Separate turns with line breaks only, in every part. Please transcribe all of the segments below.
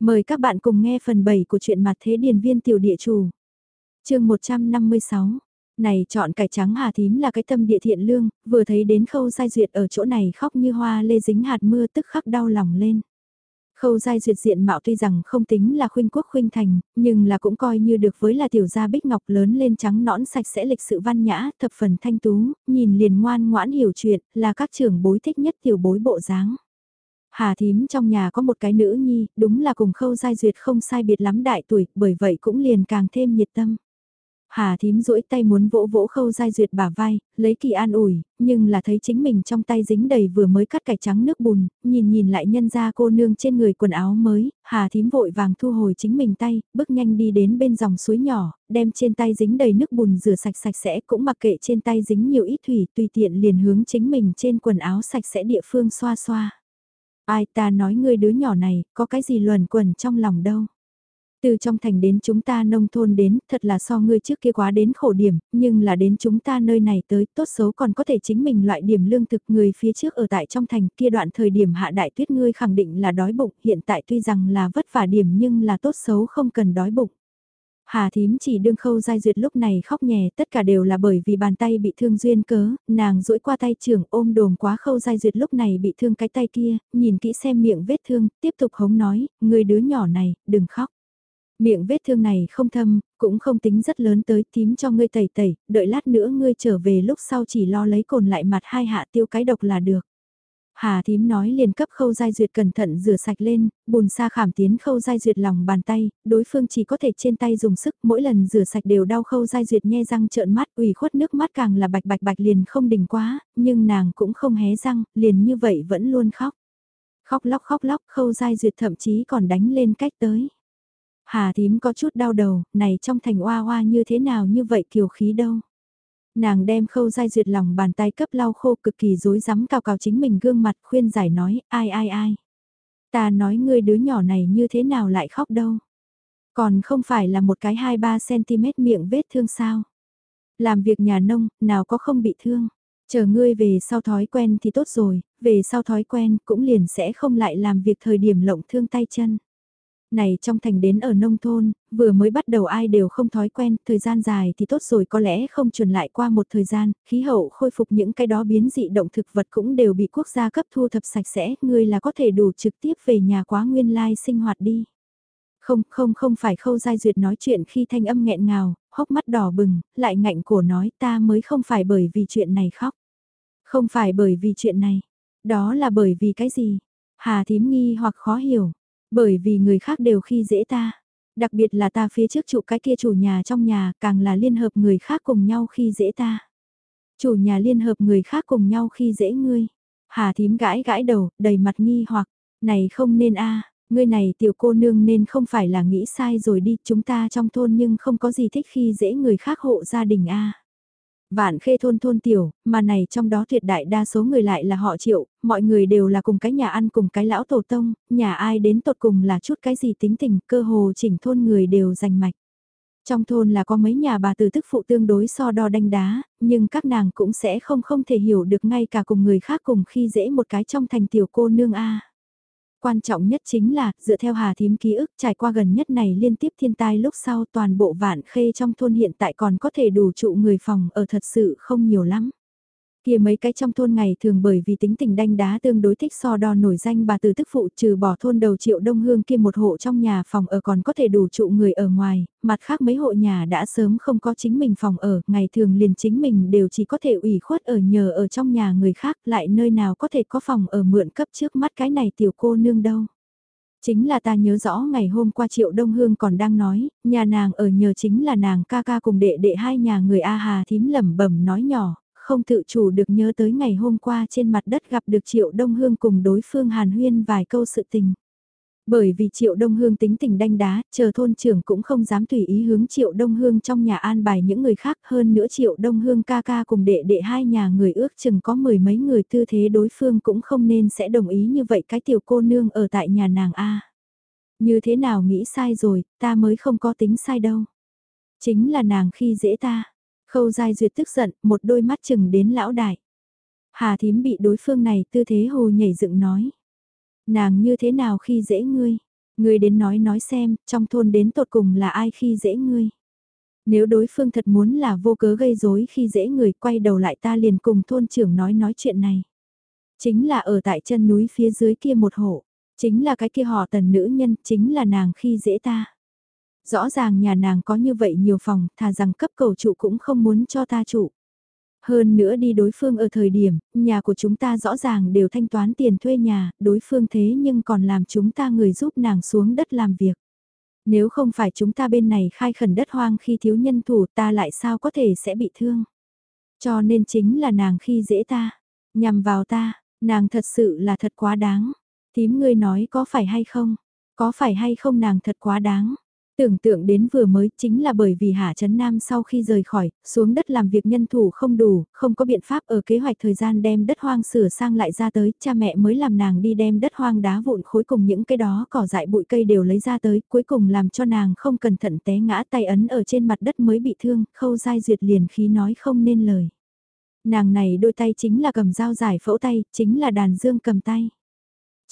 Mời các bạn cùng nghe phần 7 của truyện mặt thế điền viên tiểu địa chủ. chương 156 này chọn cải trắng hà thím là cái tâm địa thiện lương, vừa thấy đến khâu giai duyệt ở chỗ này khóc như hoa lê dính hạt mưa tức khắc đau lòng lên. Khâu giai duyệt diện mạo tuy rằng không tính là khuynh quốc khuynh thành, nhưng là cũng coi như được với là tiểu gia bích ngọc lớn lên trắng nõn sạch sẽ lịch sự văn nhã, thập phần thanh tú, nhìn liền ngoan ngoãn hiểu chuyện, là các trưởng bối thích nhất tiểu bối bộ dáng. Hà thím trong nhà có một cái nữ nhi, đúng là cùng khâu giai duyệt không sai biệt lắm đại tuổi, bởi vậy cũng liền càng thêm nhiệt tâm. Hà thím duỗi tay muốn vỗ vỗ khâu giai duyệt bả vai, lấy kỳ an ủi, nhưng là thấy chính mình trong tay dính đầy vừa mới cắt cải trắng nước bùn, nhìn nhìn lại nhân ra cô nương trên người quần áo mới, hà thím vội vàng thu hồi chính mình tay, bước nhanh đi đến bên dòng suối nhỏ, đem trên tay dính đầy nước bùn rửa sạch sạch sẽ cũng mặc kệ trên tay dính nhiều ít thủy tùy tiện liền hướng chính mình trên quần áo sạch sẽ địa phương xoa xoa. Ai ta nói ngươi đứa nhỏ này, có cái gì luẩn quẩn trong lòng đâu. Từ trong thành đến chúng ta nông thôn đến, thật là so ngươi trước kia quá đến khổ điểm, nhưng là đến chúng ta nơi này tới, tốt xấu còn có thể chính mình loại điểm lương thực người phía trước ở tại trong thành kia đoạn thời điểm hạ đại tuyết ngươi khẳng định là đói bụng, hiện tại tuy rằng là vất vả điểm nhưng là tốt xấu không cần đói bụng. Hà thím chỉ đương khâu giai duyệt lúc này khóc nhè tất cả đều là bởi vì bàn tay bị thương duyên cớ, nàng duỗi qua tay trưởng ôm đồm quá khâu giai duyệt lúc này bị thương cái tay kia, nhìn kỹ xem miệng vết thương, tiếp tục hống nói, người đứa nhỏ này, đừng khóc. Miệng vết thương này không thâm, cũng không tính rất lớn tới tím cho ngươi tẩy tẩy, đợi lát nữa ngươi trở về lúc sau chỉ lo lấy cồn lại mặt hai hạ tiêu cái độc là được. Hà thím nói liền cấp khâu giai duyệt cẩn thận rửa sạch lên, bùn sa khảm tiến khâu giai duyệt lòng bàn tay, đối phương chỉ có thể trên tay dùng sức, mỗi lần rửa sạch đều đau khâu giai duyệt nhe răng trợn mắt, ủy khuất nước mắt càng là bạch bạch bạch liền không đỉnh quá, nhưng nàng cũng không hé răng, liền như vậy vẫn luôn khóc. Khóc lóc khóc lóc khâu giai duyệt thậm chí còn đánh lên cách tới. Hà thím có chút đau đầu, này trong thành oa hoa như thế nào như vậy kiều khí đâu. Nàng đem khâu dai duyệt lòng bàn tay cấp lau khô cực kỳ rối rắm cào cào chính mình gương mặt khuyên giải nói, ai ai ai. Ta nói ngươi đứa nhỏ này như thế nào lại khóc đâu. Còn không phải là một cái 2-3cm miệng vết thương sao. Làm việc nhà nông, nào có không bị thương. Chờ ngươi về sau thói quen thì tốt rồi, về sau thói quen cũng liền sẽ không lại làm việc thời điểm lộng thương tay chân này trong thành đến ở nông thôn, vừa mới bắt đầu ai đều không thói quen, thời gian dài thì tốt rồi có lẽ không chuẩn lại qua một thời gian, khí hậu khôi phục những cái đó biến dị động thực vật cũng đều bị quốc gia cấp thu thập sạch sẽ, ngươi là có thể đủ trực tiếp về nhà quá nguyên lai sinh hoạt đi. Không, không, không phải khâu giai duyệt nói chuyện khi thanh âm nghẹn ngào, hốc mắt đỏ bừng, lại ngạnh cổ nói ta mới không phải bởi vì chuyện này khóc. Không phải bởi vì chuyện này, đó là bởi vì cái gì? Hà thím nghi hoặc khó hiểu. Bởi vì người khác đều khi dễ ta. Đặc biệt là ta phía trước trụ cái kia chủ nhà trong nhà càng là liên hợp người khác cùng nhau khi dễ ta. Chủ nhà liên hợp người khác cùng nhau khi dễ ngươi. Hà thím gãi gãi đầu, đầy mặt nghi hoặc, này không nên a ngươi này tiểu cô nương nên không phải là nghĩ sai rồi đi, chúng ta trong thôn nhưng không có gì thích khi dễ người khác hộ gia đình a Vạn khê thôn thôn tiểu, mà này trong đó tuyệt đại đa số người lại là họ triệu, mọi người đều là cùng cái nhà ăn cùng cái lão tổ tông, nhà ai đến tột cùng là chút cái gì tính tình, cơ hồ chỉnh thôn người đều giành mạch. Trong thôn là có mấy nhà bà từ tức phụ tương đối so đo đanh đá, nhưng các nàng cũng sẽ không không thể hiểu được ngay cả cùng người khác cùng khi dễ một cái trong thành tiểu cô nương A. Quan trọng nhất chính là, dựa theo Hà Thím ký ức trải qua gần nhất này liên tiếp thiên tai lúc sau toàn bộ vạn khê trong thôn hiện tại còn có thể đủ trụ người phòng ở thật sự không nhiều lắm. Kia mấy cái trong thôn ngày thường bởi vì tính tình đanh đá tương đối thích so đo nổi danh bà từ tức phụ trừ bỏ thôn đầu triệu đông hương kia một hộ trong nhà phòng ở còn có thể đủ trụ người ở ngoài, mặt khác mấy hộ nhà đã sớm không có chính mình phòng ở, ngày thường liền chính mình đều chỉ có thể ủy khuất ở nhờ ở trong nhà người khác lại nơi nào có thể có phòng ở mượn cấp trước mắt cái này tiểu cô nương đâu. Chính là ta nhớ rõ ngày hôm qua Triệu Đông Hương còn đang nói, nhà nàng ở nhờ chính là nàng ca ca cùng đệ đệ hai nhà người A Hà thím lẩm bẩm nói nhỏ, không tự chủ được nhớ tới ngày hôm qua trên mặt đất gặp được Triệu Đông Hương cùng đối phương Hàn Huyên vài câu sự tình. Bởi vì Triệu Đông Hương tính tình đanh đá, chờ thôn trưởng cũng không dám tùy ý hướng Triệu Đông Hương trong nhà an bài những người khác hơn nữa Triệu Đông Hương ca ca cùng đệ đệ hai nhà người ước chừng có mười mấy người tư thế đối phương cũng không nên sẽ đồng ý như vậy cái tiểu cô nương ở tại nhà nàng A. Như thế nào nghĩ sai rồi, ta mới không có tính sai đâu. Chính là nàng khi dễ ta, Khâu Giai Duyệt tức giận, một đôi mắt chừng đến lão đại. Hà thím bị đối phương này tư thế hồ nhảy dựng nói. Nàng như thế nào khi dễ ngươi? Ngươi đến nói nói xem, trong thôn đến tột cùng là ai khi dễ ngươi. Nếu đối phương thật muốn là vô cớ gây rối khi dễ người quay đầu lại ta liền cùng thôn trưởng nói nói chuyện này. Chính là ở tại chân núi phía dưới kia một hộ, chính là cái kia họ tần nữ nhân, chính là nàng khi dễ ta. Rõ ràng nhà nàng có như vậy nhiều phòng, thà rằng cấp cầu trụ cũng không muốn cho ta trụ. Hơn nữa đi đối phương ở thời điểm, nhà của chúng ta rõ ràng đều thanh toán tiền thuê nhà, đối phương thế nhưng còn làm chúng ta người giúp nàng xuống đất làm việc. Nếu không phải chúng ta bên này khai khẩn đất hoang khi thiếu nhân thủ ta lại sao có thể sẽ bị thương. Cho nên chính là nàng khi dễ ta, nhằm vào ta, nàng thật sự là thật quá đáng. Tím ngươi nói có phải hay không? Có phải hay không nàng thật quá đáng? Tưởng tượng đến vừa mới chính là bởi vì Hạ Trấn Nam sau khi rời khỏi, xuống đất làm việc nhân thủ không đủ, không có biện pháp ở kế hoạch thời gian đem đất hoang sửa sang lại ra tới, cha mẹ mới làm nàng đi đem đất hoang đá vụn khối cùng những cái đó cỏ dại bụi cây đều lấy ra tới, cuối cùng làm cho nàng không cẩn thận té ngã tay ấn ở trên mặt đất mới bị thương, khâu dai duyệt liền khí nói không nên lời. Nàng này đôi tay chính là cầm dao giải phẫu tay, chính là đàn dương cầm tay.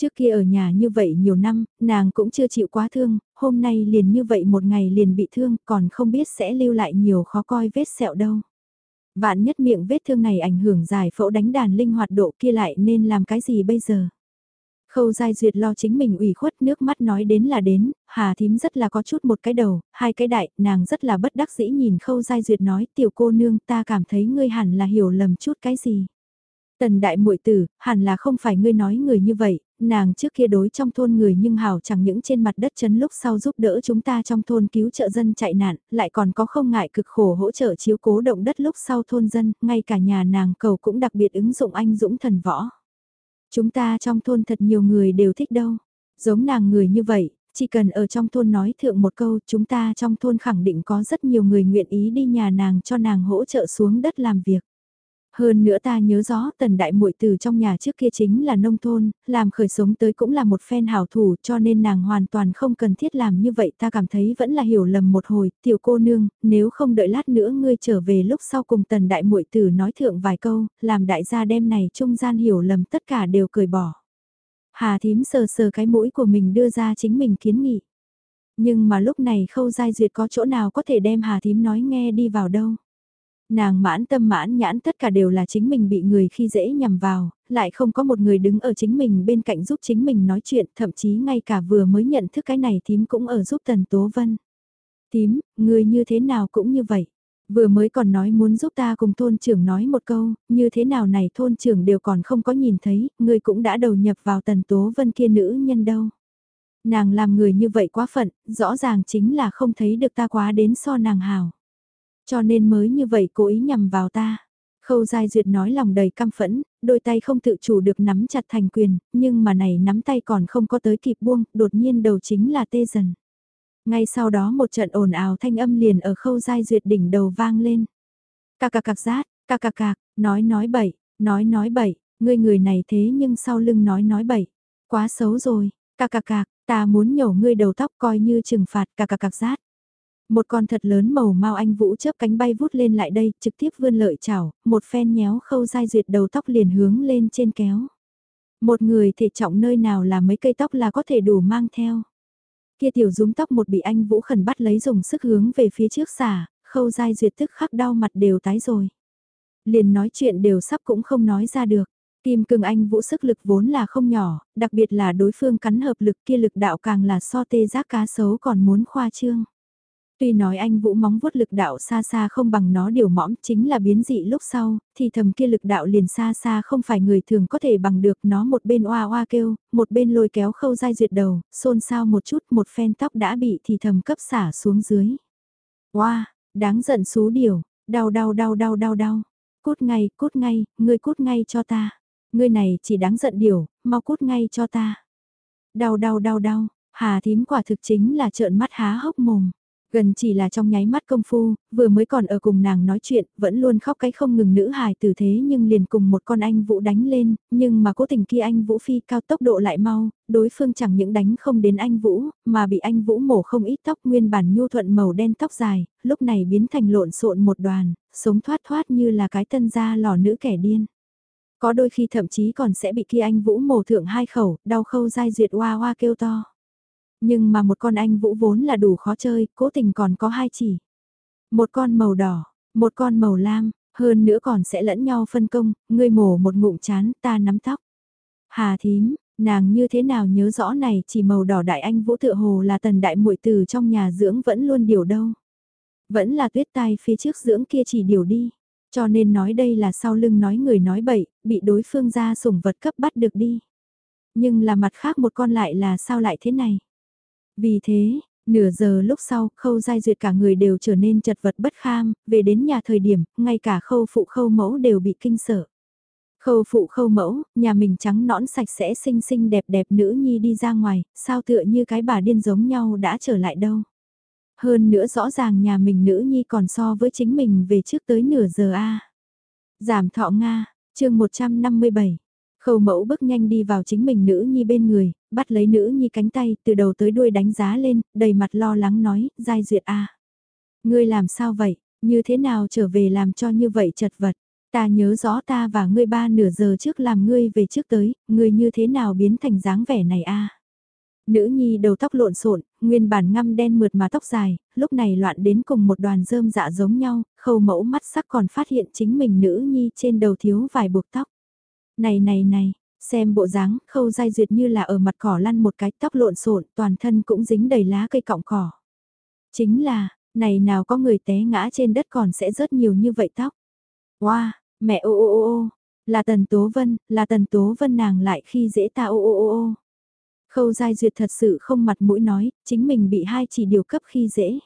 Trước kia ở nhà như vậy nhiều năm, nàng cũng chưa chịu quá thương, hôm nay liền như vậy một ngày liền bị thương, còn không biết sẽ lưu lại nhiều khó coi vết sẹo đâu. Vạn nhất miệng vết thương này ảnh hưởng giải phẫu đánh đàn linh hoạt độ kia lại nên làm cái gì bây giờ? Khâu Giai Duyệt lo chính mình ủy khuất nước mắt nói đến là đến, Hà Thím rất là có chút một cái đầu, hai cái đại, nàng rất là bất đắc dĩ nhìn Khâu Giai Duyệt nói tiểu cô nương ta cảm thấy ngươi hẳn là hiểu lầm chút cái gì. Tần đại muội tử, hẳn là không phải ngươi nói người như vậy, nàng trước kia đối trong thôn người nhưng hảo chẳng những trên mặt đất chấn lúc sau giúp đỡ chúng ta trong thôn cứu trợ dân chạy nạn, lại còn có không ngại cực khổ hỗ trợ chiếu cố động đất lúc sau thôn dân, ngay cả nhà nàng cầu cũng đặc biệt ứng dụng anh dũng thần võ. Chúng ta trong thôn thật nhiều người đều thích đâu, giống nàng người như vậy, chỉ cần ở trong thôn nói thượng một câu chúng ta trong thôn khẳng định có rất nhiều người nguyện ý đi nhà nàng cho nàng hỗ trợ xuống đất làm việc. Hơn nữa ta nhớ rõ tần đại muội từ trong nhà trước kia chính là nông thôn, làm khởi sống tới cũng là một phen hảo thủ cho nên nàng hoàn toàn không cần thiết làm như vậy ta cảm thấy vẫn là hiểu lầm một hồi, tiểu cô nương, nếu không đợi lát nữa ngươi trở về lúc sau cùng tần đại muội tử nói thượng vài câu, làm đại gia đêm này trung gian hiểu lầm tất cả đều cười bỏ. Hà thím sờ sờ cái mũi của mình đưa ra chính mình kiến nghị. Nhưng mà lúc này khâu giai duyệt có chỗ nào có thể đem hà thím nói nghe đi vào đâu. Nàng mãn tâm mãn nhãn tất cả đều là chính mình bị người khi dễ nhằm vào, lại không có một người đứng ở chính mình bên cạnh giúp chính mình nói chuyện, thậm chí ngay cả vừa mới nhận thức cái này tím cũng ở giúp Tần Tố Vân. Tím, người như thế nào cũng như vậy. Vừa mới còn nói muốn giúp ta cùng thôn trưởng nói một câu, như thế nào này thôn trưởng đều còn không có nhìn thấy, người cũng đã đầu nhập vào Tần Tố Vân kia nữ nhân đâu. Nàng làm người như vậy quá phận, rõ ràng chính là không thấy được ta quá đến so nàng hào. Cho nên mới như vậy cố ý nhằm vào ta. Khâu Giai Duyệt nói lòng đầy căm phẫn, đôi tay không tự chủ được nắm chặt thành quyền, nhưng mà này nắm tay còn không có tới kịp buông, đột nhiên đầu chính là tê dần. Ngay sau đó một trận ồn ào thanh âm liền ở khâu Giai Duyệt đỉnh đầu vang lên. Cà cà cạc rát, cà cà cạc, nói nói bậy, nói nói bậy, ngươi người này thế nhưng sau lưng nói nói bậy. Quá xấu rồi, cà cà cạc, ta muốn nhổ ngươi đầu tóc coi như trừng phạt cà cà cạc rát. Một con thật lớn màu mau anh vũ chớp cánh bay vút lên lại đây, trực tiếp vươn lợi chảo, một phen nhéo khâu dai duyệt đầu tóc liền hướng lên trên kéo. Một người thể trọng nơi nào là mấy cây tóc là có thể đủ mang theo. Kia tiểu rúm tóc một bị anh vũ khẩn bắt lấy dùng sức hướng về phía trước xả, khâu dai duyệt tức khắc đau mặt đều tái rồi. Liền nói chuyện đều sắp cũng không nói ra được. Kim cương anh vũ sức lực vốn là không nhỏ, đặc biệt là đối phương cắn hợp lực kia lực đạo càng là so tê giác cá sấu còn muốn khoa trương. Tuy nói anh Vũ móng vuốt lực đạo xa xa không bằng nó điều mõm chính là biến dị lúc sau, thì thầm kia lực đạo liền xa xa không phải người thường có thể bằng được nó một bên oa oa kêu, một bên lôi kéo khâu dai duyệt đầu, xôn xao một chút một phen tóc đã bị thì thầm cấp xả xuống dưới. Oa, đáng giận xú điều, đau đau đau đau đau đau, cút ngay, cút ngay, ngươi cút ngay cho ta. Ngươi này chỉ đáng giận điều, mau cút ngay cho ta. Đau đau đau đau, hà thím quả thực chính là trợn mắt há hốc mồm. Gần chỉ là trong nháy mắt công phu, vừa mới còn ở cùng nàng nói chuyện, vẫn luôn khóc cái không ngừng nữ hài tử thế nhưng liền cùng một con anh Vũ đánh lên, nhưng mà cố tình kia anh Vũ phi cao tốc độ lại mau, đối phương chẳng những đánh không đến anh Vũ, mà bị anh Vũ mổ không ít tóc nguyên bản nhu thuận màu đen tóc dài, lúc này biến thành lộn xộn một đoàn, sống thoát thoát như là cái tân gia lò nữ kẻ điên. Có đôi khi thậm chí còn sẽ bị kia anh Vũ mổ thượng hai khẩu, đau khâu dai duyệt hoa hoa kêu to. Nhưng mà một con anh vũ vốn là đủ khó chơi, cố tình còn có hai chỉ. Một con màu đỏ, một con màu lam, hơn nữa còn sẽ lẫn nhau phân công, ngươi mổ một ngụm chán, ta nắm tóc. Hà thím, nàng như thế nào nhớ rõ này chỉ màu đỏ đại anh vũ tựa hồ là tần đại muội từ trong nhà dưỡng vẫn luôn điều đâu. Vẫn là tuyết tai phía trước dưỡng kia chỉ điều đi. Cho nên nói đây là sau lưng nói người nói bậy, bị đối phương ra sủng vật cấp bắt được đi. Nhưng là mặt khác một con lại là sao lại thế này? Vì thế, nửa giờ lúc sau, khâu giai duyệt cả người đều trở nên chật vật bất kham, về đến nhà thời điểm, ngay cả khâu phụ khâu mẫu đều bị kinh sợ. Khâu phụ khâu mẫu, nhà mình trắng nõn sạch sẽ xinh xinh đẹp đẹp nữ nhi đi ra ngoài, sao tựa như cái bà điên giống nhau đã trở lại đâu. Hơn nữa rõ ràng nhà mình nữ nhi còn so với chính mình về trước tới nửa giờ a Giảm thọ Nga, chương 157. Khâu mẫu bước nhanh đi vào chính mình nữ nhi bên người, bắt lấy nữ nhi cánh tay, từ đầu tới đuôi đánh giá lên, đầy mặt lo lắng nói, giai duyệt a Ngươi làm sao vậy, như thế nào trở về làm cho như vậy chật vật. Ta nhớ rõ ta và ngươi ba nửa giờ trước làm ngươi về trước tới, ngươi như thế nào biến thành dáng vẻ này a Nữ nhi đầu tóc lộn xộn, nguyên bản ngăm đen mượt mà tóc dài, lúc này loạn đến cùng một đoàn rơm dạ giống nhau, khâu mẫu mắt sắc còn phát hiện chính mình nữ nhi trên đầu thiếu vài buộc tóc. Này này này, xem bộ dáng, khâu dai duyệt như là ở mặt cỏ lăn một cái tóc lộn xộn, toàn thân cũng dính đầy lá cây cọng cỏ. Chính là, này nào có người té ngã trên đất còn sẽ rớt nhiều như vậy tóc. Wow, mẹ ô ô ô ô, là Tần Tố Vân, là Tần Tố Vân nàng lại khi dễ ta ô ô ô ô. Khâu Giai Duyệt thật sự không mặt mũi nói, chính mình bị hai chỉ điều cấp khi dễ.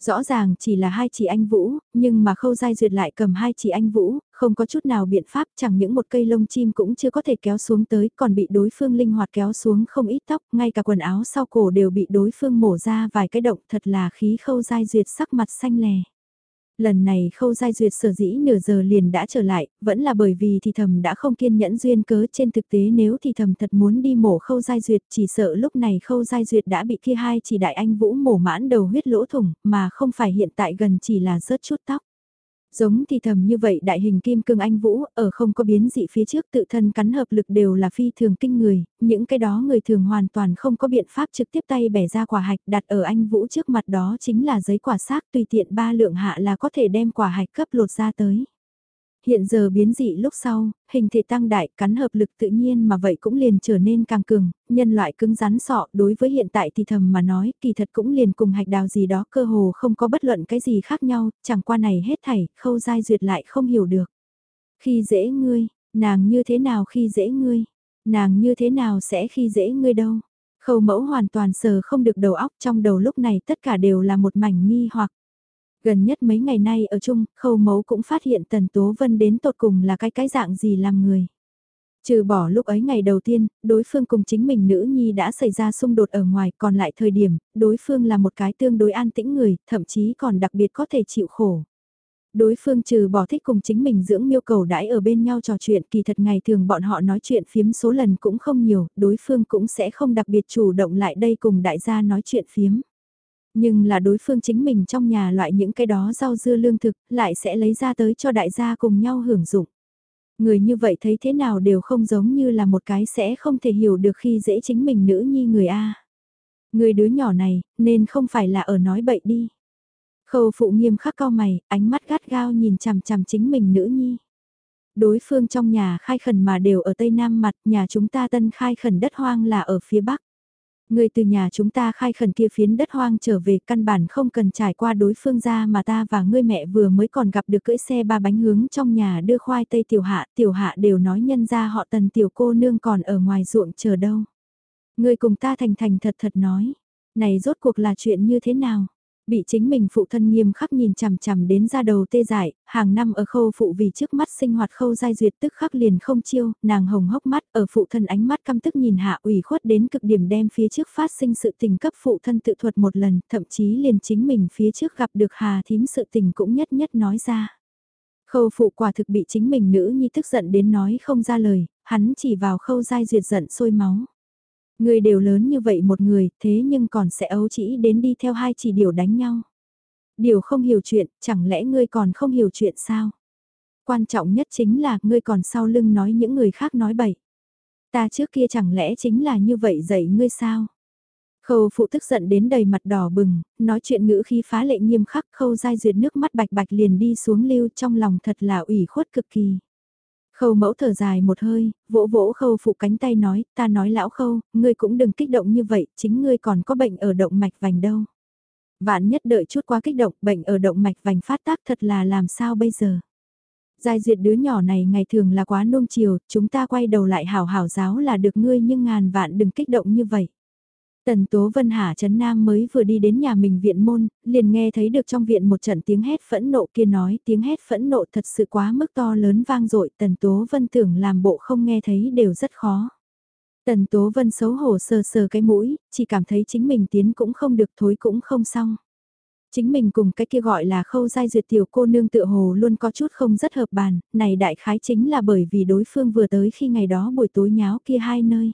Rõ ràng chỉ là hai chỉ anh Vũ, nhưng mà Khâu Giai Duyệt lại cầm hai chỉ anh Vũ, không có chút nào biện pháp chẳng những một cây lông chim cũng chưa có thể kéo xuống tới, còn bị đối phương linh hoạt kéo xuống không ít tóc, ngay cả quần áo sau cổ đều bị đối phương mổ ra vài cái động thật là khí Khâu Giai Duyệt sắc mặt xanh lè. Lần này khâu giai duyệt sở dĩ nửa giờ liền đã trở lại, vẫn là bởi vì thì thầm đã không kiên nhẫn duyên cớ trên thực tế nếu thì thầm thật muốn đi mổ khâu giai duyệt chỉ sợ lúc này khâu giai duyệt đã bị kia hai chỉ đại anh vũ mổ mãn đầu huyết lỗ thủng mà không phải hiện tại gần chỉ là rớt chút tóc. Giống thì thầm như vậy đại hình kim cương anh vũ, ở không có biến dị phía trước tự thân cắn hợp lực đều là phi thường kinh người, những cái đó người thường hoàn toàn không có biện pháp trực tiếp tay bẻ ra quả hạch đặt ở anh vũ trước mặt đó chính là giấy quả xác tùy tiện ba lượng hạ là có thể đem quả hạch cấp lột ra tới. Hiện giờ biến dị lúc sau, hình thể tăng đại, cắn hợp lực tự nhiên mà vậy cũng liền trở nên càng cường, nhân loại cứng rắn sọ đối với hiện tại thì thầm mà nói, kỳ thật cũng liền cùng hạch đào gì đó cơ hồ không có bất luận cái gì khác nhau, chẳng qua này hết thảy, khâu dai duyệt lại không hiểu được. Khi dễ ngươi, nàng như thế nào khi dễ ngươi, nàng như thế nào sẽ khi dễ ngươi đâu. Khâu mẫu hoàn toàn sờ không được đầu óc trong đầu lúc này tất cả đều là một mảnh nghi hoặc. Gần nhất mấy ngày nay ở chung, khâu mấu cũng phát hiện Tần Tố Vân đến tột cùng là cái cái dạng gì làm người. Trừ bỏ lúc ấy ngày đầu tiên, đối phương cùng chính mình nữ nhi đã xảy ra xung đột ở ngoài, còn lại thời điểm, đối phương là một cái tương đối an tĩnh người, thậm chí còn đặc biệt có thể chịu khổ. Đối phương trừ bỏ thích cùng chính mình dưỡng miêu cầu đãi ở bên nhau trò chuyện kỳ thật ngày thường bọn họ nói chuyện phiếm số lần cũng không nhiều, đối phương cũng sẽ không đặc biệt chủ động lại đây cùng đại gia nói chuyện phiếm. Nhưng là đối phương chính mình trong nhà loại những cái đó rau dưa lương thực, lại sẽ lấy ra tới cho đại gia cùng nhau hưởng dụng. Người như vậy thấy thế nào đều không giống như là một cái sẽ không thể hiểu được khi dễ chính mình nữ nhi người A. Người đứa nhỏ này, nên không phải là ở nói bậy đi. Khâu phụ nghiêm khắc cao mày, ánh mắt gắt gao nhìn chằm chằm chính mình nữ nhi. Đối phương trong nhà khai khẩn mà đều ở tây nam mặt, nhà chúng ta tân khai khẩn đất hoang là ở phía bắc. Người từ nhà chúng ta khai khẩn kia phiến đất hoang trở về căn bản không cần trải qua đối phương ra mà ta và ngươi mẹ vừa mới còn gặp được cưỡi xe ba bánh hướng trong nhà đưa khoai tây tiểu hạ, tiểu hạ đều nói nhân ra họ tần tiểu cô nương còn ở ngoài ruộng chờ đâu. Ngươi cùng ta thành thành thật thật nói, này rốt cuộc là chuyện như thế nào? Bị chính mình phụ thân nghiêm khắc nhìn chằm chằm đến ra đầu tê dại, hàng năm ở khâu phụ vì trước mắt sinh hoạt khâu giai duyệt tức khắc liền không chiêu, nàng hồng hốc mắt ở phụ thân ánh mắt căm tức nhìn hạ ủy khuất đến cực điểm đem phía trước phát sinh sự tình cấp phụ thân tự thuật một lần, thậm chí liền chính mình phía trước gặp được hà thím sự tình cũng nhất nhất nói ra. Khâu phụ quả thực bị chính mình nữ nhi tức giận đến nói không ra lời, hắn chỉ vào khâu giai duyệt giận sôi máu. Người đều lớn như vậy một người, thế nhưng còn sẽ ấu chỉ đến đi theo hai chỉ điều đánh nhau. Điều không hiểu chuyện, chẳng lẽ ngươi còn không hiểu chuyện sao? Quan trọng nhất chính là ngươi còn sau lưng nói những người khác nói bậy. Ta trước kia chẳng lẽ chính là như vậy dạy ngươi sao? Khâu phụ tức giận đến đầy mặt đỏ bừng, nói chuyện ngữ khi phá lệ nghiêm khắc khâu dai duyệt nước mắt bạch bạch liền đi xuống lưu trong lòng thật là ủy khuất cực kỳ. Khâu mẫu thở dài một hơi, vỗ vỗ khâu phụ cánh tay nói, ta nói lão khâu, ngươi cũng đừng kích động như vậy, chính ngươi còn có bệnh ở động mạch vành đâu. Vạn nhất đợi chút quá kích động, bệnh ở động mạch vành phát tác thật là làm sao bây giờ. Giai duyệt đứa nhỏ này ngày thường là quá nông chiều, chúng ta quay đầu lại hảo hảo giáo là được ngươi nhưng ngàn vạn đừng kích động như vậy. Tần Tố Vân Hà Trấn Nam mới vừa đi đến nhà mình viện môn, liền nghe thấy được trong viện một trận tiếng hét phẫn nộ kia nói tiếng hét phẫn nộ thật sự quá mức to lớn vang dội Tần Tố Vân tưởng làm bộ không nghe thấy đều rất khó. Tần Tố Vân xấu hổ sờ sờ cái mũi, chỉ cảm thấy chính mình tiến cũng không được thối cũng không xong. Chính mình cùng cái kia gọi là khâu giai duyệt tiểu cô nương tự hồ luôn có chút không rất hợp bàn, này đại khái chính là bởi vì đối phương vừa tới khi ngày đó buổi tối nháo kia hai nơi.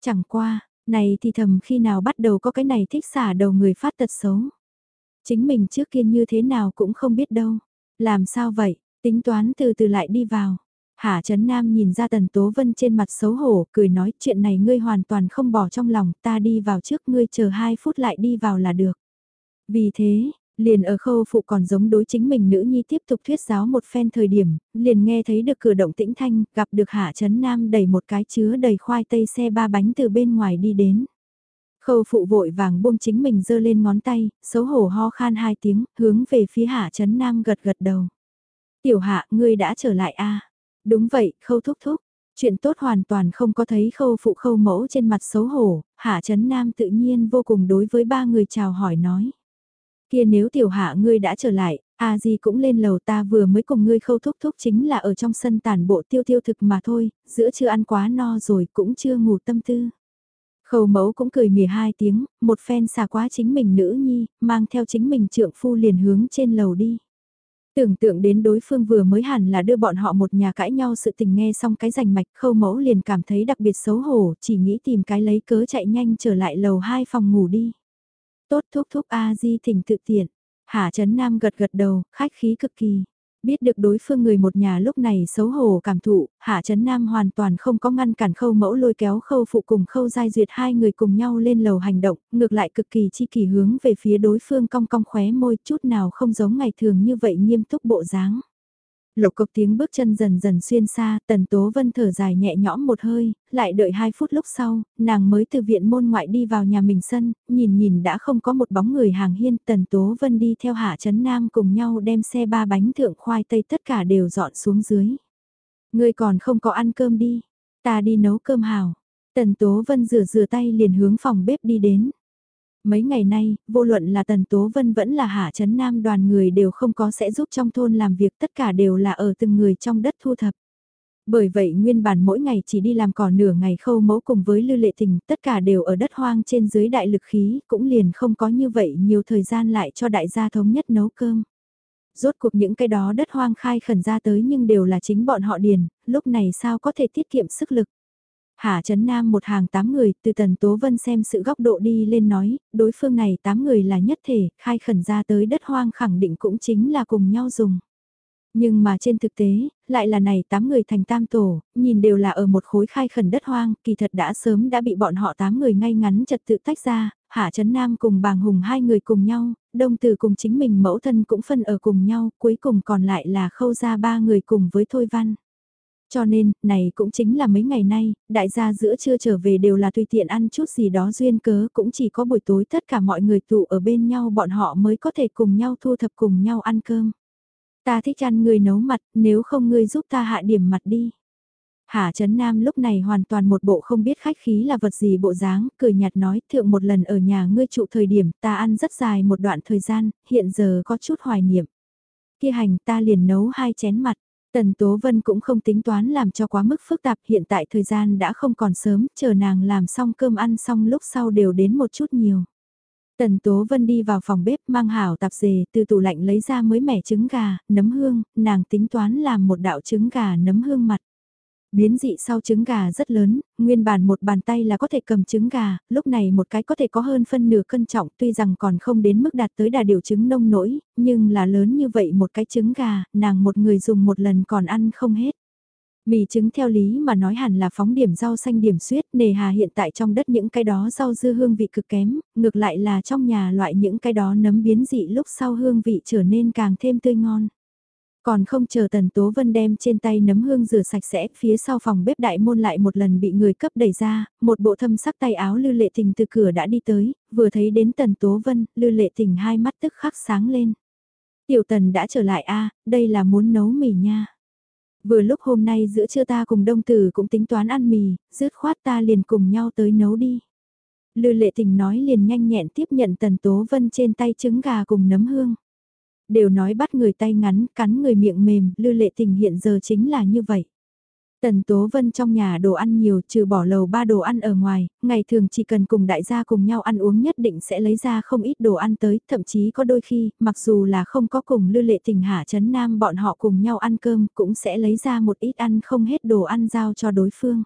Chẳng qua, này thì thầm khi nào bắt đầu có cái này thích xả đầu người phát tật xấu. Chính mình trước kia như thế nào cũng không biết đâu. Làm sao vậy, tính toán từ từ lại đi vào. Hạ Trấn Nam nhìn ra Tần Tố Vân trên mặt xấu hổ, cười nói chuyện này ngươi hoàn toàn không bỏ trong lòng, ta đi vào trước ngươi chờ 2 phút lại đi vào là được. Vì thế, liền ở khâu phụ còn giống đối chính mình nữ nhi tiếp tục thuyết giáo một phen thời điểm, liền nghe thấy được cửa động tĩnh thanh, gặp được Hạ Trấn Nam đẩy một cái chứa đầy khoai tây xe ba bánh từ bên ngoài đi đến. Khâu phụ vội vàng buông chính mình giơ lên ngón tay, xấu hổ ho khan hai tiếng, hướng về phía Hạ Trấn Nam gật gật đầu. Tiểu Hạ, ngươi đã trở lại a à? Đúng vậy, khâu thúc thúc. Chuyện tốt hoàn toàn không có thấy khâu phụ khâu mẫu trên mặt xấu hổ, Hạ Trấn Nam tự nhiên vô cùng đối với ba người chào hỏi nói. Kia nếu tiểu hạ ngươi đã trở lại, a gì cũng lên lầu ta vừa mới cùng ngươi khâu thúc thúc chính là ở trong sân tàn bộ tiêu tiêu thực mà thôi, giữa chưa ăn quá no rồi cũng chưa ngủ tâm tư. Khâu mẫu cũng cười mỉa hai tiếng, một phen xà quá chính mình nữ nhi, mang theo chính mình trượng phu liền hướng trên lầu đi. Tưởng tượng đến đối phương vừa mới hẳn là đưa bọn họ một nhà cãi nhau sự tình nghe xong cái rành mạch khâu mẫu liền cảm thấy đặc biệt xấu hổ, chỉ nghĩ tìm cái lấy cớ chạy nhanh trở lại lầu hai phòng ngủ đi. Tốt thúc thúc A-di thỉnh tự tiện. Hạ Trấn Nam gật gật đầu, khách khí cực kỳ. Biết được đối phương người một nhà lúc này xấu hổ cảm thụ, Hạ Trấn Nam hoàn toàn không có ngăn cản khâu mẫu lôi kéo khâu phụ cùng khâu giai duyệt hai người cùng nhau lên lầu hành động, ngược lại cực kỳ chi kỳ hướng về phía đối phương cong cong khóe môi chút nào không giống ngày thường như vậy nghiêm túc bộ dáng. Lục cộc tiếng bước chân dần dần xuyên xa, tần tố vân thở dài nhẹ nhõm một hơi, lại đợi hai phút lúc sau, nàng mới từ viện môn ngoại đi vào nhà mình sân, nhìn nhìn đã không có một bóng người hàng hiên, tần tố vân đi theo hạ chấn nam cùng nhau đem xe ba bánh thượng khoai tây tất cả đều dọn xuống dưới. ngươi còn không có ăn cơm đi, ta đi nấu cơm hào. Tần tố vân rửa rửa tay liền hướng phòng bếp đi đến. Mấy ngày nay, vô luận là Tần Tố Vân vẫn là Hạ Trấn Nam đoàn người đều không có sẽ giúp trong thôn làm việc tất cả đều là ở từng người trong đất thu thập. Bởi vậy nguyên bản mỗi ngày chỉ đi làm cỏ nửa ngày khâu mẫu cùng với lưu lệ tình tất cả đều ở đất hoang trên dưới đại lực khí cũng liền không có như vậy nhiều thời gian lại cho đại gia thống nhất nấu cơm. Rốt cuộc những cái đó đất hoang khai khẩn ra tới nhưng đều là chính bọn họ điền, lúc này sao có thể tiết kiệm sức lực. Hạ Trấn Nam một hàng tám người, từ Tần Tố Vân xem sự góc độ đi lên nói, đối phương này tám người là nhất thể, khai khẩn ra tới đất hoang khẳng định cũng chính là cùng nhau dùng. Nhưng mà trên thực tế, lại là này tám người thành tam tổ, nhìn đều là ở một khối khai khẩn đất hoang, kỳ thật đã sớm đã bị bọn họ tám người ngay ngắn trật tự tách ra, Hạ Trấn Nam cùng bàng hùng hai người cùng nhau, đông tử cùng chính mình mẫu thân cũng phân ở cùng nhau, cuối cùng còn lại là khâu ra ba người cùng với Thôi Văn. Cho nên, này cũng chính là mấy ngày nay, đại gia giữa trưa trở về đều là tùy tiện ăn chút gì đó duyên cớ cũng chỉ có buổi tối tất cả mọi người tụ ở bên nhau bọn họ mới có thể cùng nhau thu thập cùng nhau ăn cơm. Ta thích ăn người nấu mặt, nếu không ngươi giúp ta hạ điểm mặt đi. Hạ Trấn Nam lúc này hoàn toàn một bộ không biết khách khí là vật gì bộ dáng, cười nhạt nói thượng một lần ở nhà ngươi trụ thời điểm ta ăn rất dài một đoạn thời gian, hiện giờ có chút hoài niệm. Kia hành ta liền nấu hai chén mặt, Tần Tố Vân cũng không tính toán làm cho quá mức phức tạp hiện tại thời gian đã không còn sớm, chờ nàng làm xong cơm ăn xong lúc sau đều đến một chút nhiều. Tần Tố Vân đi vào phòng bếp mang hảo tạp dề từ tủ lạnh lấy ra mới mẻ trứng gà, nấm hương, nàng tính toán làm một đạo trứng gà nấm hương mặt. Biến dị sau trứng gà rất lớn, nguyên bản một bàn tay là có thể cầm trứng gà, lúc này một cái có thể có hơn phân nửa cân trọng tuy rằng còn không đến mức đạt tới đà điều trứng nông nỗi, nhưng là lớn như vậy một cái trứng gà, nàng một người dùng một lần còn ăn không hết. Mì trứng theo lý mà nói hẳn là phóng điểm rau xanh điểm suyết, nề hà hiện tại trong đất những cái đó rau dưa hương vị cực kém, ngược lại là trong nhà loại những cái đó nấm biến dị lúc sau hương vị trở nên càng thêm tươi ngon. Còn không chờ Tần Tố Vân đem trên tay nấm hương rửa sạch sẽ, phía sau phòng bếp đại môn lại một lần bị người cấp đẩy ra, một bộ thâm sắc tay áo Lư Lệ Tình từ cửa đã đi tới, vừa thấy đến Tần Tố Vân, Lư Lệ Tình hai mắt tức khắc sáng lên. Tiểu Tần đã trở lại a đây là muốn nấu mì nha. Vừa lúc hôm nay giữa trưa ta cùng đông tử cũng tính toán ăn mì, dứt khoát ta liền cùng nhau tới nấu đi. Lư Lệ Tình nói liền nhanh nhẹn tiếp nhận Tần Tố Vân trên tay trứng gà cùng nấm hương. Đều nói bắt người tay ngắn, cắn người miệng mềm, lư lệ tình hiện giờ chính là như vậy. Tần Tố Vân trong nhà đồ ăn nhiều trừ bỏ lầu ba đồ ăn ở ngoài, ngày thường chỉ cần cùng đại gia cùng nhau ăn uống nhất định sẽ lấy ra không ít đồ ăn tới, thậm chí có đôi khi, mặc dù là không có cùng lưu lệ tình hạ chấn nam bọn họ cùng nhau ăn cơm cũng sẽ lấy ra một ít ăn không hết đồ ăn giao cho đối phương.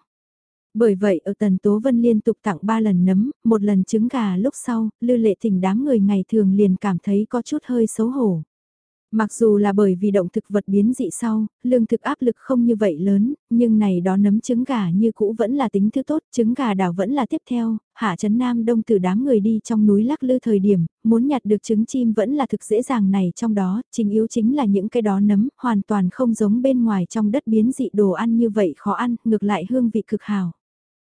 Bởi vậy ở Tần Tố Vân liên tục tặng ba lần nấm, một lần trứng gà lúc sau, lưu lệ tình đám người ngày thường liền cảm thấy có chút hơi xấu hổ. Mặc dù là bởi vì động thực vật biến dị sau, lương thực áp lực không như vậy lớn, nhưng này đó nấm trứng gà như cũ vẫn là tính thứ tốt, trứng gà đảo vẫn là tiếp theo, hạ chấn nam đông từ đám người đi trong núi lắc lư thời điểm, muốn nhặt được trứng chim vẫn là thực dễ dàng này trong đó, chính yếu chính là những cái đó nấm, hoàn toàn không giống bên ngoài trong đất biến dị đồ ăn như vậy khó ăn, ngược lại hương vị cực hào.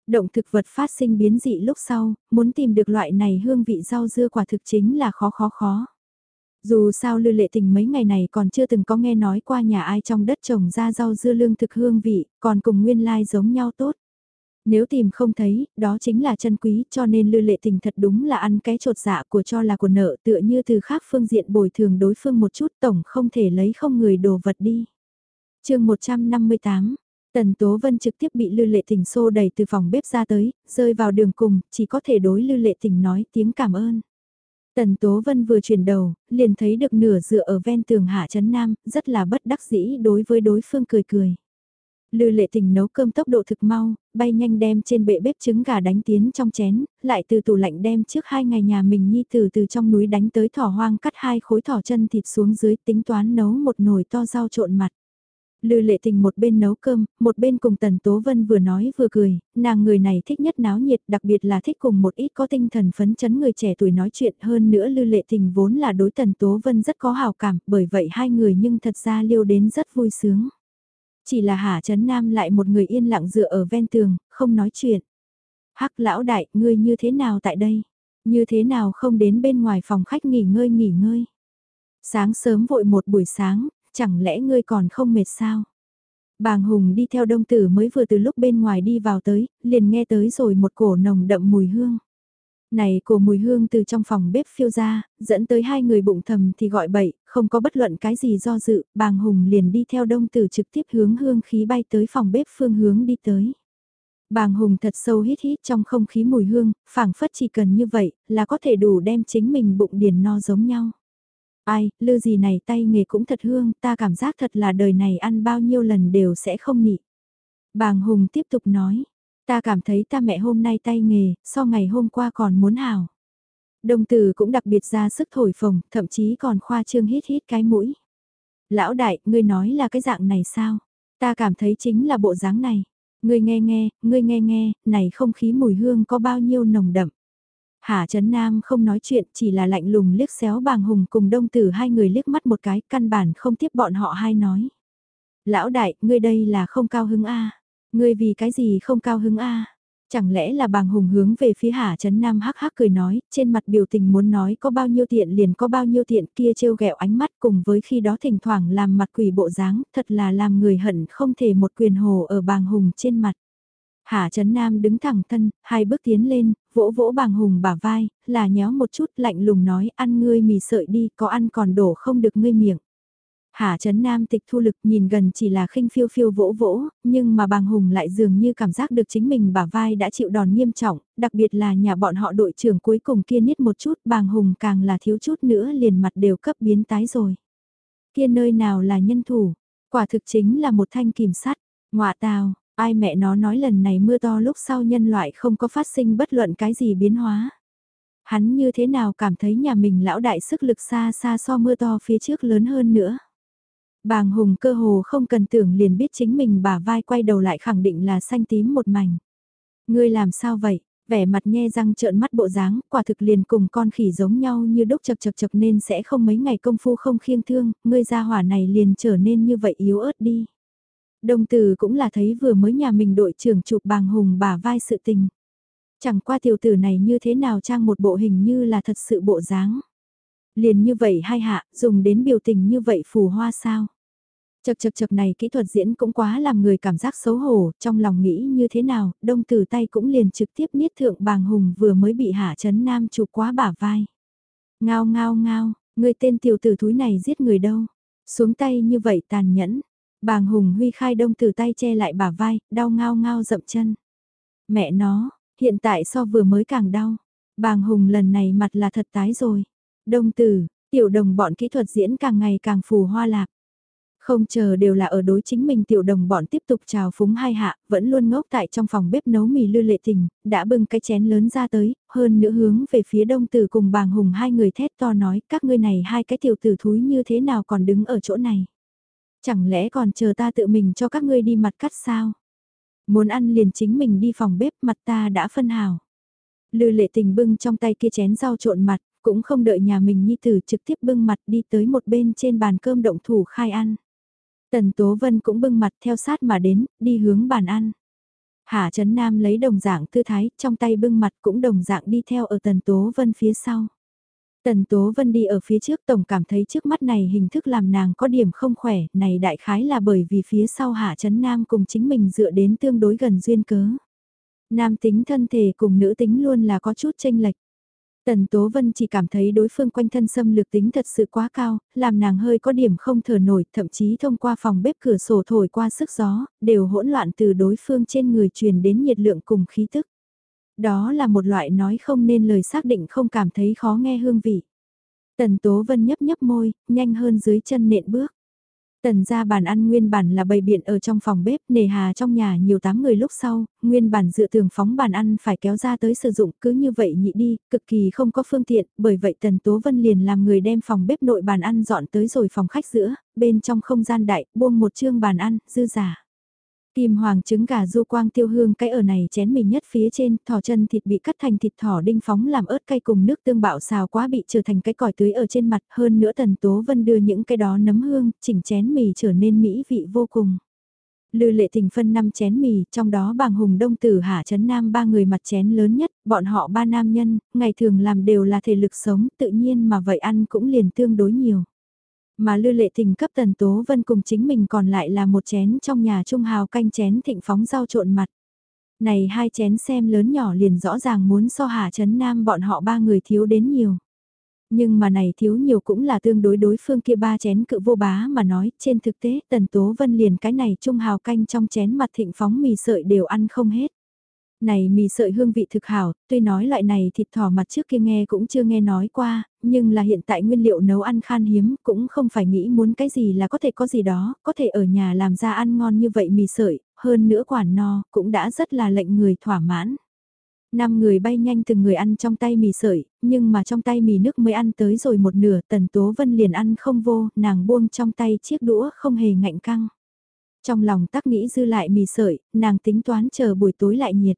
Động thực vật phát sinh biến dị lúc sau, muốn tìm được loại này hương vị rau dưa quả thực chính là khó khó khó. Dù sao Lư Lệ Tình mấy ngày này còn chưa từng có nghe nói qua nhà ai trong đất trồng ra rau dưa lương thực hương vị, còn cùng nguyên lai giống nhau tốt. Nếu tìm không thấy, đó chính là chân quý cho nên Lư Lệ Tình thật đúng là ăn cái trột dạ của cho là của nợ tựa như từ khác phương diện bồi thường đối phương một chút tổng không thể lấy không người đồ vật đi. chương 158 Tần Tố Vân trực tiếp bị Lư Lệ Tình xô đẩy từ phòng bếp ra tới, rơi vào đường cùng, chỉ có thể đối Lư Lệ Tình nói tiếng cảm ơn. Tần Tố Vân vừa chuyển đầu, liền thấy được nửa dựa ở ven tường Hạ Trấn Nam, rất là bất đắc dĩ đối với đối phương cười cười. Lư lệ tình nấu cơm tốc độ thực mau, bay nhanh đem trên bệ bếp trứng gà đánh tiến trong chén, lại từ tủ lạnh đem trước hai ngày nhà mình nhi từ từ trong núi đánh tới thỏ hoang cắt hai khối thỏ chân thịt xuống dưới tính toán nấu một nồi to rau trộn mặt. Lư lệ tình một bên nấu cơm, một bên cùng Tần Tố Vân vừa nói vừa cười, nàng người này thích nhất náo nhiệt đặc biệt là thích cùng một ít có tinh thần phấn chấn người trẻ tuổi nói chuyện hơn nữa Lư lệ tình vốn là đối Tần Tố Vân rất có hào cảm, bởi vậy hai người nhưng thật ra liêu đến rất vui sướng. Chỉ là Hà Trấn Nam lại một người yên lặng dựa ở ven tường, không nói chuyện. Hắc lão đại, ngươi như thế nào tại đây? Như thế nào không đến bên ngoài phòng khách nghỉ ngơi nghỉ ngơi? Sáng sớm vội một buổi sáng, chẳng lẽ ngươi còn không mệt sao? Bàng Hùng đi theo đông tử mới vừa từ lúc bên ngoài đi vào tới, liền nghe tới rồi một cổ nồng đậm mùi hương. Này cổ mùi hương từ trong phòng bếp phiêu ra, dẫn tới hai người bụng thầm thì gọi bậy, không có bất luận cái gì do dự, bàng Hùng liền đi theo đông tử trực tiếp hướng hương khí bay tới phòng bếp phương hướng đi tới. Bàng Hùng thật sâu hít hít trong không khí mùi hương, phảng phất chỉ cần như vậy, là có thể đủ đem chính mình bụng điền no giống nhau. Ai, lư gì này tay nghề cũng thật hương, ta cảm giác thật là đời này ăn bao nhiêu lần đều sẽ không nị. Bàng Hùng tiếp tục nói, ta cảm thấy ta mẹ hôm nay tay nghề, so ngày hôm qua còn muốn hảo. Đồng tử cũng đặc biệt ra sức thổi phồng, thậm chí còn khoa trương hít hít cái mũi. Lão đại, ngươi nói là cái dạng này sao? Ta cảm thấy chính là bộ dáng này. Ngươi nghe nghe, ngươi nghe nghe, này không khí mùi hương có bao nhiêu nồng đậm. Hà Trấn Nam không nói chuyện chỉ là lạnh lùng liếc xéo bàng hùng cùng đông tử hai người liếc mắt một cái căn bản không tiếp bọn họ hai nói. Lão đại, ngươi đây là không cao hứng a Ngươi vì cái gì không cao hứng a Chẳng lẽ là bàng hùng hướng về phía Hà Trấn Nam hắc hắc cười nói, trên mặt biểu tình muốn nói có bao nhiêu tiện liền có bao nhiêu tiện kia trêu ghẹo ánh mắt cùng với khi đó thỉnh thoảng làm mặt quỷ bộ dáng, thật là làm người hận không thể một quyền hồ ở bàng hùng trên mặt. Hà Trấn Nam đứng thẳng thân, hai bước tiến lên, vỗ vỗ bàng hùng bả vai, là nhéo một chút lạnh lùng nói ăn ngươi mì sợi đi, có ăn còn đổ không được ngươi miệng. Hà Trấn Nam tịch thu lực nhìn gần chỉ là khinh phiêu phiêu vỗ vỗ, nhưng mà bàng hùng lại dường như cảm giác được chính mình bả vai đã chịu đòn nghiêm trọng, đặc biệt là nhà bọn họ đội trưởng cuối cùng kia niết một chút, bàng hùng càng là thiếu chút nữa liền mặt đều cấp biến tái rồi. Kia nơi nào là nhân thủ, quả thực chính là một thanh kìm sắt, ngọa tào, Ai mẹ nó nói lần này mưa to lúc sau nhân loại không có phát sinh bất luận cái gì biến hóa. Hắn như thế nào cảm thấy nhà mình lão đại sức lực xa xa so mưa to phía trước lớn hơn nữa. Bàng Hùng cơ hồ không cần tưởng liền biết chính mình bả vai quay đầu lại khẳng định là xanh tím một mảnh. Ngươi làm sao vậy? Vẻ mặt nhe răng trợn mắt bộ dáng, quả thực liền cùng con khỉ giống nhau như đúc chật chật chật nên sẽ không mấy ngày công phu không khiêng thương, ngươi ra hỏa này liền trở nên như vậy yếu ớt đi đồng từ cũng là thấy vừa mới nhà mình đội trưởng chụp bàng hùng bả vai sự tình. Chẳng qua tiểu tử này như thế nào trang một bộ hình như là thật sự bộ dáng. Liền như vậy hai hạ, dùng đến biểu tình như vậy phù hoa sao. Chật chật chật này kỹ thuật diễn cũng quá làm người cảm giác xấu hổ, trong lòng nghĩ như thế nào, đông từ tay cũng liền trực tiếp niết thượng bàng hùng vừa mới bị hạ chấn nam chụp quá bả vai. Ngao ngao ngao, người tên tiểu tử thúi này giết người đâu. Xuống tay như vậy tàn nhẫn, bàng hùng huy khai đông từ tay che lại bả vai, đau ngao ngao dậm chân. Mẹ nó, hiện tại so vừa mới càng đau. Bàng hùng lần này mặt là thật tái rồi. Đông tử, tiểu đồng bọn kỹ thuật diễn càng ngày càng phù hoa lạc. Không chờ đều là ở đối chính mình tiểu đồng bọn tiếp tục chào phúng hai hạ, vẫn luôn ngốc tại trong phòng bếp nấu mì lư lệ tình, đã bưng cái chén lớn ra tới, hơn nữa hướng về phía đông tử cùng bàng hùng hai người thét to nói các ngươi này hai cái tiểu tử thúi như thế nào còn đứng ở chỗ này. Chẳng lẽ còn chờ ta tự mình cho các ngươi đi mặt cắt sao? Muốn ăn liền chính mình đi phòng bếp mặt ta đã phân hào. Lư lệ tình bưng trong tay kia chén rau trộn mặt, cũng không đợi nhà mình nhi tử trực tiếp bưng mặt đi tới một bên trên bàn cơm động thủ khai ăn. Tần Tố Vân cũng bưng mặt theo sát mà đến, đi hướng bàn ăn. Hạ Trấn Nam lấy đồng dạng tư thái, trong tay bưng mặt cũng đồng dạng đi theo ở Tần Tố Vân phía sau. Tần Tố Vân đi ở phía trước tổng cảm thấy trước mắt này hình thức làm nàng có điểm không khỏe, này đại khái là bởi vì phía sau Hạ Trấn Nam cùng chính mình dựa đến tương đối gần duyên cớ. Nam tính thân thể cùng nữ tính luôn là có chút tranh lệch. Tần Tố Vân chỉ cảm thấy đối phương quanh thân xâm lược tính thật sự quá cao, làm nàng hơi có điểm không thở nổi, thậm chí thông qua phòng bếp cửa sổ thổi qua sức gió, đều hỗn loạn từ đối phương trên người truyền đến nhiệt lượng cùng khí tức. Đó là một loại nói không nên lời xác định không cảm thấy khó nghe hương vị. Tần Tố Vân nhấp nhấp môi, nhanh hơn dưới chân nện bước. Tần ra bàn ăn nguyên bản là bày biện ở trong phòng bếp, nề hà trong nhà nhiều tám người lúc sau, nguyên bản dựa tường phóng bàn ăn phải kéo ra tới sử dụng cứ như vậy nhị đi, cực kỳ không có phương tiện, bởi vậy Tần Tố Vân liền làm người đem phòng bếp nội bàn ăn dọn tới rồi phòng khách giữa, bên trong không gian đại, buông một chương bàn ăn, dư giả. Kim hoàng trứng gà du quang tiêu hương cái ở này chén mì nhất phía trên, thỏ chân thịt bị cắt thành thịt thỏ đinh phóng làm ớt cay cùng nước tương bạo xào quá bị trở thành cái còi tưới ở trên mặt hơn nữa tần tố vân đưa những cái đó nấm hương, chỉnh chén mì trở nên mỹ vị vô cùng. Lư lệ tình phân 5 chén mì, trong đó bàng hùng đông tử hạ chấn nam ba người mặt chén lớn nhất, bọn họ ba nam nhân, ngày thường làm đều là thể lực sống, tự nhiên mà vậy ăn cũng liền tương đối nhiều. Mà lư lệ tình cấp tần tố vân cùng chính mình còn lại là một chén trong nhà trung hào canh chén thịnh phóng rau trộn mặt. Này hai chén xem lớn nhỏ liền rõ ràng muốn so hà chấn nam bọn họ ba người thiếu đến nhiều. Nhưng mà này thiếu nhiều cũng là tương đối đối phương kia ba chén cự vô bá mà nói, trên thực tế tần tố vân liền cái này trung hào canh trong chén mặt thịnh phóng mì sợi đều ăn không hết. Này mì sợi hương vị thực hảo, tuy nói loại này thịt thỏ mặt trước kia nghe cũng chưa nghe nói qua, nhưng là hiện tại nguyên liệu nấu ăn khan hiếm cũng không phải nghĩ muốn cái gì là có thể có gì đó, có thể ở nhà làm ra ăn ngon như vậy mì sợi, hơn nữa quản no, cũng đã rất là lệnh người thỏa mãn. Năm người bay nhanh từng người ăn trong tay mì sợi, nhưng mà trong tay mì nước mới ăn tới rồi một nửa, tần tố vân liền ăn không vô, nàng buông trong tay chiếc đũa không hề ngạnh căng. Trong lòng tắc nghĩ dư lại mì sợi, nàng tính toán chờ buổi tối lại nhiệt.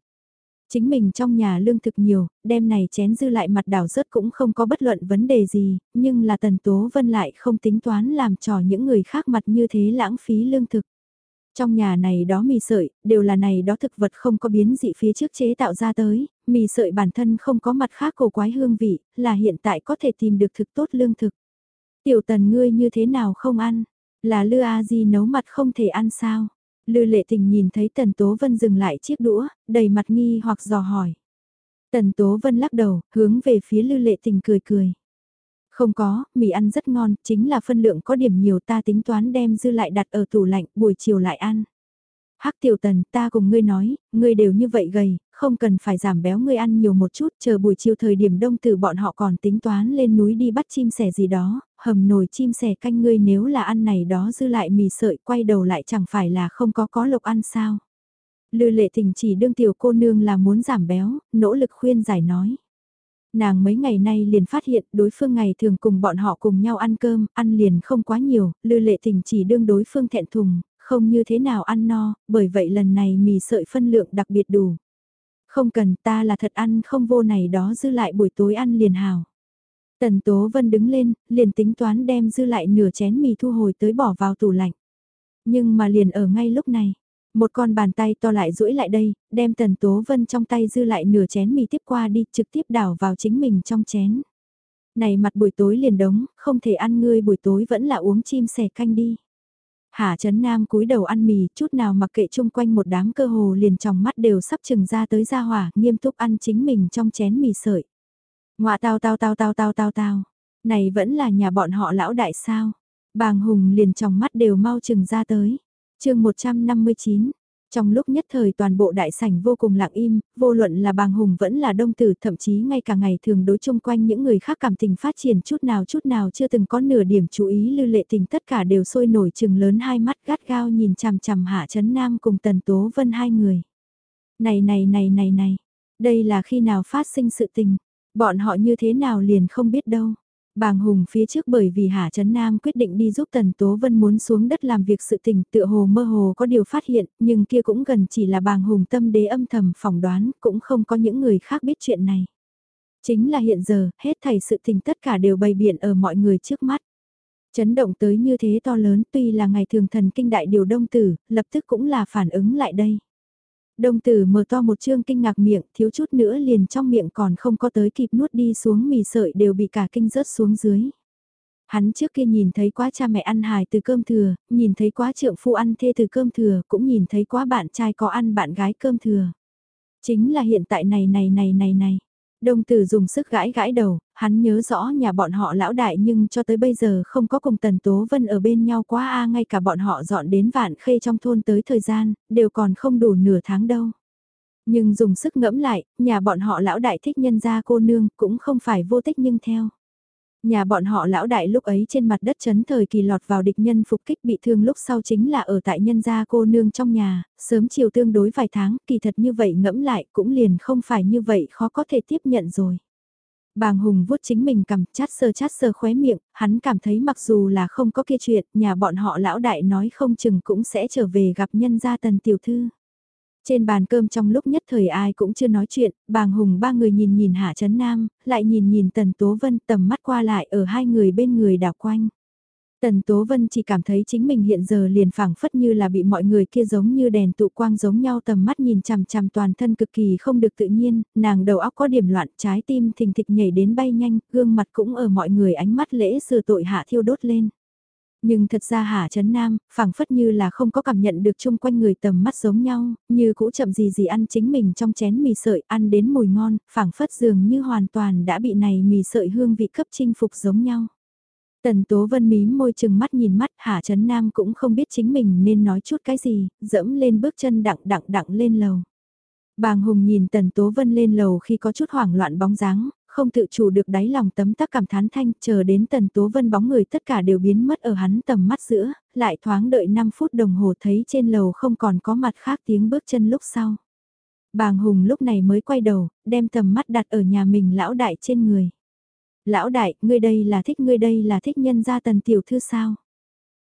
Chính mình trong nhà lương thực nhiều, đêm này chén dư lại mặt đảo rớt cũng không có bất luận vấn đề gì, nhưng là Tần Tố Vân lại không tính toán làm trò những người khác mặt như thế lãng phí lương thực. Trong nhà này đó mì sợi, đều là này đó thực vật không có biến dị phía trước chế tạo ra tới, mì sợi bản thân không có mặt khác cổ quái hương vị, là hiện tại có thể tìm được thực tốt lương thực. Tiểu tần ngươi như thế nào không ăn, là lư a di nấu mặt không thể ăn sao? Lư lệ tình nhìn thấy Tần Tố Vân dừng lại chiếc đũa, đầy mặt nghi hoặc dò hỏi. Tần Tố Vân lắc đầu, hướng về phía Lư lệ tình cười cười. Không có, mì ăn rất ngon, chính là phân lượng có điểm nhiều ta tính toán đem dư lại đặt ở tủ lạnh, buổi chiều lại ăn. Hắc tiểu tần, ta cùng ngươi nói, ngươi đều như vậy gầy, không cần phải giảm béo ngươi ăn nhiều một chút, chờ buổi chiều thời điểm đông từ bọn họ còn tính toán lên núi đi bắt chim sẻ gì đó, hầm nồi chim sẻ canh ngươi nếu là ăn này đó dư lại mì sợi quay đầu lại chẳng phải là không có có lộc ăn sao. Lư lệ tình chỉ đương tiểu cô nương là muốn giảm béo, nỗ lực khuyên giải nói. Nàng mấy ngày nay liền phát hiện đối phương ngày thường cùng bọn họ cùng nhau ăn cơm, ăn liền không quá nhiều, lư lệ tình chỉ đương đối phương thẹn thùng, không như thế nào ăn no, bởi vậy lần này mì sợi phân lượng đặc biệt đủ. Không cần ta là thật ăn không vô này đó dư lại buổi tối ăn liền hào. Tần Tố Vân đứng lên, liền tính toán đem dư lại nửa chén mì thu hồi tới bỏ vào tủ lạnh. Nhưng mà liền ở ngay lúc này, một con bàn tay to lại duỗi lại đây, đem Tần Tố Vân trong tay dư lại nửa chén mì tiếp qua đi trực tiếp đảo vào chính mình trong chén. Này mặt buổi tối liền đống, không thể ăn ngươi buổi tối vẫn là uống chim sẻ canh đi hạ Trấn Nam cúi đầu ăn mì, chút nào mặc kệ chung quanh một đám cơ hồ liền trong mắt đều sắp chừng ra tới ra hỏa, nghiêm túc ăn chính mình trong chén mì sợi. Ngoạ tao tao tao tao tao tao tao, này vẫn là nhà bọn họ lão đại sao. Bàng Hùng liền trong mắt đều mau chừng ra tới. chương 159, trong lúc nhất thời toàn bộ đại sảnh vô cùng lặng im, vô luận là bàng hùng vẫn là đông tử thậm chí ngay cả ngày thường đối chung quanh những người khác cảm tình phát triển chút nào chút nào chưa từng có nửa điểm chú ý lưu lệ tình tất cả đều sôi nổi chừng lớn hai mắt gắt gao nhìn chằm chằm hạ chấn nam cùng tần tố vân hai người. Này này này này này, đây là khi nào phát sinh sự tình, bọn họ như thế nào liền không biết đâu. Bàng Hùng phía trước bởi vì Hà Trấn Nam quyết định đi giúp Tần Tố Vân muốn xuống đất làm việc sự tình tựa hồ mơ hồ có điều phát hiện, nhưng kia cũng gần chỉ là bàng Hùng tâm đế âm thầm phỏng đoán, cũng không có những người khác biết chuyện này. Chính là hiện giờ, hết thảy sự tình tất cả đều bày biện ở mọi người trước mắt. Chấn động tới như thế to lớn tuy là ngày thường thần kinh đại điều đông tử, lập tức cũng là phản ứng lại đây. Đông tử mở to một chương kinh ngạc miệng, thiếu chút nữa liền trong miệng còn không có tới kịp nuốt đi xuống mì sợi đều bị cả kinh rớt xuống dưới. Hắn trước kia nhìn thấy quá cha mẹ ăn hài từ cơm thừa, nhìn thấy quá trượng phu ăn thê từ cơm thừa, cũng nhìn thấy quá bạn trai có ăn bạn gái cơm thừa. Chính là hiện tại này này này này này. Đông tử dùng sức gãi gãi đầu, hắn nhớ rõ nhà bọn họ lão đại nhưng cho tới bây giờ không có cùng Tần Tố Vân ở bên nhau quá a ngay cả bọn họ dọn đến vạn khê trong thôn tới thời gian, đều còn không đủ nửa tháng đâu. Nhưng dùng sức ngẫm lại, nhà bọn họ lão đại thích nhân gia cô nương cũng không phải vô tích nhưng theo. Nhà bọn họ lão đại lúc ấy trên mặt đất chấn thời kỳ lọt vào địch nhân phục kích bị thương lúc sau chính là ở tại nhân gia cô nương trong nhà, sớm chiều tương đối vài tháng, kỳ thật như vậy ngẫm lại cũng liền không phải như vậy khó có thể tiếp nhận rồi. Bàng Hùng vuốt chính mình cầm chát sơ chát sơ khóe miệng, hắn cảm thấy mặc dù là không có kia chuyện, nhà bọn họ lão đại nói không chừng cũng sẽ trở về gặp nhân gia tần tiểu thư. Trên bàn cơm trong lúc nhất thời ai cũng chưa nói chuyện, bàng hùng ba người nhìn nhìn Hạ Trấn Nam, lại nhìn nhìn Tần Tố Vân tầm mắt qua lại ở hai người bên người đảo quanh. Tần Tố Vân chỉ cảm thấy chính mình hiện giờ liền phảng phất như là bị mọi người kia giống như đèn tụ quang giống nhau tầm mắt nhìn chằm chằm toàn thân cực kỳ không được tự nhiên, nàng đầu óc có điểm loạn trái tim thình thịch nhảy đến bay nhanh, gương mặt cũng ở mọi người ánh mắt lễ sửa tội hạ thiêu đốt lên. Nhưng thật ra Hà Trấn Nam, phảng phất như là không có cảm nhận được chung quanh người tầm mắt giống nhau, như cũ chậm gì gì ăn chính mình trong chén mì sợi, ăn đến mùi ngon, phảng phất dường như hoàn toàn đã bị này mì sợi hương vị cấp chinh phục giống nhau. Tần Tố Vân mím môi chừng mắt nhìn mắt, Hà Trấn Nam cũng không biết chính mình nên nói chút cái gì, dẫm lên bước chân đặng đặng đặng lên lầu. Bàng Hùng nhìn Tần Tố Vân lên lầu khi có chút hoảng loạn bóng dáng, không tự chủ được đáy lòng tấm tắc cảm thán thanh, chờ đến tần tố vân bóng người tất cả đều biến mất ở hắn tầm mắt giữa, lại thoáng đợi 5 phút đồng hồ thấy trên lầu không còn có mặt khác tiếng bước chân lúc sau. Bàng Hùng lúc này mới quay đầu, đem tầm mắt đặt ở nhà mình lão đại trên người. Lão đại, ngươi đây là thích ngươi đây là thích nhân gia tần tiểu thư sao?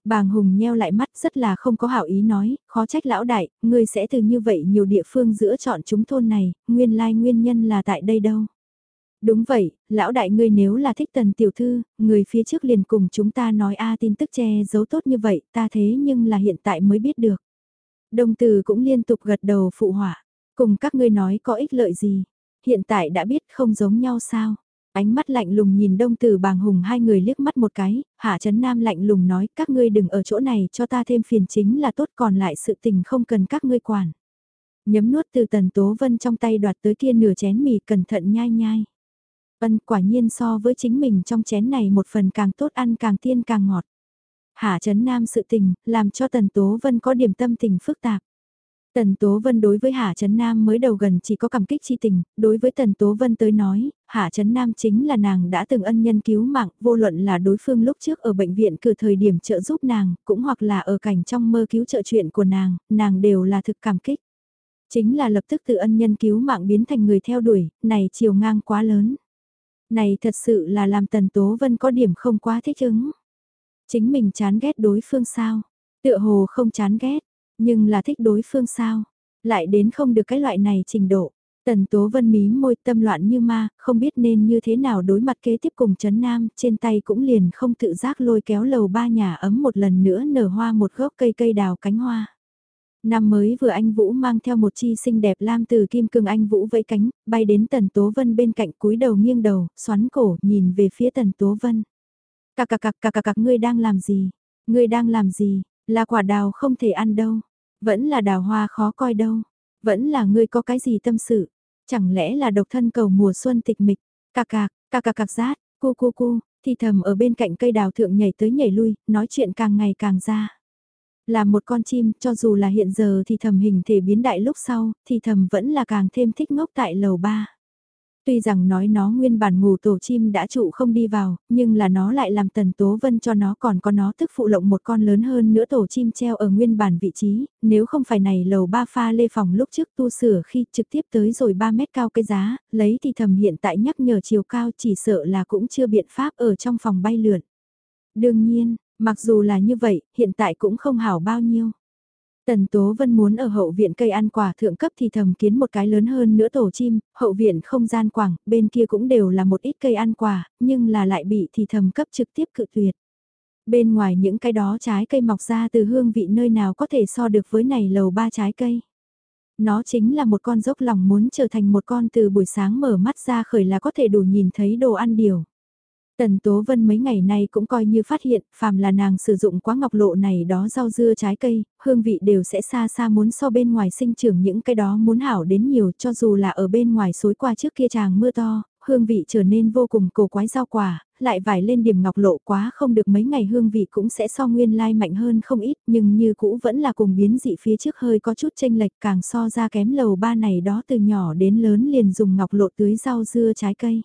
Bàng Hùng nheo lại mắt rất là không có hảo ý nói, khó trách lão đại, ngươi sẽ từ như vậy nhiều địa phương giữa chọn chúng thôn này, nguyên lai nguyên nhân là tại đây đâu. Đúng vậy, lão đại ngươi nếu là thích tần tiểu thư, người phía trước liền cùng chúng ta nói a tin tức che giấu tốt như vậy, ta thế nhưng là hiện tại mới biết được. Đồng từ cũng liên tục gật đầu phụ hỏa, cùng các ngươi nói có ích lợi gì, hiện tại đã biết không giống nhau sao. Ánh mắt lạnh lùng nhìn đông từ bàng hùng hai người liếc mắt một cái, hạ chấn nam lạnh lùng nói các ngươi đừng ở chỗ này cho ta thêm phiền chính là tốt còn lại sự tình không cần các ngươi quản. Nhấm nuốt từ tần tố vân trong tay đoạt tới kia nửa chén mì cẩn thận nhai nhai. Ân quả nhiên so với chính mình trong chén này một phần càng tốt ăn càng tiên càng ngọt. Hạ chấn nam sự tình, làm cho Tần Tố Vân có điểm tâm tình phức tạp. Tần Tố Vân đối với Hạ Trấn Nam mới đầu gần chỉ có cảm kích chi tình, đối với Tần Tố Vân tới nói, Hạ Trấn Nam chính là nàng đã từng ân nhân cứu mạng, vô luận là đối phương lúc trước ở bệnh viện cử thời điểm trợ giúp nàng, cũng hoặc là ở cảnh trong mơ cứu trợ chuyện của nàng, nàng đều là thực cảm kích. Chính là lập tức từ ân nhân cứu mạng biến thành người theo đuổi, này chiều ngang quá lớn. Này thật sự là làm Tần Tố Vân có điểm không quá thích ứng. Chính mình chán ghét đối phương sao? Tựa hồ không chán ghét, nhưng là thích đối phương sao? Lại đến không được cái loại này trình độ. Tần Tố Vân mí môi tâm loạn như ma, không biết nên như thế nào đối mặt kế tiếp cùng Trấn Nam, trên tay cũng liền không tự giác lôi kéo lầu ba nhà ấm một lần nữa nở hoa một gốc cây cây đào cánh hoa. Năm mới vừa anh Vũ mang theo một chi xinh đẹp lam từ kim cương anh Vũ vẫy cánh, bay đến Tần Tố Vân bên cạnh cúi đầu nghiêng đầu, xoắn cổ, nhìn về phía Tần Tố Vân. Cà cà cà cà cà cà ngươi đang làm gì? Ngươi đang làm gì? Là quả đào không thể ăn đâu. Vẫn là đào hoa khó coi đâu. Vẫn là ngươi có cái gì tâm sự. Chẳng lẽ là độc thân cầu mùa xuân tịch mịch. cà cà cà cà cà rát, cu cu cu, thì thầm ở bên cạnh cây đào thượng nhảy tới nhảy lui, nói chuyện càng ngày càng ra. Là một con chim, cho dù là hiện giờ thì thầm hình thể biến đại lúc sau, thì thầm vẫn là càng thêm thích ngốc tại lầu ba. Tuy rằng nói nó nguyên bản ngủ tổ chim đã trụ không đi vào, nhưng là nó lại làm tần tố vân cho nó còn có nó tức phụ lộng một con lớn hơn nữa tổ chim treo ở nguyên bản vị trí, nếu không phải này lầu ba pha lê phòng lúc trước tu sửa khi trực tiếp tới rồi 3 mét cao cái giá, lấy thì thầm hiện tại nhắc nhở chiều cao chỉ sợ là cũng chưa biện pháp ở trong phòng bay lượn. Đương nhiên, mặc dù là như vậy, hiện tại cũng không hảo bao nhiêu. Tần Tố Vân muốn ở hậu viện cây ăn quả thượng cấp thì thầm kiến một cái lớn hơn nữa tổ chim, hậu viện không gian quảng, bên kia cũng đều là một ít cây ăn quả, nhưng là lại bị thì thầm cấp trực tiếp cự tuyệt. Bên ngoài những cái đó trái cây mọc ra từ hương vị nơi nào có thể so được với này lầu ba trái cây. Nó chính là một con dốc lòng muốn trở thành một con từ buổi sáng mở mắt ra khởi là có thể đủ nhìn thấy đồ ăn điều. Tần Tố Vân mấy ngày nay cũng coi như phát hiện, phàm là nàng sử dụng quá ngọc lộ này đó rau dưa trái cây, hương vị đều sẽ xa xa muốn so bên ngoài sinh trưởng những cái đó muốn hảo đến nhiều cho dù là ở bên ngoài suối qua trước kia chàng mưa to, hương vị trở nên vô cùng cổ quái rau quả, lại vải lên điểm ngọc lộ quá không được mấy ngày hương vị cũng sẽ so nguyên lai mạnh hơn không ít nhưng như cũ vẫn là cùng biến dị phía trước hơi có chút tranh lệch càng so ra kém lầu ba này đó từ nhỏ đến lớn liền dùng ngọc lộ tưới rau dưa trái cây.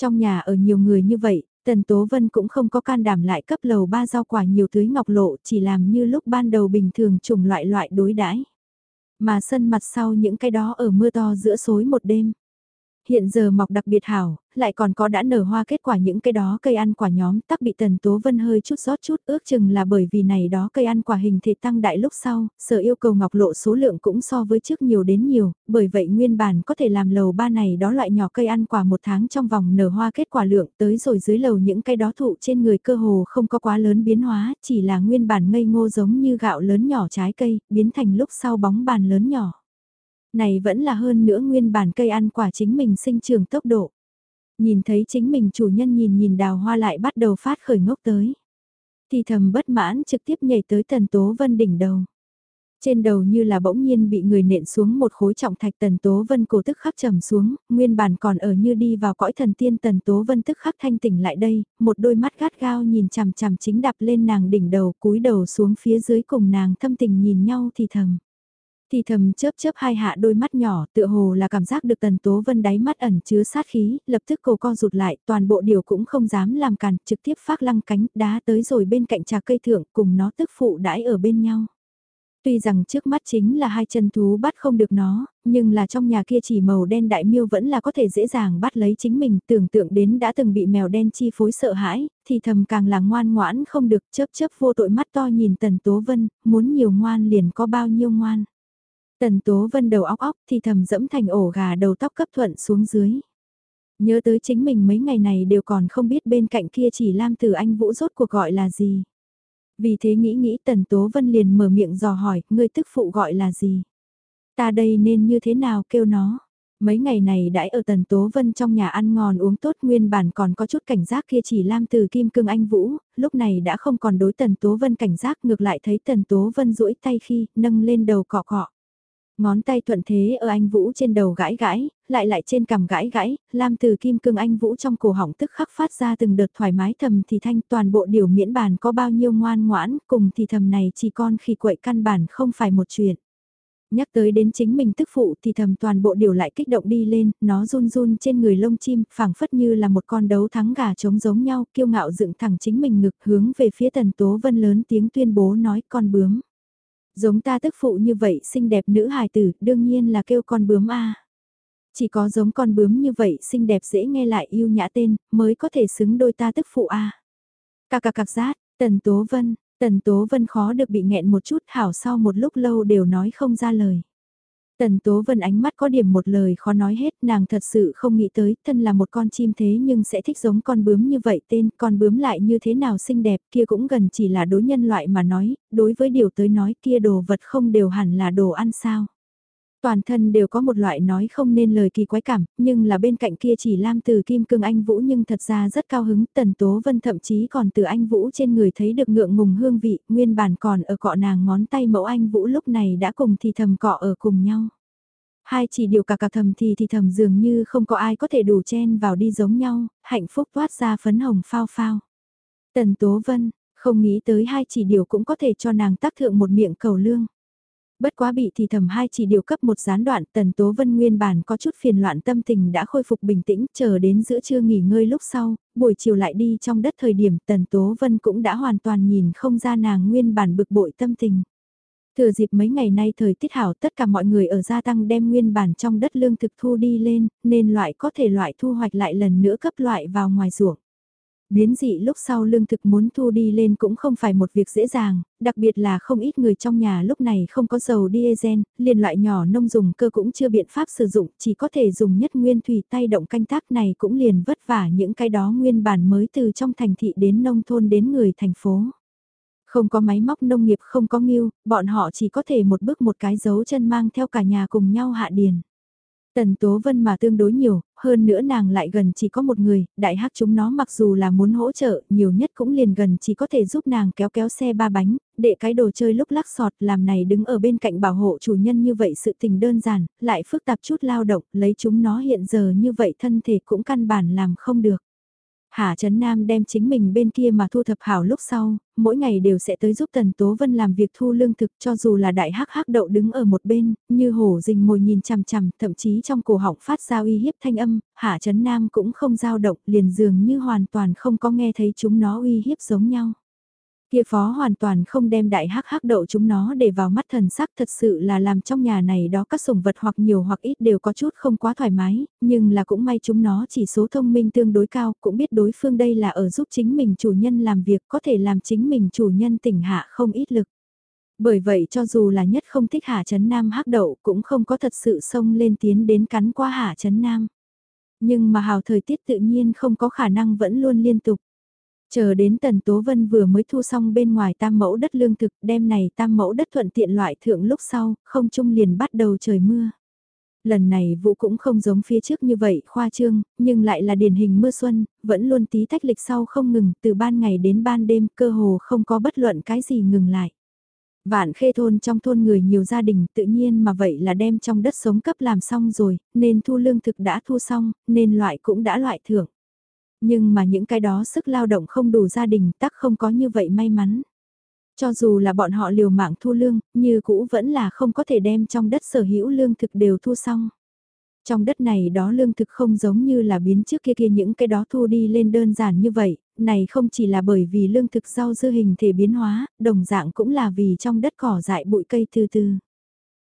Trong nhà ở nhiều người như vậy, Tần Tố Vân cũng không có can đảm lại cấp lầu ba rau quả nhiều tưới ngọc lộ chỉ làm như lúc ban đầu bình thường trùng loại loại đối đãi Mà sân mặt sau những cái đó ở mưa to giữa xối một đêm. Hiện giờ mọc đặc biệt hảo, lại còn có đã nở hoa kết quả những cây đó cây ăn quả nhóm tắc bị Tần Tố Vân hơi chút rót chút ước chừng là bởi vì này đó cây ăn quả hình thể tăng đại lúc sau, sở yêu cầu ngọc lộ số lượng cũng so với trước nhiều đến nhiều, bởi vậy nguyên bản có thể làm lầu ba này đó loại nhỏ cây ăn quả một tháng trong vòng nở hoa kết quả lượng tới rồi dưới lầu những cây đó thụ trên người cơ hồ không có quá lớn biến hóa, chỉ là nguyên bản ngây ngô giống như gạo lớn nhỏ trái cây, biến thành lúc sau bóng bàn lớn nhỏ. Này vẫn là hơn nữa nguyên bản cây ăn quả chính mình sinh trưởng tốc độ. Nhìn thấy chính mình chủ nhân nhìn nhìn đào hoa lại bắt đầu phát khởi ngốc tới. Thì thầm bất mãn trực tiếp nhảy tới tần tố vân đỉnh đầu. Trên đầu như là bỗng nhiên bị người nện xuống một khối trọng thạch tần tố vân cổ tức khắc trầm xuống, nguyên bản còn ở như đi vào cõi thần tiên tần tố vân tức khắc thanh tỉnh lại đây, một đôi mắt gắt gao nhìn chằm chằm chính đạp lên nàng đỉnh đầu cúi đầu xuống phía dưới cùng nàng thâm tình nhìn nhau thì thầm. Thì thầm chớp chớp hai hạ đôi mắt nhỏ tựa hồ là cảm giác được tần tố vân đáy mắt ẩn chứa sát khí, lập tức cổ co rụt lại, toàn bộ điều cũng không dám làm càn, trực tiếp phát lăng cánh, đá tới rồi bên cạnh trà cây thượng cùng nó tức phụ đãi ở bên nhau. Tuy rằng trước mắt chính là hai chân thú bắt không được nó, nhưng là trong nhà kia chỉ màu đen đại miêu vẫn là có thể dễ dàng bắt lấy chính mình, tưởng tượng đến đã từng bị mèo đen chi phối sợ hãi, thì thầm càng là ngoan ngoãn không được chớp chớp vô tội mắt to nhìn Tần Tố Vân, muốn nhiều ngoan liền có bao nhiêu ngoan. Tần Tố Vân đầu óc óc thì thầm dẫm thành ổ gà đầu tóc cấp thuận xuống dưới. Nhớ tới chính mình mấy ngày này đều còn không biết bên cạnh kia chỉ Lam Tử Anh Vũ rốt cuộc gọi là gì. Vì thế nghĩ nghĩ Tần Tố Vân liền mở miệng dò hỏi, ngươi tức phụ gọi là gì? Ta đây nên như thế nào kêu nó? Mấy ngày này đãi ở Tần Tố Vân trong nhà ăn ngon uống tốt nguyên bản còn có chút cảnh giác kia chỉ Lam từ Kim Cương Anh Vũ, lúc này đã không còn đối Tần Tố Vân cảnh giác ngược lại thấy Tần Tố Vân duỗi tay khi nâng lên đầu cọ cọ. Ngón tay thuận thế ở anh Vũ trên đầu gãi gãi, lại lại trên cằm gãi gãi, Lam từ kim cương anh Vũ trong cổ họng tức khắc phát ra từng đợt thoải mái thầm thì thanh toàn bộ điều miễn bàn có bao nhiêu ngoan ngoãn, cùng thì thầm này chỉ con khi quậy căn bản không phải một chuyện. Nhắc tới đến chính mình tức phụ thì thầm toàn bộ điều lại kích động đi lên, nó run run trên người lông chim, phảng phất như là một con đấu thắng gà trống giống nhau, kiêu ngạo dựng thẳng chính mình ngực hướng về phía tần tố vân lớn tiếng tuyên bố nói con bướm. Giống ta tức phụ như vậy xinh đẹp nữ hài tử, đương nhiên là kêu con bướm a. Chỉ có giống con bướm như vậy xinh đẹp dễ nghe lại yêu nhã tên, mới có thể xứng đôi ta tức phụ a. Cà cà cạc rát, Tần Tố Vân, Tần Tố Vân khó được bị nghẹn một chút hảo sau một lúc lâu đều nói không ra lời. Tần Tố Vân ánh mắt có điểm một lời khó nói hết, nàng thật sự không nghĩ tới, thân là một con chim thế nhưng sẽ thích giống con bướm như vậy tên, con bướm lại như thế nào xinh đẹp, kia cũng gần chỉ là đối nhân loại mà nói, đối với điều tới nói kia đồ vật không đều hẳn là đồ ăn sao. Toàn thân đều có một loại nói không nên lời kỳ quái cảm, nhưng là bên cạnh kia chỉ lam từ kim cương anh Vũ nhưng thật ra rất cao hứng, tần tố vân thậm chí còn từ anh Vũ trên người thấy được ngượng ngùng hương vị, nguyên bản còn ở cọ nàng ngón tay mẫu anh Vũ lúc này đã cùng thì thầm cọ ở cùng nhau. Hai chỉ điều cả cả thầm thì thì thầm dường như không có ai có thể đủ chen vào đi giống nhau, hạnh phúc toát ra phấn hồng phao phao. Tần Tố Vân, không nghĩ tới hai chỉ điều cũng có thể cho nàng tác thượng một miệng cầu lương. Bất quá bị thì thầm hai chỉ điều cấp một gián đoạn tần tố vân nguyên bản có chút phiền loạn tâm tình đã khôi phục bình tĩnh chờ đến giữa trưa nghỉ ngơi lúc sau, buổi chiều lại đi trong đất thời điểm tần tố vân cũng đã hoàn toàn nhìn không ra nàng nguyên bản bực bội tâm tình. Thừa dịp mấy ngày nay thời tiết hảo tất cả mọi người ở gia tăng đem nguyên bản trong đất lương thực thu đi lên, nên loại có thể loại thu hoạch lại lần nữa cấp loại vào ngoài ruộng. Biến dị lúc sau lương thực muốn thu đi lên cũng không phải một việc dễ dàng, đặc biệt là không ít người trong nhà lúc này không có dầu diesel, liền loại nhỏ nông dùng cơ cũng chưa biện pháp sử dụng, chỉ có thể dùng nhất nguyên thủy tay động canh tác này cũng liền vất vả những cái đó nguyên bản mới từ trong thành thị đến nông thôn đến người thành phố. Không có máy móc nông nghiệp không có nghiêu, bọn họ chỉ có thể một bước một cái dấu chân mang theo cả nhà cùng nhau hạ điền. Tần Tố Vân mà tương đối nhiều, hơn nữa nàng lại gần chỉ có một người, đại hắc chúng nó mặc dù là muốn hỗ trợ, nhiều nhất cũng liền gần chỉ có thể giúp nàng kéo kéo xe ba bánh, để cái đồ chơi lúc lắc sọt làm này đứng ở bên cạnh bảo hộ chủ nhân như vậy sự tình đơn giản, lại phức tạp chút lao động, lấy chúng nó hiện giờ như vậy thân thể cũng căn bản làm không được. Hà Trấn Nam đem chính mình bên kia mà thu thập hảo lúc sau, mỗi ngày đều sẽ tới giúp Tần Tố Vân làm việc thu lương thực cho dù là đại hắc hắc đậu đứng ở một bên, như hổ rình mồi nhìn chằm chằm, thậm chí trong cổ họng phát ra uy hiếp thanh âm, Hạ Trấn Nam cũng không dao động, liền dường như hoàn toàn không có nghe thấy chúng nó uy hiếp giống nhau. Kia phó hoàn toàn không đem đại hắc hắc đậu chúng nó để vào mắt thần sắc thật sự là làm trong nhà này đó các sủng vật hoặc nhiều hoặc ít đều có chút không quá thoải mái, nhưng là cũng may chúng nó chỉ số thông minh tương đối cao, cũng biết đối phương đây là ở giúp chính mình chủ nhân làm việc có thể làm chính mình chủ nhân tỉnh hạ không ít lực. Bởi vậy cho dù là nhất không thích hạ chấn nam hắc đậu cũng không có thật sự xông lên tiến đến cắn qua hạ chấn nam. Nhưng mà hào thời tiết tự nhiên không có khả năng vẫn luôn liên tục. Chờ đến Tần Tố Vân vừa mới thu xong bên ngoài tam mẫu đất lương thực, đem này tam mẫu đất thuận tiện loại thượng lúc sau, không trung liền bắt đầu trời mưa. Lần này vụ cũng không giống phía trước như vậy khoa trương, nhưng lại là điển hình mưa xuân, vẫn luôn tí tách lịch sau không ngừng, từ ban ngày đến ban đêm cơ hồ không có bất luận cái gì ngừng lại. Vạn khê thôn trong thôn người nhiều gia đình tự nhiên mà vậy là đem trong đất sống cấp làm xong rồi, nên thu lương thực đã thu xong, nên loại cũng đã loại thưởng. Nhưng mà những cái đó sức lao động không đủ gia đình tắc không có như vậy may mắn. Cho dù là bọn họ liều mạng thu lương, như cũ vẫn là không có thể đem trong đất sở hữu lương thực đều thu xong. Trong đất này đó lương thực không giống như là biến trước kia kia những cái đó thu đi lên đơn giản như vậy, này không chỉ là bởi vì lương thực rau dư hình thể biến hóa, đồng dạng cũng là vì trong đất cỏ dại bụi cây từ từ.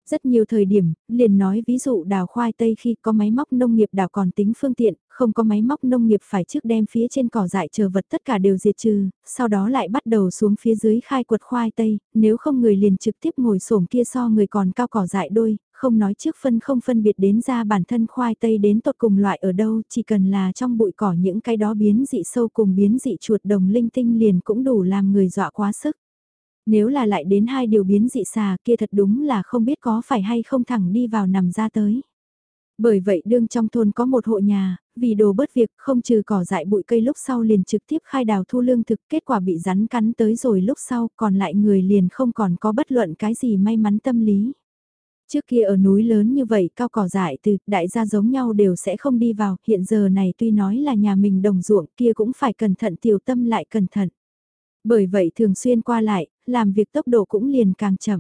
Rất nhiều thời điểm, liền nói ví dụ đào khoai tây khi có máy móc nông nghiệp đào còn tính phương tiện, không có máy móc nông nghiệp phải trước đem phía trên cỏ dại chờ vật tất cả đều diệt trừ, sau đó lại bắt đầu xuống phía dưới khai quật khoai tây, nếu không người liền trực tiếp ngồi xổm kia so người còn cao cỏ dại đôi, không nói trước phân không phân biệt đến ra bản thân khoai tây đến tột cùng loại ở đâu, chỉ cần là trong bụi cỏ những cái đó biến dị sâu cùng biến dị chuột đồng linh tinh liền cũng đủ làm người dọa quá sức. Nếu là lại đến hai điều biến dị xà kia thật đúng là không biết có phải hay không thẳng đi vào nằm ra tới. Bởi vậy đương trong thôn có một hộ nhà, vì đồ bớt việc không trừ cỏ dại bụi cây lúc sau liền trực tiếp khai đào thu lương thực kết quả bị rắn cắn tới rồi lúc sau còn lại người liền không còn có bất luận cái gì may mắn tâm lý. Trước kia ở núi lớn như vậy cao cỏ dại từ đại gia giống nhau đều sẽ không đi vào, hiện giờ này tuy nói là nhà mình đồng ruộng kia cũng phải cẩn thận tiểu tâm lại cẩn thận. Bởi vậy thường xuyên qua lại, làm việc tốc độ cũng liền càng chậm.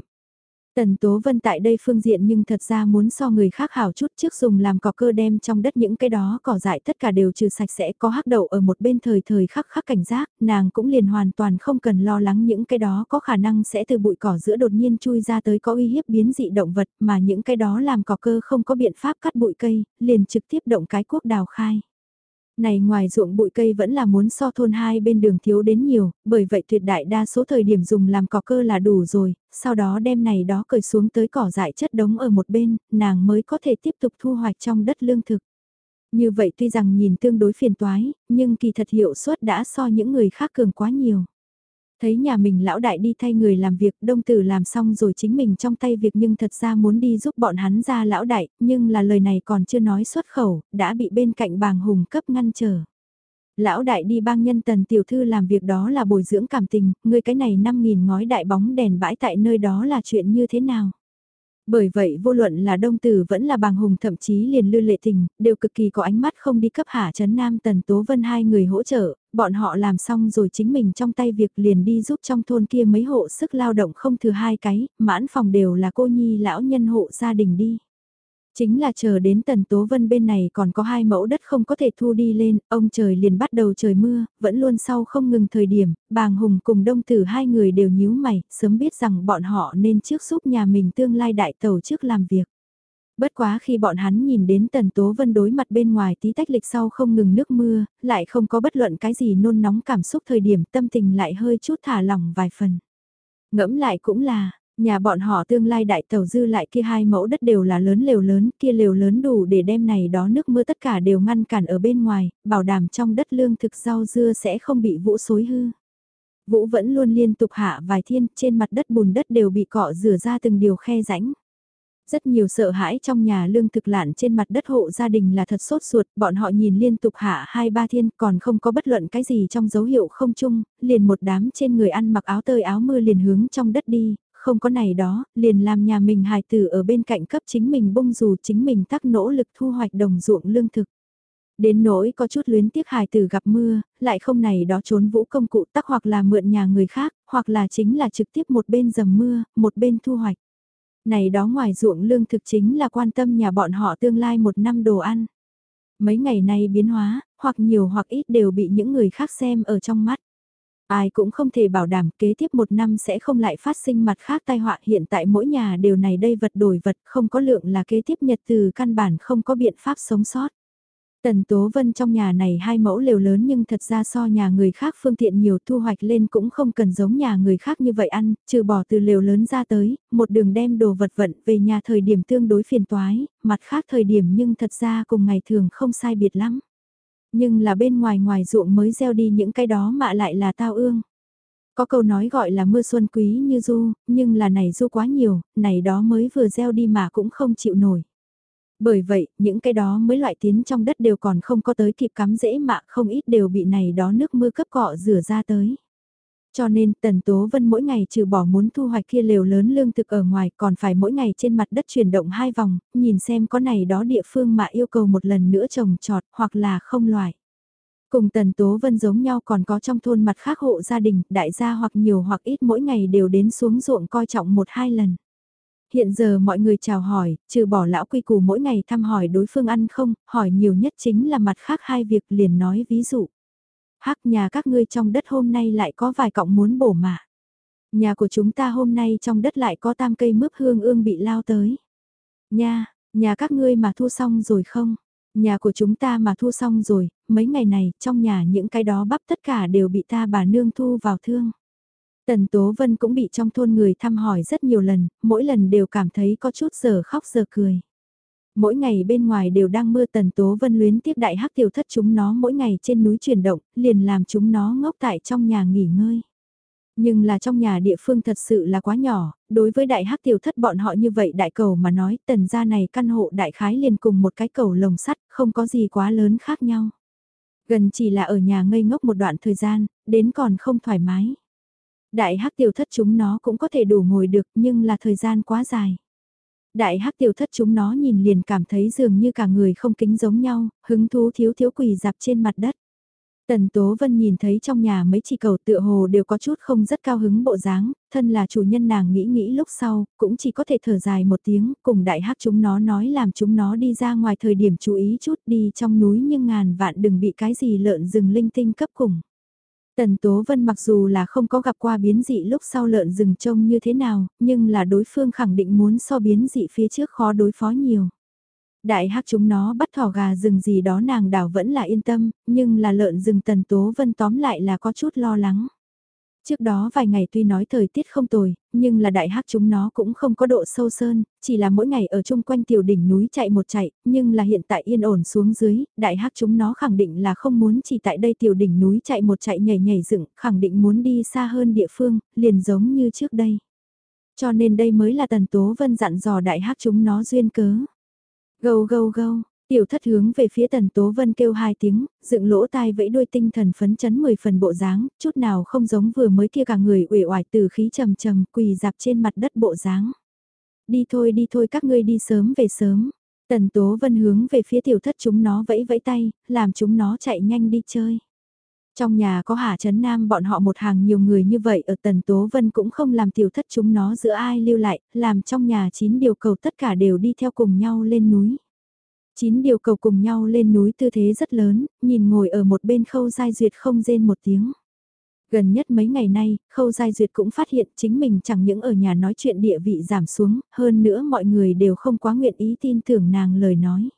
Tần Tố Vân tại đây phương diện nhưng thật ra muốn so người khác hảo chút trước dùng làm cỏ cơ đem trong đất những cái đó cỏ dại tất cả đều trừ sạch sẽ có hắc đậu ở một bên thời thời khắc khắc cảnh giác, nàng cũng liền hoàn toàn không cần lo lắng những cái đó có khả năng sẽ từ bụi cỏ giữa đột nhiên chui ra tới có uy hiếp biến dị động vật mà những cái đó làm cỏ cơ không có biện pháp cắt bụi cây, liền trực tiếp động cái quốc đào khai. Này ngoài ruộng bụi cây vẫn là muốn so thôn hai bên đường thiếu đến nhiều, bởi vậy tuyệt đại đa số thời điểm dùng làm cỏ cơ là đủ rồi, sau đó đem này đó cởi xuống tới cỏ dại chất đống ở một bên, nàng mới có thể tiếp tục thu hoạch trong đất lương thực. Như vậy tuy rằng nhìn tương đối phiền toái, nhưng kỳ thật hiệu suất đã so những người khác cường quá nhiều. Thấy nhà mình lão đại đi thay người làm việc, đông tử làm xong rồi chính mình trong tay việc nhưng thật ra muốn đi giúp bọn hắn ra lão đại, nhưng là lời này còn chưa nói xuất khẩu, đã bị bên cạnh bàng hùng cấp ngăn trở. Lão đại đi bang nhân tần tiểu thư làm việc đó là bồi dưỡng cảm tình, người cái này 5.000 ngói đại bóng đèn bãi tại nơi đó là chuyện như thế nào? Bởi vậy vô luận là đông tử vẫn là bàng hùng thậm chí liền lư lệ tình, đều cực kỳ có ánh mắt không đi cấp hạ chấn nam tần tố vân hai người hỗ trợ, bọn họ làm xong rồi chính mình trong tay việc liền đi giúp trong thôn kia mấy hộ sức lao động không thừa hai cái, mãn phòng đều là cô nhi lão nhân hộ gia đình đi. Chính là chờ đến tần tố vân bên này còn có hai mẫu đất không có thể thu đi lên, ông trời liền bắt đầu trời mưa, vẫn luôn sau không ngừng thời điểm, bàng hùng cùng đông tử hai người đều nhíu mày, sớm biết rằng bọn họ nên trước giúp nhà mình tương lai đại tàu trước làm việc. Bất quá khi bọn hắn nhìn đến tần tố vân đối mặt bên ngoài tí tách lịch sau không ngừng nước mưa, lại không có bất luận cái gì nôn nóng cảm xúc thời điểm tâm tình lại hơi chút thả lỏng vài phần. Ngẫm lại cũng là, Nhà bọn họ tương lai đại tàu dư lại kia hai mẫu đất đều là lớn lều lớn, kia lều lớn đủ để đem này đó nước mưa tất cả đều ngăn cản ở bên ngoài, bảo đảm trong đất lương thực rau dưa sẽ không bị vũ xối hư. Vũ vẫn luôn liên tục hạ vài thiên, trên mặt đất bùn đất đều bị cọ rửa ra từng điều khe rãnh. Rất nhiều sợ hãi trong nhà lương thực lạn trên mặt đất hộ gia đình là thật sốt ruột, bọn họ nhìn liên tục hạ hai ba thiên còn không có bất luận cái gì trong dấu hiệu không chung, liền một đám trên người ăn mặc áo tơi áo mưa liền hướng trong đất đi, không có này đó, liền làm nhà mình hài tử ở bên cạnh cấp chính mình bung dù chính mình tắc nỗ lực thu hoạch đồng ruộng lương thực. Đến nỗi có chút luyến tiếc hài tử gặp mưa, lại không này đó trốn vũ công cụ tắc hoặc là mượn nhà người khác, hoặc là chính là trực tiếp một bên dầm mưa, một bên thu hoạch. Này đó ngoài ruộng lương thực chính là quan tâm nhà bọn họ tương lai một năm đồ ăn. Mấy ngày nay biến hóa, hoặc nhiều hoặc ít đều bị những người khác xem ở trong mắt. Ai cũng không thể bảo đảm kế tiếp một năm sẽ không lại phát sinh mặt khác tai họa hiện tại mỗi nhà đều này đây vật đổi vật không có lượng là kế tiếp nhật từ căn bản không có biện pháp sống sót. Tần Tố Vân trong nhà này hai mẫu lều lớn nhưng thật ra so nhà người khác phương tiện nhiều thu hoạch lên cũng không cần giống nhà người khác như vậy ăn, trừ bỏ từ lều lớn ra tới, một đường đem đồ vật vận về nhà thời điểm tương đối phiền toái, mặt khác thời điểm nhưng thật ra cùng ngày thường không sai biệt lắm. Nhưng là bên ngoài ngoài ruộng mới gieo đi những cái đó mà lại là tao ương. Có câu nói gọi là mưa xuân quý như du, nhưng là này du quá nhiều, này đó mới vừa gieo đi mà cũng không chịu nổi. Bởi vậy, những cái đó mới loại tiến trong đất đều còn không có tới kịp cắm dễ mạ không ít đều bị này đó nước mưa cấp cọ rửa ra tới. Cho nên Tần Tố Vân mỗi ngày trừ bỏ muốn thu hoạch kia lều lớn lương thực ở ngoài còn phải mỗi ngày trên mặt đất chuyển động hai vòng, nhìn xem có này đó địa phương mà yêu cầu một lần nữa trồng trọt hoặc là không loại. Cùng Tần Tố Vân giống nhau còn có trong thôn mặt khác hộ gia đình, đại gia hoặc nhiều hoặc ít mỗi ngày đều đến xuống ruộng coi trọng một hai lần. Hiện giờ mọi người chào hỏi, trừ bỏ lão quy củ mỗi ngày thăm hỏi đối phương ăn không, hỏi nhiều nhất chính là mặt khác hai việc liền nói ví dụ hắc nhà các ngươi trong đất hôm nay lại có vài cọng muốn bổ mà. Nhà của chúng ta hôm nay trong đất lại có tam cây mướp hương ương bị lao tới. Nha, nhà các ngươi mà thu xong rồi không? Nhà của chúng ta mà thu xong rồi, mấy ngày này trong nhà những cái đó bắp tất cả đều bị ta bà nương thu vào thương. Tần Tố Vân cũng bị trong thôn người thăm hỏi rất nhiều lần, mỗi lần đều cảm thấy có chút giờ khóc giờ cười. Mỗi ngày bên ngoài đều đang mưa tần tố vân luyến tiếp đại hắc tiểu thất chúng nó mỗi ngày trên núi chuyển động, liền làm chúng nó ngốc tại trong nhà nghỉ ngơi. Nhưng là trong nhà địa phương thật sự là quá nhỏ, đối với đại hắc tiểu thất bọn họ như vậy đại cầu mà nói tần gia này căn hộ đại khái liền cùng một cái cầu lồng sắt, không có gì quá lớn khác nhau. Gần chỉ là ở nhà ngây ngốc một đoạn thời gian, đến còn không thoải mái. Đại hắc tiểu thất chúng nó cũng có thể đủ ngồi được nhưng là thời gian quá dài. Đại hắc tiểu thất chúng nó nhìn liền cảm thấy dường như cả người không kính giống nhau, hứng thú thiếu thiếu quỳ dạp trên mặt đất. Tần Tố Vân nhìn thấy trong nhà mấy chị cầu tựa hồ đều có chút không rất cao hứng bộ dáng, thân là chủ nhân nàng nghĩ nghĩ lúc sau, cũng chỉ có thể thở dài một tiếng, cùng đại hắc chúng nó nói làm chúng nó đi ra ngoài thời điểm chú ý chút đi trong núi nhưng ngàn vạn đừng bị cái gì lợn rừng linh tinh cấp cùng. Tần Tố Vân mặc dù là không có gặp qua biến dị lúc sau lợn rừng trông như thế nào, nhưng là đối phương khẳng định muốn so biến dị phía trước khó đối phó nhiều. Đại hắc chúng nó bắt thỏ gà rừng gì đó nàng đảo vẫn là yên tâm, nhưng là lợn rừng Tần Tố Vân tóm lại là có chút lo lắng. Trước đó vài ngày tuy nói thời tiết không tồi, nhưng là đại hắc chúng nó cũng không có độ sâu sơn, chỉ là mỗi ngày ở chung quanh tiểu đỉnh núi chạy một chạy, nhưng là hiện tại yên ổn xuống dưới, đại hắc chúng nó khẳng định là không muốn chỉ tại đây tiểu đỉnh núi chạy một chạy nhảy nhảy dựng, khẳng định muốn đi xa hơn địa phương, liền giống như trước đây. Cho nên đây mới là tần tố vân dặn dò đại hắc chúng nó duyên cớ. Gâu gâu gâu, Tiểu thất hướng về phía tần tố vân kêu hai tiếng, dựng lỗ tai vẫy đuôi tinh thần phấn chấn mười phần bộ dáng, chút nào không giống vừa mới kia cả người uể oải từ khí trầm trầm quỳ dạp trên mặt đất bộ dáng. Đi thôi đi thôi các ngươi đi sớm về sớm. Tần tố vân hướng về phía tiểu thất chúng nó vẫy vẫy tay, làm chúng nó chạy nhanh đi chơi. Trong nhà có Hà Trấn Nam bọn họ một hàng nhiều người như vậy ở Tần Tố Vân cũng không làm tiểu thất chúng nó giữa ai lưu lại, làm trong nhà chín điều cầu tất cả đều đi theo cùng nhau lên núi. Chín điều cầu cùng nhau lên núi tư thế rất lớn, nhìn ngồi ở một bên khâu giai duyệt không rên một tiếng. Gần nhất mấy ngày nay, khâu giai duyệt cũng phát hiện chính mình chẳng những ở nhà nói chuyện địa vị giảm xuống, hơn nữa mọi người đều không quá nguyện ý tin tưởng nàng lời nói.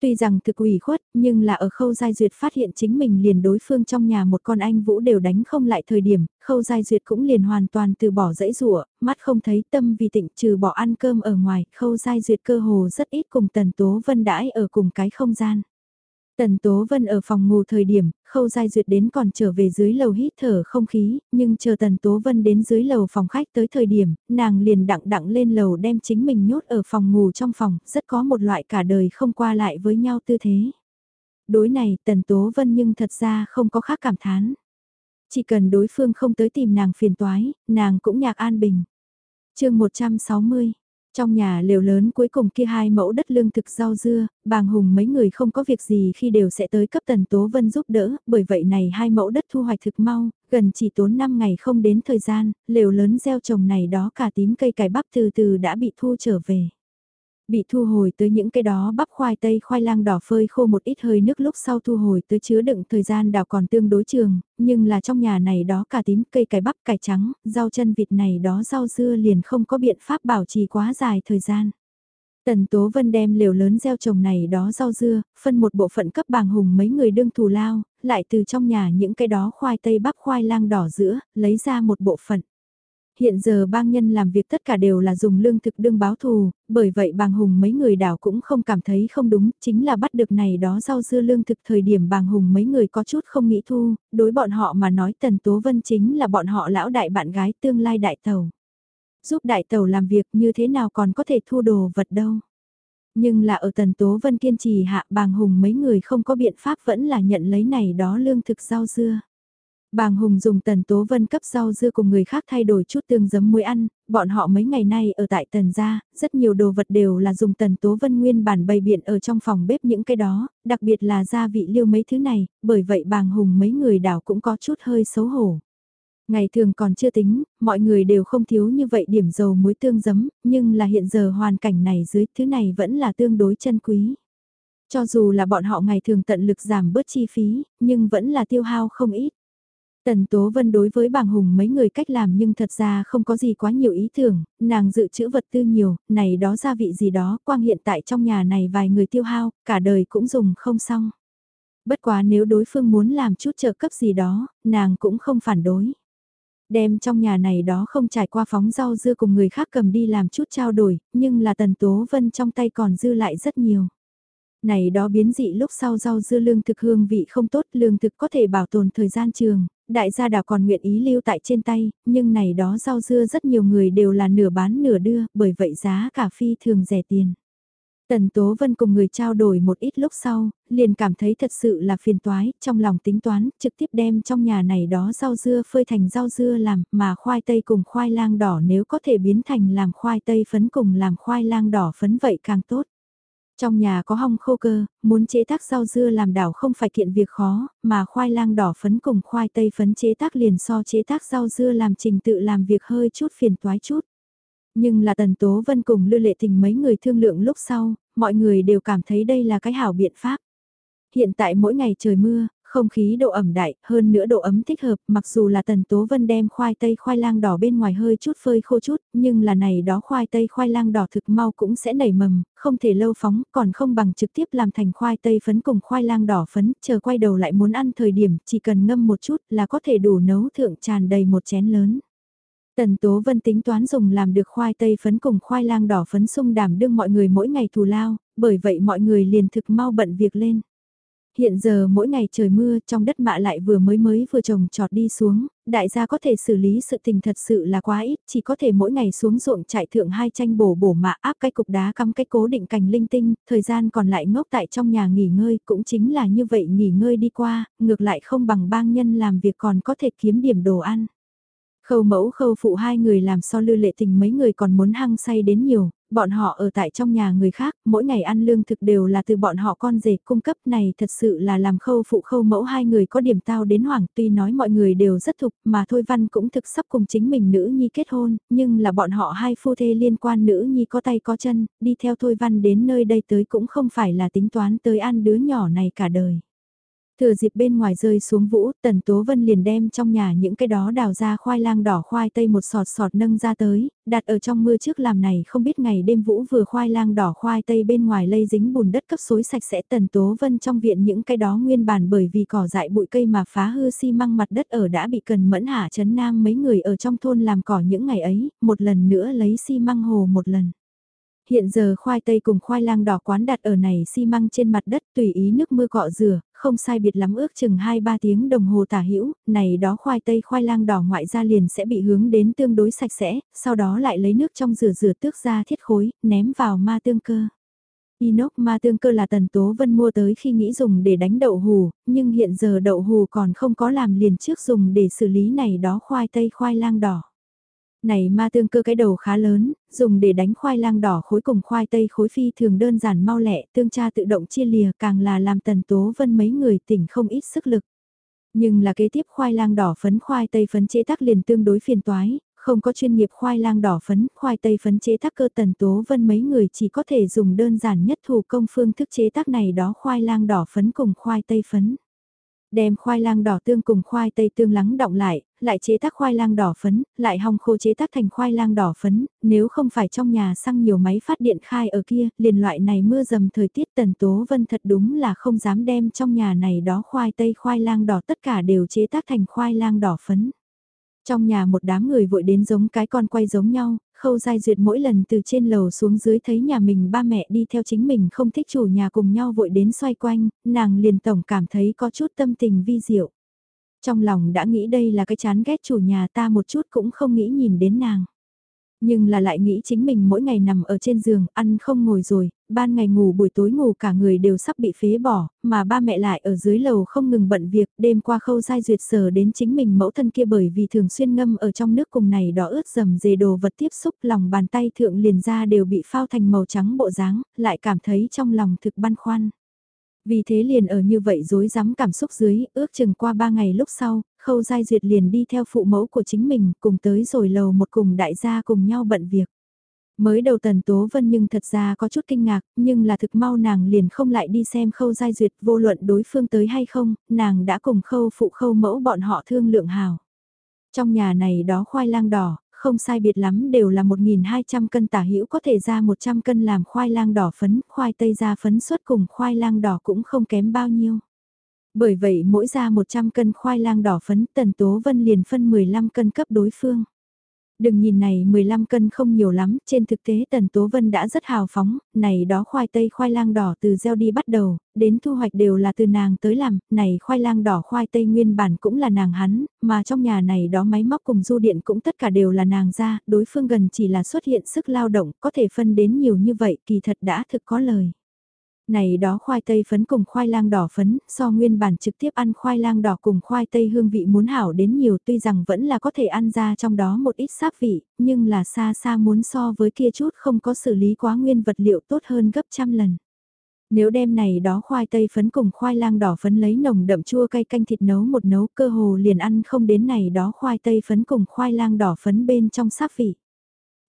Tuy rằng thực ủy khuất, nhưng là ở khâu giai duyệt phát hiện chính mình liền đối phương trong nhà một con anh vũ đều đánh không lại thời điểm, khâu giai duyệt cũng liền hoàn toàn từ bỏ dãy rủa mắt không thấy tâm vì tịnh trừ bỏ ăn cơm ở ngoài, khâu giai duyệt cơ hồ rất ít cùng tần tố vân đãi ở cùng cái không gian. Tần Tố Vân ở phòng ngủ thời điểm, khâu giai duyệt đến còn trở về dưới lầu hít thở không khí, nhưng chờ Tần Tố Vân đến dưới lầu phòng khách tới thời điểm, nàng liền đặng đặng lên lầu đem chính mình nhốt ở phòng ngủ trong phòng, rất có một loại cả đời không qua lại với nhau tư thế. Đối này, Tần Tố Vân nhưng thật ra không có khác cảm thán. Chỉ cần đối phương không tới tìm nàng phiền toái, nàng cũng nhạc an bình. chương 160 trong nhà lều lớn cuối cùng kia hai mẫu đất lương thực rau dưa, bàng hùng mấy người không có việc gì khi đều sẽ tới cấp tần tố vân giúp đỡ, bởi vậy này hai mẫu đất thu hoạch thực mau, gần chỉ tốn 5 ngày không đến thời gian, lều lớn gieo trồng này đó cả tím cây cải bắp từ từ đã bị thu trở về. Bị thu hồi tới những cái đó bắp khoai tây khoai lang đỏ phơi khô một ít hơi nước lúc sau thu hồi tới chứa đựng thời gian đào còn tương đối trường, nhưng là trong nhà này đó cà tím cây cải bắp cải trắng, rau chân vịt này đó rau dưa liền không có biện pháp bảo trì quá dài thời gian. Tần Tố Vân đem liều lớn gieo trồng này đó rau dưa, phân một bộ phận cấp bàng hùng mấy người đương thù lao, lại từ trong nhà những cái đó khoai tây bắp khoai lang đỏ giữa, lấy ra một bộ phận hiện giờ bang nhân làm việc tất cả đều là dùng lương thực đương báo thù, bởi vậy bàng hùng mấy người đảo cũng không cảm thấy không đúng, chính là bắt được này đó rau dưa lương thực thời điểm bàng hùng mấy người có chút không nghĩ thu, đối bọn họ mà nói Tần Tố Vân chính là bọn họ lão đại bạn gái tương lai đại tàu. Giúp đại tàu làm việc như thế nào còn có thể thu đồ vật đâu. Nhưng là ở Tần Tố Vân kiên trì hạ bàng hùng mấy người không có biện pháp vẫn là nhận lấy này đó lương thực rau dưa. Bàng Hùng dùng tần tố vân cấp rau dưa cùng người khác thay đổi chút tương giấm muối ăn, bọn họ mấy ngày nay ở tại tần gia, rất nhiều đồ vật đều là dùng tần tố vân nguyên bản bày biện ở trong phòng bếp những cái đó, đặc biệt là gia vị liêu mấy thứ này, bởi vậy bàng Hùng mấy người đảo cũng có chút hơi xấu hổ. Ngày thường còn chưa tính, mọi người đều không thiếu như vậy điểm dầu muối tương giấm, nhưng là hiện giờ hoàn cảnh này dưới thứ này vẫn là tương đối chân quý. Cho dù là bọn họ ngày thường tận lực giảm bớt chi phí, nhưng vẫn là tiêu hao không ít. Tần Tố Vân đối với bảng hùng mấy người cách làm nhưng thật ra không có gì quá nhiều ý tưởng, nàng dự trữ vật tư nhiều, này đó gia vị gì đó, quang hiện tại trong nhà này vài người tiêu hao, cả đời cũng dùng không xong. Bất quá nếu đối phương muốn làm chút trợ cấp gì đó, nàng cũng không phản đối. Đem trong nhà này đó không trải qua phóng rau dưa cùng người khác cầm đi làm chút trao đổi, nhưng là Tần Tố Vân trong tay còn dư lại rất nhiều. Này đó biến dị lúc sau rau dưa lương thực hương vị không tốt, lương thực có thể bảo tồn thời gian trường, đại gia đảo còn nguyện ý lưu tại trên tay, nhưng này đó rau dưa rất nhiều người đều là nửa bán nửa đưa, bởi vậy giá cả phi thường rẻ tiền. Tần Tố Vân cùng người trao đổi một ít lúc sau, liền cảm thấy thật sự là phiền toái, trong lòng tính toán, trực tiếp đem trong nhà này đó rau dưa phơi thành rau dưa làm, mà khoai tây cùng khoai lang đỏ nếu có thể biến thành làm khoai tây phấn cùng làm khoai lang đỏ phấn vậy càng tốt. Trong nhà có hong khô cơ, muốn chế tác rau dưa làm đảo không phải kiện việc khó, mà khoai lang đỏ phấn cùng khoai tây phấn chế tác liền so chế tác rau dưa làm trình tự làm việc hơi chút phiền toái chút. Nhưng là Tần Tố Vân cùng Lưu Lệ Tình mấy người thương lượng lúc sau, mọi người đều cảm thấy đây là cái hảo biện pháp. Hiện tại mỗi ngày trời mưa, không khí độ ẩm đại, hơn nữa độ ấm thích hợp, mặc dù là Tần Tố Vân đem khoai tây khoai lang đỏ bên ngoài hơi chút phơi khô chút, nhưng là này đó khoai tây khoai lang đỏ thực mau cũng sẽ nảy mầm, không thể lâu phóng, còn không bằng trực tiếp làm thành khoai tây phấn cùng khoai lang đỏ phấn, chờ quay đầu lại muốn ăn thời điểm, chỉ cần ngâm một chút là có thể đủ nấu thượng tràn đầy một chén lớn. Tần Tố Vân tính toán dùng làm được khoai tây phấn cùng khoai lang đỏ phấn sung đảm đương mọi người mỗi ngày thù lao, bởi vậy mọi người liền thực mau bận việc lên. Hiện giờ mỗi ngày trời mưa trong đất mạ lại vừa mới mới vừa trồng trọt đi xuống, đại gia có thể xử lý sự tình thật sự là quá ít, chỉ có thể mỗi ngày xuống ruộng chạy thượng hai tranh bổ bổ mạ áp cái cục đá cắm cái cố định cành linh tinh, thời gian còn lại ngốc tại trong nhà nghỉ ngơi cũng chính là như vậy nghỉ ngơi đi qua, ngược lại không bằng bang nhân làm việc còn có thể kiếm điểm đồ ăn. Khâu mẫu khâu phụ hai người làm so lư lệ tình mấy người còn muốn hăng say đến nhiều, bọn họ ở tại trong nhà người khác, mỗi ngày ăn lương thực đều là từ bọn họ con rể cung cấp này thật sự là làm khâu phụ khâu mẫu hai người có điểm tao đến hoảng tuy nói mọi người đều rất thục mà Thôi Văn cũng thực sắp cùng chính mình nữ nhi kết hôn, nhưng là bọn họ hai phu thê liên quan nữ nhi có tay có chân, đi theo Thôi Văn đến nơi đây tới cũng không phải là tính toán tới ăn đứa nhỏ này cả đời. Thừa dịp bên ngoài rơi xuống vũ, Tần Tố Vân liền đem trong nhà những cái đó đào ra khoai lang đỏ khoai tây một sọt sọt nâng ra tới, đặt ở trong mưa trước làm này không biết ngày đêm vũ vừa khoai lang đỏ khoai tây bên ngoài lây dính bùn đất cấp xối sạch sẽ. Tần Tố Vân trong viện những cái đó nguyên bản bởi vì cỏ dại bụi cây mà phá hư xi măng mặt đất ở đã bị cần mẫn hạ chấn nam mấy người ở trong thôn làm cỏ những ngày ấy, một lần nữa lấy xi măng hồ một lần hiện giờ khoai tây cùng khoai lang đỏ quán đặt ở này xi măng trên mặt đất tùy ý nước mưa cọ rửa, không sai biệt lắm ước chừng 2-3 tiếng đồng hồ tả hữu này đó khoai tây khoai lang đỏ ngoại ra liền sẽ bị hướng đến tương đối sạch sẽ, sau đó lại lấy nước trong rửa rửa tước ra thiết khối, ném vào ma tương cơ. Inox ma tương cơ là tần tố vân mua tới khi nghĩ dùng để đánh đậu hù, nhưng hiện giờ đậu hù còn không có làm liền trước dùng để xử lý này đó khoai tây khoai lang đỏ. Này ma tương cơ cái đầu khá lớn, dùng để đánh khoai lang đỏ khối cùng khoai tây khối phi thường đơn giản mau lẹ, tương tra tự động chia lìa càng là làm tần tố vân mấy người tỉnh không ít sức lực. Nhưng là kế tiếp khoai lang đỏ phấn khoai tây phấn chế tác liền tương đối phiền toái, không có chuyên nghiệp khoai lang đỏ phấn, khoai tây phấn chế tác cơ tần tố vân mấy người chỉ có thể dùng đơn giản nhất thủ công phương thức chế tác này đó khoai lang đỏ phấn cùng khoai tây phấn. Đem khoai lang đỏ tương cùng khoai tây tương lắng động lại, lại chế tác khoai lang đỏ phấn, lại hong khô chế tác thành khoai lang đỏ phấn, nếu không phải trong nhà xăng nhiều máy phát điện khai ở kia, liền loại này mưa dầm thời tiết tần tố vân thật đúng là không dám đem trong nhà này đó khoai tây khoai lang đỏ tất cả đều chế tác thành khoai lang đỏ phấn. Trong nhà một đám người vội đến giống cái con quay giống nhau, khâu giai duyệt mỗi lần từ trên lầu xuống dưới thấy nhà mình ba mẹ đi theo chính mình không thích chủ nhà cùng nhau vội đến xoay quanh, nàng liền tổng cảm thấy có chút tâm tình vi diệu. Trong lòng đã nghĩ đây là cái chán ghét chủ nhà ta một chút cũng không nghĩ nhìn đến nàng. Nhưng là lại nghĩ chính mình mỗi ngày nằm ở trên giường, ăn không ngồi rồi, ban ngày ngủ buổi tối ngủ cả người đều sắp bị phế bỏ, mà ba mẹ lại ở dưới lầu không ngừng bận việc, đêm qua khâu dai duyệt sờ đến chính mình mẫu thân kia bởi vì thường xuyên ngâm ở trong nước cùng này đó ướt dầm dề đồ vật tiếp xúc lòng bàn tay thượng liền ra đều bị phao thành màu trắng bộ dáng, lại cảm thấy trong lòng thực băn khoăn. Vì thế liền ở như vậy dối rắm cảm xúc dưới, ước chừng qua ba ngày lúc sau, khâu giai duyệt liền đi theo phụ mẫu của chính mình, cùng tới rồi lầu một cùng đại gia cùng nhau bận việc. Mới đầu tần tố vân nhưng thật ra có chút kinh ngạc, nhưng là thực mau nàng liền không lại đi xem khâu giai duyệt vô luận đối phương tới hay không, nàng đã cùng khâu phụ khâu mẫu bọn họ thương lượng hào. Trong nhà này đó khoai lang đỏ, không sai biệt lắm đều là 1.200 cân tả hữu có thể ra 100 cân làm khoai lang đỏ phấn, khoai tây ra phấn suất cùng khoai lang đỏ cũng không kém bao nhiêu. Bởi vậy mỗi ra 100 cân khoai lang đỏ phấn Tần Tố Vân liền phân 15 cân cấp đối phương. Đừng nhìn này 15 cân không nhiều lắm, trên thực tế Tần Tố Vân đã rất hào phóng, này đó khoai tây khoai lang đỏ từ gieo đi bắt đầu, đến thu hoạch đều là từ nàng tới làm, này khoai lang đỏ khoai tây nguyên bản cũng là nàng hắn, mà trong nhà này đó máy móc cùng du điện cũng tất cả đều là nàng ra, đối phương gần chỉ là xuất hiện sức lao động, có thể phân đến nhiều như vậy, kỳ thật đã thực có lời. Này đó khoai tây phấn cùng khoai lang đỏ phấn, so nguyên bản trực tiếp ăn khoai lang đỏ cùng khoai tây hương vị muốn hảo đến nhiều tuy rằng vẫn là có thể ăn ra trong đó một ít sáp vị, nhưng là xa xa muốn so với kia chút không có xử lý quá nguyên vật liệu tốt hơn gấp trăm lần. Nếu đem này đó khoai tây phấn cùng khoai lang đỏ phấn lấy nồng đậm chua cay canh thịt nấu một nấu cơ hồ liền ăn không đến này đó khoai tây phấn cùng khoai lang đỏ phấn bên trong sáp vị.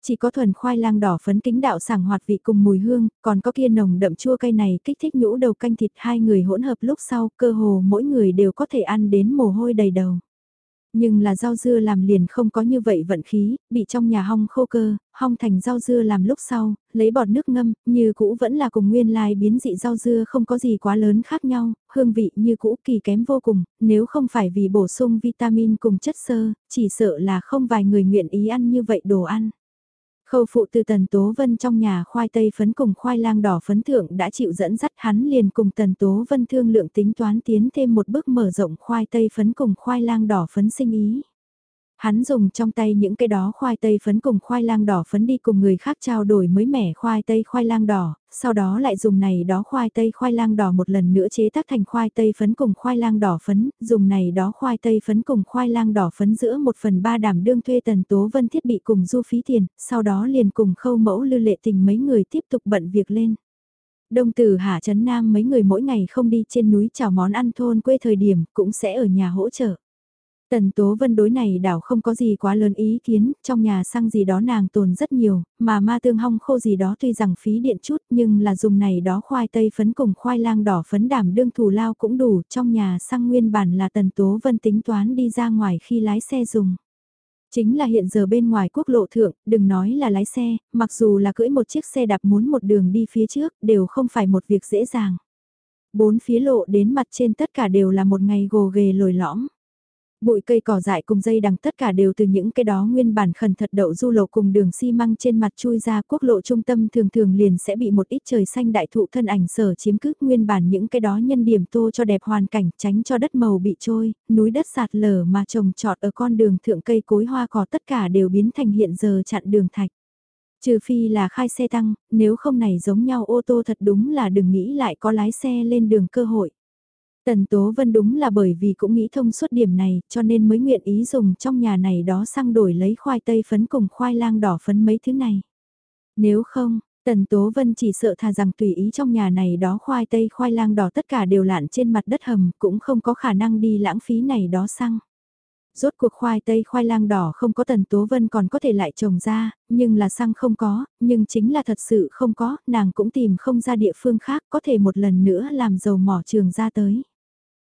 Chỉ có thuần khoai lang đỏ phấn kính đạo sảng hoạt vị cùng mùi hương, còn có kia nồng đậm chua cay này kích thích nhũ đầu canh thịt hai người hỗn hợp lúc sau cơ hồ mỗi người đều có thể ăn đến mồ hôi đầy đầu. Nhưng là rau dưa làm liền không có như vậy vận khí, bị trong nhà hong khô cơ, hong thành rau dưa làm lúc sau, lấy bọt nước ngâm, như cũ vẫn là cùng nguyên lai biến dị rau dưa không có gì quá lớn khác nhau, hương vị như cũ kỳ kém vô cùng, nếu không phải vì bổ sung vitamin cùng chất xơ, chỉ sợ là không vài người nguyện ý ăn như vậy đồ ăn. Khâu phụ từ Tần Tố Vân trong nhà khoai tây phấn cùng khoai lang đỏ phấn thượng đã chịu dẫn dắt hắn liền cùng Tần Tố Vân thương lượng tính toán tiến thêm một bước mở rộng khoai tây phấn cùng khoai lang đỏ phấn sinh ý. Hắn dùng trong tay những cái đó khoai tây phấn cùng khoai lang đỏ phấn đi cùng người khác trao đổi mới mẻ khoai tây khoai lang đỏ, sau đó lại dùng này đó khoai tây khoai lang đỏ một lần nữa chế tác thành khoai tây phấn cùng khoai lang đỏ phấn, dùng này đó khoai tây phấn cùng khoai lang đỏ phấn giữa một phần ba đảm đương thuê tần tố vân thiết bị cùng du phí tiền, sau đó liền cùng khâu mẫu lưu lệ tình mấy người tiếp tục bận việc lên. Đông tử Hạ Trấn Nam mấy người mỗi ngày không đi trên núi chào món ăn thôn quê thời điểm cũng sẽ ở nhà hỗ trợ. Tần Tố Vân đối này đảo không có gì quá lớn ý kiến, trong nhà xăng gì đó nàng tồn rất nhiều, mà ma tương hong khô gì đó tuy rằng phí điện chút nhưng là dùng này đó khoai tây phấn cùng khoai lang đỏ phấn đảm đương thù lao cũng đủ, trong nhà xăng nguyên bản là Tần Tố Vân tính toán đi ra ngoài khi lái xe dùng. Chính là hiện giờ bên ngoài quốc lộ thượng, đừng nói là lái xe, mặc dù là cưỡi một chiếc xe đạp muốn một đường đi phía trước, đều không phải một việc dễ dàng. Bốn phía lộ đến mặt trên tất cả đều là một ngày gồ ghề lồi lõm. Bụi cây cỏ dại cùng dây đằng tất cả đều từ những cái đó nguyên bản khẩn thật đậu du lộ cùng đường xi măng trên mặt chui ra quốc lộ trung tâm thường thường liền sẽ bị một ít trời xanh đại thụ thân ảnh sở chiếm cứ nguyên bản những cái đó nhân điểm tô cho đẹp hoàn cảnh tránh cho đất màu bị trôi, núi đất sạt lở mà trồng trọt ở con đường thượng cây cối hoa cỏ tất cả đều biến thành hiện giờ chặn đường thạch. Trừ phi là khai xe tăng, nếu không này giống nhau ô tô thật đúng là đừng nghĩ lại có lái xe lên đường cơ hội. Tần Tố Vân đúng là bởi vì cũng nghĩ thông suốt điểm này, cho nên mới nguyện ý dùng trong nhà này đó sang đổi lấy khoai tây phấn cùng khoai lang đỏ phấn mấy thứ này. Nếu không, Tần Tố Vân chỉ sợ thà rằng tùy ý trong nhà này đó khoai tây khoai lang đỏ tất cả đều lạn trên mặt đất hầm, cũng không có khả năng đi lãng phí này đó xăng. Rốt cuộc khoai tây khoai lang đỏ không có Tần Tố Vân còn có thể lại trồng ra, nhưng là xăng không có, nhưng chính là thật sự không có, nàng cũng tìm không ra địa phương khác có thể một lần nữa làm dầu mỏ trường ra tới.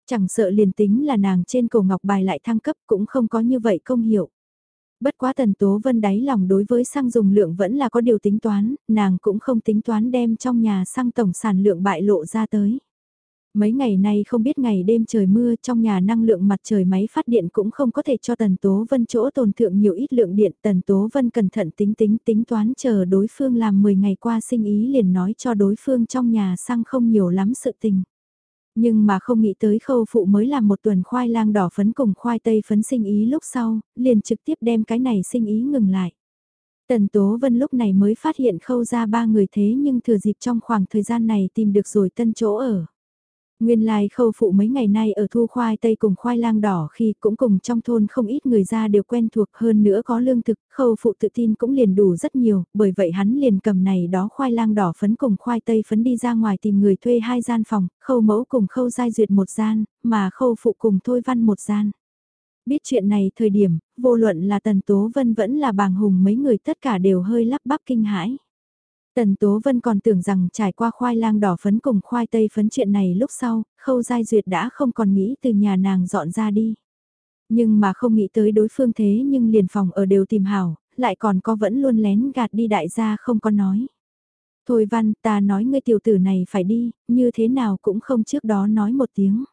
Chẳng sợ liền tính là nàng trên cổ ngọc bài lại thăng cấp cũng không có như vậy công hiệu. Bất quá tần tố vân đáy lòng đối với xăng dùng lượng vẫn là có điều tính toán, nàng cũng không tính toán đem trong nhà xăng tổng sản lượng bại lộ ra tới. Mấy ngày nay không biết ngày đêm trời mưa trong nhà năng lượng mặt trời máy phát điện cũng không có thể cho Tần Tố Vân chỗ tồn thượng nhiều ít lượng điện. Tần Tố Vân cẩn thận tính tính tính toán chờ đối phương làm 10 ngày qua sinh ý liền nói cho đối phương trong nhà xăng không nhiều lắm sự tình. Nhưng mà không nghĩ tới khâu phụ mới làm một tuần khoai lang đỏ phấn cùng khoai tây phấn sinh ý lúc sau, liền trực tiếp đem cái này sinh ý ngừng lại. Tần Tố Vân lúc này mới phát hiện khâu ra ba người thế nhưng thừa dịp trong khoảng thời gian này tìm được rồi tân chỗ ở. Nguyên lai khâu phụ mấy ngày nay ở thu khoai tây cùng khoai lang đỏ khi cũng cùng trong thôn không ít người ra đều quen thuộc hơn nữa có lương thực, khâu phụ tự tin cũng liền đủ rất nhiều, bởi vậy hắn liền cầm này đó khoai lang đỏ phấn cùng khoai tây phấn đi ra ngoài tìm người thuê hai gian phòng, khâu mẫu cùng khâu giai duyệt một gian, mà khâu phụ cùng thôi văn một gian. Biết chuyện này thời điểm, vô luận là Tần Tố Vân vẫn là bàng hùng mấy người tất cả đều hơi lắp bắp kinh hãi. Tần Tố Vân còn tưởng rằng trải qua khoai lang đỏ phấn cùng khoai tây phấn chuyện này lúc sau, khâu giai duyệt đã không còn nghĩ từ nhà nàng dọn ra đi. Nhưng mà không nghĩ tới đối phương thế nhưng liền phòng ở đều tìm hảo, lại còn có vẫn luôn lén gạt đi đại gia không có nói. Thôi văn, ta nói ngươi tiểu tử này phải đi, như thế nào cũng không trước đó nói một tiếng.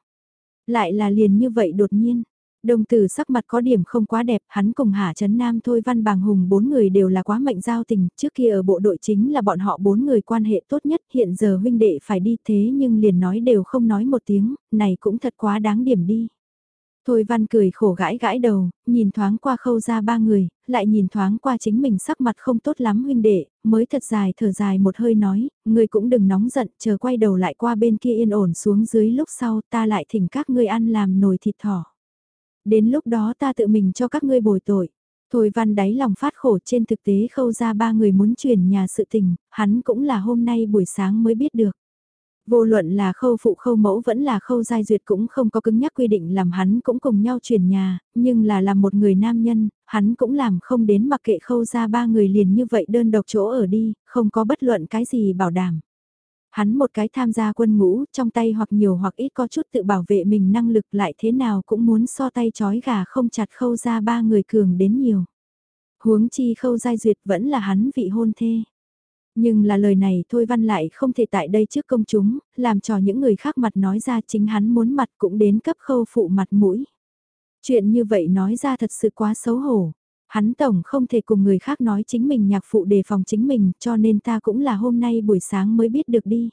Lại là liền như vậy đột nhiên, Đồng tử sắc mặt có điểm không quá đẹp, hắn cùng Hạ Trấn Nam thôi văn bàng hùng bốn người đều là quá mệnh giao tình, trước kia ở bộ đội chính là bọn họ bốn người quan hệ tốt nhất, hiện giờ huynh đệ phải đi thế nhưng liền nói đều không nói một tiếng, này cũng thật quá đáng điểm đi. Thôi văn cười khổ gãi gãi đầu, nhìn thoáng qua khâu ra ba người, lại nhìn thoáng qua chính mình sắc mặt không tốt lắm huynh đệ, mới thật dài thở dài một hơi nói, người cũng đừng nóng giận, chờ quay đầu lại qua bên kia yên ổn xuống dưới lúc sau ta lại thỉnh các ngươi ăn làm nồi thịt thỏ. Đến lúc đó ta tự mình cho các ngươi bồi tội. Thôi văn đáy lòng phát khổ trên thực tế khâu ra ba người muốn chuyển nhà sự tình, hắn cũng là hôm nay buổi sáng mới biết được. Vô luận là khâu phụ khâu mẫu vẫn là khâu giai duyệt cũng không có cứng nhắc quy định làm hắn cũng cùng nhau chuyển nhà, nhưng là làm một người nam nhân, hắn cũng làm không đến mặc kệ khâu ra ba người liền như vậy đơn độc chỗ ở đi, không có bất luận cái gì bảo đảm. Hắn một cái tham gia quân ngũ, trong tay hoặc nhiều hoặc ít có chút tự bảo vệ mình năng lực lại thế nào cũng muốn so tay chói gà không chặt khâu ra ba người cường đến nhiều. Huống chi khâu giai duyệt vẫn là hắn vị hôn thê. Nhưng là lời này thôi văn lại không thể tại đây trước công chúng, làm cho những người khác mặt nói ra chính hắn muốn mặt cũng đến cấp khâu phụ mặt mũi. Chuyện như vậy nói ra thật sự quá xấu hổ. Hắn tổng không thể cùng người khác nói chính mình nhạc phụ đề phòng chính mình cho nên ta cũng là hôm nay buổi sáng mới biết được đi.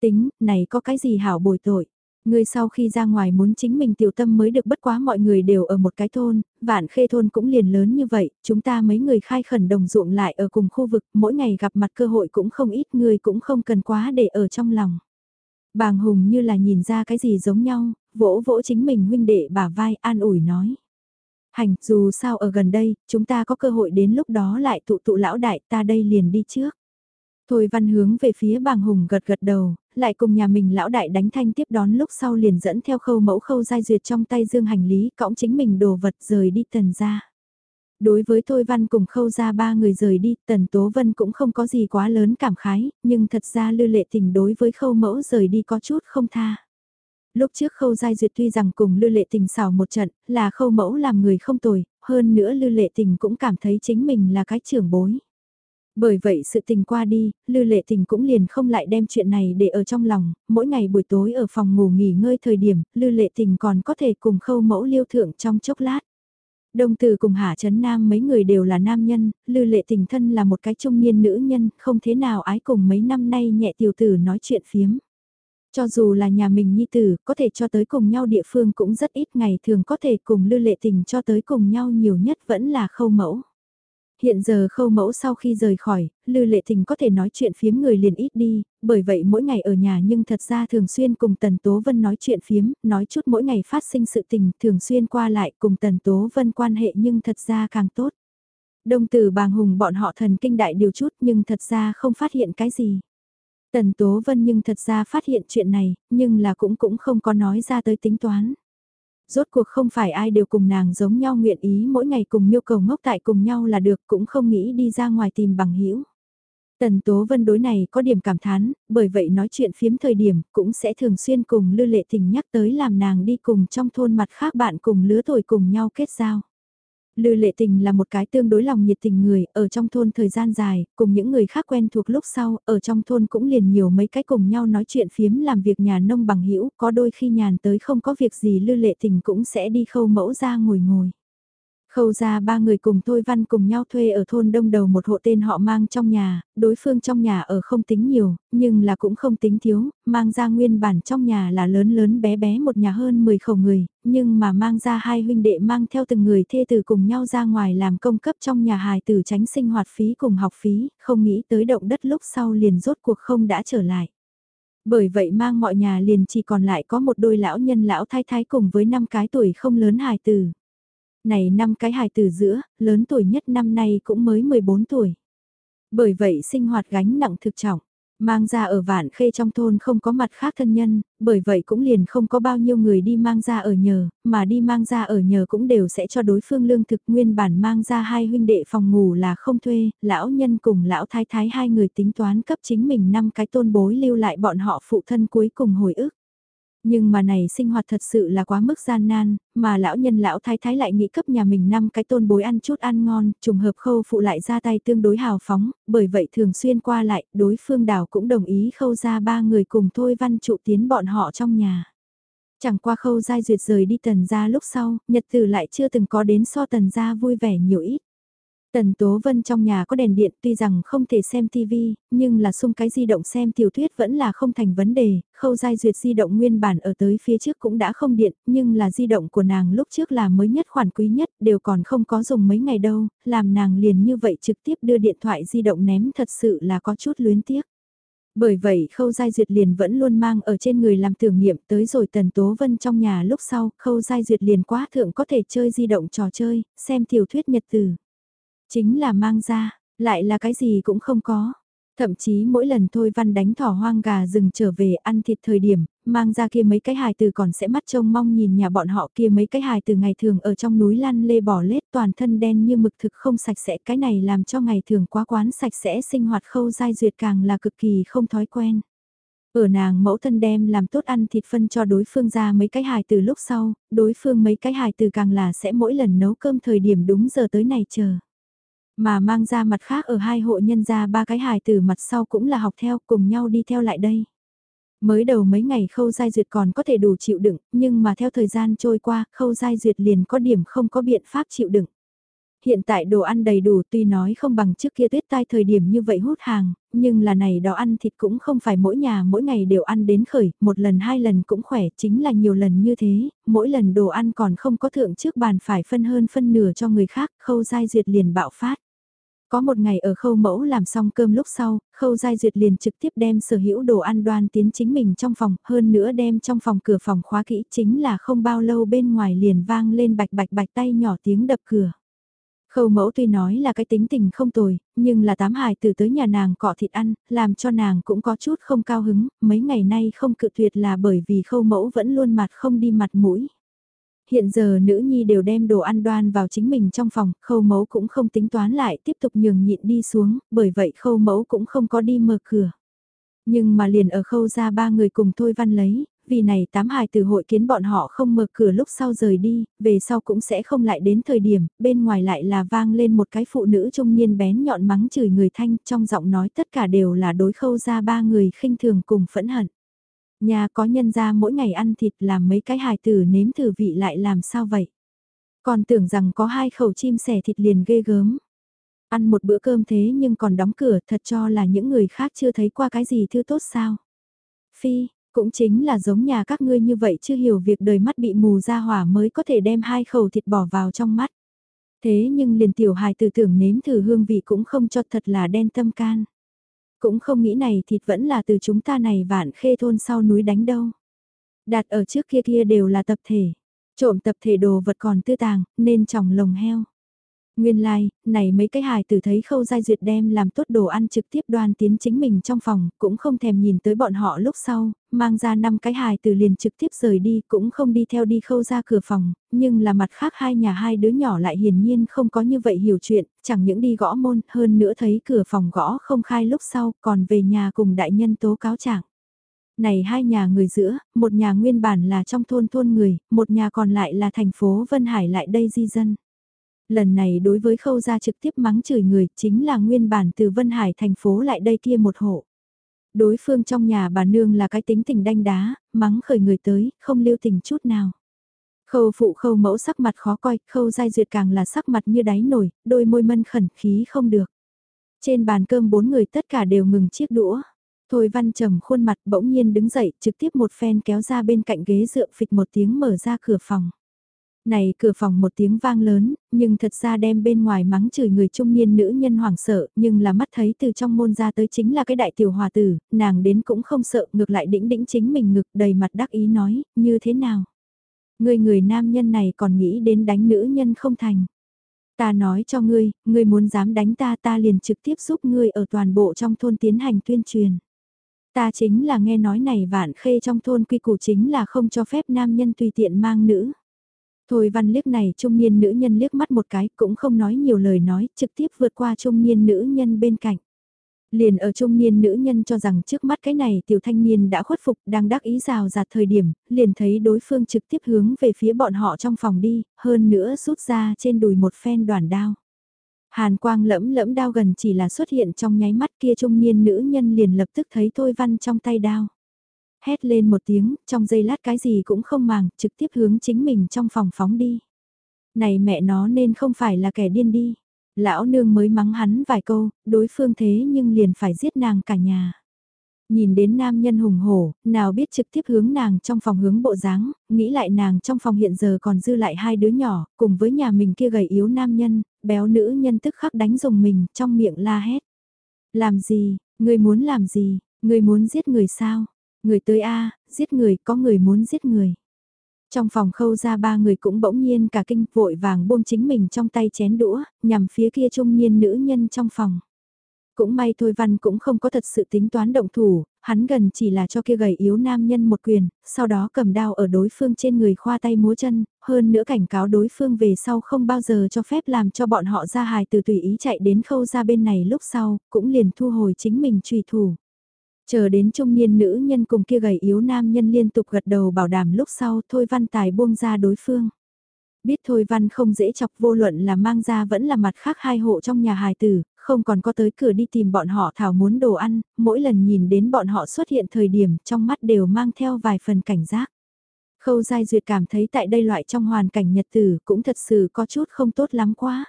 Tính, này có cái gì hảo bồi tội. Người sau khi ra ngoài muốn chính mình tiểu tâm mới được bất quá mọi người đều ở một cái thôn, vạn khê thôn cũng liền lớn như vậy, chúng ta mấy người khai khẩn đồng ruộng lại ở cùng khu vực, mỗi ngày gặp mặt cơ hội cũng không ít người cũng không cần quá để ở trong lòng. Bàng Hùng như là nhìn ra cái gì giống nhau, vỗ vỗ chính mình huynh đệ bả vai an ủi nói. Hành, dù sao ở gần đây, chúng ta có cơ hội đến lúc đó lại tụ tụ lão đại ta đây liền đi trước. Thôi văn hướng về phía bàng hùng gật gật đầu, lại cùng nhà mình lão đại đánh thanh tiếp đón lúc sau liền dẫn theo khâu mẫu khâu giai duyệt trong tay dương hành lý cõng chính mình đồ vật rời đi tần ra. Đối với Thôi Văn cùng khâu ra ba người rời đi, Tần Tố Vân cũng không có gì quá lớn cảm khái, nhưng thật ra lư lệ tình đối với khâu mẫu rời đi có chút không tha. Lúc trước khâu giai duyệt tuy rằng cùng lư lệ tình xảo một trận, là khâu mẫu làm người không tồi, hơn nữa lư lệ tình cũng cảm thấy chính mình là cái trưởng bối. Bởi vậy sự tình qua đi, Lư Lệ Tình cũng liền không lại đem chuyện này để ở trong lòng, mỗi ngày buổi tối ở phòng ngủ nghỉ ngơi thời điểm, Lư Lệ Tình còn có thể cùng khâu mẫu liêu thượng trong chốc lát. Đông Từ cùng Hạ Trấn Nam mấy người đều là nam nhân, Lư Lệ Tình thân là một cái trung niên nữ nhân, không thế nào ái cùng mấy năm nay nhẹ tiểu tử nói chuyện phiếm. Cho dù là nhà mình nhi tử, có thể cho tới cùng nhau địa phương cũng rất ít ngày thường có thể cùng Lư Lệ Tình cho tới cùng nhau nhiều nhất vẫn là khâu mẫu. Hiện giờ khâu mẫu sau khi rời khỏi, Lư Lệ Tình có thể nói chuyện phiếm người liền ít đi, bởi vậy mỗi ngày ở nhà nhưng thật ra thường xuyên cùng Tần Tố Vân nói chuyện phiếm, nói chút mỗi ngày phát sinh sự tình, thường xuyên qua lại cùng Tần Tố Vân quan hệ nhưng thật ra càng tốt. Đông từ bàng hùng bọn họ thần kinh đại điều chút nhưng thật ra không phát hiện cái gì. Tần Tố Vân nhưng thật ra phát hiện chuyện này, nhưng là cũng cũng không có nói ra tới tính toán. Rốt cuộc không phải ai đều cùng nàng giống nhau nguyện ý mỗi ngày cùng miêu cầu ngốc tại cùng nhau là được cũng không nghĩ đi ra ngoài tìm bằng hữu Tần Tố Vân đối này có điểm cảm thán, bởi vậy nói chuyện phiếm thời điểm cũng sẽ thường xuyên cùng Lư Lệ Tình nhắc tới làm nàng đi cùng trong thôn mặt khác bạn cùng lứa tuổi cùng nhau kết giao. Lư lệ tình là một cái tương đối lòng nhiệt tình người, ở trong thôn thời gian dài, cùng những người khác quen thuộc lúc sau, ở trong thôn cũng liền nhiều mấy cái cùng nhau nói chuyện phiếm làm việc nhà nông bằng hữu có đôi khi nhàn tới không có việc gì lư lệ tình cũng sẽ đi khâu mẫu ra ngồi ngồi. Khâu ra ba người cùng Thôi Văn cùng nhau thuê ở thôn đông đầu một hộ tên họ mang trong nhà, đối phương trong nhà ở không tính nhiều, nhưng là cũng không tính thiếu, mang ra nguyên bản trong nhà là lớn lớn bé bé một nhà hơn 10 khẩu người, nhưng mà mang ra hai huynh đệ mang theo từng người thê tử cùng nhau ra ngoài làm công cấp trong nhà hài tử tránh sinh hoạt phí cùng học phí, không nghĩ tới động đất lúc sau liền rốt cuộc không đã trở lại. Bởi vậy mang mọi nhà liền chỉ còn lại có một đôi lão nhân lão thái thái cùng với năm cái tuổi không lớn hài tử này năm cái hài tử giữa, lớn tuổi nhất năm nay cũng mới 14 tuổi. Bởi vậy sinh hoạt gánh nặng thực trọng, mang ra ở vạn khê trong thôn không có mặt khác thân nhân, bởi vậy cũng liền không có bao nhiêu người đi mang ra ở nhờ, mà đi mang ra ở nhờ cũng đều sẽ cho đối phương lương thực nguyên bản mang ra hai huynh đệ phòng ngủ là không thuê, lão nhân cùng lão thái thái hai người tính toán cấp chính mình năm cái tôn bối lưu lại bọn họ phụ thân cuối cùng hồi ức. Nhưng mà này sinh hoạt thật sự là quá mức gian nan, mà lão nhân lão thái thái lại nghĩ cấp nhà mình năm cái tôn bối ăn chút ăn ngon, trùng hợp khâu phụ lại ra tay tương đối hào phóng, bởi vậy thường xuyên qua lại, đối phương đảo cũng đồng ý khâu ra ba người cùng thôi văn trụ tiến bọn họ trong nhà. Chẳng qua khâu giai duyệt rời đi tần gia lúc sau, nhật tử lại chưa từng có đến so tần gia vui vẻ nhiều ít. Tần Tố Vân trong nhà có đèn điện tuy rằng không thể xem TV, nhưng là xung cái di động xem tiểu thuyết vẫn là không thành vấn đề, khâu giai duyệt di động nguyên bản ở tới phía trước cũng đã không điện, nhưng là di động của nàng lúc trước là mới nhất khoản quý nhất, đều còn không có dùng mấy ngày đâu, làm nàng liền như vậy trực tiếp đưa điện thoại di động ném thật sự là có chút luyến tiếc. Bởi vậy khâu giai duyệt liền vẫn luôn mang ở trên người làm tưởng niệm tới rồi tần tố vân trong nhà lúc sau, khâu giai duyệt liền quá thượng có thể chơi di động trò chơi, xem tiểu thuyết nhật từ. Chính là mang ra, lại là cái gì cũng không có. Thậm chí mỗi lần Thôi Văn đánh thỏ hoang gà rừng trở về ăn thịt thời điểm, mang ra kia mấy cái hài từ còn sẽ mắt trông mong nhìn nhà bọn họ kia mấy cái hài từ ngày thường ở trong núi lăn lê bỏ lết toàn thân đen như mực thực không sạch sẽ cái này làm cho ngày thường quá quán sạch sẽ sinh hoạt khâu dai duyệt càng là cực kỳ không thói quen. Ở nàng mẫu thân đem làm tốt ăn thịt phân cho đối phương ra mấy cái hài từ lúc sau, đối phương mấy cái hài từ càng là sẽ mỗi lần nấu cơm thời điểm đúng giờ tới này chờ. Mà mang ra mặt khác ở hai hộ nhân gia ba cái hài từ mặt sau cũng là học theo cùng nhau đi theo lại đây. Mới đầu mấy ngày khâu giai duyệt còn có thể đủ chịu đựng, nhưng mà theo thời gian trôi qua, khâu giai duyệt liền có điểm không có biện pháp chịu đựng. Hiện tại đồ ăn đầy đủ tuy nói không bằng trước kia tuyết tai thời điểm như vậy hút hàng, nhưng là này đó ăn thịt cũng không phải mỗi nhà mỗi ngày đều ăn đến khởi, một lần hai lần cũng khỏe, chính là nhiều lần như thế, mỗi lần đồ ăn còn không có thượng trước bàn phải phân hơn phân nửa cho người khác, khâu giai duyệt liền bạo phát. Có một ngày ở khâu mẫu làm xong cơm lúc sau, khâu giai duyệt liền trực tiếp đem sở hữu đồ ăn đoan tiến chính mình trong phòng, hơn nữa đem trong phòng cửa phòng khóa kỹ chính là không bao lâu bên ngoài liền vang lên bạch bạch bạch tay nhỏ tiếng đập cửa. Khâu mẫu tuy nói là cái tính tình không tồi, nhưng là tám hài từ tới nhà nàng cọ thịt ăn, làm cho nàng cũng có chút không cao hứng, mấy ngày nay không cự tuyệt là bởi vì khâu mẫu vẫn luôn mặt không đi mặt mũi. Hiện giờ nữ nhi đều đem đồ ăn đoan vào chính mình trong phòng, khâu mẫu cũng không tính toán lại tiếp tục nhường nhịn đi xuống, bởi vậy khâu mẫu cũng không có đi mở cửa. Nhưng mà liền ở khâu ra ba người cùng thôi văn lấy, vì này tám hài từ hội kiến bọn họ không mở cửa lúc sau rời đi, về sau cũng sẽ không lại đến thời điểm, bên ngoài lại là vang lên một cái phụ nữ trung niên bén nhọn mắng chửi người thanh, trong giọng nói tất cả đều là đối khâu ra ba người khinh thường cùng phẫn hận. Nhà có nhân ra mỗi ngày ăn thịt làm mấy cái hài tử nếm thử vị lại làm sao vậy? Còn tưởng rằng có hai khẩu chim sẻ thịt liền ghê gớm. Ăn một bữa cơm thế nhưng còn đóng cửa thật cho là những người khác chưa thấy qua cái gì thứ tốt sao? Phi, cũng chính là giống nhà các ngươi như vậy chưa hiểu việc đời mắt bị mù ra hỏa mới có thể đem hai khẩu thịt bỏ vào trong mắt. Thế nhưng liền tiểu hài tử tưởng nếm thử hương vị cũng không cho thật là đen tâm can. Cũng không nghĩ này thịt vẫn là từ chúng ta này vạn khê thôn sau núi đánh đâu. Đặt ở trước kia kia đều là tập thể. Trộm tập thể đồ vật còn tư tàng, nên trọng lồng heo. Nguyên lai, like, này mấy cái hài tử thấy khâu giai duyệt đem làm tốt đồ ăn trực tiếp đoan tiến chính mình trong phòng, cũng không thèm nhìn tới bọn họ lúc sau, mang ra năm cái hài tử liền trực tiếp rời đi, cũng không đi theo đi khâu ra cửa phòng, nhưng là mặt khác hai nhà hai đứa nhỏ lại hiển nhiên không có như vậy hiểu chuyện, chẳng những đi gõ môn, hơn nữa thấy cửa phòng gõ không khai lúc sau, còn về nhà cùng đại nhân tố cáo trạng. Này hai nhà người giữa, một nhà nguyên bản là trong thôn thôn người, một nhà còn lại là thành phố Vân Hải lại đây di dân. Lần này đối với khâu gia trực tiếp mắng chửi người chính là nguyên bản từ Vân Hải thành phố lại đây kia một hộ. Đối phương trong nhà bà nương là cái tính tình đanh đá, mắng khởi người tới, không lưu tình chút nào. Khâu phụ khâu mẫu sắc mặt khó coi, khâu giai duyệt càng là sắc mặt như đáy nổi, đôi môi mân khẩn khí không được. Trên bàn cơm bốn người tất cả đều ngừng chiếc đũa. Thôi văn trầm khuôn mặt bỗng nhiên đứng dậy trực tiếp một phen kéo ra bên cạnh ghế dựa phịch một tiếng mở ra cửa phòng. Này cửa phòng một tiếng vang lớn, nhưng thật ra đem bên ngoài mắng chửi người trung niên nữ nhân hoảng sợ, nhưng là mắt thấy từ trong môn ra tới chính là cái đại tiểu hòa tử, nàng đến cũng không sợ, ngược lại đĩnh đĩnh chính mình ngực đầy mặt đắc ý nói, như thế nào? Người người nam nhân này còn nghĩ đến đánh nữ nhân không thành. Ta nói cho ngươi, ngươi muốn dám đánh ta ta liền trực tiếp giúp ngươi ở toàn bộ trong thôn tiến hành tuyên truyền. Ta chính là nghe nói này vạn khê trong thôn quy củ chính là không cho phép nam nhân tùy tiện mang nữ. Thôi văn liếc này trung niên nữ nhân liếc mắt một cái cũng không nói nhiều lời nói, trực tiếp vượt qua trung niên nữ nhân bên cạnh. Liền ở trung niên nữ nhân cho rằng trước mắt cái này tiểu thanh niên đã khuất phục đang đắc ý rào rạt thời điểm, liền thấy đối phương trực tiếp hướng về phía bọn họ trong phòng đi, hơn nữa rút ra trên đùi một phen đoàn đao. Hàn quang lẫm lẫm đao gần chỉ là xuất hiện trong nháy mắt kia trung niên nữ nhân liền lập tức thấy thôi văn trong tay đao hét lên một tiếng, trong giây lát cái gì cũng không màng, trực tiếp hướng chính mình trong phòng phóng đi. Này mẹ nó nên không phải là kẻ điên đi. Lão nương mới mắng hắn vài câu, đối phương thế nhưng liền phải giết nàng cả nhà. Nhìn đến nam nhân hùng hổ, nào biết trực tiếp hướng nàng trong phòng hướng bộ dáng, nghĩ lại nàng trong phòng hiện giờ còn dư lại hai đứa nhỏ, cùng với nhà mình kia gầy yếu nam nhân, béo nữ nhân tức khắc đánh dùng mình trong miệng la hét. Làm gì, người muốn làm gì, người muốn giết người sao? Người tới A, giết người, có người muốn giết người. Trong phòng khâu ra ba người cũng bỗng nhiên cả kinh vội vàng buông chính mình trong tay chén đũa, nhằm phía kia trung niên nữ nhân trong phòng. Cũng may thôi văn cũng không có thật sự tính toán động thủ, hắn gần chỉ là cho kia gầy yếu nam nhân một quyền, sau đó cầm đao ở đối phương trên người khoa tay múa chân, hơn nữa cảnh cáo đối phương về sau không bao giờ cho phép làm cho bọn họ ra hài từ tùy ý chạy đến khâu ra bên này lúc sau, cũng liền thu hồi chính mình trùy thủ. Chờ đến trung niên nữ nhân cùng kia gầy yếu nam nhân liên tục gật đầu bảo đảm lúc sau thôi văn tài buông ra đối phương. Biết thôi văn không dễ chọc vô luận là mang ra vẫn là mặt khác hai hộ trong nhà hài tử, không còn có tới cửa đi tìm bọn họ thảo muốn đồ ăn, mỗi lần nhìn đến bọn họ xuất hiện thời điểm trong mắt đều mang theo vài phần cảnh giác. Khâu Giai Duyệt cảm thấy tại đây loại trong hoàn cảnh nhật tử cũng thật sự có chút không tốt lắm quá.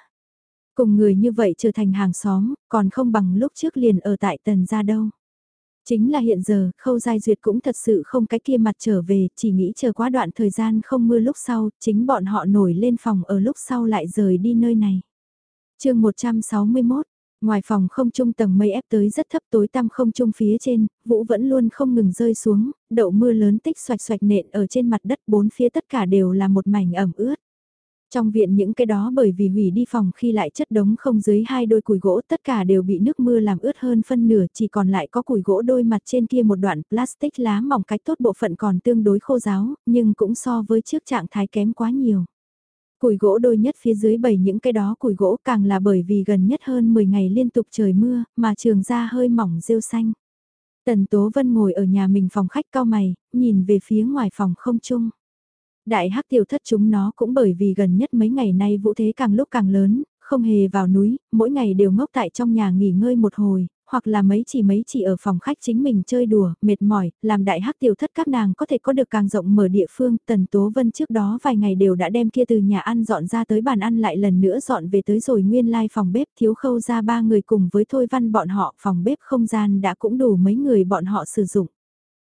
Cùng người như vậy trở thành hàng xóm, còn không bằng lúc trước liền ở tại tần gia đâu. Chính là hiện giờ, khâu giai duyệt cũng thật sự không cái kia mặt trở về, chỉ nghĩ chờ quá đoạn thời gian không mưa lúc sau, chính bọn họ nổi lên phòng ở lúc sau lại rời đi nơi này. chương 161, ngoài phòng không trung tầng mây ép tới rất thấp tối tăm không trung phía trên, vũ vẫn luôn không ngừng rơi xuống, đậu mưa lớn tích xoạch xoạch nện ở trên mặt đất bốn phía tất cả đều là một mảnh ẩm ướt. Trong viện những cái đó bởi vì hủy đi phòng khi lại chất đống không dưới hai đôi củi gỗ tất cả đều bị nước mưa làm ướt hơn phân nửa chỉ còn lại có củi gỗ đôi mặt trên kia một đoạn plastic lá mỏng cách tốt bộ phận còn tương đối khô giáo, nhưng cũng so với trước trạng thái kém quá nhiều. Củi gỗ đôi nhất phía dưới bầy những cái đó củi gỗ càng là bởi vì gần nhất hơn 10 ngày liên tục trời mưa mà trường ra hơi mỏng rêu xanh. Tần Tố Vân ngồi ở nhà mình phòng khách cao mày, nhìn về phía ngoài phòng không chung. Đại hắc tiểu thất chúng nó cũng bởi vì gần nhất mấy ngày nay vũ thế càng lúc càng lớn, không hề vào núi, mỗi ngày đều ngốc tại trong nhà nghỉ ngơi một hồi, hoặc là mấy chỉ mấy chỉ ở phòng khách chính mình chơi đùa, mệt mỏi, làm đại hắc tiểu thất các nàng có thể có được càng rộng mở địa phương. Tần Tố Vân trước đó vài ngày đều đã đem kia từ nhà ăn dọn ra tới bàn ăn lại lần nữa dọn về tới rồi nguyên lai like phòng bếp thiếu khâu ra ba người cùng với Thôi Văn bọn họ phòng bếp không gian đã cũng đủ mấy người bọn họ sử dụng.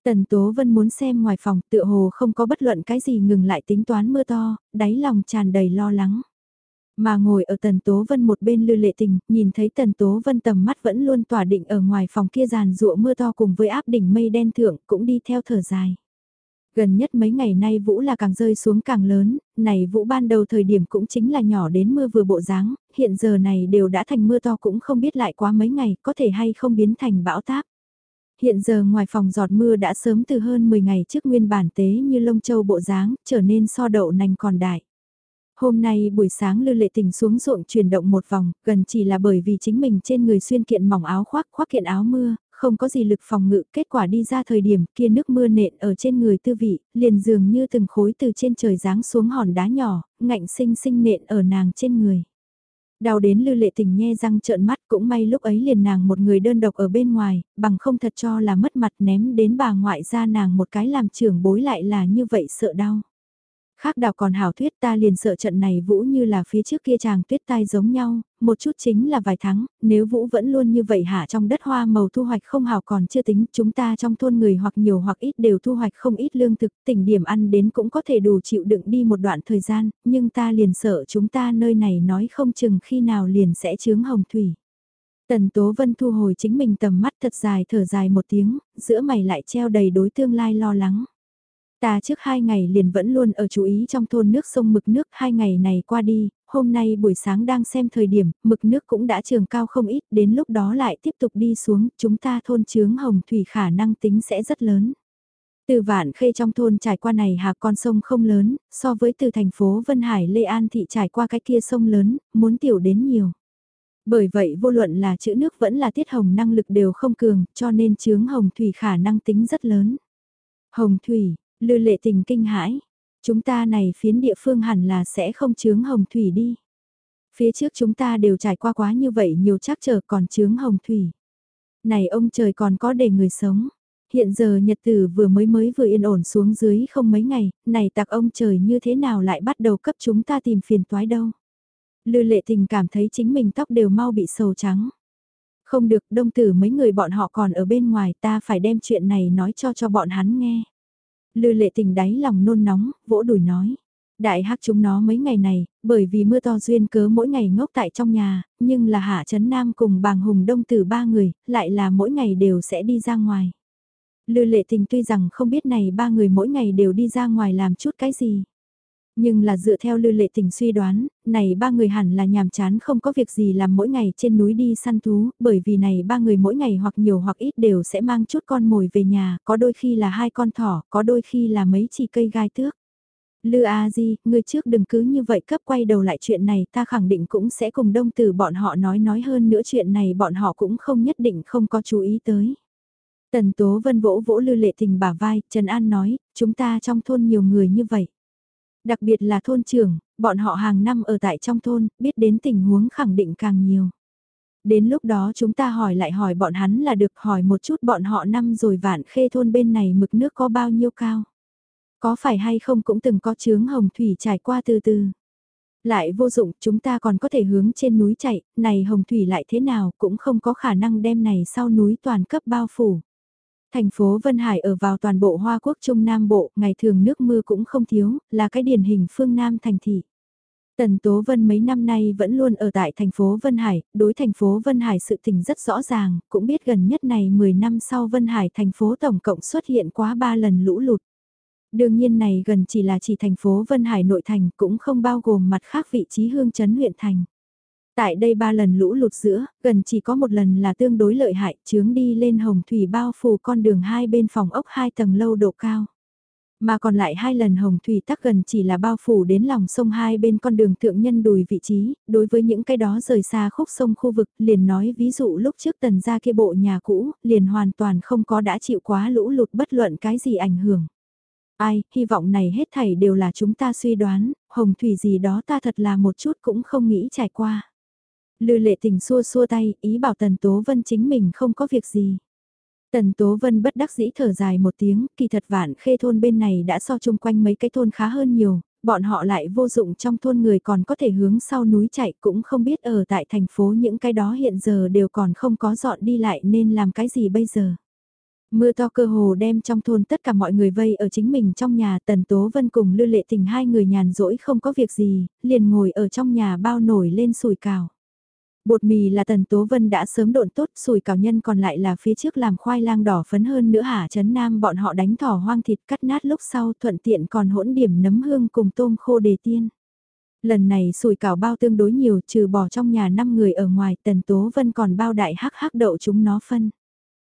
Tần Tố Vân muốn xem ngoài phòng tựa hồ không có bất luận cái gì ngừng lại tính toán mưa to, đáy lòng tràn đầy lo lắng. Mà ngồi ở Tần Tố Vân một bên lư lệ tình, nhìn thấy Tần Tố Vân tầm mắt vẫn luôn tỏa định ở ngoài phòng kia giàn rụa mưa to cùng với áp đỉnh mây đen thượng cũng đi theo thở dài. Gần nhất mấy ngày nay vũ là càng rơi xuống càng lớn, này vũ ban đầu thời điểm cũng chính là nhỏ đến mưa vừa bộ dáng hiện giờ này đều đã thành mưa to cũng không biết lại quá mấy ngày có thể hay không biến thành bão táp hiện giờ ngoài phòng giọt mưa đã sớm từ hơn 10 ngày trước nguyên bản tế như lông châu bộ dáng, trở nên so đậu nành còn đại. Hôm nay buổi sáng Lư Lệ Tình xuống ruộng chuyển động một vòng, gần chỉ là bởi vì chính mình trên người xuyên kiện mỏng áo khoác khoác kiện áo mưa, không có gì lực phòng ngự, kết quả đi ra thời điểm kia nước mưa nện ở trên người tư vị, liền dường như từng khối từ trên trời giáng xuống hòn đá nhỏ, ngạnh sinh sinh nện ở nàng trên người. Đau đến lư lệ tình nhe răng trợn mắt cũng may lúc ấy liền nàng một người đơn độc ở bên ngoài, bằng không thật cho là mất mặt ném đến bà ngoại ra nàng một cái làm trưởng bối lại là như vậy sợ đau. Khác đào còn hảo thuyết ta liền sợ trận này Vũ như là phía trước kia chàng tuyết tai giống nhau, một chút chính là vài tháng, nếu Vũ vẫn luôn như vậy hạ trong đất hoa màu thu hoạch không hảo còn chưa tính, chúng ta trong thôn người hoặc nhiều hoặc ít đều thu hoạch không ít lương thực, tỉnh điểm ăn đến cũng có thể đủ chịu đựng đi một đoạn thời gian, nhưng ta liền sợ chúng ta nơi này nói không chừng khi nào liền sẽ chướng hồng thủy. Tần Tố Vân thu hồi chính mình tầm mắt thật dài thở dài một tiếng, giữa mày lại treo đầy đối tương lai lo lắng. Ta trước hai ngày liền vẫn luôn ở chú ý trong thôn nước sông mực nước hai ngày này qua đi, hôm nay buổi sáng đang xem thời điểm, mực nước cũng đã trường cao không ít, đến lúc đó lại tiếp tục đi xuống, chúng ta thôn chướng hồng thủy khả năng tính sẽ rất lớn. Từ vạn khê trong thôn trải qua này hà con sông không lớn, so với từ thành phố Vân Hải Lê An thị trải qua cái kia sông lớn, muốn tiểu đến nhiều. Bởi vậy vô luận là chữ nước vẫn là tiết hồng năng lực đều không cường, cho nên chướng hồng thủy khả năng tính rất lớn. Hồng thủy, Lư lệ tình kinh hãi. Chúng ta này phiến địa phương hẳn là sẽ không chướng hồng thủy đi. Phía trước chúng ta đều trải qua quá như vậy nhiều chắc chờ còn chướng hồng thủy. Này ông trời còn có để người sống. Hiện giờ nhật tử vừa mới mới vừa yên ổn xuống dưới không mấy ngày, này tặc ông trời như thế nào lại bắt đầu cấp chúng ta tìm phiền toái đâu. Lư lệ tình cảm thấy chính mình tóc đều mau bị sầu trắng. Không được đông tử mấy người bọn họ còn ở bên ngoài ta phải đem chuyện này nói cho cho bọn hắn nghe. Lư lệ tình đáy lòng nôn nóng, vỗ đùi nói. Đại hắc chúng nó mấy ngày này, bởi vì mưa to duyên cớ mỗi ngày ngốc tại trong nhà, nhưng là Hạ Trấn Nam cùng bàng hùng đông từ ba người, lại là mỗi ngày đều sẽ đi ra ngoài. Lư lệ tình tuy rằng không biết này ba người mỗi ngày đều đi ra ngoài làm chút cái gì. Nhưng là dựa theo lưu lệ tình suy đoán, này ba người hẳn là nhàm chán không có việc gì làm mỗi ngày trên núi đi săn thú, bởi vì này ba người mỗi ngày hoặc nhiều hoặc ít đều sẽ mang chút con mồi về nhà, có đôi khi là hai con thỏ, có đôi khi là mấy chỉ cây gai tước. Lư A Di, người trước đừng cứ như vậy cấp quay đầu lại chuyện này ta khẳng định cũng sẽ cùng đông từ bọn họ nói nói hơn nữa chuyện này bọn họ cũng không nhất định không có chú ý tới. Tần Tố Vân vỗ vỗ Lư Lệ Tình bả vai, Trần An nói, chúng ta trong thôn nhiều người như vậy. Đặc biệt là thôn trưởng, bọn họ hàng năm ở tại trong thôn, biết đến tình huống khẳng định càng nhiều. Đến lúc đó chúng ta hỏi lại hỏi bọn hắn là được hỏi một chút bọn họ năm rồi vạn khê thôn bên này mực nước có bao nhiêu cao. Có phải hay không cũng từng có chướng hồng thủy trải qua từ từ. Lại vô dụng, chúng ta còn có thể hướng trên núi chạy, này hồng thủy lại thế nào cũng không có khả năng đem này sau núi toàn cấp bao phủ. Thành phố Vân Hải ở vào toàn bộ Hoa Quốc Trung Nam Bộ, ngày thường nước mưa cũng không thiếu, là cái điển hình phương Nam thành thị. Tần Tố Vân mấy năm nay vẫn luôn ở tại thành phố Vân Hải, đối thành phố Vân Hải sự tình rất rõ ràng, cũng biết gần nhất này 10 năm sau Vân Hải thành phố tổng cộng xuất hiện quá 3 lần lũ lụt. Đương nhiên này gần chỉ là chỉ thành phố Vân Hải nội thành cũng không bao gồm mặt khác vị trí hương chấn huyện thành. Tại đây ba lần lũ lụt giữa, gần chỉ có một lần là tương đối lợi hại, chướng đi lên hồng thủy bao phủ con đường hai bên phòng ốc hai tầng lâu độ cao. Mà còn lại hai lần hồng thủy tắc gần chỉ là bao phủ đến lòng sông hai bên con đường thượng nhân đùi vị trí, đối với những cái đó rời xa khúc sông khu vực liền nói ví dụ lúc trước tần ra kia bộ nhà cũ, liền hoàn toàn không có đã chịu quá lũ lụt bất luận cái gì ảnh hưởng. Ai, hy vọng này hết thảy đều là chúng ta suy đoán, hồng thủy gì đó ta thật là một chút cũng không nghĩ trải qua. Lư lệ tình xua xua tay, ý bảo Tần Tố Vân chính mình không có việc gì. Tần Tố Vân bất đắc dĩ thở dài một tiếng, kỳ thật vạn khê thôn bên này đã so chung quanh mấy cái thôn khá hơn nhiều, bọn họ lại vô dụng trong thôn người còn có thể hướng sau núi chạy cũng không biết ở tại thành phố những cái đó hiện giờ đều còn không có dọn đi lại nên làm cái gì bây giờ. Mưa to cơ hồ đem trong thôn tất cả mọi người vây ở chính mình trong nhà Tần Tố Vân cùng Lư Lệ Tình hai người nhàn rỗi không có việc gì, liền ngồi ở trong nhà bao nổi lên sùi cào. Bột mì là Tần Tố Vân đã sớm độn tốt, sùi cào nhân còn lại là phía trước làm khoai lang đỏ phấn hơn nữa hả chấn nam bọn họ đánh thỏ hoang thịt cắt nát lúc sau thuận tiện còn hỗn điểm nấm hương cùng tôm khô đề tiên. Lần này sùi cảo bao tương đối nhiều trừ bỏ trong nhà 5 người ở ngoài Tần Tố Vân còn bao đại hắc hắc đậu chúng nó phân.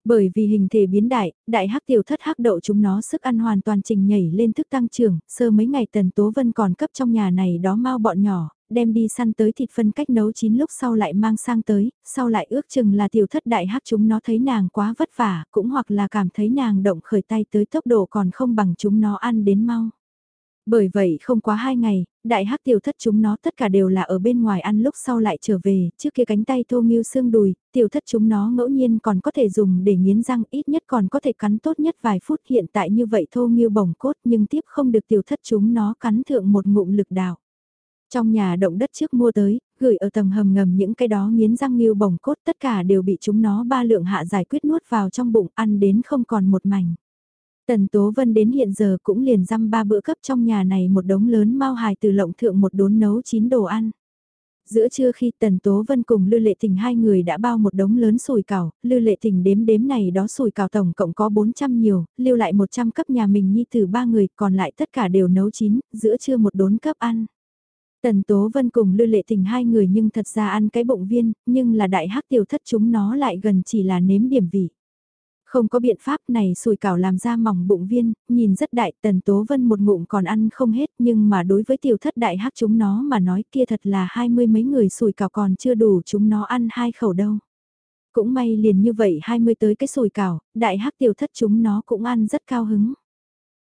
Bởi vì hình thể biến đại, đại hắc tiểu thất hắc đậu chúng nó sức ăn hoàn toàn trình nhảy lên thức tăng trưởng, sơ mấy ngày Tần Tố Vân còn cấp trong nhà này đó mau bọn nhỏ, đem đi săn tới thịt phân cách nấu chín lúc sau lại mang sang tới, sau lại ước chừng là tiểu thất đại hắc chúng nó thấy nàng quá vất vả, cũng hoặc là cảm thấy nàng động khởi tay tới tốc độ còn không bằng chúng nó ăn đến mau. Bởi vậy không quá hai ngày, đại hắc tiểu thất chúng nó tất cả đều là ở bên ngoài ăn lúc sau lại trở về, trước kia cánh tay thô nghiêu xương đùi, tiểu thất chúng nó ngẫu nhiên còn có thể dùng để nghiến răng ít nhất còn có thể cắn tốt nhất vài phút hiện tại như vậy thô nghiêu bổng cốt nhưng tiếp không được tiểu thất chúng nó cắn thượng một ngụm lực đạo. Trong nhà động đất trước mua tới, gửi ở tầng hầm ngầm những cái đó miến răng nghiêu bổng cốt tất cả đều bị chúng nó ba lượng hạ giải quyết nuốt vào trong bụng ăn đến không còn một mảnh. Tần Tố Vân đến hiện giờ cũng liền dăm ba bữa cấp trong nhà này một đống lớn mau hài từ lộng thượng một đốn nấu chín đồ ăn. Giữa trưa khi Tần Tố Vân cùng Lư Lệ thình hai người đã bao một đống lớn sùi cảo, Lư Lệ thình đếm đếm này đó sùi cảo tổng cộng có 400 nhiều, lưu lại 100 cấp nhà mình nhi từ ba người, còn lại tất cả đều nấu chín, giữa trưa một đốn cấp ăn. Tần Tố Vân cùng Lư Lệ Tình hai người nhưng thật ra ăn cái bụng viên, nhưng là đại hắc tiểu thất chúng nó lại gần chỉ là nếm điểm vị. Không có biện pháp này sùi cảo làm ra mỏng bụng viên, nhìn rất đại, Tần Tố Vân một ngụm còn ăn không hết, nhưng mà đối với tiểu thất đại hắc chúng nó mà nói kia thật là hai mươi mấy người sùi cảo còn chưa đủ chúng nó ăn hai khẩu đâu. Cũng may liền như vậy hai mươi tới cái sùi cảo, đại hắc tiểu thất chúng nó cũng ăn rất cao hứng.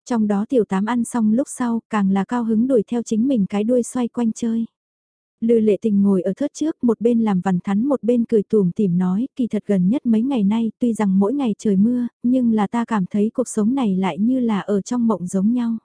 Trong đó tiểu tám ăn xong lúc sau càng là cao hứng đuổi theo chính mình cái đuôi xoay quanh chơi. Lư lệ tình ngồi ở thớt trước một bên làm vằn thắn một bên cười tùm tìm nói kỳ thật gần nhất mấy ngày nay tuy rằng mỗi ngày trời mưa nhưng là ta cảm thấy cuộc sống này lại như là ở trong mộng giống nhau.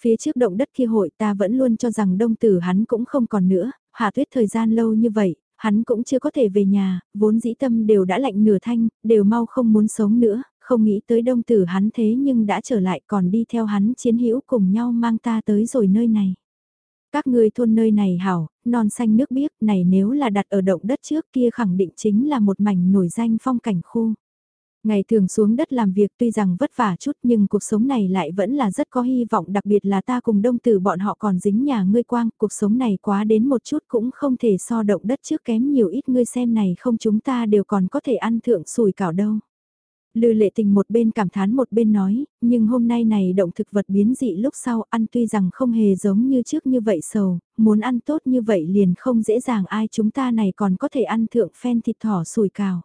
Phía trước động đất kia hội ta vẫn luôn cho rằng đông tử hắn cũng không còn nữa, hạ tuyết thời gian lâu như vậy, hắn cũng chưa có thể về nhà, vốn dĩ tâm đều đã lạnh nửa thanh, đều mau không muốn sống nữa, không nghĩ tới đông tử hắn thế nhưng đã trở lại còn đi theo hắn chiến hữu cùng nhau mang ta tới rồi nơi này. Các ngươi thôn nơi này hảo, non xanh nước biếc này nếu là đặt ở động đất trước kia khẳng định chính là một mảnh nổi danh phong cảnh khu. Ngày thường xuống đất làm việc tuy rằng vất vả chút nhưng cuộc sống này lại vẫn là rất có hy vọng đặc biệt là ta cùng đông tử bọn họ còn dính nhà ngươi quang, cuộc sống này quá đến một chút cũng không thể so động đất trước kém nhiều ít ngươi xem này không chúng ta đều còn có thể ăn thượng sùi cảo đâu. Lư lệ tình một bên cảm thán một bên nói, nhưng hôm nay này động thực vật biến dị lúc sau ăn tuy rằng không hề giống như trước như vậy sầu, muốn ăn tốt như vậy liền không dễ dàng ai chúng ta này còn có thể ăn thượng phen thịt thỏ sùi cào.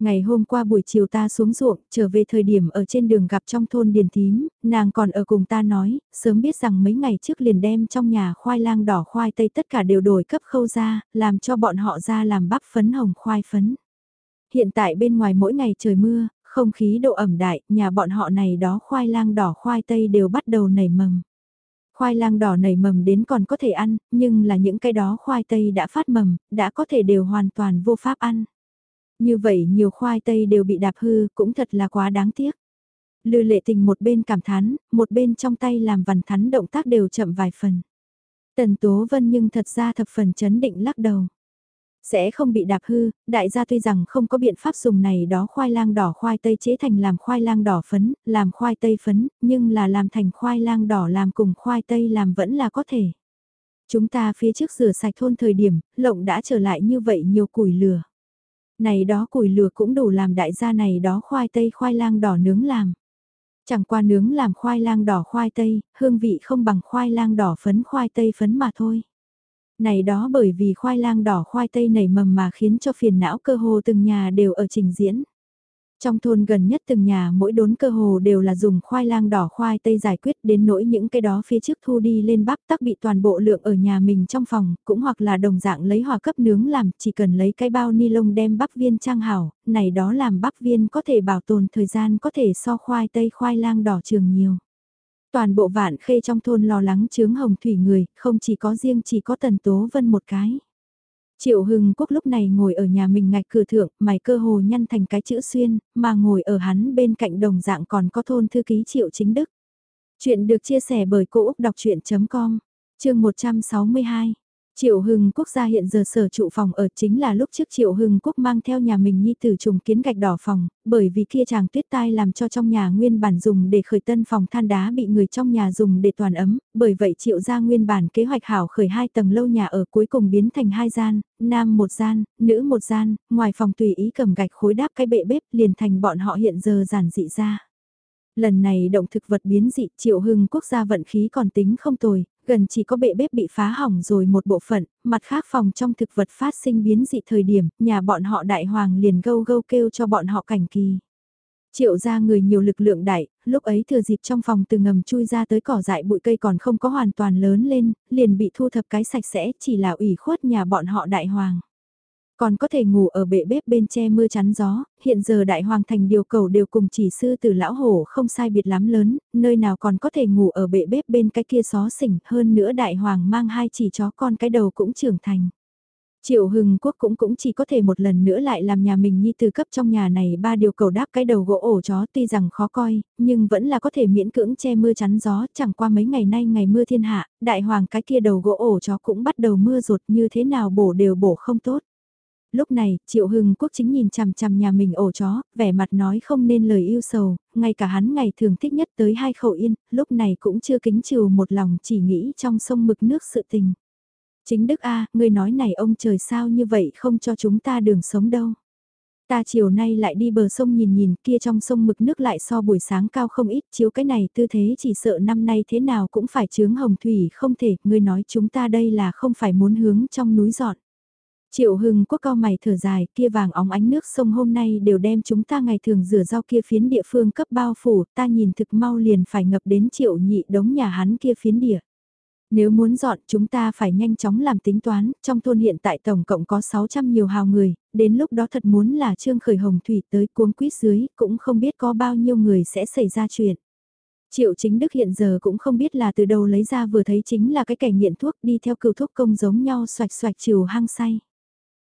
Ngày hôm qua buổi chiều ta xuống ruộng, trở về thời điểm ở trên đường gặp trong thôn Điền Thím nàng còn ở cùng ta nói, sớm biết rằng mấy ngày trước liền đem trong nhà khoai lang đỏ khoai tây tất cả đều đổi cấp khâu ra, làm cho bọn họ ra làm bắp phấn hồng khoai phấn. Hiện tại bên ngoài mỗi ngày trời mưa, không khí độ ẩm đại, nhà bọn họ này đó khoai lang đỏ khoai tây đều bắt đầu nảy mầm. Khoai lang đỏ nảy mầm đến còn có thể ăn, nhưng là những cái đó khoai tây đã phát mầm, đã có thể đều hoàn toàn vô pháp ăn. Như vậy nhiều khoai tây đều bị đạp hư, cũng thật là quá đáng tiếc. Lư lệ tình một bên cảm thán, một bên trong tay làm vằn thắn động tác đều chậm vài phần. Tần Tố Vân nhưng thật ra thập phần chấn định lắc đầu. Sẽ không bị đạp hư, đại gia tuy rằng không có biện pháp dùng này đó khoai lang đỏ khoai tây chế thành làm khoai lang đỏ phấn, làm khoai tây phấn, nhưng là làm thành khoai lang đỏ làm cùng khoai tây làm vẫn là có thể. Chúng ta phía trước rửa sạch thôn thời điểm, lộng đã trở lại như vậy nhiều củi lửa. Này đó củi lửa cũng đủ làm đại gia này đó khoai tây khoai lang đỏ nướng làm. Chẳng qua nướng làm khoai lang đỏ khoai tây, hương vị không bằng khoai lang đỏ phấn khoai tây phấn mà thôi. Này đó bởi vì khoai lang đỏ khoai tây nảy mầm mà khiến cho phiền não cơ hồ từng nhà đều ở trình diễn. Trong thôn gần nhất từng nhà mỗi đốn cơ hồ đều là dùng khoai lang đỏ khoai tây giải quyết đến nỗi những cái đó phía trước thu đi lên bắp tắc bị toàn bộ lượng ở nhà mình trong phòng, cũng hoặc là đồng dạng lấy hòa cấp nướng làm, chỉ cần lấy cái bao ni lông đem bắp viên trang hảo, này đó làm bắp viên có thể bảo tồn thời gian có thể so khoai tây khoai lang đỏ trường nhiều. Toàn bộ vạn khê trong thôn lo lắng chướng hồng thủy người, không chỉ có riêng chỉ có tần tố vân một cái. Triệu Hưng Quốc lúc này ngồi ở nhà mình ngạch cửa thượng, mày cơ hồ nhăn thành cái chữ xuyên, mà ngồi ở hắn bên cạnh đồng dạng còn có thôn thư ký Triệu Chính Đức. Chuyện được chia sẻ bởi Cô Úc Đọc Chuyện.com, chương 162. Triệu Hưng Quốc gia hiện giờ sở trụ phòng ở chính là lúc trước Triệu Hưng Quốc mang theo nhà mình nhi tử trùng kiến gạch đỏ phòng, bởi vì kia chàng tuyết tai làm cho trong nhà nguyên bản dùng để khởi tân phòng than đá bị người trong nhà dùng để toàn ấm, bởi vậy Triệu gia nguyên bản kế hoạch hảo khởi hai tầng lâu nhà ở cuối cùng biến thành hai gian, nam một gian, nữ một gian, ngoài phòng tùy ý cầm gạch khối đáp cái bệ bếp liền thành bọn họ hiện giờ giản dị ra. Lần này động thực vật biến dị triệu hưng quốc gia vận khí còn tính không tồi, gần chỉ có bệ bếp bị phá hỏng rồi một bộ phận, mặt khác phòng trong thực vật phát sinh biến dị thời điểm, nhà bọn họ đại hoàng liền gâu gâu kêu cho bọn họ cảnh kỳ. Triệu ra người nhiều lực lượng đại, lúc ấy thừa dịp trong phòng từ ngầm chui ra tới cỏ dại bụi cây còn không có hoàn toàn lớn lên, liền bị thu thập cái sạch sẽ chỉ là ủy khuất nhà bọn họ đại hoàng. Còn có thể ngủ ở bệ bếp bên che mưa chắn gió, hiện giờ đại hoàng thành điều cầu đều cùng chỉ sư từ lão hổ không sai biệt lắm lớn, nơi nào còn có thể ngủ ở bệ bếp bên cái kia xó xỉnh hơn nữa đại hoàng mang hai chỉ chó con cái đầu cũng trưởng thành. Triệu Hưng Quốc cũng cũng chỉ có thể một lần nữa lại làm nhà mình nhi từ cấp trong nhà này ba điều cầu đáp cái đầu gỗ ổ chó tuy rằng khó coi, nhưng vẫn là có thể miễn cưỡng che mưa chắn gió, chẳng qua mấy ngày nay ngày mưa thiên hạ, đại hoàng cái kia đầu gỗ ổ chó cũng bắt đầu mưa rột như thế nào bổ đều bổ không tốt lúc này, Triệu Hưng Quốc chính nhìn chằm chằm nhà mình ổ chó, vẻ mặt nói không nên lời yêu sầu, ngay cả hắn ngày thường thích nhất tới hai khẩu yên, lúc này cũng chưa kính trừ một lòng chỉ nghĩ trong sông mực nước sự tình. Chính Đức A, người nói này ông trời sao như vậy không cho chúng ta đường sống đâu. Ta chiều nay lại đi bờ sông nhìn nhìn kia trong sông mực nước lại so buổi sáng cao không ít chiếu cái này tư thế chỉ sợ năm nay thế nào cũng phải chướng hồng thủy không thể, người nói chúng ta đây là không phải muốn hướng trong núi dọn. Triệu Hưng Quốc cao mày thở dài, kia vàng óng ánh nước sông hôm nay đều đem chúng ta ngày thường rửa rau kia phiến địa phương cấp bao phủ, ta nhìn thực mau liền phải ngập đến triệu nhị đống nhà hắn kia phiến địa. Nếu muốn dọn chúng ta phải nhanh chóng làm tính toán, trong thôn hiện tại tổng cộng có 600 nhiều hào người, đến lúc đó thật muốn là Trương Khởi Hồng Thủy tới cuống quýt dưới, cũng không biết có bao nhiêu người sẽ xảy ra chuyện. Triệu chính đức hiện giờ cũng không biết là từ đâu lấy ra vừa thấy chính là cái kẻ nghiện thuốc đi theo cựu thuốc công giống nhau xoạch xoạch chiều hang say.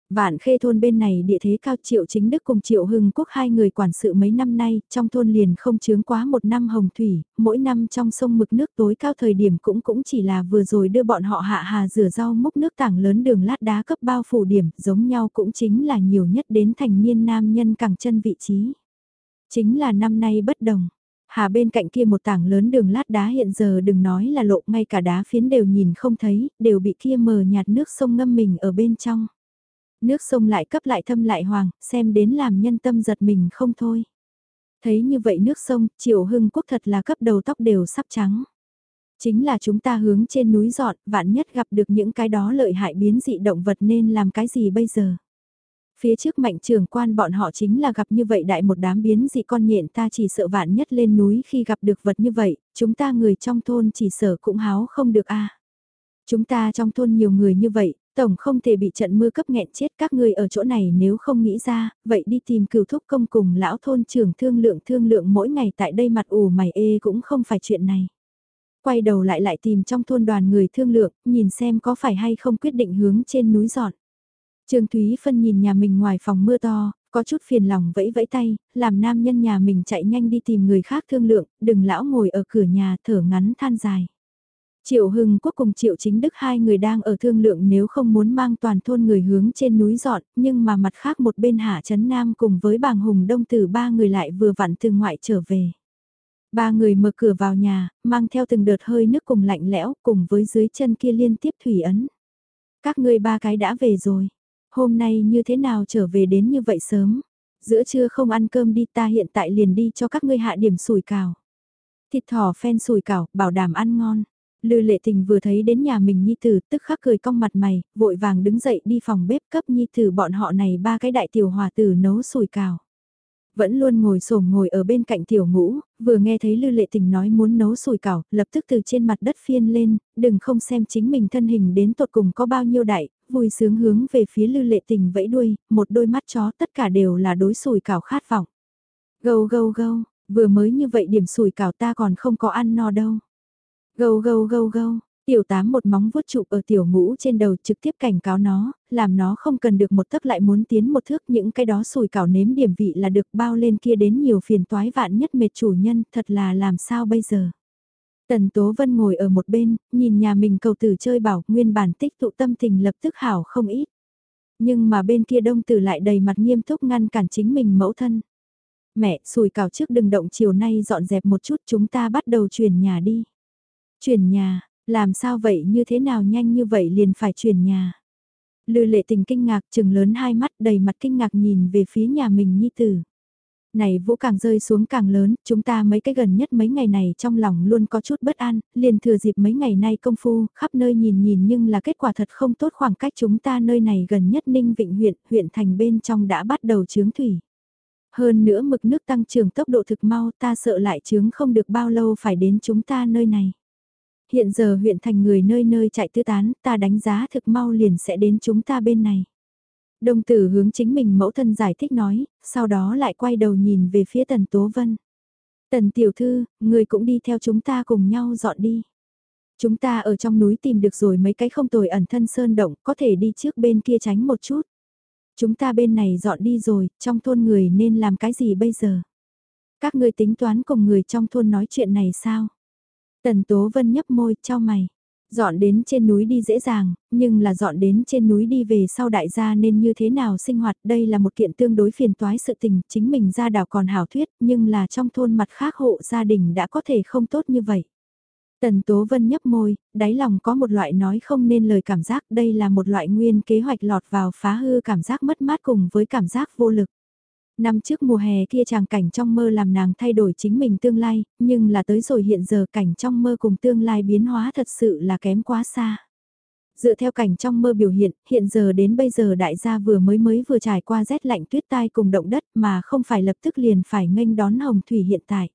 Vạn khê thôn bên này địa thế cao triệu chính đức cùng triệu hưng quốc hai người quản sự mấy năm nay, trong thôn liền không chướng quá một năm hồng thủy, mỗi năm trong sông mực nước tối cao thời điểm cũng cũng chỉ là vừa rồi đưa bọn họ hạ hà rửa rau múc nước tảng lớn đường lát đá cấp bao phủ điểm, giống nhau cũng chính là nhiều nhất đến thành niên nam nhân cẳng chân vị trí. Chính là năm nay bất đồng. Hà bên cạnh kia một tảng lớn đường lát đá hiện giờ đừng nói là lộ ngay cả đá phiến đều nhìn không thấy, đều bị kia mờ nhạt nước sông ngâm mình ở bên trong. Nước sông lại cấp lại thâm lại hoàng, xem đến làm nhân tâm giật mình không thôi. Thấy như vậy nước sông, triệu hưng quốc thật là cấp đầu tóc đều sắp trắng. Chính là chúng ta hướng trên núi dọn, vạn nhất gặp được những cái đó lợi hại biến dị động vật nên làm cái gì bây giờ? Phía trước mạnh trưởng quan bọn họ chính là gặp như vậy đại một đám biến dị con nhện ta chỉ sợ vạn nhất lên núi khi gặp được vật như vậy, chúng ta người trong thôn chỉ sợ cũng háo không được a Chúng ta trong thôn nhiều người như vậy, tổng không thể bị trận mưa cấp nghẹn chết các người ở chỗ này nếu không nghĩ ra, vậy đi tìm cửu thúc công cùng lão thôn trưởng thương lượng thương lượng mỗi ngày tại đây mặt ủ mày ê cũng không phải chuyện này. Quay đầu lại lại tìm trong thôn đoàn người thương lượng, nhìn xem có phải hay không quyết định hướng trên núi dọn. Trương Thúy Phân nhìn nhà mình ngoài phòng mưa to, có chút phiền lòng vẫy vẫy tay, làm nam nhân nhà mình chạy nhanh đi tìm người khác thương lượng, đừng lão ngồi ở cửa nhà thở ngắn than dài. Triệu Hưng Quốc cùng Triệu Chính Đức hai người đang ở thương lượng nếu không muốn mang toàn thôn người hướng trên núi dọn, nhưng mà mặt khác một bên Hạ Trấn Nam cùng với bàng Hùng Đông từ ba người lại vừa vặn từ ngoại trở về. Ba người mở cửa vào nhà, mang theo từng đợt hơi nước cùng lạnh lẽo cùng với dưới chân kia liên tiếp thủy ấn. Các ngươi ba cái đã về rồi. Hôm nay như thế nào trở về đến như vậy sớm? Giữa trưa không ăn cơm đi ta hiện tại liền đi cho các ngươi hạ điểm sủi cào. Thịt thỏ phen sủi cảo, bảo đảm ăn ngon. Lư lệ tình vừa thấy đến nhà mình Nhi Tử tức khắc cười cong mặt mày, vội vàng đứng dậy đi phòng bếp cấp Nhi Tử bọn họ này ba cái đại tiểu hòa tử nấu sủi cào. Vẫn luôn ngồi xổm ngồi ở bên cạnh tiểu ngũ, vừa nghe thấy Lư lệ tình nói muốn nấu sủi cào lập tức từ trên mặt đất phiên lên, đừng không xem chính mình thân hình đến tột cùng có bao nhiêu đại, vui sướng hướng về phía Lư lệ tình vẫy đuôi, một đôi mắt chó tất cả đều là đối sủi cào khát vọng. Gâu gâu gâu, vừa mới như vậy điểm sủi cào ta còn không có ăn no đâu. Gâu gâu gâu gâu, tiểu tám một móng vuốt chụp ở tiểu ngũ trên đầu trực tiếp cảnh cáo nó, làm nó không cần được một tấc lại muốn tiến một thước những cái đó sùi cảo nếm điểm vị là được bao lên kia đến nhiều phiền toái vạn nhất mệt chủ nhân thật là làm sao bây giờ. Tần Tố Vân ngồi ở một bên, nhìn nhà mình cầu tử chơi bảo nguyên bản tích tụ tâm tình lập tức hảo không ít. Nhưng mà bên kia đông tử lại đầy mặt nghiêm túc ngăn cản chính mình mẫu thân. Mẹ, sùi cảo trước đừng động chiều nay dọn dẹp một chút chúng ta bắt đầu chuyển nhà đi. Chuyển nhà, làm sao vậy như thế nào nhanh như vậy liền phải chuyển nhà. Lư lệ tình kinh ngạc trừng lớn hai mắt đầy mặt kinh ngạc nhìn về phía nhà mình nhi tử. Này vũ càng rơi xuống càng lớn, chúng ta mấy cái gần nhất mấy ngày này trong lòng luôn có chút bất an, liền thừa dịp mấy ngày nay công phu, khắp nơi nhìn nhìn nhưng là kết quả thật không tốt khoảng cách chúng ta nơi này gần nhất Ninh Vịnh huyện, huyện thành bên trong đã bắt đầu chướng thủy. Hơn nữa mực nước tăng trưởng tốc độ thực mau ta sợ lại chướng không được bao lâu phải đến chúng ta nơi này. Hiện giờ huyện thành người nơi nơi chạy tư tán, ta đánh giá thực mau liền sẽ đến chúng ta bên này. Đồng tử hướng chính mình mẫu thân giải thích nói, sau đó lại quay đầu nhìn về phía tần tố vân. Tần tiểu thư, người cũng đi theo chúng ta cùng nhau dọn đi. Chúng ta ở trong núi tìm được rồi mấy cái không tồi ẩn thân sơn động, có thể đi trước bên kia tránh một chút. Chúng ta bên này dọn đi rồi, trong thôn người nên làm cái gì bây giờ? Các ngươi tính toán cùng người trong thôn nói chuyện này sao? Tần Tố Vân nhấp môi, cho mày. Dọn đến trên núi đi dễ dàng, nhưng là dọn đến trên núi đi về sau đại gia nên như thế nào sinh hoạt đây là một kiện tương đối phiền toái sự tình, chính mình ra đảo còn hảo thuyết, nhưng là trong thôn mặt khác hộ gia đình đã có thể không tốt như vậy. Tần Tố Vân nhấp môi, đáy lòng có một loại nói không nên lời cảm giác đây là một loại nguyên kế hoạch lọt vào phá hư cảm giác mất mát cùng với cảm giác vô lực. Năm trước mùa hè kia chàng cảnh trong mơ làm nàng thay đổi chính mình tương lai, nhưng là tới rồi hiện giờ cảnh trong mơ cùng tương lai biến hóa thật sự là kém quá xa. Dựa theo cảnh trong mơ biểu hiện, hiện giờ đến bây giờ đại gia vừa mới mới vừa trải qua rét lạnh tuyết tai cùng động đất mà không phải lập tức liền phải nghênh đón hồng thủy hiện tại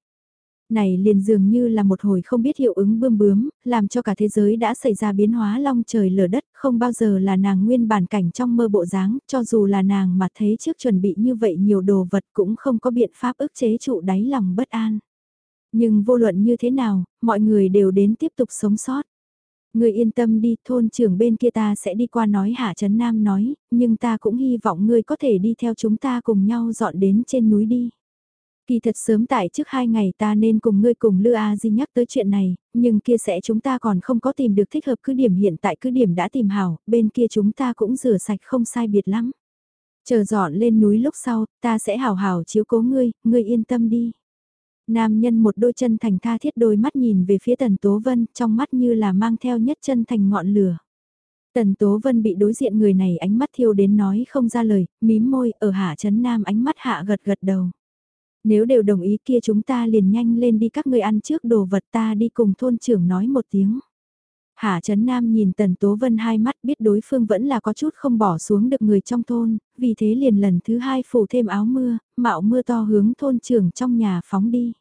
này liền dường như là một hồi không biết hiệu ứng bươm bướm, làm cho cả thế giới đã xảy ra biến hóa long trời lở đất, không bao giờ là nàng nguyên bản cảnh trong mơ bộ dáng, cho dù là nàng mà thấy trước chuẩn bị như vậy nhiều đồ vật cũng không có biện pháp ức chế trụ đáy lòng bất an. Nhưng vô luận như thế nào, mọi người đều đến tiếp tục sống sót. Người yên tâm đi, thôn trưởng bên kia ta sẽ đi qua nói Hạ Trấn Nam nói, nhưng ta cũng hy vọng ngươi có thể đi theo chúng ta cùng nhau dọn đến trên núi đi. Kỳ thật sớm tại trước hai ngày ta nên cùng ngươi cùng Lư A Di nhắc tới chuyện này, nhưng kia sẽ chúng ta còn không có tìm được thích hợp cứ điểm hiện tại cứ điểm đã tìm hảo, bên kia chúng ta cũng rửa sạch không sai biệt lắm. Chờ dọn lên núi lúc sau, ta sẽ hào hào chiếu cố ngươi, ngươi yên tâm đi. Nam nhân một đôi chân thành tha thiết đôi mắt nhìn về phía Tần Tố Vân, trong mắt như là mang theo nhất chân thành ngọn lửa. Tần Tố Vân bị đối diện người này ánh mắt thiêu đến nói không ra lời, mím môi, ở hạ chấn nam ánh mắt hạ gật gật đầu. Nếu đều đồng ý kia chúng ta liền nhanh lên đi các người ăn trước đồ vật ta đi cùng thôn trưởng nói một tiếng. Hạ Trấn Nam nhìn Tần Tố Vân hai mắt biết đối phương vẫn là có chút không bỏ xuống được người trong thôn, vì thế liền lần thứ hai phủ thêm áo mưa, mạo mưa to hướng thôn trưởng trong nhà phóng đi.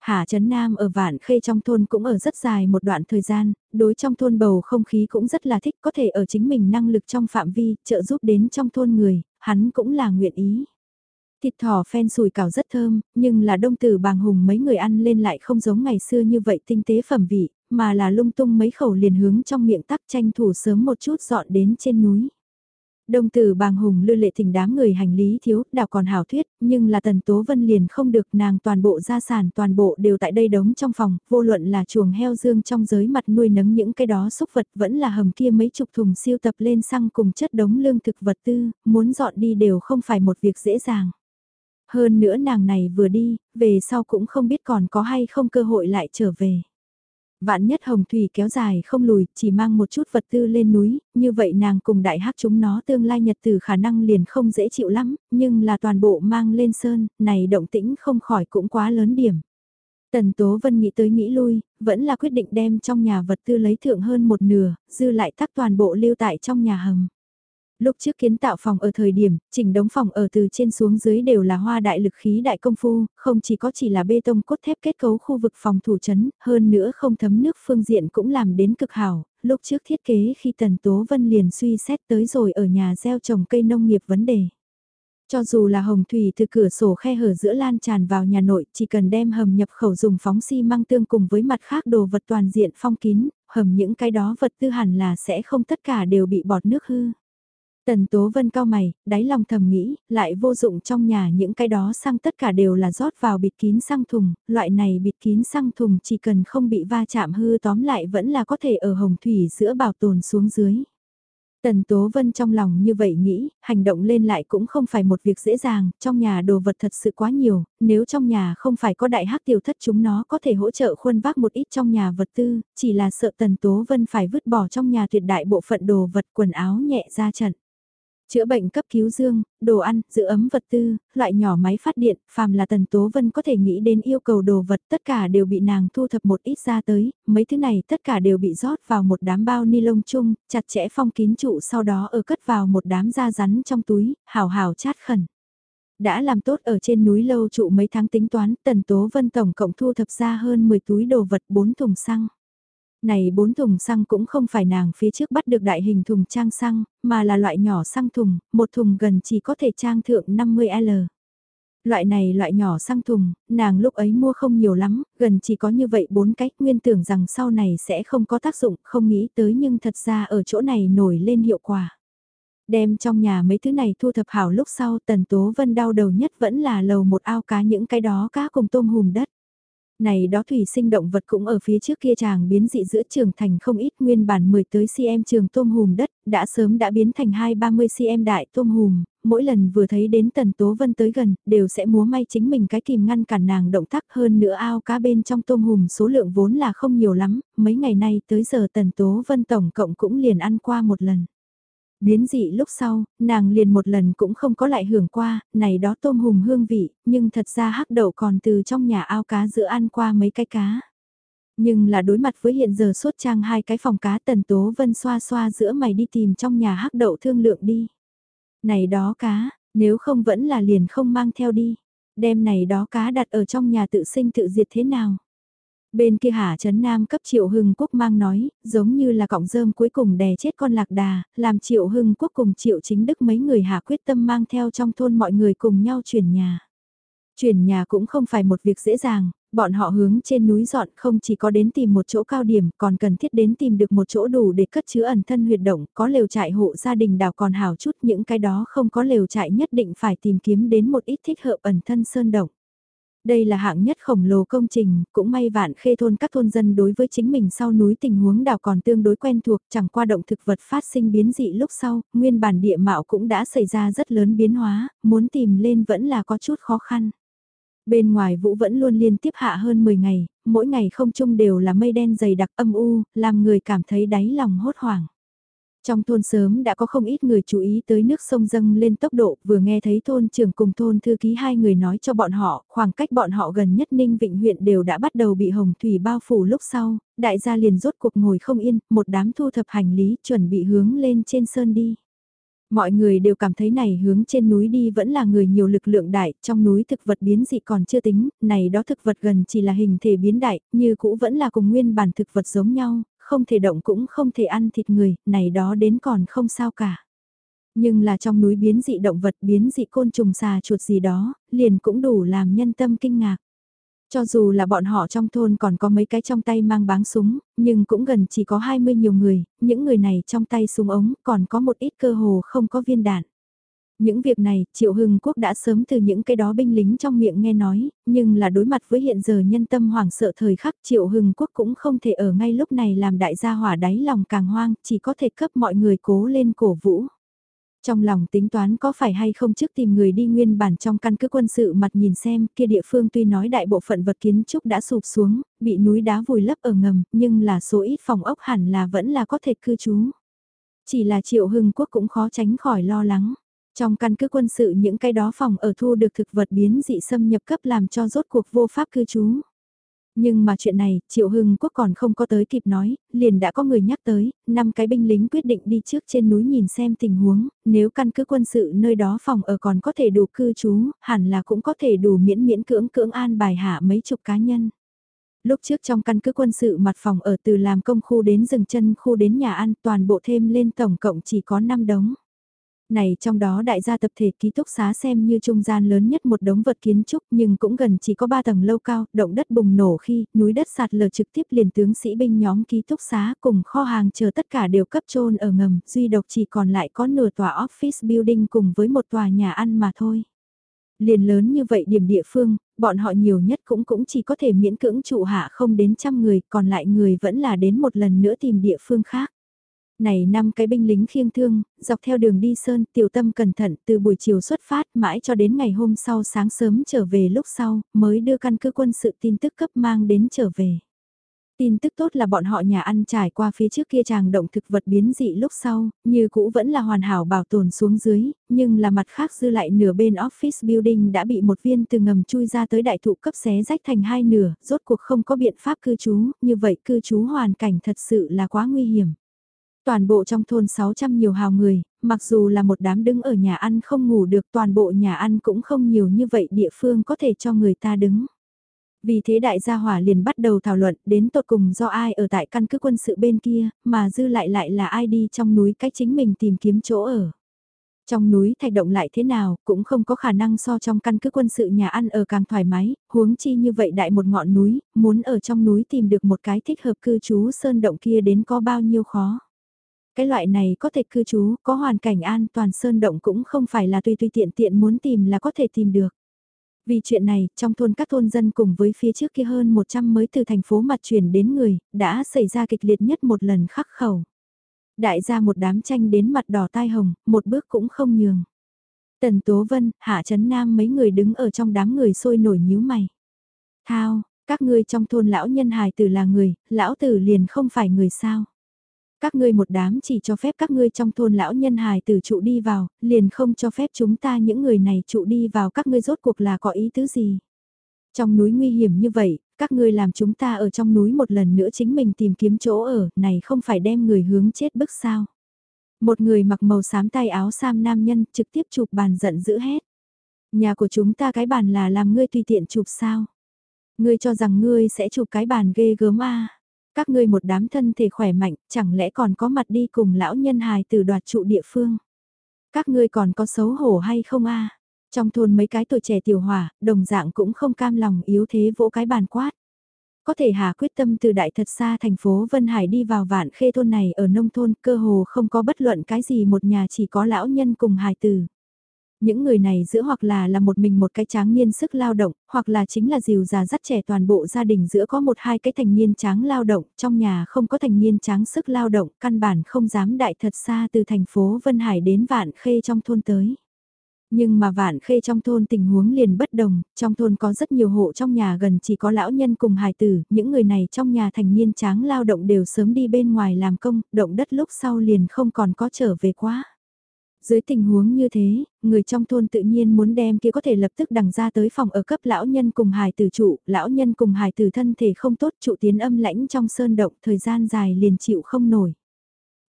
Hạ Trấn Nam ở Vạn Khê trong thôn cũng ở rất dài một đoạn thời gian, đối trong thôn bầu không khí cũng rất là thích có thể ở chính mình năng lực trong phạm vi, trợ giúp đến trong thôn người, hắn cũng là nguyện ý. Thịt thỏ phen sùi cảo rất thơm, nhưng là đông tử bàng hùng mấy người ăn lên lại không giống ngày xưa như vậy tinh tế phẩm vị, mà là lung tung mấy khẩu liền hướng trong miệng tắc tranh thủ sớm một chút dọn đến trên núi. Đông tử bàng hùng lưu lệ thỉnh đám người hành lý thiếu, đảo còn hảo thuyết, nhưng là tần tố vân liền không được nàng toàn bộ gia sản toàn bộ đều tại đây đống trong phòng, vô luận là chuồng heo dương trong giới mặt nuôi nấng những cái đó xúc vật vẫn là hầm kia mấy chục thùng siêu tập lên xăng cùng chất đống lương thực vật tư, muốn dọn đi đều không phải một việc dễ dàng. Hơn nữa nàng này vừa đi, về sau cũng không biết còn có hay không cơ hội lại trở về. Vạn nhất hồng thủy kéo dài không lùi, chỉ mang một chút vật tư lên núi, như vậy nàng cùng đại hắc chúng nó tương lai nhật từ khả năng liền không dễ chịu lắm, nhưng là toàn bộ mang lên sơn, này động tĩnh không khỏi cũng quá lớn điểm. Tần Tố Vân nghĩ tới nghĩ lui, vẫn là quyết định đem trong nhà vật tư lấy thượng hơn một nửa, dư lại tắc toàn bộ lưu tại trong nhà hầm. Lúc trước kiến tạo phòng ở thời điểm, chỉnh đống phòng ở từ trên xuống dưới đều là hoa đại lực khí đại công phu, không chỉ có chỉ là bê tông cốt thép kết cấu khu vực phòng thủ chấn, hơn nữa không thấm nước phương diện cũng làm đến cực hảo. Lúc trước thiết kế khi Tần Tố Vân liền suy xét tới rồi ở nhà gieo trồng cây nông nghiệp vấn đề. Cho dù là hồng thủy từ cửa sổ khe hở giữa lan tràn vào nhà nội, chỉ cần đem hầm nhập khẩu dùng phóng xi si măng tương cùng với mặt khác đồ vật toàn diện phong kín, hầm những cái đó vật tư hẳn là sẽ không tất cả đều bị bọt nước hư. Tần Tố Vân cao mày, đáy lòng thầm nghĩ, lại vô dụng trong nhà những cái đó xăng tất cả đều là rót vào bịt kín xăng thùng, loại này bịt kín xăng thùng chỉ cần không bị va chạm hư tóm lại vẫn là có thể ở hồng thủy giữa bảo tồn xuống dưới. Tần Tố Vân trong lòng như vậy nghĩ, hành động lên lại cũng không phải một việc dễ dàng, trong nhà đồ vật thật sự quá nhiều, nếu trong nhà không phải có đại hắc tiểu thất chúng nó có thể hỗ trợ khuân vác một ít trong nhà vật tư, chỉ là sợ Tần Tố Vân phải vứt bỏ trong nhà tuyệt đại bộ phận đồ vật quần áo nhẹ ra trận. Chữa bệnh cấp cứu dương, đồ ăn, giữ ấm vật tư, loại nhỏ máy phát điện, phàm là Tần Tố Vân có thể nghĩ đến yêu cầu đồ vật tất cả đều bị nàng thu thập một ít ra tới, mấy thứ này tất cả đều bị rót vào một đám bao ni lông chung, chặt chẽ phong kín trụ sau đó ở cất vào một đám da rắn trong túi, hào hào chát khẩn. Đã làm tốt ở trên núi lâu trụ mấy tháng tính toán, Tần Tố Vân tổng cộng thu thập ra hơn 10 túi đồ vật 4 thùng xăng. Này bốn thùng xăng cũng không phải nàng phía trước bắt được đại hình thùng trang xăng, mà là loại nhỏ xăng thùng, một thùng gần chỉ có thể trang thượng 50L. Loại này loại nhỏ xăng thùng, nàng lúc ấy mua không nhiều lắm, gần chỉ có như vậy bốn cách nguyên tưởng rằng sau này sẽ không có tác dụng, không nghĩ tới nhưng thật ra ở chỗ này nổi lên hiệu quả. Đem trong nhà mấy thứ này thu thập hảo lúc sau tần tố vân đau đầu nhất vẫn là lầu một ao cá những cái đó cá cùng tôm hùm đất. Này đó thủy sinh động vật cũng ở phía trước kia chàng biến dị giữa trường thành không ít nguyên bản 10 tới cm trường tôm hùm đất, đã sớm đã biến thành 2-30 cm đại tôm hùm, mỗi lần vừa thấy đến tần tố vân tới gần, đều sẽ múa may chính mình cái kìm ngăn cản nàng động tác hơn nữa ao cá bên trong tôm hùm số lượng vốn là không nhiều lắm, mấy ngày nay tới giờ tần tố vân tổng cộng cũng liền ăn qua một lần. Biến dị lúc sau, nàng liền một lần cũng không có lại hưởng qua, này đó tôm hùm hương vị, nhưng thật ra hắc đậu còn từ trong nhà ao cá giữa ăn qua mấy cái cá. Nhưng là đối mặt với hiện giờ suốt trang hai cái phòng cá tần tố vân xoa xoa giữa mày đi tìm trong nhà hắc đậu thương lượng đi. Này đó cá, nếu không vẫn là liền không mang theo đi. Đem này đó cá đặt ở trong nhà tự sinh tự diệt thế nào? Bên kia Hà Trấn Nam cấp Triệu Hưng Quốc mang nói, giống như là cọng rơm cuối cùng đè chết con lạc đà, làm Triệu Hưng Quốc cùng Triệu Chính Đức mấy người hà quyết tâm mang theo trong thôn mọi người cùng nhau chuyển nhà. Chuyển nhà cũng không phải một việc dễ dàng, bọn họ hướng trên núi dọn không chỉ có đến tìm một chỗ cao điểm còn cần thiết đến tìm được một chỗ đủ để cất chứa ẩn thân huyệt động, có lều trại hộ gia đình đào còn hào chút những cái đó không có lều trại nhất định phải tìm kiếm đến một ít thích hợp ẩn thân sơn động. Đây là hạng nhất khổng lồ công trình, cũng may vạn khê thôn các thôn dân đối với chính mình sau núi tình huống đảo còn tương đối quen thuộc chẳng qua động thực vật phát sinh biến dị lúc sau, nguyên bản địa mạo cũng đã xảy ra rất lớn biến hóa, muốn tìm lên vẫn là có chút khó khăn. Bên ngoài vũ vẫn luôn liên tiếp hạ hơn 10 ngày, mỗi ngày không chung đều là mây đen dày đặc âm u, làm người cảm thấy đáy lòng hốt hoảng. Trong thôn sớm đã có không ít người chú ý tới nước sông dâng lên tốc độ, vừa nghe thấy thôn trưởng cùng thôn thư ký hai người nói cho bọn họ, khoảng cách bọn họ gần nhất Ninh Vịnh huyện đều đã bắt đầu bị hồng thủy bao phủ lúc sau, đại gia liền rốt cuộc ngồi không yên, một đám thu thập hành lý chuẩn bị hướng lên trên sơn đi. Mọi người đều cảm thấy này hướng trên núi đi vẫn là người nhiều lực lượng đại, trong núi thực vật biến dị còn chưa tính, này đó thực vật gần chỉ là hình thể biến đại, như cũ vẫn là cùng nguyên bản thực vật giống nhau, không thể động cũng không thể ăn thịt người, này đó đến còn không sao cả. Nhưng là trong núi biến dị động vật biến dị côn trùng xà chuột gì đó, liền cũng đủ làm nhân tâm kinh ngạc. Cho dù là bọn họ trong thôn còn có mấy cái trong tay mang báng súng, nhưng cũng gần chỉ có 20 nhiều người, những người này trong tay súng ống còn có một ít cơ hồ không có viên đạn. Những việc này, Triệu Hưng Quốc đã sớm từ những cái đó binh lính trong miệng nghe nói, nhưng là đối mặt với hiện giờ nhân tâm hoảng sợ thời khắc Triệu Hưng Quốc cũng không thể ở ngay lúc này làm đại gia hỏa đáy lòng càng hoang, chỉ có thể cấp mọi người cố lên cổ vũ. Trong lòng tính toán có phải hay không trước tìm người đi nguyên bản trong căn cứ quân sự mặt nhìn xem kia địa phương tuy nói đại bộ phận vật kiến trúc đã sụp xuống, bị núi đá vùi lấp ở ngầm, nhưng là số ít phòng ốc hẳn là vẫn là có thể cư trú. Chỉ là triệu hưng quốc cũng khó tránh khỏi lo lắng. Trong căn cứ quân sự những cái đó phòng ở thu được thực vật biến dị xâm nhập cấp làm cho rốt cuộc vô pháp cư trú. Nhưng mà chuyện này, Triệu Hưng Quốc còn không có tới kịp nói, liền đã có người nhắc tới, năm cái binh lính quyết định đi trước trên núi nhìn xem tình huống, nếu căn cứ quân sự nơi đó phòng ở còn có thể đủ cư trú, hẳn là cũng có thể đủ miễn miễn cưỡng cưỡng an bài hạ mấy chục cá nhân. Lúc trước trong căn cứ quân sự mặt phòng ở từ làm công khu đến rừng chân khu đến nhà ăn toàn bộ thêm lên tổng cộng chỉ có 5 đống này trong đó đại gia tập thể ký túc xá xem như trung gian lớn nhất một đống vật kiến trúc nhưng cũng gần chỉ có 3 tầng lâu cao, động đất bùng nổ khi núi đất sạt lở trực tiếp liền tướng sĩ binh nhóm ký túc xá cùng kho hàng chờ tất cả đều cấp trôn ở ngầm, duy độc chỉ còn lại có nửa tòa office building cùng với một tòa nhà ăn mà thôi. Liền lớn như vậy điểm địa phương, bọn họ nhiều nhất cũng cũng chỉ có thể miễn cưỡng trụ hạ không đến trăm người, còn lại người vẫn là đến một lần nữa tìm địa phương khác. Này năm cái binh lính khiêng thương, dọc theo đường đi sơn, tiểu tâm cẩn thận từ buổi chiều xuất phát mãi cho đến ngày hôm sau sáng sớm trở về lúc sau, mới đưa căn cứ quân sự tin tức cấp mang đến trở về. Tin tức tốt là bọn họ nhà ăn trải qua phía trước kia chàng động thực vật biến dị lúc sau, như cũ vẫn là hoàn hảo bảo tồn xuống dưới, nhưng là mặt khác dư lại nửa bên office building đã bị một viên từ ngầm chui ra tới đại thụ cấp xé rách thành hai nửa, rốt cuộc không có biện pháp cư trú, như vậy cư trú hoàn cảnh thật sự là quá nguy hiểm. Toàn bộ trong thôn 600 nhiều hào người, mặc dù là một đám đứng ở nhà ăn không ngủ được toàn bộ nhà ăn cũng không nhiều như vậy địa phương có thể cho người ta đứng. Vì thế đại gia hỏa liền bắt đầu thảo luận đến tột cùng do ai ở tại căn cứ quân sự bên kia, mà dư lại lại là ai đi trong núi cách chính mình tìm kiếm chỗ ở. Trong núi thạch động lại thế nào, cũng không có khả năng so trong căn cứ quân sự nhà ăn ở càng thoải mái, huống chi như vậy đại một ngọn núi, muốn ở trong núi tìm được một cái thích hợp cư trú sơn động kia đến có bao nhiêu khó. Cái loại này có thể cư trú, có hoàn cảnh an toàn sơn động cũng không phải là tùy tùy tiện tiện muốn tìm là có thể tìm được. Vì chuyện này, trong thôn các thôn dân cùng với phía trước kia hơn 100 mới từ thành phố mặt chuyển đến người, đã xảy ra kịch liệt nhất một lần khắc khẩu. Đại gia một đám tranh đến mặt đỏ tai hồng, một bước cũng không nhường. Tần Tố Vân, Hạ Trấn Nam mấy người đứng ở trong đám người sôi nổi nhíu mày. Thao, các ngươi trong thôn lão nhân hài tử là người, lão tử liền không phải người sao. Các ngươi một đám chỉ cho phép các ngươi trong thôn lão nhân hài từ trụ đi vào, liền không cho phép chúng ta những người này trụ đi vào các ngươi rốt cuộc là có ý tứ gì. Trong núi nguy hiểm như vậy, các ngươi làm chúng ta ở trong núi một lần nữa chính mình tìm kiếm chỗ ở, này không phải đem người hướng chết bức sao. Một người mặc màu xám tay áo sam nam nhân trực tiếp chụp bàn giận dữ hét. Nhà của chúng ta cái bàn là làm ngươi tùy tiện chụp sao. Ngươi cho rằng ngươi sẽ chụp cái bàn ghê gớm à. Các ngươi một đám thân thể khỏe mạnh, chẳng lẽ còn có mặt đi cùng lão nhân hài từ đoạt trụ địa phương. Các ngươi còn có xấu hổ hay không a? Trong thôn mấy cái tuổi trẻ tiểu hỏa, đồng dạng cũng không cam lòng yếu thế vỗ cái bàn quát. Có thể hà quyết tâm từ đại thật xa thành phố Vân Hải đi vào vạn khê thôn này ở nông thôn cơ hồ không có bất luận cái gì một nhà chỉ có lão nhân cùng hài tử. Những người này giữa hoặc là là một mình một cái tráng niên sức lao động, hoặc là chính là dìu già dắt trẻ toàn bộ gia đình giữa có một hai cái thành niên tráng lao động, trong nhà không có thành niên tráng sức lao động, căn bản không dám đại thật xa từ thành phố Vân Hải đến Vạn Khê trong thôn tới. Nhưng mà vạn khê trong thôn tình huống liền bất đồng, trong thôn có rất nhiều hộ trong nhà gần chỉ có lão nhân cùng hài tử, những người này trong nhà thành niên tráng lao động đều sớm đi bên ngoài làm công, động đất lúc sau liền không còn có trở về quá. Dưới tình huống như thế, người trong thôn tự nhiên muốn đem kia có thể lập tức đằng ra tới phòng ở cấp lão nhân cùng hài tử trụ, lão nhân cùng hài tử thân thể không tốt trụ tiến âm lãnh trong sơn động thời gian dài liền chịu không nổi.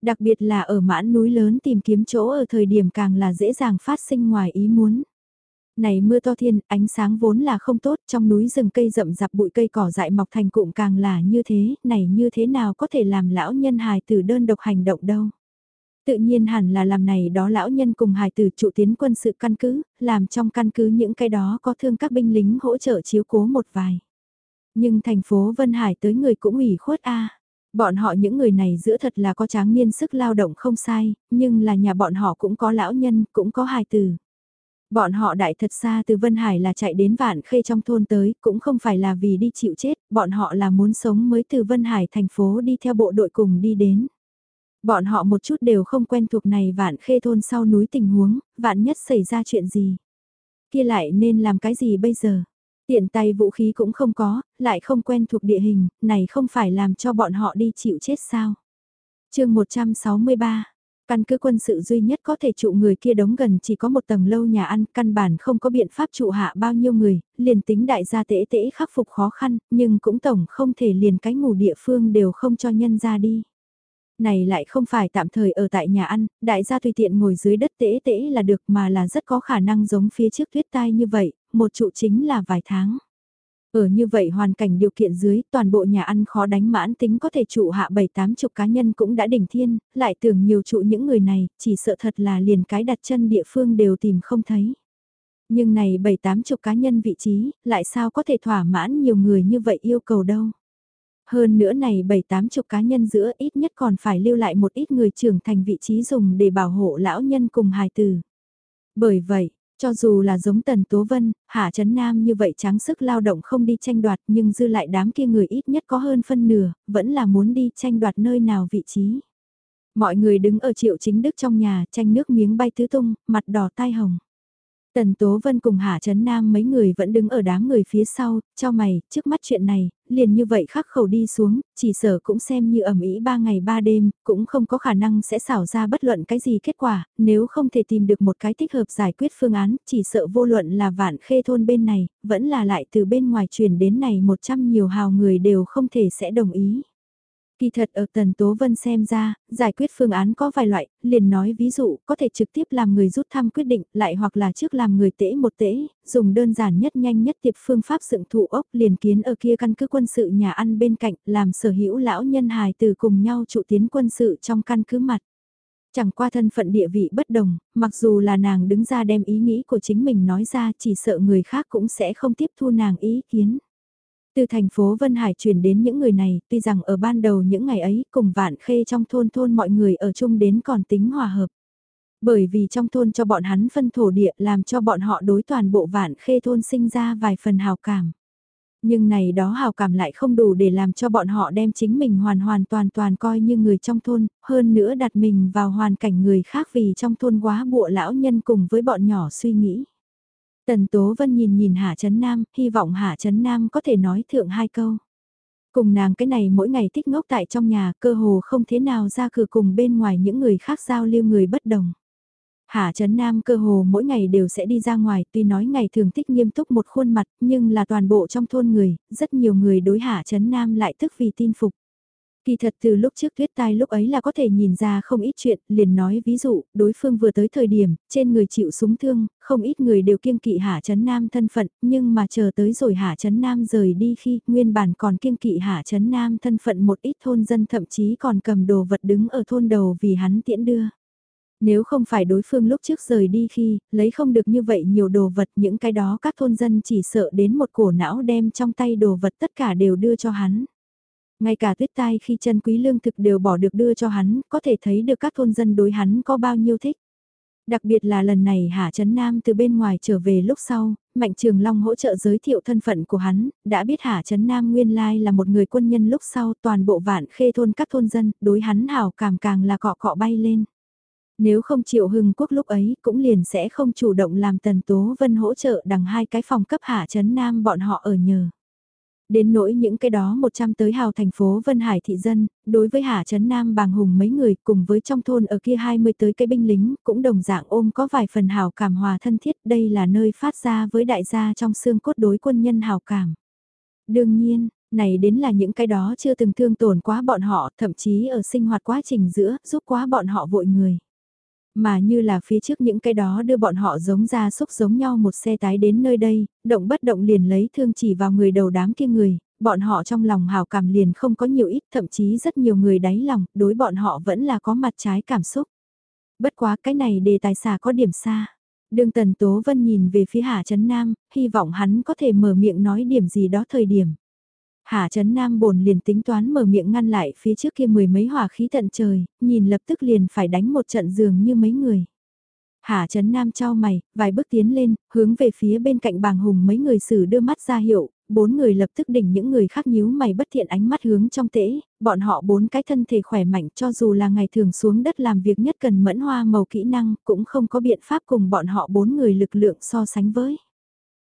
Đặc biệt là ở mãn núi lớn tìm kiếm chỗ ở thời điểm càng là dễ dàng phát sinh ngoài ý muốn. Này mưa to thiên, ánh sáng vốn là không tốt, trong núi rừng cây rậm rạp bụi cây cỏ dại mọc thành cụm càng là như thế, này như thế nào có thể làm lão nhân hài tử đơn độc hành động đâu. Tự nhiên hẳn là làm này đó lão nhân cùng hài tử trụ tiến quân sự căn cứ, làm trong căn cứ những cái đó có thương các binh lính hỗ trợ chiếu cố một vài. Nhưng thành phố Vân Hải tới người cũng ủy khuất a Bọn họ những người này giữa thật là có tráng niên sức lao động không sai, nhưng là nhà bọn họ cũng có lão nhân, cũng có hài tử. Bọn họ đại thật xa từ Vân Hải là chạy đến vạn khê trong thôn tới, cũng không phải là vì đi chịu chết, bọn họ là muốn sống mới từ Vân Hải thành phố đi theo bộ đội cùng đi đến. Bọn họ một chút đều không quen thuộc này vạn khê thôn sau núi tình huống, vạn nhất xảy ra chuyện gì. Kia lại nên làm cái gì bây giờ? Tiện tay vũ khí cũng không có, lại không quen thuộc địa hình, này không phải làm cho bọn họ đi chịu chết sao. chương 163 Căn cứ quân sự duy nhất có thể trụ người kia đóng gần chỉ có một tầng lâu nhà ăn, căn bản không có biện pháp trụ hạ bao nhiêu người, liền tính đại gia tễ tễ khắc phục khó khăn, nhưng cũng tổng không thể liền cái ngủ địa phương đều không cho nhân ra đi. Này lại không phải tạm thời ở tại nhà ăn, đại gia tùy tiện ngồi dưới đất tễ tễ là được mà là rất có khả năng giống phía trước tuyết tai như vậy, một trụ chính là vài tháng. Ở như vậy hoàn cảnh điều kiện dưới, toàn bộ nhà ăn khó đánh mãn tính có thể trụ hạ bảy tám chục cá nhân cũng đã đỉnh thiên, lại tưởng nhiều trụ những người này, chỉ sợ thật là liền cái đặt chân địa phương đều tìm không thấy. Nhưng này bảy tám chục cá nhân vị trí, lại sao có thể thỏa mãn nhiều người như vậy yêu cầu đâu. Hơn nữa này bảy tám chục cá nhân giữa ít nhất còn phải lưu lại một ít người trưởng thành vị trí dùng để bảo hộ lão nhân cùng hài tử. Bởi vậy, cho dù là giống Tần Tố Vân, Hạ Trấn Nam như vậy tráng sức lao động không đi tranh đoạt nhưng dư lại đám kia người ít nhất có hơn phân nửa, vẫn là muốn đi tranh đoạt nơi nào vị trí. Mọi người đứng ở triệu chính đức trong nhà tranh nước miếng bay tứ tung, mặt đỏ tai hồng. Tần Tố Vân cùng Hạ Trấn Nam mấy người vẫn đứng ở đám người phía sau, cho mày, trước mắt chuyện này, liền như vậy khắc khẩu đi xuống, chỉ sở cũng xem như ẩm ý ba ngày ba đêm, cũng không có khả năng sẽ xảo ra bất luận cái gì kết quả, nếu không thể tìm được một cái thích hợp giải quyết phương án, chỉ sợ vô luận là vạn khê thôn bên này, vẫn là lại từ bên ngoài truyền đến này một trăm nhiều hào người đều không thể sẽ đồng ý. Kỳ thật ở Tần Tố Vân xem ra, giải quyết phương án có vài loại, liền nói ví dụ, có thể trực tiếp làm người rút thăm quyết định, lại hoặc là trước làm người tễ một tễ, dùng đơn giản nhất nhanh nhất tiệp phương pháp dựng thụ ốc liền kiến ở kia căn cứ quân sự nhà ăn bên cạnh, làm sở hữu lão nhân hài từ cùng nhau trụ tiến quân sự trong căn cứ mặt. Chẳng qua thân phận địa vị bất đồng, mặc dù là nàng đứng ra đem ý nghĩ của chính mình nói ra chỉ sợ người khác cũng sẽ không tiếp thu nàng ý kiến. Từ thành phố Vân Hải chuyển đến những người này, tuy rằng ở ban đầu những ngày ấy cùng vạn khê trong thôn thôn mọi người ở chung đến còn tính hòa hợp. Bởi vì trong thôn cho bọn hắn phân thổ địa làm cho bọn họ đối toàn bộ vạn khê thôn sinh ra vài phần hào cảm. Nhưng này đó hào cảm lại không đủ để làm cho bọn họ đem chính mình hoàn hoàn toàn toàn coi như người trong thôn, hơn nữa đặt mình vào hoàn cảnh người khác vì trong thôn quá bộ lão nhân cùng với bọn nhỏ suy nghĩ. Tần Tố Vân nhìn nhìn Hạ Trấn Nam, hy vọng Hạ Trấn Nam có thể nói thượng hai câu. Cùng nàng cái này mỗi ngày thích ngốc tại trong nhà cơ hồ không thế nào ra cửa cùng bên ngoài những người khác giao lưu người bất đồng. Hạ Trấn Nam cơ hồ mỗi ngày đều sẽ đi ra ngoài, tuy nói ngày thường thích nghiêm túc một khuôn mặt, nhưng là toàn bộ trong thôn người, rất nhiều người đối Hạ Trấn Nam lại thức vì tin phục. Kỳ thật từ lúc trước tuyết tai lúc ấy là có thể nhìn ra không ít chuyện, liền nói ví dụ, đối phương vừa tới thời điểm, trên người chịu súng thương, không ít người đều kiêng kỵ Hạ Trấn Nam thân phận, nhưng mà chờ tới rồi Hạ Trấn Nam rời đi khi nguyên bản còn kiêng kỵ Hạ Trấn Nam thân phận một ít thôn dân thậm chí còn cầm đồ vật đứng ở thôn đầu vì hắn tiễn đưa. Nếu không phải đối phương lúc trước rời đi khi, lấy không được như vậy nhiều đồ vật những cái đó các thôn dân chỉ sợ đến một cổ não đem trong tay đồ vật tất cả đều đưa cho hắn. Ngay cả tuyết tai khi chân quý lương thực đều bỏ được đưa cho hắn, có thể thấy được các thôn dân đối hắn có bao nhiêu thích. Đặc biệt là lần này Hạ Trấn Nam từ bên ngoài trở về lúc sau, Mạnh Trường Long hỗ trợ giới thiệu thân phận của hắn, đã biết Hạ Trấn Nam nguyên lai là một người quân nhân lúc sau toàn bộ vạn khê thôn các thôn dân, đối hắn hào cảm càng là cọ cọ bay lên. Nếu không chịu hưng quốc lúc ấy cũng liền sẽ không chủ động làm Tần Tố Vân hỗ trợ đằng hai cái phòng cấp Hạ Trấn Nam bọn họ ở nhờ. Đến nỗi những cái đó 100 tới hào thành phố Vân Hải thị dân, đối với hà Trấn Nam bàng hùng mấy người cùng với trong thôn ở kia 20 tới cái binh lính cũng đồng dạng ôm có vài phần hào cảm hòa thân thiết đây là nơi phát ra với đại gia trong xương cốt đối quân nhân hào cảm. Đương nhiên, này đến là những cái đó chưa từng thương tổn quá bọn họ thậm chí ở sinh hoạt quá trình giữa giúp quá bọn họ vội người. Mà như là phía trước những cái đó đưa bọn họ giống ra xúc giống nhau một xe tái đến nơi đây, động bất động liền lấy thương chỉ vào người đầu đám kia người, bọn họ trong lòng hào cảm liền không có nhiều ít, thậm chí rất nhiều người đáy lòng, đối bọn họ vẫn là có mặt trái cảm xúc. Bất quá cái này đề tài xà có điểm xa. Đường Tần Tố Vân nhìn về phía Hà Trấn Nam, hy vọng hắn có thể mở miệng nói điểm gì đó thời điểm. Hà Trấn Nam bồn liền tính toán mở miệng ngăn lại phía trước kia mười mấy hỏa khí tận trời, nhìn lập tức liền phải đánh một trận giường như mấy người. Hà Trấn Nam trao mày, vài bước tiến lên, hướng về phía bên cạnh bàng hùng mấy người xử đưa mắt ra hiệu, bốn người lập tức đỉnh những người khác nhíu mày bất thiện ánh mắt hướng trong tễ, bọn họ bốn cái thân thể khỏe mạnh cho dù là ngày thường xuống đất làm việc nhất cần mẫn hoa màu kỹ năng cũng không có biện pháp cùng bọn họ bốn người lực lượng so sánh với.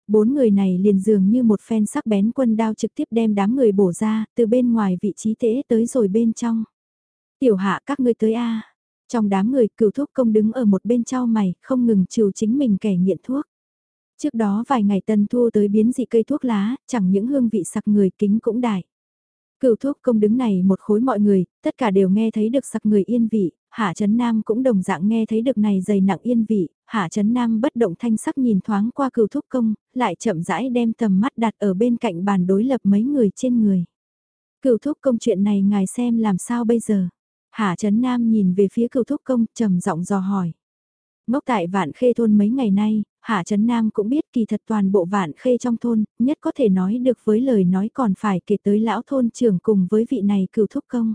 Bốn người này liền dường như một phen sắc bén quân đao trực tiếp đem đám người bổ ra, từ bên ngoài vị trí tễ tới rồi bên trong. Tiểu hạ các ngươi tới a Trong đám người cửu thuốc công đứng ở một bên trao mày, không ngừng chiều chính mình kẻ nghiện thuốc. Trước đó vài ngày tân thu tới biến dị cây thuốc lá, chẳng những hương vị sặc người kính cũng đại. Cựu thuốc công đứng này một khối mọi người, tất cả đều nghe thấy được sặc người yên vị, Hạ Trấn Nam cũng đồng dạng nghe thấy được này dày nặng yên vị, Hạ Trấn Nam bất động thanh sắc nhìn thoáng qua cựu thúc công, lại chậm rãi đem tầm mắt đặt ở bên cạnh bàn đối lập mấy người trên người. Cựu thúc công chuyện này ngài xem làm sao bây giờ. Hạ Trấn Nam nhìn về phía cựu thúc công, trầm giọng dò hỏi. Ngốc tại vạn khê thôn mấy ngày nay, Hạ Trấn Nam cũng biết kỳ thật toàn bộ vạn khê trong thôn, nhất có thể nói được với lời nói còn phải kể tới lão thôn trưởng cùng với vị này cựu thúc công.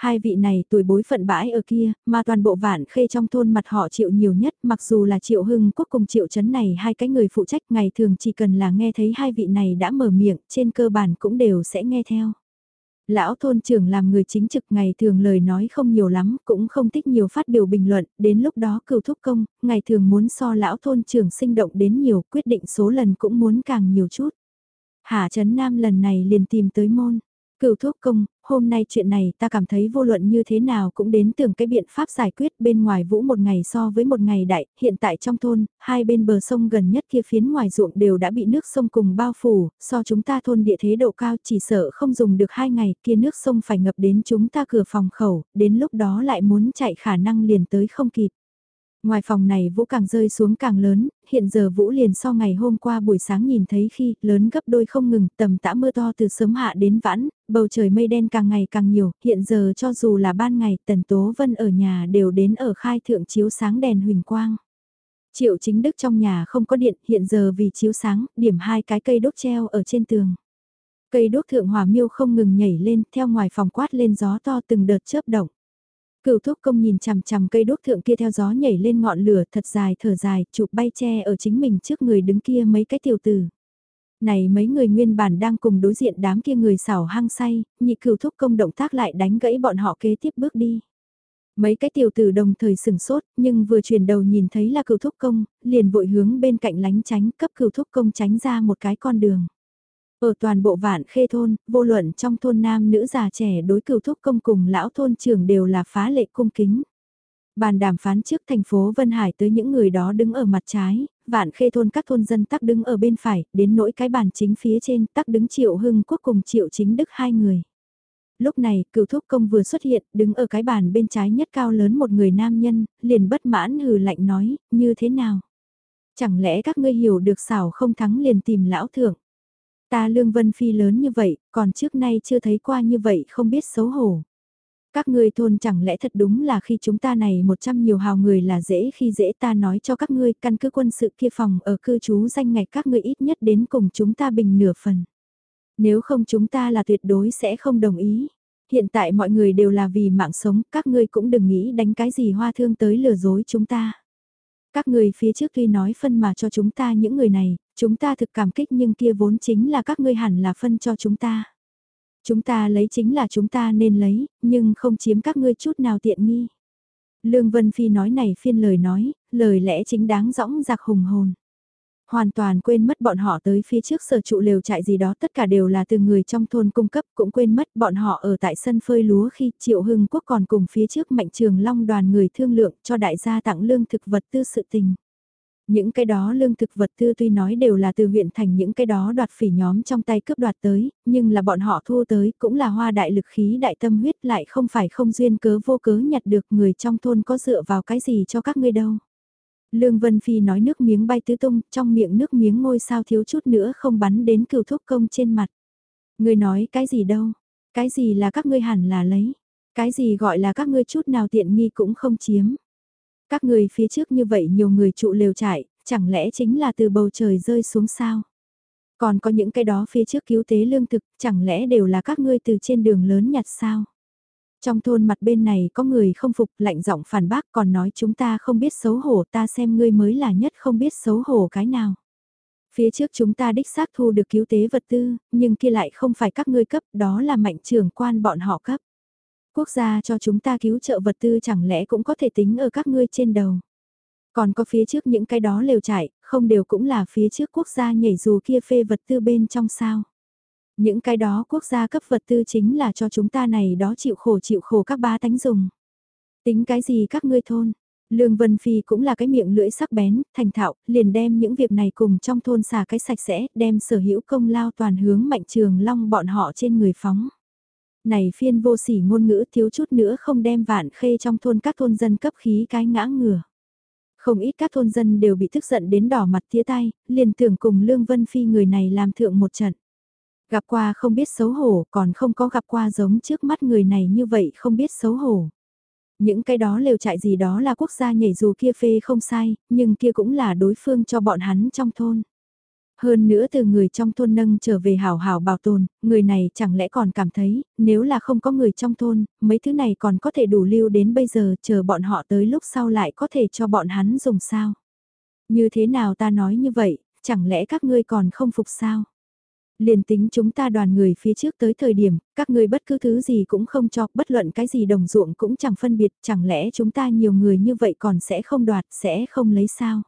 Hai vị này tuổi bối phận bãi ở kia, mà toàn bộ vạn khê trong thôn mặt họ chịu nhiều nhất, mặc dù là triệu hưng quốc cùng triệu chấn này hai cái người phụ trách ngày thường chỉ cần là nghe thấy hai vị này đã mở miệng, trên cơ bản cũng đều sẽ nghe theo. Lão thôn trưởng làm người chính trực ngày thường lời nói không nhiều lắm, cũng không thích nhiều phát biểu bình luận, đến lúc đó cựu thúc công, ngày thường muốn so lão thôn trưởng sinh động đến nhiều, quyết định số lần cũng muốn càng nhiều chút. Hà Trấn Nam lần này liền tìm tới môn. Cựu thuốc công, hôm nay chuyện này ta cảm thấy vô luận như thế nào cũng đến tưởng cái biện pháp giải quyết bên ngoài vũ một ngày so với một ngày đại, hiện tại trong thôn, hai bên bờ sông gần nhất kia phiến ngoài ruộng đều đã bị nước sông cùng bao phủ, so chúng ta thôn địa thế độ cao chỉ sợ không dùng được hai ngày kia nước sông phải ngập đến chúng ta cửa phòng khẩu, đến lúc đó lại muốn chạy khả năng liền tới không kịp. Ngoài phòng này vũ càng rơi xuống càng lớn, hiện giờ vũ liền so ngày hôm qua buổi sáng nhìn thấy khi lớn gấp đôi không ngừng tầm tã mưa to từ sớm hạ đến vãn, bầu trời mây đen càng ngày càng nhiều, hiện giờ cho dù là ban ngày tần tố vân ở nhà đều đến ở khai thượng chiếu sáng đèn huỳnh quang. Triệu chính đức trong nhà không có điện, hiện giờ vì chiếu sáng, điểm hai cái cây đốt treo ở trên tường. Cây đốt thượng hòa miêu không ngừng nhảy lên, theo ngoài phòng quát lên gió to từng đợt chớp động. Cựu thúc công nhìn chằm chằm cây đốt thượng kia theo gió nhảy lên ngọn lửa thật dài thở dài, chụp bay che ở chính mình trước người đứng kia mấy cái tiểu tử. Này mấy người nguyên bản đang cùng đối diện đám kia người xảo hang say, nhị cựu thúc công động tác lại đánh gãy bọn họ kế tiếp bước đi. Mấy cái tiểu tử đồng thời sửng sốt, nhưng vừa chuyển đầu nhìn thấy là cựu thúc công, liền vội hướng bên cạnh lánh tránh cấp cựu thúc công tránh ra một cái con đường. Ở toàn bộ vạn khê thôn, vô luận trong thôn nam nữ già trẻ đối cựu thúc công cùng lão thôn trưởng đều là phá lệ cung kính. Bàn đàm phán trước thành phố Vân Hải tới những người đó đứng ở mặt trái, vạn khê thôn các thôn dân tắc đứng ở bên phải, đến nỗi cái bàn chính phía trên tắc đứng triệu hưng quốc cùng triệu chính đức hai người. Lúc này, cựu thúc công vừa xuất hiện, đứng ở cái bàn bên trái nhất cao lớn một người nam nhân, liền bất mãn hừ lạnh nói, như thế nào? Chẳng lẽ các ngươi hiểu được xảo không thắng liền tìm lão thượng? Ta Lương Vân Phi lớn như vậy, còn trước nay chưa thấy qua như vậy không biết xấu hổ. Các ngươi thôn chẳng lẽ thật đúng là khi chúng ta này một trăm nhiều hào người là dễ khi dễ ta nói cho các ngươi căn cứ quân sự kia phòng ở cư trú danh ngạch các ngươi ít nhất đến cùng chúng ta bình nửa phần. Nếu không chúng ta là tuyệt đối sẽ không đồng ý. Hiện tại mọi người đều là vì mạng sống, các ngươi cũng đừng nghĩ đánh cái gì hoa thương tới lừa dối chúng ta. Các người phía trước tuy nói phân mà cho chúng ta những người này, chúng ta thực cảm kích nhưng kia vốn chính là các ngươi hẳn là phân cho chúng ta. Chúng ta lấy chính là chúng ta nên lấy, nhưng không chiếm các ngươi chút nào tiện nghi. Lương Vân Phi nói này phiên lời nói, lời lẽ chính đáng rõng giặc hùng hồn. Hoàn toàn quên mất bọn họ tới phía trước sở trụ lều trại gì đó tất cả đều là từ người trong thôn cung cấp cũng quên mất bọn họ ở tại sân phơi lúa khi Triệu Hưng Quốc còn cùng phía trước mạnh trường long đoàn người thương lượng cho đại gia tặng lương thực vật tư sự tình. Những cái đó lương thực vật tư tuy nói đều là từ huyện thành những cái đó đoạt phỉ nhóm trong tay cướp đoạt tới, nhưng là bọn họ thu tới cũng là hoa đại lực khí đại tâm huyết lại không phải không duyên cớ vô cớ nhặt được người trong thôn có dựa vào cái gì cho các ngươi đâu. Lương Vân Phi nói nước miếng bay tứ tung, trong miệng nước miếng ngôi sao thiếu chút nữa không bắn đến cửu thúc công trên mặt. Ngươi nói cái gì đâu, cái gì là các ngươi hẳn là lấy, cái gì gọi là các ngươi chút nào tiện nghi cũng không chiếm. Các người phía trước như vậy nhiều người trụ lều trại, chẳng lẽ chính là từ bầu trời rơi xuống sao? Còn có những cái đó phía trước cứu tế lương thực, chẳng lẽ đều là các ngươi từ trên đường lớn nhặt sao? Trong thôn mặt bên này có người không phục lạnh giọng phản bác còn nói chúng ta không biết xấu hổ ta xem ngươi mới là nhất không biết xấu hổ cái nào. Phía trước chúng ta đích xác thu được cứu tế vật tư, nhưng kia lại không phải các ngươi cấp, đó là mạnh trưởng quan bọn họ cấp. Quốc gia cho chúng ta cứu trợ vật tư chẳng lẽ cũng có thể tính ở các ngươi trên đầu. Còn có phía trước những cái đó lều trại, không đều cũng là phía trước quốc gia nhảy dù kia phê vật tư bên trong sao. Những cái đó quốc gia cấp vật tư chính là cho chúng ta này đó chịu khổ chịu khổ các ba tánh dùng. Tính cái gì các ngươi thôn, Lương Vân Phi cũng là cái miệng lưỡi sắc bén, thành thạo, liền đem những việc này cùng trong thôn xả cái sạch sẽ, đem sở hữu công lao toàn hướng mạnh trường long bọn họ trên người phóng. Này phiên vô sỉ ngôn ngữ thiếu chút nữa không đem vạn khê trong thôn các thôn dân cấp khí cái ngã ngửa. Không ít các thôn dân đều bị tức giận đến đỏ mặt tía tay, liền tưởng cùng Lương Vân Phi người này làm thượng một trận. Gặp qua không biết xấu hổ, còn không có gặp qua giống trước mắt người này như vậy không biết xấu hổ. Những cái đó lều trại gì đó là quốc gia nhảy dù kia phê không sai, nhưng kia cũng là đối phương cho bọn hắn trong thôn. Hơn nữa từ người trong thôn nâng trở về hảo hảo bảo tồn, người này chẳng lẽ còn cảm thấy, nếu là không có người trong thôn, mấy thứ này còn có thể đủ lưu đến bây giờ, chờ bọn họ tới lúc sau lại có thể cho bọn hắn dùng sao. Như thế nào ta nói như vậy, chẳng lẽ các ngươi còn không phục sao? Liền tính chúng ta đoàn người phía trước tới thời điểm, các ngươi bất cứ thứ gì cũng không cho, bất luận cái gì đồng ruộng cũng chẳng phân biệt, chẳng lẽ chúng ta nhiều người như vậy còn sẽ không đoạt, sẽ không lấy sao?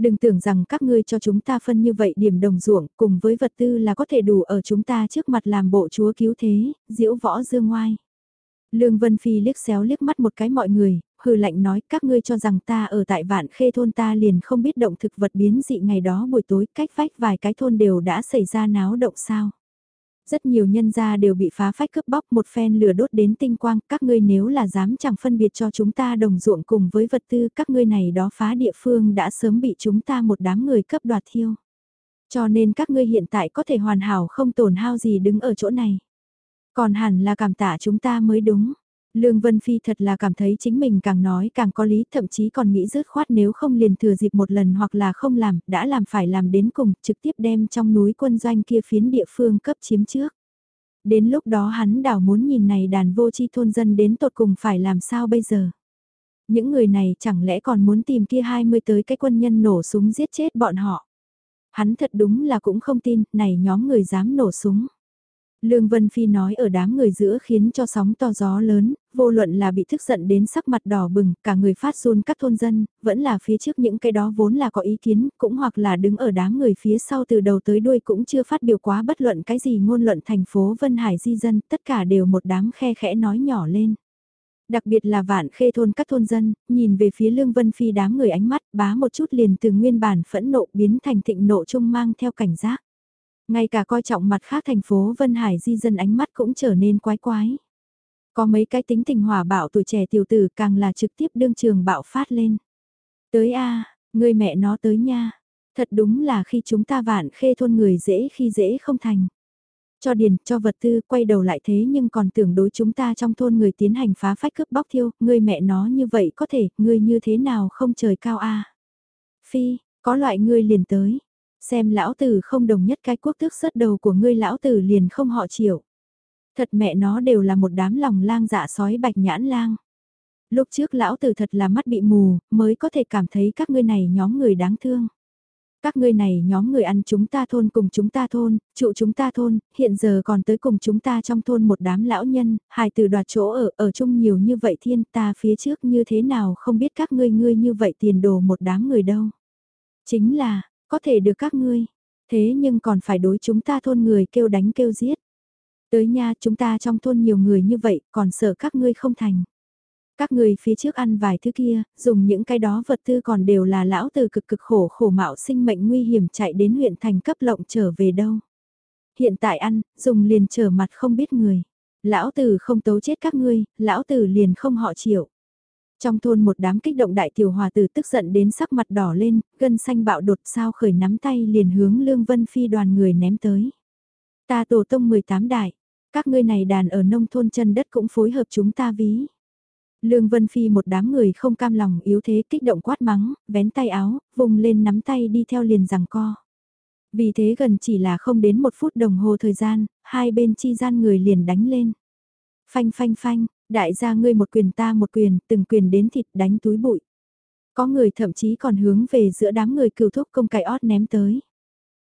Đừng tưởng rằng các ngươi cho chúng ta phân như vậy điểm đồng ruộng cùng với vật tư là có thể đủ ở chúng ta trước mặt làm bộ chúa cứu thế, diễu võ dương ngoai. Lương Vân Phi liếc xéo liếc mắt một cái mọi người, hừ lạnh nói các ngươi cho rằng ta ở tại vạn khê thôn ta liền không biết động thực vật biến dị ngày đó buổi tối cách vách vài cái thôn đều đã xảy ra náo động sao. Rất nhiều nhân gia đều bị phá phách cướp bóc một phen lửa đốt đến tinh quang, các ngươi nếu là dám chẳng phân biệt cho chúng ta đồng ruộng cùng với vật tư, các ngươi này đó phá địa phương đã sớm bị chúng ta một đám người cấp đoạt thiêu. Cho nên các ngươi hiện tại có thể hoàn hảo không tổn hao gì đứng ở chỗ này. Còn hẳn là cảm tạ chúng ta mới đúng. Lương Vân Phi thật là cảm thấy chính mình càng nói càng có lý, thậm chí còn nghĩ rớt khoát nếu không liền thừa dịp một lần hoặc là không làm, đã làm phải làm đến cùng, trực tiếp đem trong núi quân doanh kia phiến địa phương cấp chiếm trước. Đến lúc đó hắn đảo muốn nhìn này đàn vô chi thôn dân đến tột cùng phải làm sao bây giờ. Những người này chẳng lẽ còn muốn tìm kia 20 tới cái quân nhân nổ súng giết chết bọn họ. Hắn thật đúng là cũng không tin, này nhóm người dám nổ súng. Lương Vân Phi nói ở đám người giữa khiến cho sóng to gió lớn, vô luận là bị thức giận đến sắc mặt đỏ bừng, cả người phát run các thôn dân, vẫn là phía trước những cái đó vốn là có ý kiến, cũng hoặc là đứng ở đám người phía sau từ đầu tới đuôi cũng chưa phát biểu quá bất luận cái gì ngôn luận thành phố Vân Hải di dân, tất cả đều một đám khe khẽ nói nhỏ lên. Đặc biệt là vạn khê thôn các thôn dân, nhìn về phía Lương Vân Phi đám người ánh mắt bá một chút liền từ nguyên bản phẫn nộ biến thành thịnh nộ trung mang theo cảnh giác. Ngay cả coi trọng mặt khác thành phố Vân Hải di dân ánh mắt cũng trở nên quái quái. Có mấy cái tính tình hòa bạo tuổi trẻ tiểu tử càng là trực tiếp đương trường bạo phát lên. Tới a người mẹ nó tới nha. Thật đúng là khi chúng ta vạn khê thôn người dễ khi dễ không thành. Cho điền, cho vật tư, quay đầu lại thế nhưng còn tưởng đối chúng ta trong thôn người tiến hành phá phách cướp bóc thiêu, người mẹ nó như vậy có thể, người như thế nào không trời cao a Phi, có loại người liền tới, Xem lão tử không đồng nhất cái quốc tước sất đầu của ngươi lão tử liền không họ chịu. Thật mẹ nó đều là một đám lòng lang dạ sói bạch nhãn lang. Lúc trước lão tử thật là mắt bị mù, mới có thể cảm thấy các ngươi này nhóm người đáng thương. Các ngươi này nhóm người ăn chúng ta thôn cùng chúng ta thôn, trụ chúng ta thôn, hiện giờ còn tới cùng chúng ta trong thôn một đám lão nhân, hài từ đoạt chỗ ở, ở chung nhiều như vậy thiên ta phía trước như thế nào không biết các ngươi ngươi như vậy tiền đồ một đám người đâu. Chính là, có thể được các ngươi, thế nhưng còn phải đối chúng ta thôn người kêu đánh kêu giết. Tới nha chúng ta trong thôn nhiều người như vậy còn sợ các ngươi không thành. Các người phía trước ăn vài thứ kia, dùng những cái đó vật tư còn đều là lão từ cực cực khổ khổ mạo sinh mệnh nguy hiểm chạy đến huyện thành cấp lộng trở về đâu. Hiện tại ăn, dùng liền trở mặt không biết người. Lão tử không tấu chết các ngươi, lão tử liền không họ chịu. Trong thôn một đám kích động đại tiểu hòa tử tức giận đến sắc mặt đỏ lên, gân xanh bạo đột sao khởi nắm tay liền hướng Lương Vân Phi đoàn người ném tới. Ta tổ tông 18 đại, các ngươi này đàn ở nông thôn chân đất cũng phối hợp chúng ta ví. Lương Vân Phi một đám người không cam lòng yếu thế kích động quát mắng, vén tay áo, vùng lên nắm tay đi theo liền rằng co. Vì thế gần chỉ là không đến một phút đồng hồ thời gian, hai bên chi gian người liền đánh lên. Phanh phanh phanh, đại gia ngươi một quyền ta một quyền, từng quyền đến thịt đánh túi bụi. Có người thậm chí còn hướng về giữa đám người cừu thúc công cải ót ném tới.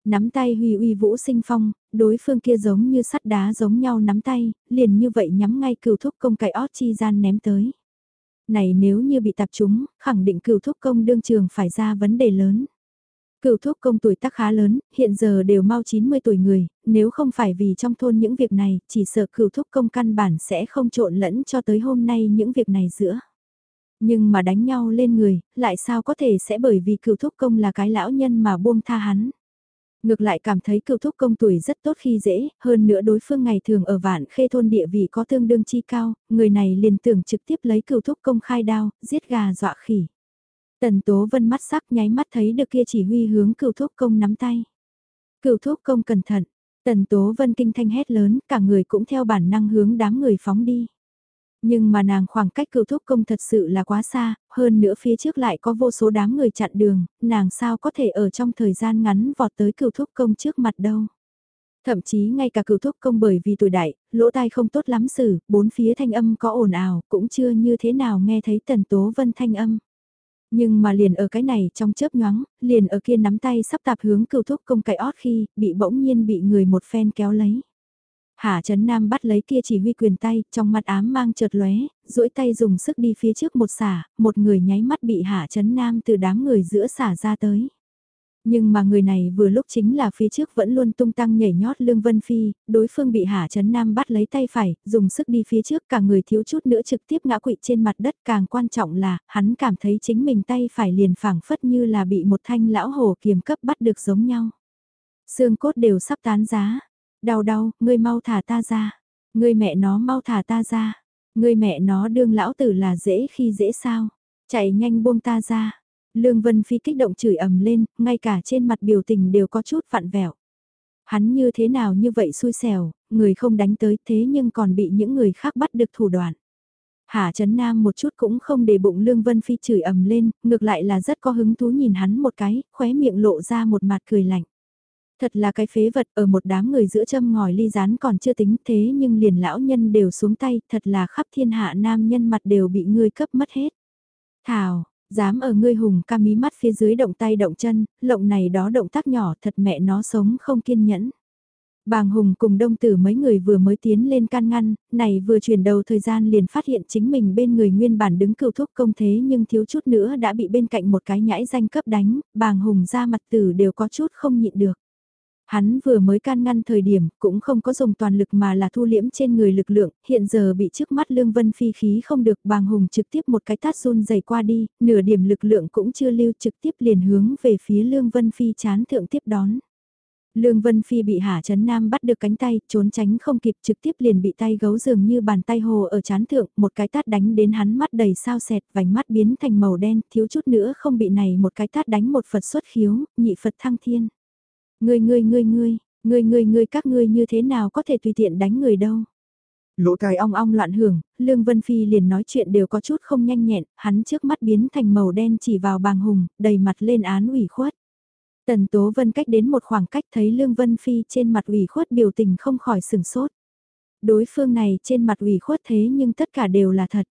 Nắm tay huy uy vũ sinh phong, đối phương kia giống như sắt đá giống nhau nắm tay, liền như vậy nhắm ngay cừu thúc công cải ót chi gian ném tới này nếu như bị tập chúng, khẳng định cừu thúc công đương trường phải ra vấn đề lớn. Cựu thúc công tuổi tác khá lớn, hiện giờ đều mau 90 tuổi người, nếu không phải vì trong thôn những việc này, chỉ sợ cựu thúc công căn bản sẽ không trộn lẫn cho tới hôm nay những việc này giữa. Nhưng mà đánh nhau lên người, lại sao có thể sẽ bởi vì cựu thúc công là cái lão nhân mà buông tha hắn. Ngược lại cảm thấy cựu thúc công tuổi rất tốt khi dễ, hơn nữa đối phương ngày thường ở vạn khê thôn địa vị có tương đương chi cao, người này liền tưởng trực tiếp lấy cựu thúc công khai đao, giết gà dọa khỉ. Tần Tố Vân mắt sắc nháy mắt thấy được kia chỉ huy hướng cựu thúc công nắm tay. Cựu thúc công cẩn thận, Tần Tố Vân kinh thanh hét lớn, cả người cũng theo bản năng hướng đám người phóng đi. Nhưng mà nàng khoảng cách cựu thúc công thật sự là quá xa, hơn nữa phía trước lại có vô số đám người chặn đường, nàng sao có thể ở trong thời gian ngắn vọt tới cựu thúc công trước mặt đâu. Thậm chí ngay cả cựu thúc công bởi vì tuổi đại, lỗ tai không tốt lắm xử, bốn phía thanh âm có ồn ào, cũng chưa như thế nào nghe thấy tần tố vân thanh âm. Nhưng mà liền ở cái này trong chớp nhoáng, liền ở kia nắm tay sắp tạp hướng cựu thúc công cái ót khi, bị bỗng nhiên bị người một phen kéo lấy. Hạ Trấn Nam bắt lấy kia chỉ huy quyền tay, trong mặt ám mang chợt lóe, duỗi tay dùng sức đi phía trước một xả, một người nháy mắt bị Hạ Trấn Nam từ đám người giữa xả ra tới. Nhưng mà người này vừa lúc chính là phía trước vẫn luôn tung tăng nhảy nhót Lương Vân Phi, đối phương bị Hạ Trấn Nam bắt lấy tay phải, dùng sức đi phía trước cả người thiếu chút nữa trực tiếp ngã quỵ trên mặt đất càng quan trọng là, hắn cảm thấy chính mình tay phải liền phảng phất như là bị một thanh lão hổ kiềm cấp bắt được giống nhau. Xương cốt đều sắp tán giá, Đau đau, ngươi mau thả ta ra. Ngươi mẹ nó mau thả ta ra. Ngươi mẹ nó đương lão tử là dễ khi dễ sao. Chạy nhanh buông ta ra. Lương Vân Phi kích động chửi ầm lên, ngay cả trên mặt biểu tình đều có chút vặn vẹo. Hắn như thế nào như vậy xui xẻo, người không đánh tới thế nhưng còn bị những người khác bắt được thủ đoạn. Hà Trấn Nam một chút cũng không để bụng Lương Vân Phi chửi ầm lên, ngược lại là rất có hứng thú nhìn hắn một cái, khóe miệng lộ ra một mặt cười lạnh. Thật là cái phế vật ở một đám người giữa châm ngòi ly rán còn chưa tính thế nhưng liền lão nhân đều xuống tay, thật là khắp thiên hạ nam nhân mặt đều bị ngươi cấp mất hết. Thảo, dám ở ngươi hùng ca mí mắt phía dưới động tay động chân, lộng này đó động tác nhỏ thật mẹ nó sống không kiên nhẫn. Bàng Hùng cùng đông tử mấy người vừa mới tiến lên can ngăn, này vừa chuyển đầu thời gian liền phát hiện chính mình bên người nguyên bản đứng cựu thúc công thế nhưng thiếu chút nữa đã bị bên cạnh một cái nhãi danh cấp đánh, bàng Hùng ra mặt tử đều có chút không nhịn được. Hắn vừa mới can ngăn thời điểm, cũng không có dùng toàn lực mà là thu liễm trên người lực lượng, hiện giờ bị trước mắt Lương Vân Phi khí không được bàng hùng trực tiếp một cái tát run dày qua đi, nửa điểm lực lượng cũng chưa lưu trực tiếp liền hướng về phía Lương Vân Phi chán thượng tiếp đón. Lương Vân Phi bị Hà Trấn Nam bắt được cánh tay, trốn tránh không kịp trực tiếp liền bị tay gấu dường như bàn tay hồ ở chán thượng, một cái tát đánh đến hắn mắt đầy sao sẹt, vành mắt biến thành màu đen, thiếu chút nữa không bị này một cái tát đánh một Phật xuất khiếu, nhị Phật thăng thiên. Ngươi ngươi ngươi ngươi, ngươi ngươi ngươi các ngươi như thế nào có thể tùy tiện đánh người đâu. Lỗ tai ong ong loạn hưởng, Lương Vân Phi liền nói chuyện đều có chút không nhanh nhẹn, hắn trước mắt biến thành màu đen chỉ vào bàng hùng, đầy mặt lên án ủy khuất. Tần Tố Vân cách đến một khoảng cách thấy Lương Vân Phi trên mặt ủy khuất biểu tình không khỏi sừng sốt. Đối phương này trên mặt ủy khuất thế nhưng tất cả đều là thật.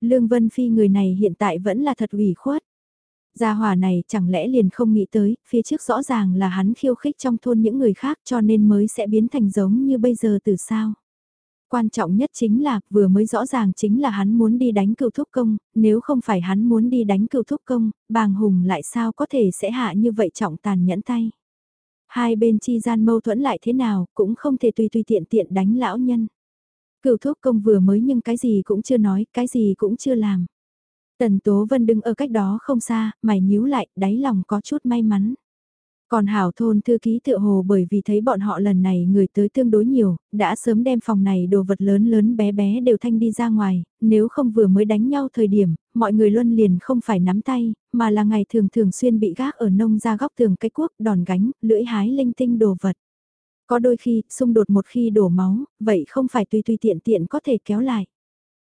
Lương Vân Phi người này hiện tại vẫn là thật ủy khuất. Gia hòa này chẳng lẽ liền không nghĩ tới, phía trước rõ ràng là hắn khiêu khích trong thôn những người khác cho nên mới sẽ biến thành giống như bây giờ từ sao. Quan trọng nhất chính là, vừa mới rõ ràng chính là hắn muốn đi đánh cựu thúc công, nếu không phải hắn muốn đi đánh cựu thúc công, bàng hùng lại sao có thể sẽ hạ như vậy trọng tàn nhẫn tay. Hai bên chi gian mâu thuẫn lại thế nào, cũng không thể tùy tùy tiện tiện đánh lão nhân. Cựu thúc công vừa mới nhưng cái gì cũng chưa nói, cái gì cũng chưa làm. Tần Tố Vân đứng ở cách đó không xa, mày nhíu lại, đáy lòng có chút may mắn. Còn hảo thôn thư ký tựa hồ bởi vì thấy bọn họ lần này người tới tương đối nhiều, đã sớm đem phòng này đồ vật lớn lớn bé bé đều thanh đi ra ngoài, nếu không vừa mới đánh nhau thời điểm, mọi người luân liền không phải nắm tay, mà là ngày thường thường xuyên bị gác ở nông ra góc tường cái cuốc, đòn gánh, lưỡi hái linh tinh đồ vật. Có đôi khi, xung đột một khi đổ máu, vậy không phải tùy tùy tiện tiện có thể kéo lại.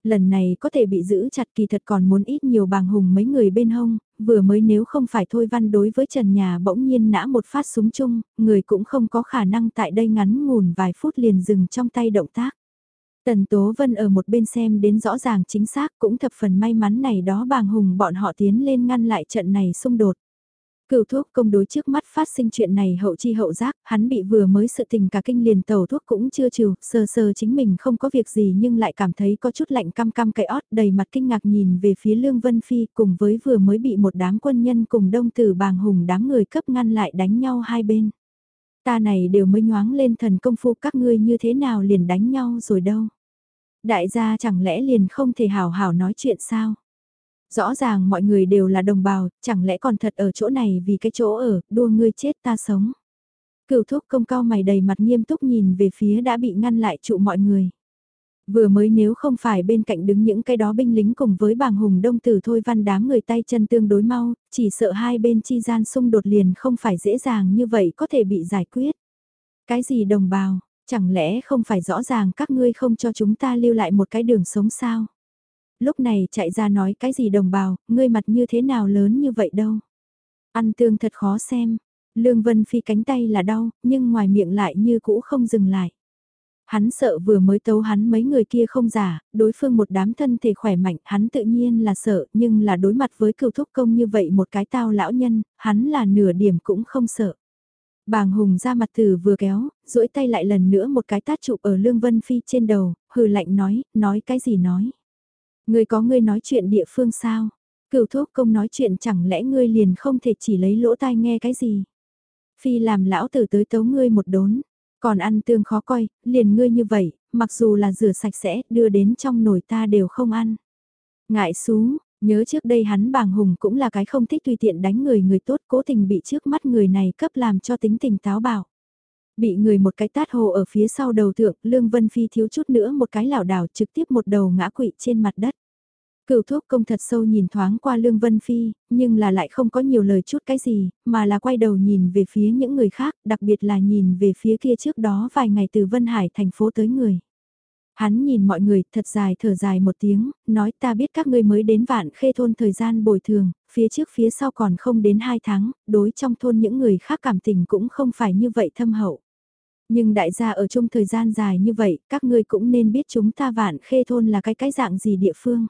Lần này có thể bị giữ chặt kỳ thật còn muốn ít nhiều bàng hùng mấy người bên hông, vừa mới nếu không phải thôi văn đối với trần nhà bỗng nhiên nã một phát súng chung, người cũng không có khả năng tại đây ngắn ngủn vài phút liền dừng trong tay động tác. Tần Tố Vân ở một bên xem đến rõ ràng chính xác cũng thập phần may mắn này đó bàng hùng bọn họ tiến lên ngăn lại trận này xung đột. Cựu thuốc công đối trước mắt phát sinh chuyện này hậu chi hậu giác, hắn bị vừa mới sự tình cả kinh liền tàu thuốc cũng chưa trừ, sờ sờ chính mình không có việc gì nhưng lại cảm thấy có chút lạnh cam cam cái ót đầy mặt kinh ngạc nhìn về phía Lương Vân Phi cùng với vừa mới bị một đám quân nhân cùng đông tử bàng hùng đám người cấp ngăn lại đánh nhau hai bên. Ta này đều mới nhoáng lên thần công phu các ngươi như thế nào liền đánh nhau rồi đâu. Đại gia chẳng lẽ liền không thể hào hào nói chuyện sao? Rõ ràng mọi người đều là đồng bào, chẳng lẽ còn thật ở chỗ này vì cái chỗ ở, đua ngươi chết ta sống. Cựu thúc công cao mày đầy mặt nghiêm túc nhìn về phía đã bị ngăn lại trụ mọi người. Vừa mới nếu không phải bên cạnh đứng những cái đó binh lính cùng với bàng hùng đông tử thôi văn đám người tay chân tương đối mau, chỉ sợ hai bên chi gian xung đột liền không phải dễ dàng như vậy có thể bị giải quyết. Cái gì đồng bào, chẳng lẽ không phải rõ ràng các ngươi không cho chúng ta lưu lại một cái đường sống sao? Lúc này chạy ra nói cái gì đồng bào, ngươi mặt như thế nào lớn như vậy đâu. Ăn tương thật khó xem, Lương Vân Phi cánh tay là đau, nhưng ngoài miệng lại như cũ không dừng lại. Hắn sợ vừa mới tấu hắn mấy người kia không giả, đối phương một đám thân thể khỏe mạnh, hắn tự nhiên là sợ, nhưng là đối mặt với cựu thúc công như vậy một cái tao lão nhân, hắn là nửa điểm cũng không sợ. Bàng Hùng ra mặt từ vừa kéo, duỗi tay lại lần nữa một cái tát chụp ở Lương Vân Phi trên đầu, hừ lạnh nói, nói cái gì nói. Ngươi có ngươi nói chuyện địa phương sao? Cửu thuốc công nói chuyện chẳng lẽ ngươi liền không thể chỉ lấy lỗ tai nghe cái gì? Phi làm lão tử tới tấu ngươi một đốn, còn ăn tương khó coi, liền ngươi như vậy, mặc dù là rửa sạch sẽ, đưa đến trong nồi ta đều không ăn. Ngại xú, nhớ trước đây hắn bàng hùng cũng là cái không thích tùy tiện đánh người người tốt cố tình bị trước mắt người này cấp làm cho tính tình táo bạo. Bị người một cái tát hồ ở phía sau đầu thượng, Lương Vân Phi thiếu chút nữa một cái lảo đảo trực tiếp một đầu ngã quỵ trên mặt đất. Cựu thuốc công thật sâu nhìn thoáng qua Lương Vân Phi, nhưng là lại không có nhiều lời chút cái gì, mà là quay đầu nhìn về phía những người khác, đặc biệt là nhìn về phía kia trước đó vài ngày từ Vân Hải thành phố tới người. Hắn nhìn mọi người thật dài thở dài một tiếng, nói ta biết các ngươi mới đến vạn khê thôn thời gian bồi thường, phía trước phía sau còn không đến hai tháng, đối trong thôn những người khác cảm tình cũng không phải như vậy thâm hậu. Nhưng đại gia ở chung thời gian dài như vậy, các ngươi cũng nên biết chúng ta vạn khê thôn là cái cái dạng gì địa phương.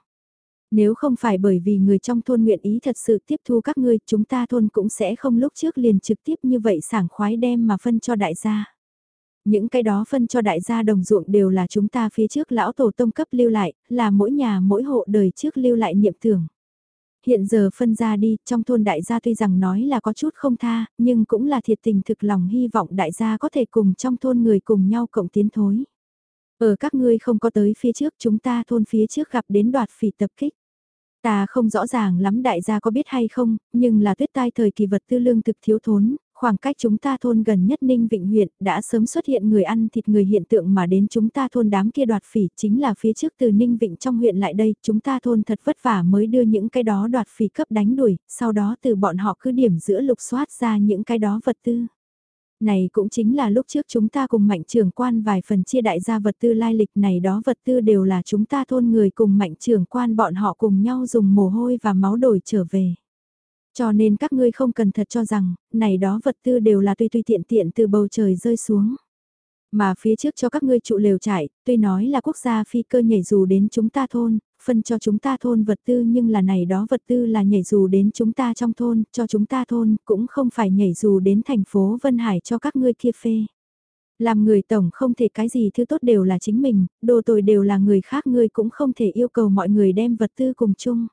Nếu không phải bởi vì người trong thôn nguyện ý thật sự tiếp thu các ngươi, chúng ta thôn cũng sẽ không lúc trước liền trực tiếp như vậy sảng khoái đem mà phân cho đại gia. Những cái đó phân cho đại gia đồng ruộng đều là chúng ta phía trước lão tổ tông cấp lưu lại, là mỗi nhà mỗi hộ đời trước lưu lại niệm tưởng. Hiện giờ phân ra đi, trong thôn đại gia tuy rằng nói là có chút không tha, nhưng cũng là thiệt tình thực lòng hy vọng đại gia có thể cùng trong thôn người cùng nhau cộng tiến thối. Ở các ngươi không có tới phía trước chúng ta thôn phía trước gặp đến đoạt phỉ tập kích. Ta không rõ ràng lắm đại gia có biết hay không, nhưng là tuyết tai thời kỳ vật tư lương thực thiếu thốn, khoảng cách chúng ta thôn gần nhất Ninh Vịnh huyện đã sớm xuất hiện người ăn thịt người hiện tượng mà đến chúng ta thôn đám kia đoạt phỉ chính là phía trước từ Ninh Vịnh trong huyện lại đây, chúng ta thôn thật vất vả mới đưa những cái đó đoạt phỉ cấp đánh đuổi, sau đó từ bọn họ cứ điểm giữa lục soát ra những cái đó vật tư. Này cũng chính là lúc trước chúng ta cùng mạnh trưởng quan vài phần chia đại gia vật tư lai lịch này đó vật tư đều là chúng ta thôn người cùng mạnh trưởng quan bọn họ cùng nhau dùng mồ hôi và máu đổi trở về. Cho nên các ngươi không cần thật cho rằng, này đó vật tư đều là tùy tùy tiện tiện từ bầu trời rơi xuống. Mà phía trước cho các ngươi trụ lều trải, tuy nói là quốc gia phi cơ nhảy dù đến chúng ta thôn, phân cho chúng ta thôn vật tư nhưng là này đó vật tư là nhảy dù đến chúng ta trong thôn, cho chúng ta thôn, cũng không phải nhảy dù đến thành phố Vân Hải cho các ngươi kia phê. Làm người tổng không thể cái gì thứ tốt đều là chính mình, đồ tồi đều là người khác ngươi cũng không thể yêu cầu mọi người đem vật tư cùng chung.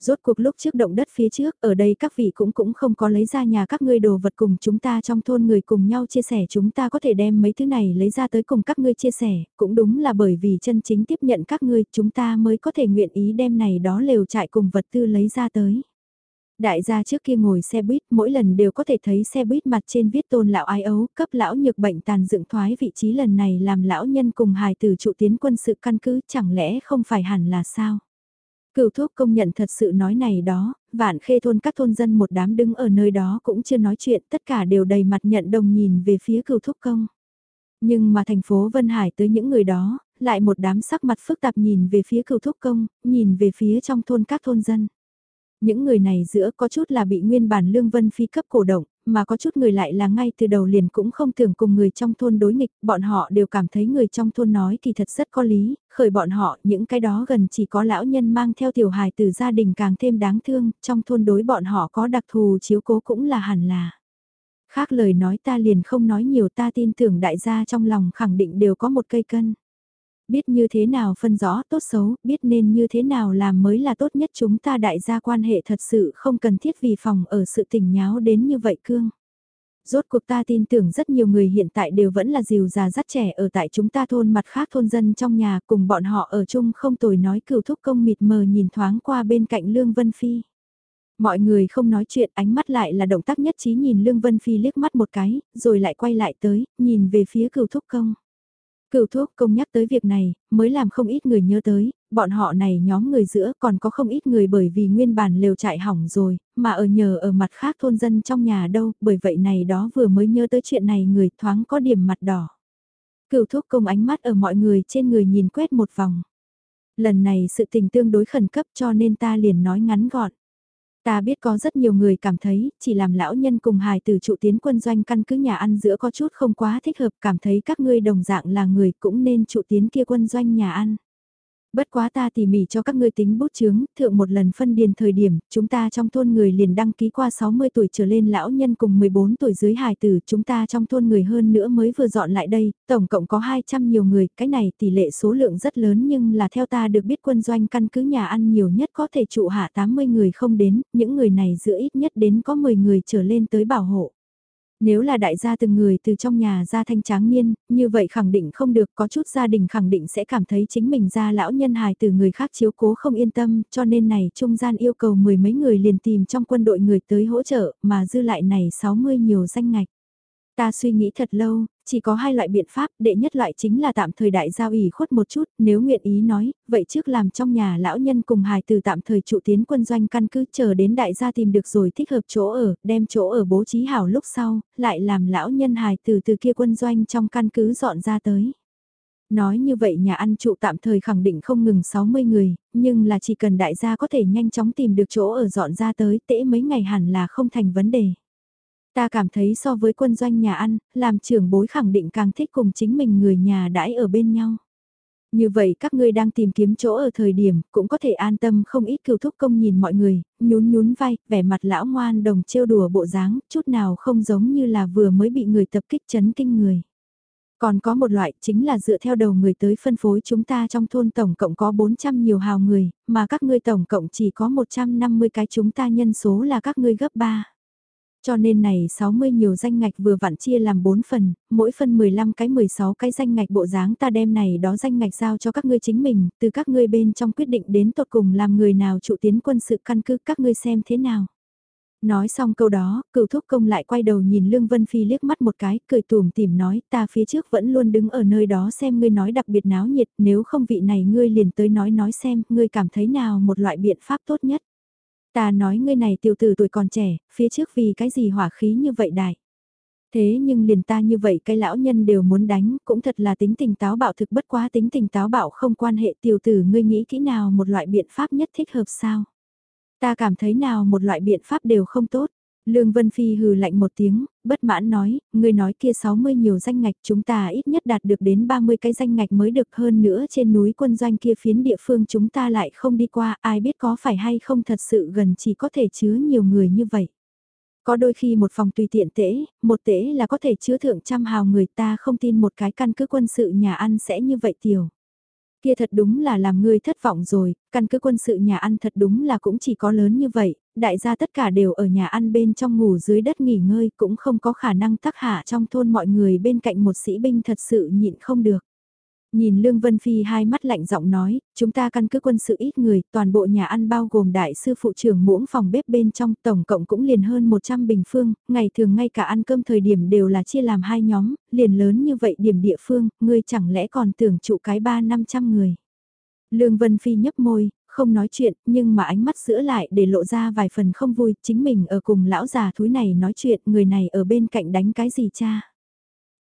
Rốt cuộc lúc trước động đất phía trước, ở đây các vị cũng cũng không có lấy ra nhà các ngươi đồ vật cùng chúng ta trong thôn người cùng nhau chia sẻ chúng ta có thể đem mấy thứ này lấy ra tới cùng các ngươi chia sẻ, cũng đúng là bởi vì chân chính tiếp nhận các ngươi chúng ta mới có thể nguyện ý đem này đó lều trại cùng vật tư lấy ra tới. Đại gia trước kia ngồi xe buýt mỗi lần đều có thể thấy xe buýt mặt trên viết tôn lão ái ấu, cấp lão nhược bệnh tàn dựng thoái vị trí lần này làm lão nhân cùng hài tử trụ tiến quân sự căn cứ chẳng lẽ không phải hẳn là sao? Cựu thuốc công nhận thật sự nói này đó, vạn khê thôn các thôn dân một đám đứng ở nơi đó cũng chưa nói chuyện, tất cả đều đầy mặt nhận đồng nhìn về phía cựu thuốc công. Nhưng mà thành phố Vân Hải tới những người đó, lại một đám sắc mặt phức tạp nhìn về phía cựu thuốc công, nhìn về phía trong thôn các thôn dân. Những người này giữa có chút là bị nguyên bản Lương Vân Phi cấp cổ động, mà có chút người lại là ngay từ đầu liền cũng không tưởng cùng người trong thôn đối nghịch, bọn họ đều cảm thấy người trong thôn nói kỳ thật rất có lý, khởi bọn họ những cái đó gần chỉ có lão nhân mang theo tiểu hài từ gia đình càng thêm đáng thương, trong thôn đối bọn họ có đặc thù chiếu cố cũng là hẳn là. Khác lời nói ta liền không nói nhiều ta tin tưởng đại gia trong lòng khẳng định đều có một cây cân biết như thế nào phân rõ tốt xấu, biết nên như thế nào làm mới là tốt nhất chúng ta đại gia quan hệ thật sự không cần thiết vì phòng ở sự tình nháo đến như vậy cương. Rốt cuộc ta tin tưởng rất nhiều người hiện tại đều vẫn là dìu già dắt trẻ ở tại chúng ta thôn mặt khác thôn dân trong nhà cùng bọn họ ở chung không tồi nói cửu thúc công mịt mờ nhìn thoáng qua bên cạnh Lương Vân Phi. Mọi người không nói chuyện ánh mắt lại là động tác nhất trí nhìn Lương Vân Phi liếc mắt một cái, rồi lại quay lại tới, nhìn về phía cửu thúc công. Cựu thuốc công nhắc tới việc này, mới làm không ít người nhớ tới, bọn họ này nhóm người giữa còn có không ít người bởi vì nguyên bản lều trại hỏng rồi, mà ở nhờ ở mặt khác thôn dân trong nhà đâu, bởi vậy này đó vừa mới nhớ tới chuyện này người thoáng có điểm mặt đỏ. Cựu thuốc công ánh mắt ở mọi người trên người nhìn quét một vòng. Lần này sự tình tương đối khẩn cấp cho nên ta liền nói ngắn gọn. Ta biết có rất nhiều người cảm thấy, chỉ làm lão nhân cùng hài từ trụ tiến quân doanh căn cứ nhà ăn giữa có chút không quá thích hợp, cảm thấy các ngươi đồng dạng là người cũng nên trụ tiến kia quân doanh nhà ăn. Bất quá ta tỉ mỉ cho các ngươi tính bút chướng, thượng một lần phân điền thời điểm, chúng ta trong thôn người liền đăng ký qua 60 tuổi trở lên lão nhân cùng 14 tuổi dưới hài tử, chúng ta trong thôn người hơn nữa mới vừa dọn lại đây, tổng cộng có 200 nhiều người, cái này tỷ lệ số lượng rất lớn nhưng là theo ta được biết quân doanh căn cứ nhà ăn nhiều nhất có thể trụ hạ 80 người không đến, những người này giữa ít nhất đến có 10 người trở lên tới bảo hộ. Nếu là đại gia từng người từ trong nhà ra thanh tráng niên, như vậy khẳng định không được có chút gia đình khẳng định sẽ cảm thấy chính mình ra lão nhân hài từ người khác chiếu cố không yên tâm, cho nên này trung gian yêu cầu mười mấy người liền tìm trong quân đội người tới hỗ trợ, mà dư lại này 60 nhiều danh ngạch. Ta suy nghĩ thật lâu, chỉ có hai loại biện pháp, đệ nhất loại chính là tạm thời đại giao ủy khuất một chút, nếu nguyện ý nói, vậy trước làm trong nhà lão nhân cùng hài từ tạm thời trụ tiến quân doanh căn cứ chờ đến đại gia tìm được rồi thích hợp chỗ ở, đem chỗ ở bố trí hảo lúc sau, lại làm lão nhân hài từ từ kia quân doanh trong căn cứ dọn ra tới. Nói như vậy nhà ăn trụ tạm thời khẳng định không ngừng 60 người, nhưng là chỉ cần đại gia có thể nhanh chóng tìm được chỗ ở dọn ra tới tễ mấy ngày hẳn là không thành vấn đề. Ta cảm thấy so với quân doanh nhà ăn, làm trưởng bối khẳng định càng thích cùng chính mình người nhà đãi ở bên nhau. Như vậy các ngươi đang tìm kiếm chỗ ở thời điểm, cũng có thể an tâm không ít cựu thúc công nhìn mọi người, nhún nhún vai, vẻ mặt lão ngoan đồng trêu đùa bộ dáng, chút nào không giống như là vừa mới bị người tập kích chấn kinh người. Còn có một loại chính là dựa theo đầu người tới phân phối chúng ta trong thôn tổng cộng có 400 nhiều hào người, mà các ngươi tổng cộng chỉ có 150 cái chúng ta nhân số là các ngươi gấp 3. Cho nên này 60 nhiều danh ngạch vừa vặn chia làm 4 phần, mỗi phần 15 cái 16 cái danh ngạch bộ dáng ta đem này đó danh ngạch giao cho các ngươi chính mình, từ các ngươi bên trong quyết định đến tột cùng làm người nào trụ tiến quân sự căn cứ các ngươi xem thế nào. Nói xong câu đó, cựu thúc công lại quay đầu nhìn Lương Vân Phi liếc mắt một cái, cười tùm tìm nói, ta phía trước vẫn luôn đứng ở nơi đó xem ngươi nói đặc biệt náo nhiệt, nếu không vị này ngươi liền tới nói nói xem, ngươi cảm thấy nào một loại biện pháp tốt nhất. Ta nói ngươi này tiểu tử tuổi còn trẻ, phía trước vì cái gì hỏa khí như vậy đại. Thế nhưng liền ta như vậy cái lão nhân đều muốn đánh, cũng thật là tính tình táo bạo thực bất quá tính tình táo bạo không quan hệ tiểu tử ngươi nghĩ kỹ nào một loại biện pháp nhất thích hợp sao. Ta cảm thấy nào một loại biện pháp đều không tốt. Lương Vân Phi hừ lạnh một tiếng, bất mãn nói, người nói kia 60 nhiều danh ngạch chúng ta ít nhất đạt được đến 30 cái danh ngạch mới được hơn nữa trên núi quân doanh kia phiến địa phương chúng ta lại không đi qua, ai biết có phải hay không thật sự gần chỉ có thể chứa nhiều người như vậy. Có đôi khi một phòng tùy tiện tễ, một tễ là có thể chứa thượng trăm hào người ta không tin một cái căn cứ quân sự nhà ăn sẽ như vậy tiểu. Kia thật đúng là làm ngươi thất vọng rồi, căn cứ quân sự nhà ăn thật đúng là cũng chỉ có lớn như vậy, đại gia tất cả đều ở nhà ăn bên trong ngủ dưới đất nghỉ ngơi cũng không có khả năng tác hạ trong thôn mọi người bên cạnh một sĩ binh thật sự nhịn không được. Nhìn Lương Vân Phi hai mắt lạnh giọng nói, chúng ta căn cứ quân sự ít người, toàn bộ nhà ăn bao gồm đại sư phụ trưởng muỗng phòng bếp bên trong tổng cộng cũng liền hơn 100 bình phương, ngày thường ngay cả ăn cơm thời điểm đều là chia làm hai nhóm, liền lớn như vậy điểm địa phương, ngươi chẳng lẽ còn tưởng trụ cái ba năm trăm người. Lương Vân Phi nhấp môi, không nói chuyện, nhưng mà ánh mắt sữa lại để lộ ra vài phần không vui, chính mình ở cùng lão già thúi này nói chuyện, người này ở bên cạnh đánh cái gì cha.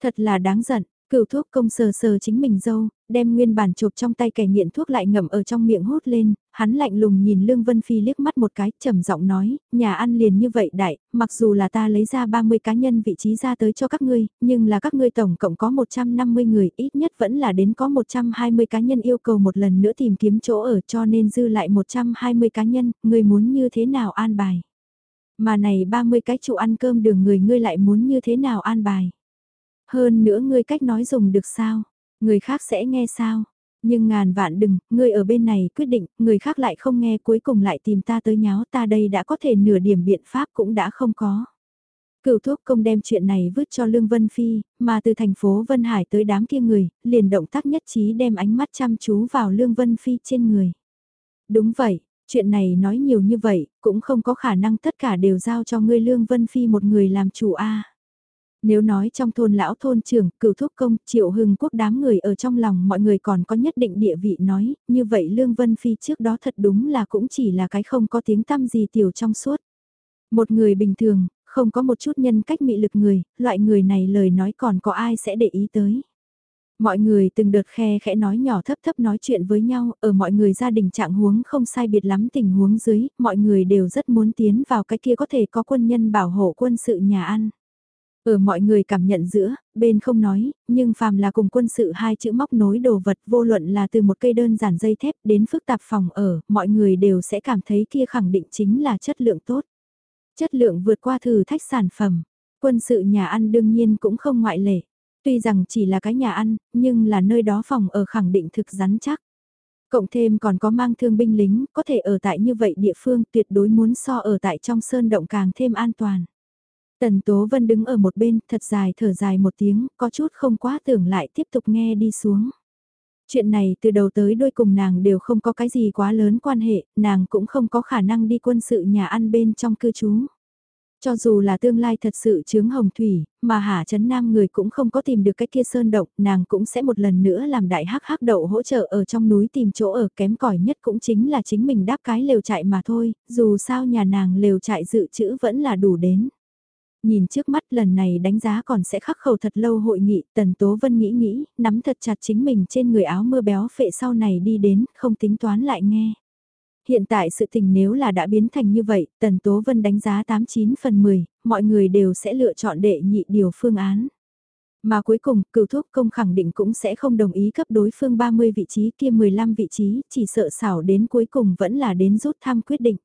Thật là đáng giận, Cựu thuốc công sờ sờ chính mình dâu, đem nguyên bản chộp trong tay kẻ nghiện thuốc lại ngậm ở trong miệng hút lên, hắn lạnh lùng nhìn Lương Vân Phi liếc mắt một cái, trầm giọng nói, nhà ăn liền như vậy đại, mặc dù là ta lấy ra 30 cá nhân vị trí ra tới cho các ngươi, nhưng là các ngươi tổng cộng có 150 người, ít nhất vẫn là đến có 120 cá nhân yêu cầu một lần nữa tìm kiếm chỗ ở cho nên dư lại 120 cá nhân, ngươi muốn như thế nào an bài. Mà này 30 cái trụ ăn cơm đường người ngươi lại muốn như thế nào an bài. Hơn nữa ngươi cách nói dùng được sao? Người khác sẽ nghe sao? Nhưng ngàn vạn đừng, ngươi ở bên này quyết định, người khác lại không nghe cuối cùng lại tìm ta tới nháo ta đây đã có thể nửa điểm biện pháp cũng đã không có. Cựu thuốc công đem chuyện này vứt cho Lương Vân Phi, mà từ thành phố Vân Hải tới đám kia người, liền động tác nhất trí đem ánh mắt chăm chú vào Lương Vân Phi trên người. Đúng vậy, chuyện này nói nhiều như vậy, cũng không có khả năng tất cả đều giao cho ngươi Lương Vân Phi một người làm chủ A. Nếu nói trong thôn lão thôn trưởng, cửu thúc công, triệu hưng quốc đám người ở trong lòng mọi người còn có nhất định địa vị nói, như vậy Lương Vân Phi trước đó thật đúng là cũng chỉ là cái không có tiếng tăm gì tiểu trong suốt. Một người bình thường, không có một chút nhân cách mị lực người, loại người này lời nói còn có ai sẽ để ý tới. Mọi người từng đợt khe khẽ nói nhỏ thấp thấp nói chuyện với nhau, ở mọi người gia đình trạng huống không sai biệt lắm tình huống dưới, mọi người đều rất muốn tiến vào cái kia có thể có quân nhân bảo hộ quân sự nhà ăn. Ở mọi người cảm nhận giữa, bên không nói, nhưng phàm là cùng quân sự hai chữ móc nối đồ vật vô luận là từ một cây đơn giản dây thép đến phức tạp phòng ở, mọi người đều sẽ cảm thấy kia khẳng định chính là chất lượng tốt. Chất lượng vượt qua thử thách sản phẩm, quân sự nhà ăn đương nhiên cũng không ngoại lệ. Tuy rằng chỉ là cái nhà ăn, nhưng là nơi đó phòng ở khẳng định thực rắn chắc. Cộng thêm còn có mang thương binh lính, có thể ở tại như vậy địa phương tuyệt đối muốn so ở tại trong sơn động càng thêm an toàn. Tần Tố Vân đứng ở một bên, thật dài thở dài một tiếng, có chút không quá tưởng lại tiếp tục nghe đi xuống. Chuyện này từ đầu tới đôi cùng nàng đều không có cái gì quá lớn quan hệ, nàng cũng không có khả năng đi quân sự nhà ăn bên trong cư trú. Cho dù là tương lai thật sự chướng hồng thủy, mà Hà Trấn Nam người cũng không có tìm được cái kia sơn động, nàng cũng sẽ một lần nữa làm đại hắc hắc đậu hỗ trợ ở trong núi tìm chỗ ở kém cỏi nhất cũng chính là chính mình đáp cái lều trại mà thôi, dù sao nhà nàng lều trại dự trữ vẫn là đủ đến. Nhìn trước mắt lần này đánh giá còn sẽ khắc khẩu thật lâu hội nghị, Tần Tố Vân nghĩ nghĩ, nắm thật chặt chính mình trên người áo mưa béo phệ sau này đi đến, không tính toán lại nghe. Hiện tại sự tình nếu là đã biến thành như vậy, Tần Tố Vân đánh giá 89 phần 10, mọi người đều sẽ lựa chọn đệ nhị điều phương án. Mà cuối cùng, cựu thuốc công khẳng định cũng sẽ không đồng ý cấp đối phương 30 vị trí kia 15 vị trí, chỉ sợ xảo đến cuối cùng vẫn là đến rút thăm quyết định.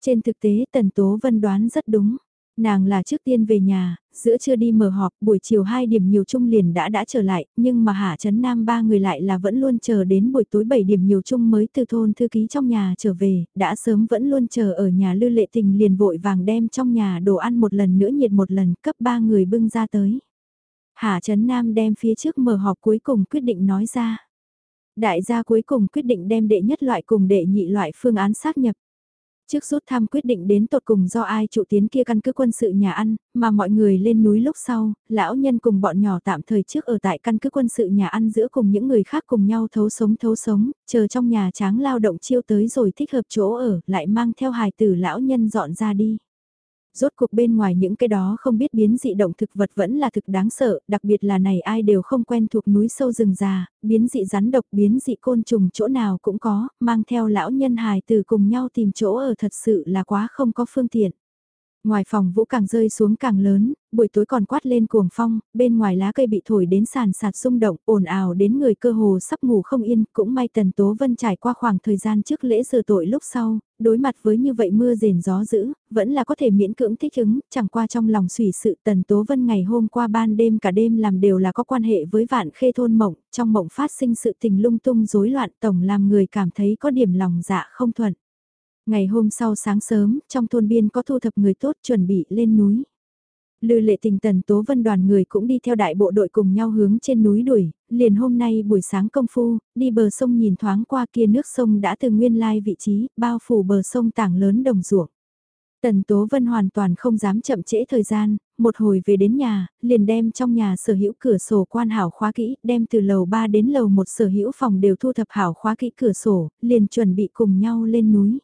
Trên thực tế Tần Tố Vân đoán rất đúng. Nàng là trước tiên về nhà, giữa trưa đi mở họp, buổi chiều 2 điểm nhiều chung liền đã đã trở lại, nhưng mà Hạ Trấn Nam ba người lại là vẫn luôn chờ đến buổi tối 7 điểm nhiều chung mới từ thôn thư ký trong nhà trở về, đã sớm vẫn luôn chờ ở nhà Lư Lệ Tình liền vội vàng đem trong nhà đồ ăn một lần nữa nhiệt một lần cấp ba người bưng ra tới. Hạ Trấn Nam đem phía trước mở họp cuối cùng quyết định nói ra. Đại gia cuối cùng quyết định đem đệ nhất loại cùng đệ nhị loại phương án xác nhập. Trước rút thăm quyết định đến tột cùng do ai trụ tiến kia căn cứ quân sự nhà ăn, mà mọi người lên núi lúc sau, lão nhân cùng bọn nhỏ tạm thời trước ở tại căn cứ quân sự nhà ăn giữa cùng những người khác cùng nhau thấu sống thấu sống, chờ trong nhà tráng lao động chiêu tới rồi thích hợp chỗ ở, lại mang theo hài tử lão nhân dọn ra đi rốt cuộc bên ngoài những cái đó không biết biến dị động thực vật vẫn là thực đáng sợ, đặc biệt là này ai đều không quen thuộc núi sâu rừng già, biến dị rắn độc, biến dị côn trùng chỗ nào cũng có, mang theo lão nhân hài từ cùng nhau tìm chỗ ở thật sự là quá không có phương tiện. Ngoài phòng vũ càng rơi xuống càng lớn, buổi tối còn quát lên cuồng phong, bên ngoài lá cây bị thổi đến sàn sạt rung động, ồn ào đến người cơ hồ sắp ngủ không yên, cũng may Tần Tố Vân trải qua khoảng thời gian trước lễ sửa tội lúc sau, đối mặt với như vậy mưa rền gió dữ, vẫn là có thể miễn cưỡng thích ứng, chẳng qua trong lòng sủy sự Tần Tố Vân ngày hôm qua ban đêm cả đêm làm đều là có quan hệ với vạn khê thôn mộng, trong mộng phát sinh sự tình lung tung rối loạn tổng làm người cảm thấy có điểm lòng dạ không thuận. Ngày hôm sau sáng sớm, trong thôn biên có thu thập người tốt chuẩn bị lên núi. Lư lệ tình tần tố vân đoàn người cũng đi theo đại bộ đội cùng nhau hướng trên núi đuổi, liền hôm nay buổi sáng công phu, đi bờ sông nhìn thoáng qua kia nước sông đã từ nguyên lai vị trí, bao phủ bờ sông tảng lớn đồng ruộng. Tần Tố Vân hoàn toàn không dám chậm trễ thời gian, một hồi về đến nhà, liền đem trong nhà sở hữu cửa sổ quan hảo khóa kỹ, đem từ lầu 3 đến lầu một sở hữu phòng đều thu thập hảo khóa kỹ cửa sổ, liền chuẩn bị cùng nhau lên núi.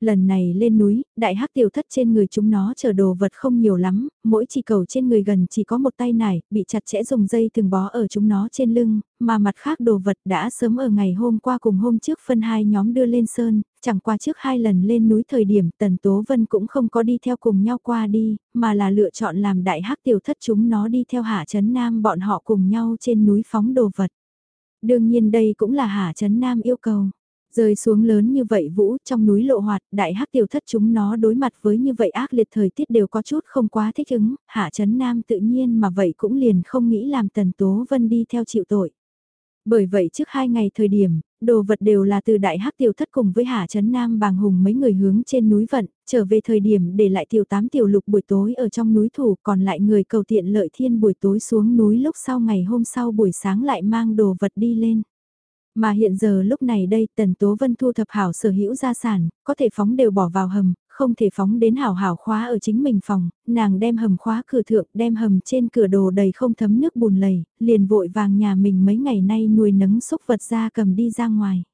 Lần này lên núi, đại hắc tiểu thất trên người chúng nó chở đồ vật không nhiều lắm, mỗi chỉ cầu trên người gần chỉ có một tay nải, bị chặt chẽ dùng dây từng bó ở chúng nó trên lưng, mà mặt khác đồ vật đã sớm ở ngày hôm qua cùng hôm trước phân hai nhóm đưa lên sơn, chẳng qua trước hai lần lên núi thời điểm Tần Tố Vân cũng không có đi theo cùng nhau qua đi, mà là lựa chọn làm đại hắc tiểu thất chúng nó đi theo Hạ Trấn Nam bọn họ cùng nhau trên núi phóng đồ vật. Đương nhiên đây cũng là Hạ Trấn Nam yêu cầu. Rơi xuống lớn như vậy vũ trong núi lộ hoạt, đại hắc tiểu thất chúng nó đối mặt với như vậy ác liệt thời tiết đều có chút không quá thích ứng, hạ chấn nam tự nhiên mà vậy cũng liền không nghĩ làm tần tố vân đi theo chịu tội. Bởi vậy trước hai ngày thời điểm, đồ vật đều là từ đại hắc tiểu thất cùng với hạ chấn nam bàng hùng mấy người hướng trên núi vận, trở về thời điểm để lại tiểu tám tiểu lục buổi tối ở trong núi thủ còn lại người cầu tiện lợi thiên buổi tối xuống núi lúc sau ngày hôm sau buổi sáng lại mang đồ vật đi lên. Mà hiện giờ lúc này đây Tần Tố Vân thu thập hảo sở hữu gia sản, có thể phóng đều bỏ vào hầm, không thể phóng đến hảo hảo khóa ở chính mình phòng, nàng đem hầm khóa cửa thượng, đem hầm trên cửa đồ đầy không thấm nước bùn lầy, liền vội vàng nhà mình mấy ngày nay nuôi nấng xúc vật ra cầm đi ra ngoài.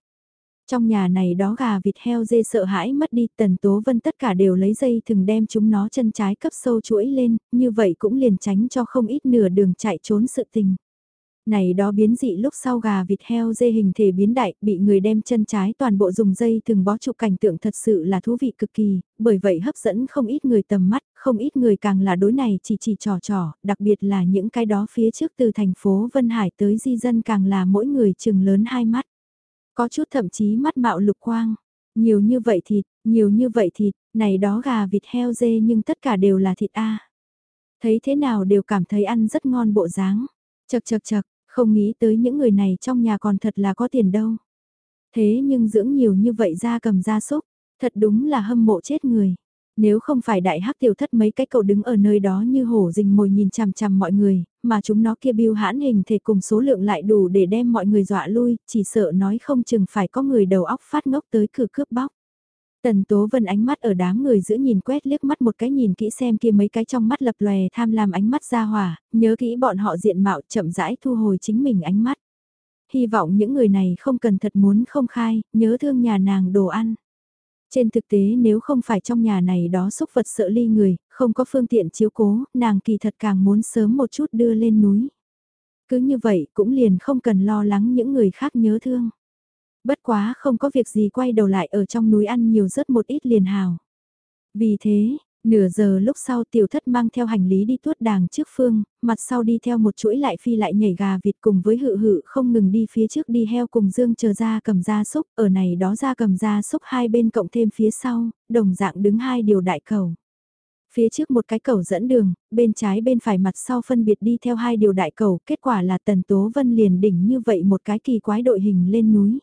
Trong nhà này đó gà vịt heo dê sợ hãi mất đi, tần tố vân tất cả đều lấy dây thừng đem chúng nó chân trái cấp sâu chuỗi lên, như vậy cũng liền tránh cho không ít nửa đường chạy trốn sự tình. Này đó biến dị lúc sau gà vịt heo dê hình thể biến đại, bị người đem chân trái toàn bộ dùng dây từng bó chụp cảnh tượng thật sự là thú vị cực kỳ, bởi vậy hấp dẫn không ít người tầm mắt, không ít người càng là đối này chỉ chỉ trò trò, đặc biệt là những cái đó phía trước từ thành phố Vân Hải tới di dân càng là mỗi người chừng lớn hai mắt. Có chút thậm chí mắt mạo lục quang, nhiều như vậy thịt, nhiều như vậy thịt, này đó gà vịt heo dê nhưng tất cả đều là thịt A. Thấy thế nào đều cảm thấy ăn rất ngon bộ dáng. Chật chật chật, không nghĩ tới những người này trong nhà còn thật là có tiền đâu. Thế nhưng dưỡng nhiều như vậy ra cầm ra súc, thật đúng là hâm mộ chết người. Nếu không phải đại hắc tiểu thất mấy cái cậu đứng ở nơi đó như hổ rình mồi nhìn chằm chằm mọi người, mà chúng nó kia biêu hãn hình thể cùng số lượng lại đủ để đem mọi người dọa lui, chỉ sợ nói không chừng phải có người đầu óc phát ngốc tới cửa cướp bóc. Tần Tố Vân ánh mắt ở đám người giữa nhìn quét liếc mắt một cái nhìn kỹ xem kia mấy cái trong mắt lập lòe tham lam ánh mắt ra hỏa, nhớ kỹ bọn họ diện mạo chậm rãi thu hồi chính mình ánh mắt. Hy vọng những người này không cần thật muốn không khai, nhớ thương nhà nàng đồ ăn. Trên thực tế nếu không phải trong nhà này đó xúc vật sợ ly người, không có phương tiện chiếu cố, nàng kỳ thật càng muốn sớm một chút đưa lên núi. Cứ như vậy cũng liền không cần lo lắng những người khác nhớ thương. Bất quá không có việc gì quay đầu lại ở trong núi ăn nhiều rất một ít liền hào. Vì thế, nửa giờ lúc sau tiểu thất mang theo hành lý đi tuốt đàng trước phương, mặt sau đi theo một chuỗi lại phi lại nhảy gà vịt cùng với hự hự không ngừng đi phía trước đi heo cùng dương chờ ra cầm ra xúc, ở này đó ra cầm ra xúc hai bên cộng thêm phía sau, đồng dạng đứng hai điều đại cầu. Phía trước một cái cầu dẫn đường, bên trái bên phải mặt sau phân biệt đi theo hai điều đại cầu, kết quả là tần tố vân liền đỉnh như vậy một cái kỳ quái đội hình lên núi.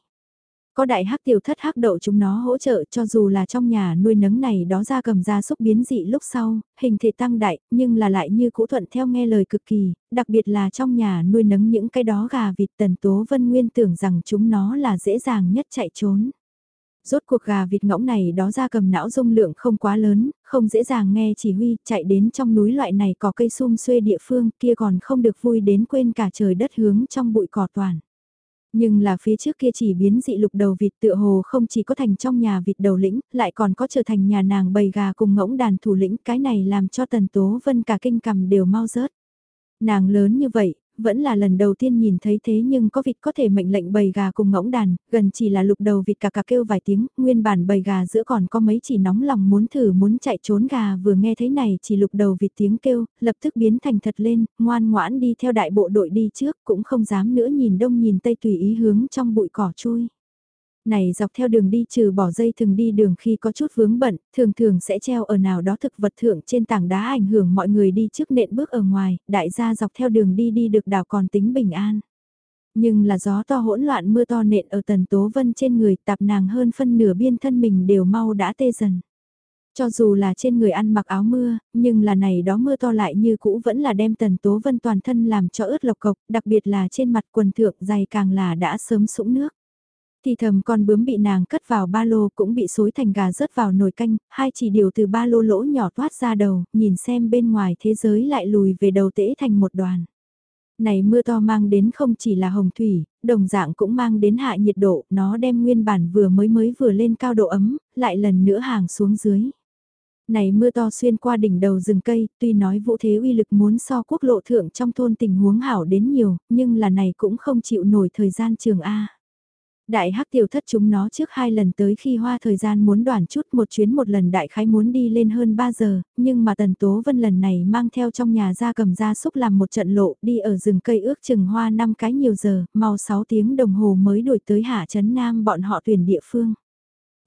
Có đại hắc tiểu thất hắc đậu chúng nó hỗ trợ cho dù là trong nhà nuôi nấng này đó ra cầm ra xúc biến dị lúc sau, hình thể tăng đại, nhưng là lại như cũ thuận theo nghe lời cực kỳ, đặc biệt là trong nhà nuôi nấng những cái đó gà vịt tần tố vân nguyên tưởng rằng chúng nó là dễ dàng nhất chạy trốn. Rốt cuộc gà vịt ngỗng này đó ra cầm não dung lượng không quá lớn, không dễ dàng nghe chỉ huy, chạy đến trong núi loại này có cây sum xuê địa phương kia còn không được vui đến quên cả trời đất hướng trong bụi cỏ toàn. Nhưng là phía trước kia chỉ biến dị lục đầu vịt tựa hồ không chỉ có thành trong nhà vịt đầu lĩnh, lại còn có trở thành nhà nàng bầy gà cùng ngỗng đàn thủ lĩnh, cái này làm cho tần tố vân cả kinh cầm đều mau rớt. Nàng lớn như vậy, vẫn là lần đầu tiên nhìn thấy thế nhưng có vịt có thể mệnh lệnh bầy gà cùng ngỗng đàn, gần chỉ là lục đầu vịt cà cà kêu vài tiếng, nguyên bản bầy gà giữa còn có mấy chỉ nóng lòng muốn thử muốn chạy trốn gà vừa nghe thấy này chỉ lục đầu vịt tiếng kêu, lập tức biến thành thật lên, ngoan ngoãn đi theo đại bộ đội đi trước, cũng không dám nữa nhìn đông nhìn tây tùy ý hướng trong bụi cỏ chui. Này dọc theo đường đi trừ bỏ dây thường đi đường khi có chút vướng bận, thường thường sẽ treo ở nào đó thực vật thượng trên tảng đá ảnh hưởng mọi người đi trước nện bước ở ngoài, đại gia dọc theo đường đi đi được đảo còn tính bình an. Nhưng là gió to hỗn loạn mưa to nện ở tần tố vân trên người tạp nàng hơn phân nửa biên thân mình đều mau đã tê dần. Cho dù là trên người ăn mặc áo mưa, nhưng là này đó mưa to lại như cũ vẫn là đem tần tố vân toàn thân làm cho ướt lộc cộc, đặc biệt là trên mặt quần thượng dày càng là đã sớm sũng nước. Thì thầm con bướm bị nàng cất vào ba lô cũng bị xối thành gà rớt vào nồi canh, hai chỉ điều từ ba lô lỗ nhỏ toát ra đầu, nhìn xem bên ngoài thế giới lại lùi về đầu tễ thành một đoàn. Này mưa to mang đến không chỉ là hồng thủy, đồng dạng cũng mang đến hạ nhiệt độ, nó đem nguyên bản vừa mới mới vừa lên cao độ ấm, lại lần nữa hàng xuống dưới. Này mưa to xuyên qua đỉnh đầu rừng cây, tuy nói vũ thế uy lực muốn so quốc lộ thượng trong thôn tình huống hảo đến nhiều, nhưng là này cũng không chịu nổi thời gian trường A. Đại hắc tiểu thất chúng nó trước hai lần tới khi hoa thời gian muốn đoàn chút một chuyến một lần đại khái muốn đi lên hơn 3 giờ, nhưng mà tần tố vân lần này mang theo trong nhà ra cầm ra xúc làm một trận lộ đi ở rừng cây ước chừng hoa 5 cái nhiều giờ, mau 6 tiếng đồng hồ mới đuổi tới hạ trấn nam bọn họ tuyển địa phương.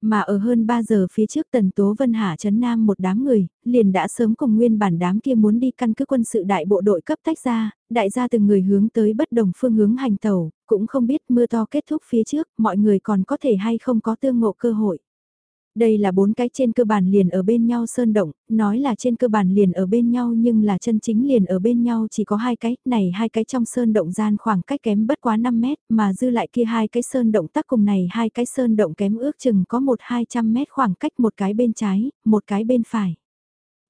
Mà ở hơn 3 giờ phía trước Tần Tố Vân Hạ Trấn Nam một đám người, liền đã sớm cùng nguyên bản đám kia muốn đi căn cứ quân sự đại bộ đội cấp tách ra, đại gia từng người hướng tới bất đồng phương hướng hành tàu, cũng không biết mưa to kết thúc phía trước, mọi người còn có thể hay không có tương ngộ cơ hội. Đây là bốn cái trên cơ bản liền ở bên nhau sơn động, nói là trên cơ bản liền ở bên nhau nhưng là chân chính liền ở bên nhau chỉ có hai cái, này hai cái trong sơn động gian khoảng cách kém bất quá 5 mét, mà dư lại kia hai cái sơn động tác cùng này hai cái sơn động kém ước chừng có một 200 mét khoảng cách một cái bên trái, một cái bên phải.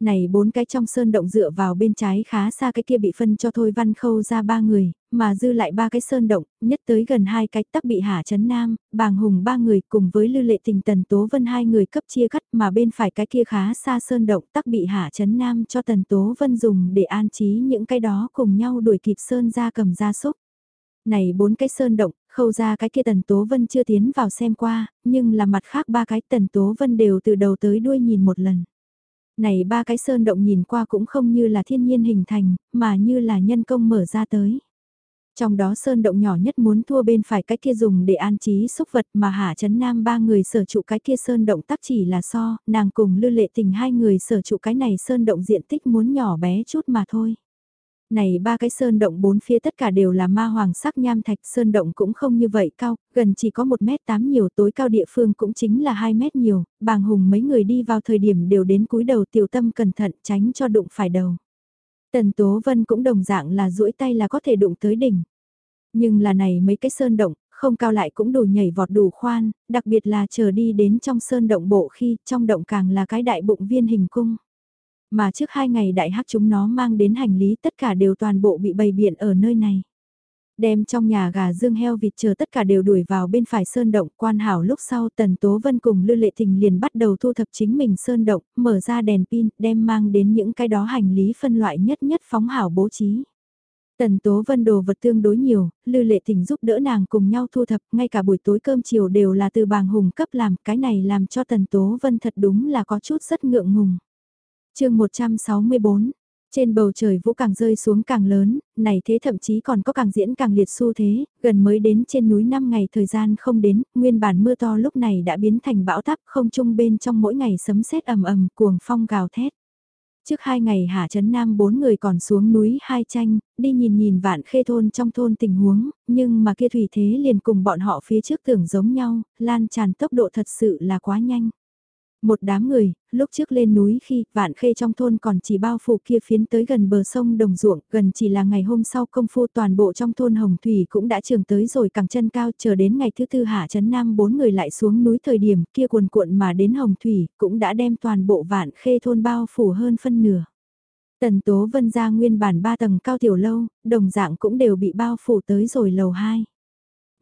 Này bốn cái trong sơn động dựa vào bên trái khá xa cái kia bị phân cho Thôi Văn Khâu ra ba người, mà dư lại ba cái sơn động, nhất tới gần hai cái tắc bị Hà Trấn Nam, Bàng Hùng ba người cùng với Lư Lệ Tình Tần Tố Vân hai người cấp chia cắt mà bên phải cái kia khá xa sơn động tắc bị Hà Trấn Nam cho Tần Tố Vân dùng để an trí những cái đó cùng nhau đuổi kịp sơn ra cầm ra xúc. Này bốn cái sơn động, khâu ra cái kia Tần Tố Vân chưa tiến vào xem qua, nhưng là mặt khác ba cái Tần Tố Vân đều từ đầu tới đuôi nhìn một lần. Này ba cái sơn động nhìn qua cũng không như là thiên nhiên hình thành, mà như là nhân công mở ra tới. Trong đó sơn động nhỏ nhất muốn thua bên phải cái kia dùng để an trí xúc vật mà hạ chấn nam ba người sở trụ cái kia sơn động tắc chỉ là so, nàng cùng lưu lệ tình hai người sở trụ cái này sơn động diện tích muốn nhỏ bé chút mà thôi. Này ba cái sơn động bốn phía tất cả đều là ma hoàng sắc nham thạch, sơn động cũng không như vậy cao, gần chỉ có 1 mét 8 nhiều, tối cao địa phương cũng chính là 2 mét nhiều, bàng hùng mấy người đi vào thời điểm đều đến cúi đầu tiểu tâm cẩn thận tránh cho đụng phải đầu. Tần Tố Vân cũng đồng dạng là duỗi tay là có thể đụng tới đỉnh. Nhưng là này mấy cái sơn động, không cao lại cũng đủ nhảy vọt đủ khoan, đặc biệt là chờ đi đến trong sơn động bộ khi trong động càng là cái đại bụng viên hình cung. Mà trước hai ngày đại hắc chúng nó mang đến hành lý tất cả đều toàn bộ bị bày biện ở nơi này. Đem trong nhà gà dương heo vịt chờ tất cả đều đuổi vào bên phải sơn động quan hảo lúc sau Tần Tố Vân cùng Lư Lệ Thình liền bắt đầu thu thập chính mình sơn động, mở ra đèn pin, đem mang đến những cái đó hành lý phân loại nhất nhất phóng hảo bố trí. Tần Tố Vân đồ vật tương đối nhiều, Lư Lệ Thình giúp đỡ nàng cùng nhau thu thập, ngay cả buổi tối cơm chiều đều là từ bàng hùng cấp làm, cái này làm cho Tần Tố Vân thật đúng là có chút rất ngượng ngùng chương 164 trên bầu trời vũ càng rơi xuống càng lớn, này thế thậm chí còn có càng diễn càng liệt xu thế, gần mới đến trên núi 5 ngày thời gian không đến, nguyên bản mưa to lúc này đã biến thành bão táp không trung bên trong mỗi ngày sấm sét ầm ầm cuồng phong gào thét. Trước hai ngày Hạ Trấn Nam bốn người còn xuống núi hai tranh, đi nhìn nhìn vạn khê thôn trong thôn tình huống, nhưng mà kia thủy thế liền cùng bọn họ phía trước tưởng giống nhau, lan tràn tốc độ thật sự là quá nhanh. Một đám người, lúc trước lên núi khi vạn khê trong thôn còn chỉ bao phủ kia phiến tới gần bờ sông đồng ruộng, gần chỉ là ngày hôm sau công phu toàn bộ trong thôn Hồng Thủy cũng đã trường tới rồi càng chân cao chờ đến ngày thứ tư hạ chấn nam bốn người lại xuống núi thời điểm kia cuồn cuộn mà đến Hồng Thủy cũng đã đem toàn bộ vạn khê thôn bao phủ hơn phân nửa. Tần Tố Vân ra nguyên bản ba tầng cao tiểu lâu, đồng dạng cũng đều bị bao phủ tới rồi lầu 2.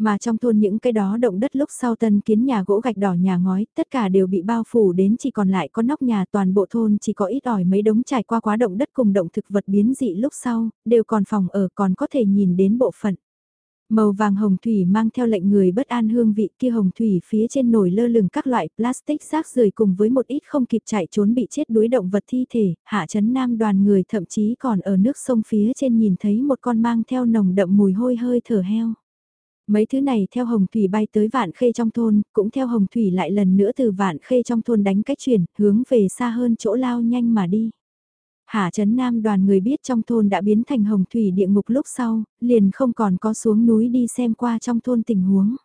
Mà trong thôn những cái đó động đất lúc sau tân kiến nhà gỗ gạch đỏ nhà ngói, tất cả đều bị bao phủ đến chỉ còn lại có nóc nhà toàn bộ thôn chỉ có ít ỏi mấy đống trải qua quá động đất cùng động thực vật biến dị lúc sau, đều còn phòng ở còn có thể nhìn đến bộ phận. Màu vàng hồng thủy mang theo lệnh người bất an hương vị kia hồng thủy phía trên nổi lơ lửng các loại plastic rác rời cùng với một ít không kịp chạy trốn bị chết đuối động vật thi thể, hạ chấn nam đoàn người thậm chí còn ở nước sông phía trên nhìn thấy một con mang theo nồng đậm mùi hôi hơi thở heo. Mấy thứ này theo Hồng Thủy bay tới Vạn Khê trong thôn, cũng theo Hồng Thủy lại lần nữa từ Vạn Khê trong thôn đánh cách chuyển, hướng về xa hơn chỗ lao nhanh mà đi. Hạ Trấn Nam đoàn người biết trong thôn đã biến thành Hồng Thủy địa ngục lúc sau, liền không còn có xuống núi đi xem qua trong thôn tình huống.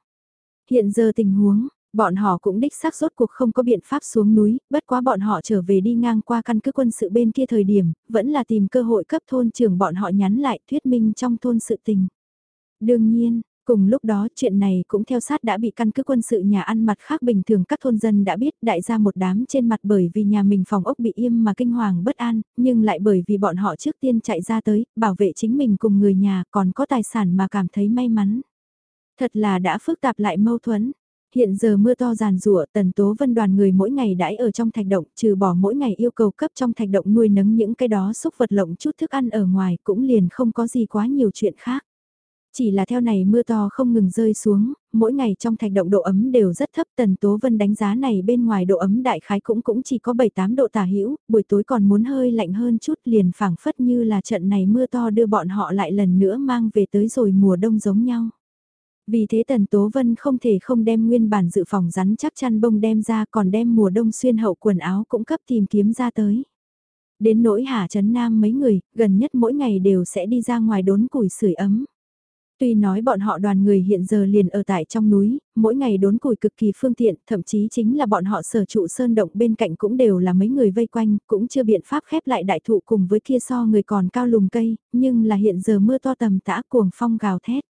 Hiện giờ tình huống, bọn họ cũng đích xác rốt cuộc không có biện pháp xuống núi, bất quá bọn họ trở về đi ngang qua căn cứ quân sự bên kia thời điểm, vẫn là tìm cơ hội cấp thôn trưởng bọn họ nhắn lại thuyết minh trong thôn sự tình. Đương nhiên, Cùng lúc đó chuyện này cũng theo sát đã bị căn cứ quân sự nhà ăn mặt khác bình thường các thôn dân đã biết đại gia một đám trên mặt bởi vì nhà mình phòng ốc bị im mà kinh hoàng bất an, nhưng lại bởi vì bọn họ trước tiên chạy ra tới, bảo vệ chính mình cùng người nhà còn có tài sản mà cảm thấy may mắn. Thật là đã phức tạp lại mâu thuẫn. Hiện giờ mưa to giàn rủa tần tố vân đoàn người mỗi ngày đãi ở trong thạch động trừ bỏ mỗi ngày yêu cầu cấp trong thạch động nuôi nấng những cái đó xúc vật lộng chút thức ăn ở ngoài cũng liền không có gì quá nhiều chuyện khác. Chỉ là theo này mưa to không ngừng rơi xuống, mỗi ngày trong thạch động độ ấm đều rất thấp tần tố vân đánh giá này bên ngoài độ ấm đại khái cũng cũng chỉ có 7-8 độ tả hữu buổi tối còn muốn hơi lạnh hơn chút liền phảng phất như là trận này mưa to đưa bọn họ lại lần nữa mang về tới rồi mùa đông giống nhau. Vì thế Tần Tố Vân không thể không đem nguyên bản dự phòng rắn chắc chăn bông đem ra còn đem mùa đông xuyên hậu quần áo cũng cấp tìm kiếm ra tới. Đến nỗi hạ trấn nam mấy người, gần nhất mỗi ngày đều sẽ đi ra ngoài đốn củi sưởi ấm. Tuy nói bọn họ đoàn người hiện giờ liền ở tại trong núi, mỗi ngày đốn củi cực kỳ phương tiện, thậm chí chính là bọn họ sở trụ sơn động bên cạnh cũng đều là mấy người vây quanh, cũng chưa biện pháp khép lại đại thụ cùng với kia so người còn cao lùm cây, nhưng là hiện giờ mưa to tầm tã cuồng phong gào thét.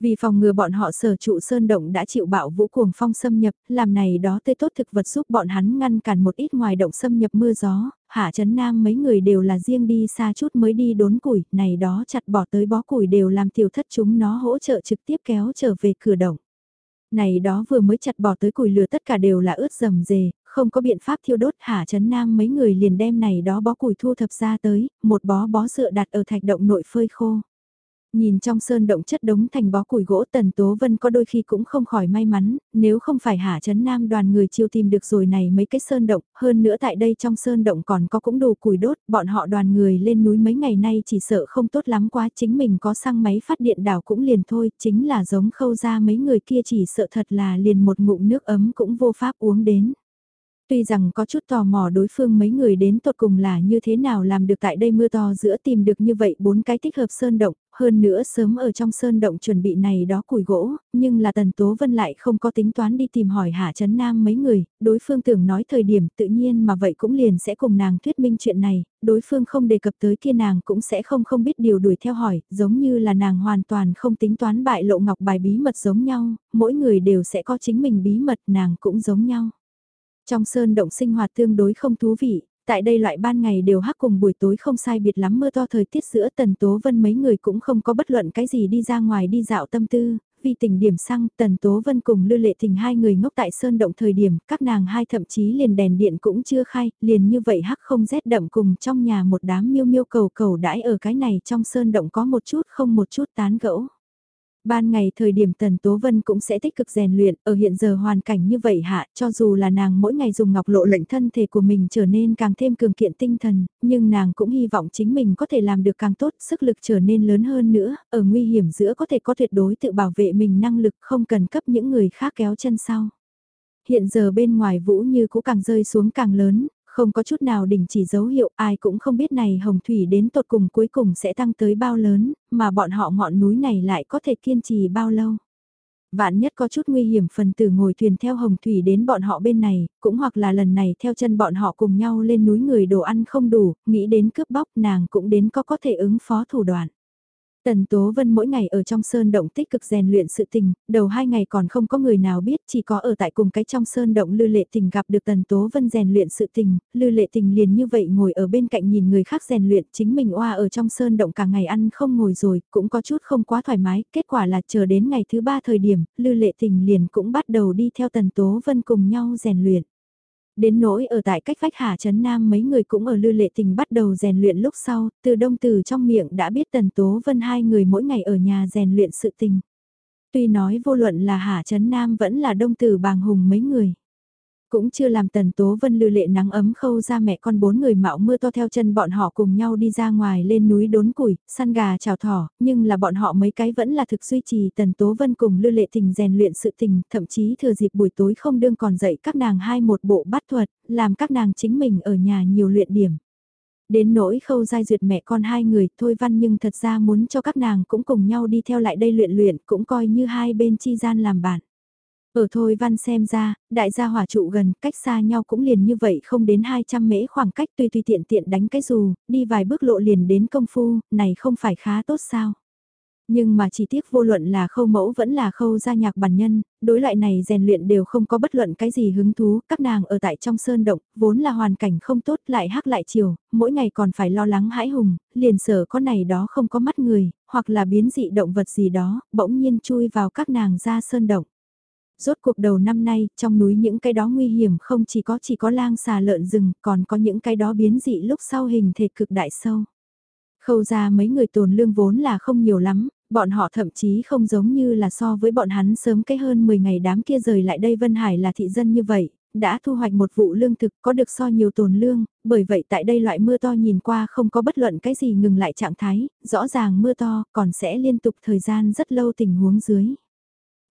Vì phòng ngừa bọn họ sở trụ sơn động đã chịu bạo vũ cuồng phong xâm nhập, làm này đó tê tốt thực vật giúp bọn hắn ngăn cản một ít ngoài động xâm nhập mưa gió, hạ chấn nam mấy người đều là riêng đi xa chút mới đi đốn củi, này đó chặt bỏ tới bó củi đều làm tiểu thất chúng nó hỗ trợ trực tiếp kéo trở về cửa động. Này đó vừa mới chặt bỏ tới củi lửa tất cả đều là ướt rầm rề, không có biện pháp thiêu đốt hạ chấn nam mấy người liền đem này đó bó củi thu thập ra tới, một bó bó dựa đặt ở thạch động nội phơi khô. Nhìn trong sơn động chất đống thành bó củi gỗ Tần Tố Vân có đôi khi cũng không khỏi may mắn, nếu không phải hạ chấn nam đoàn người chiêu tìm được rồi này mấy cái sơn động, hơn nữa tại đây trong sơn động còn có cũng đủ củi đốt, bọn họ đoàn người lên núi mấy ngày nay chỉ sợ không tốt lắm quá chính mình có xăng máy phát điện đảo cũng liền thôi, chính là giống khâu ra mấy người kia chỉ sợ thật là liền một ngụm nước ấm cũng vô pháp uống đến. Tuy rằng có chút tò mò đối phương mấy người đến tột cùng là như thế nào làm được tại đây mưa to giữa tìm được như vậy bốn cái thích hợp sơn động, hơn nữa sớm ở trong sơn động chuẩn bị này đó củi gỗ, nhưng là Tần Tố Vân lại không có tính toán đi tìm hỏi Hạ Trấn Nam mấy người, đối phương tưởng nói thời điểm tự nhiên mà vậy cũng liền sẽ cùng nàng thuyết minh chuyện này, đối phương không đề cập tới kia nàng cũng sẽ không không biết điều đuổi theo hỏi, giống như là nàng hoàn toàn không tính toán bại lộ ngọc bài bí mật giống nhau, mỗi người đều sẽ có chính mình bí mật nàng cũng giống nhau. Trong sơn động sinh hoạt tương đối không thú vị, tại đây loại ban ngày đều hắc cùng buổi tối không sai biệt lắm mưa to thời tiết giữa Tần Tố Vân mấy người cũng không có bất luận cái gì đi ra ngoài đi dạo tâm tư, vì tình điểm xăng Tần Tố Vân cùng Lư Lệ Thình hai người ngốc tại sơn động thời điểm, các nàng hai thậm chí liền đèn điện cũng chưa khai, liền như vậy hắc không rét đậm cùng trong nhà một đám miêu miêu cầu cầu đãi ở cái này trong sơn động có một chút không một chút tán gẫu. Ban ngày thời điểm Tần Tố Vân cũng sẽ tích cực rèn luyện, ở hiện giờ hoàn cảnh như vậy hạ, cho dù là nàng mỗi ngày dùng ngọc lộ lệnh thân thể của mình trở nên càng thêm cường kiện tinh thần, nhưng nàng cũng hy vọng chính mình có thể làm được càng tốt, sức lực trở nên lớn hơn nữa, ở nguy hiểm giữa có thể có tuyệt đối tự bảo vệ mình năng lực không cần cấp những người khác kéo chân sau. Hiện giờ bên ngoài vũ như cũng càng rơi xuống càng lớn, không có chút nào đình chỉ dấu hiệu ai cũng không biết này hồng thủy đến tột cùng cuối cùng sẽ tăng tới bao lớn, mà bọn họ ngọn núi này lại có thể kiên trì bao lâu. Vạn nhất có chút nguy hiểm phần tử ngồi thuyền theo hồng thủy đến bọn họ bên này, cũng hoặc là lần này theo chân bọn họ cùng nhau lên núi người đồ ăn không đủ, nghĩ đến cướp bóc nàng cũng đến có có thể ứng phó thủ đoạn. Tần Tố Vân mỗi ngày ở trong sơn động tích cực rèn luyện sự tình, đầu hai ngày còn không có người nào biết, chỉ có ở tại cùng cái trong sơn động Lư Lệ Tình gặp được Tần Tố Vân rèn luyện sự tình, Lư Lệ Tình liền như vậy ngồi ở bên cạnh nhìn người khác rèn luyện, chính mình oa ở trong sơn động cả ngày ăn không ngồi rồi, cũng có chút không quá thoải mái, kết quả là chờ đến ngày thứ ba thời điểm, Lư Lệ Tình liền cũng bắt đầu đi theo Tần Tố Vân cùng nhau rèn luyện. Đến nỗi ở tại cách vách Hà Trấn Nam mấy người cũng ở Lư Lệ Tình bắt đầu rèn luyện lúc sau, từ đông từ trong miệng đã biết Tần Tố Vân hai người mỗi ngày ở nhà rèn luyện sự tình. Tuy nói vô luận là Hà Trấn Nam vẫn là đông từ bàng hùng mấy người. Cũng chưa làm tần tố vân lư lệ nắng ấm khâu ra mẹ con bốn người mạo mưa to theo chân bọn họ cùng nhau đi ra ngoài lên núi đốn củi, săn gà chào thỏ, nhưng là bọn họ mấy cái vẫn là thực duy trì tần tố vân cùng lư lệ tình rèn luyện sự tình, thậm chí thừa dịp buổi tối không đương còn dạy các nàng hai một bộ bắt thuật, làm các nàng chính mình ở nhà nhiều luyện điểm. Đến nỗi khâu giai duyệt mẹ con hai người thôi văn nhưng thật ra muốn cho các nàng cũng cùng nhau đi theo lại đây luyện luyện cũng coi như hai bên chi gian làm bạn. Ở thôi văn xem ra, đại gia hỏa trụ gần, cách xa nhau cũng liền như vậy không đến 200 mễ khoảng cách tùy tùy tiện tiện đánh cái dù, đi vài bước lộ liền đến công phu, này không phải khá tốt sao. Nhưng mà chỉ tiếc vô luận là khâu mẫu vẫn là khâu gia nhạc bản nhân, đối lại này rèn luyện đều không có bất luận cái gì hứng thú, các nàng ở tại trong sơn động, vốn là hoàn cảnh không tốt lại hắc lại chiều, mỗi ngày còn phải lo lắng hãi hùng, liền sở có này đó không có mắt người, hoặc là biến dị động vật gì đó, bỗng nhiên chui vào các nàng ra sơn động. Rốt cuộc đầu năm nay, trong núi những cái đó nguy hiểm không chỉ có chỉ có lang xà lợn rừng, còn có những cái đó biến dị lúc sau hình thể cực đại sâu. Khâu ra mấy người tồn lương vốn là không nhiều lắm, bọn họ thậm chí không giống như là so với bọn hắn sớm cái hơn 10 ngày đám kia rời lại đây Vân Hải là thị dân như vậy, đã thu hoạch một vụ lương thực có được so nhiều tồn lương, bởi vậy tại đây loại mưa to nhìn qua không có bất luận cái gì ngừng lại trạng thái, rõ ràng mưa to còn sẽ liên tục thời gian rất lâu tình huống dưới.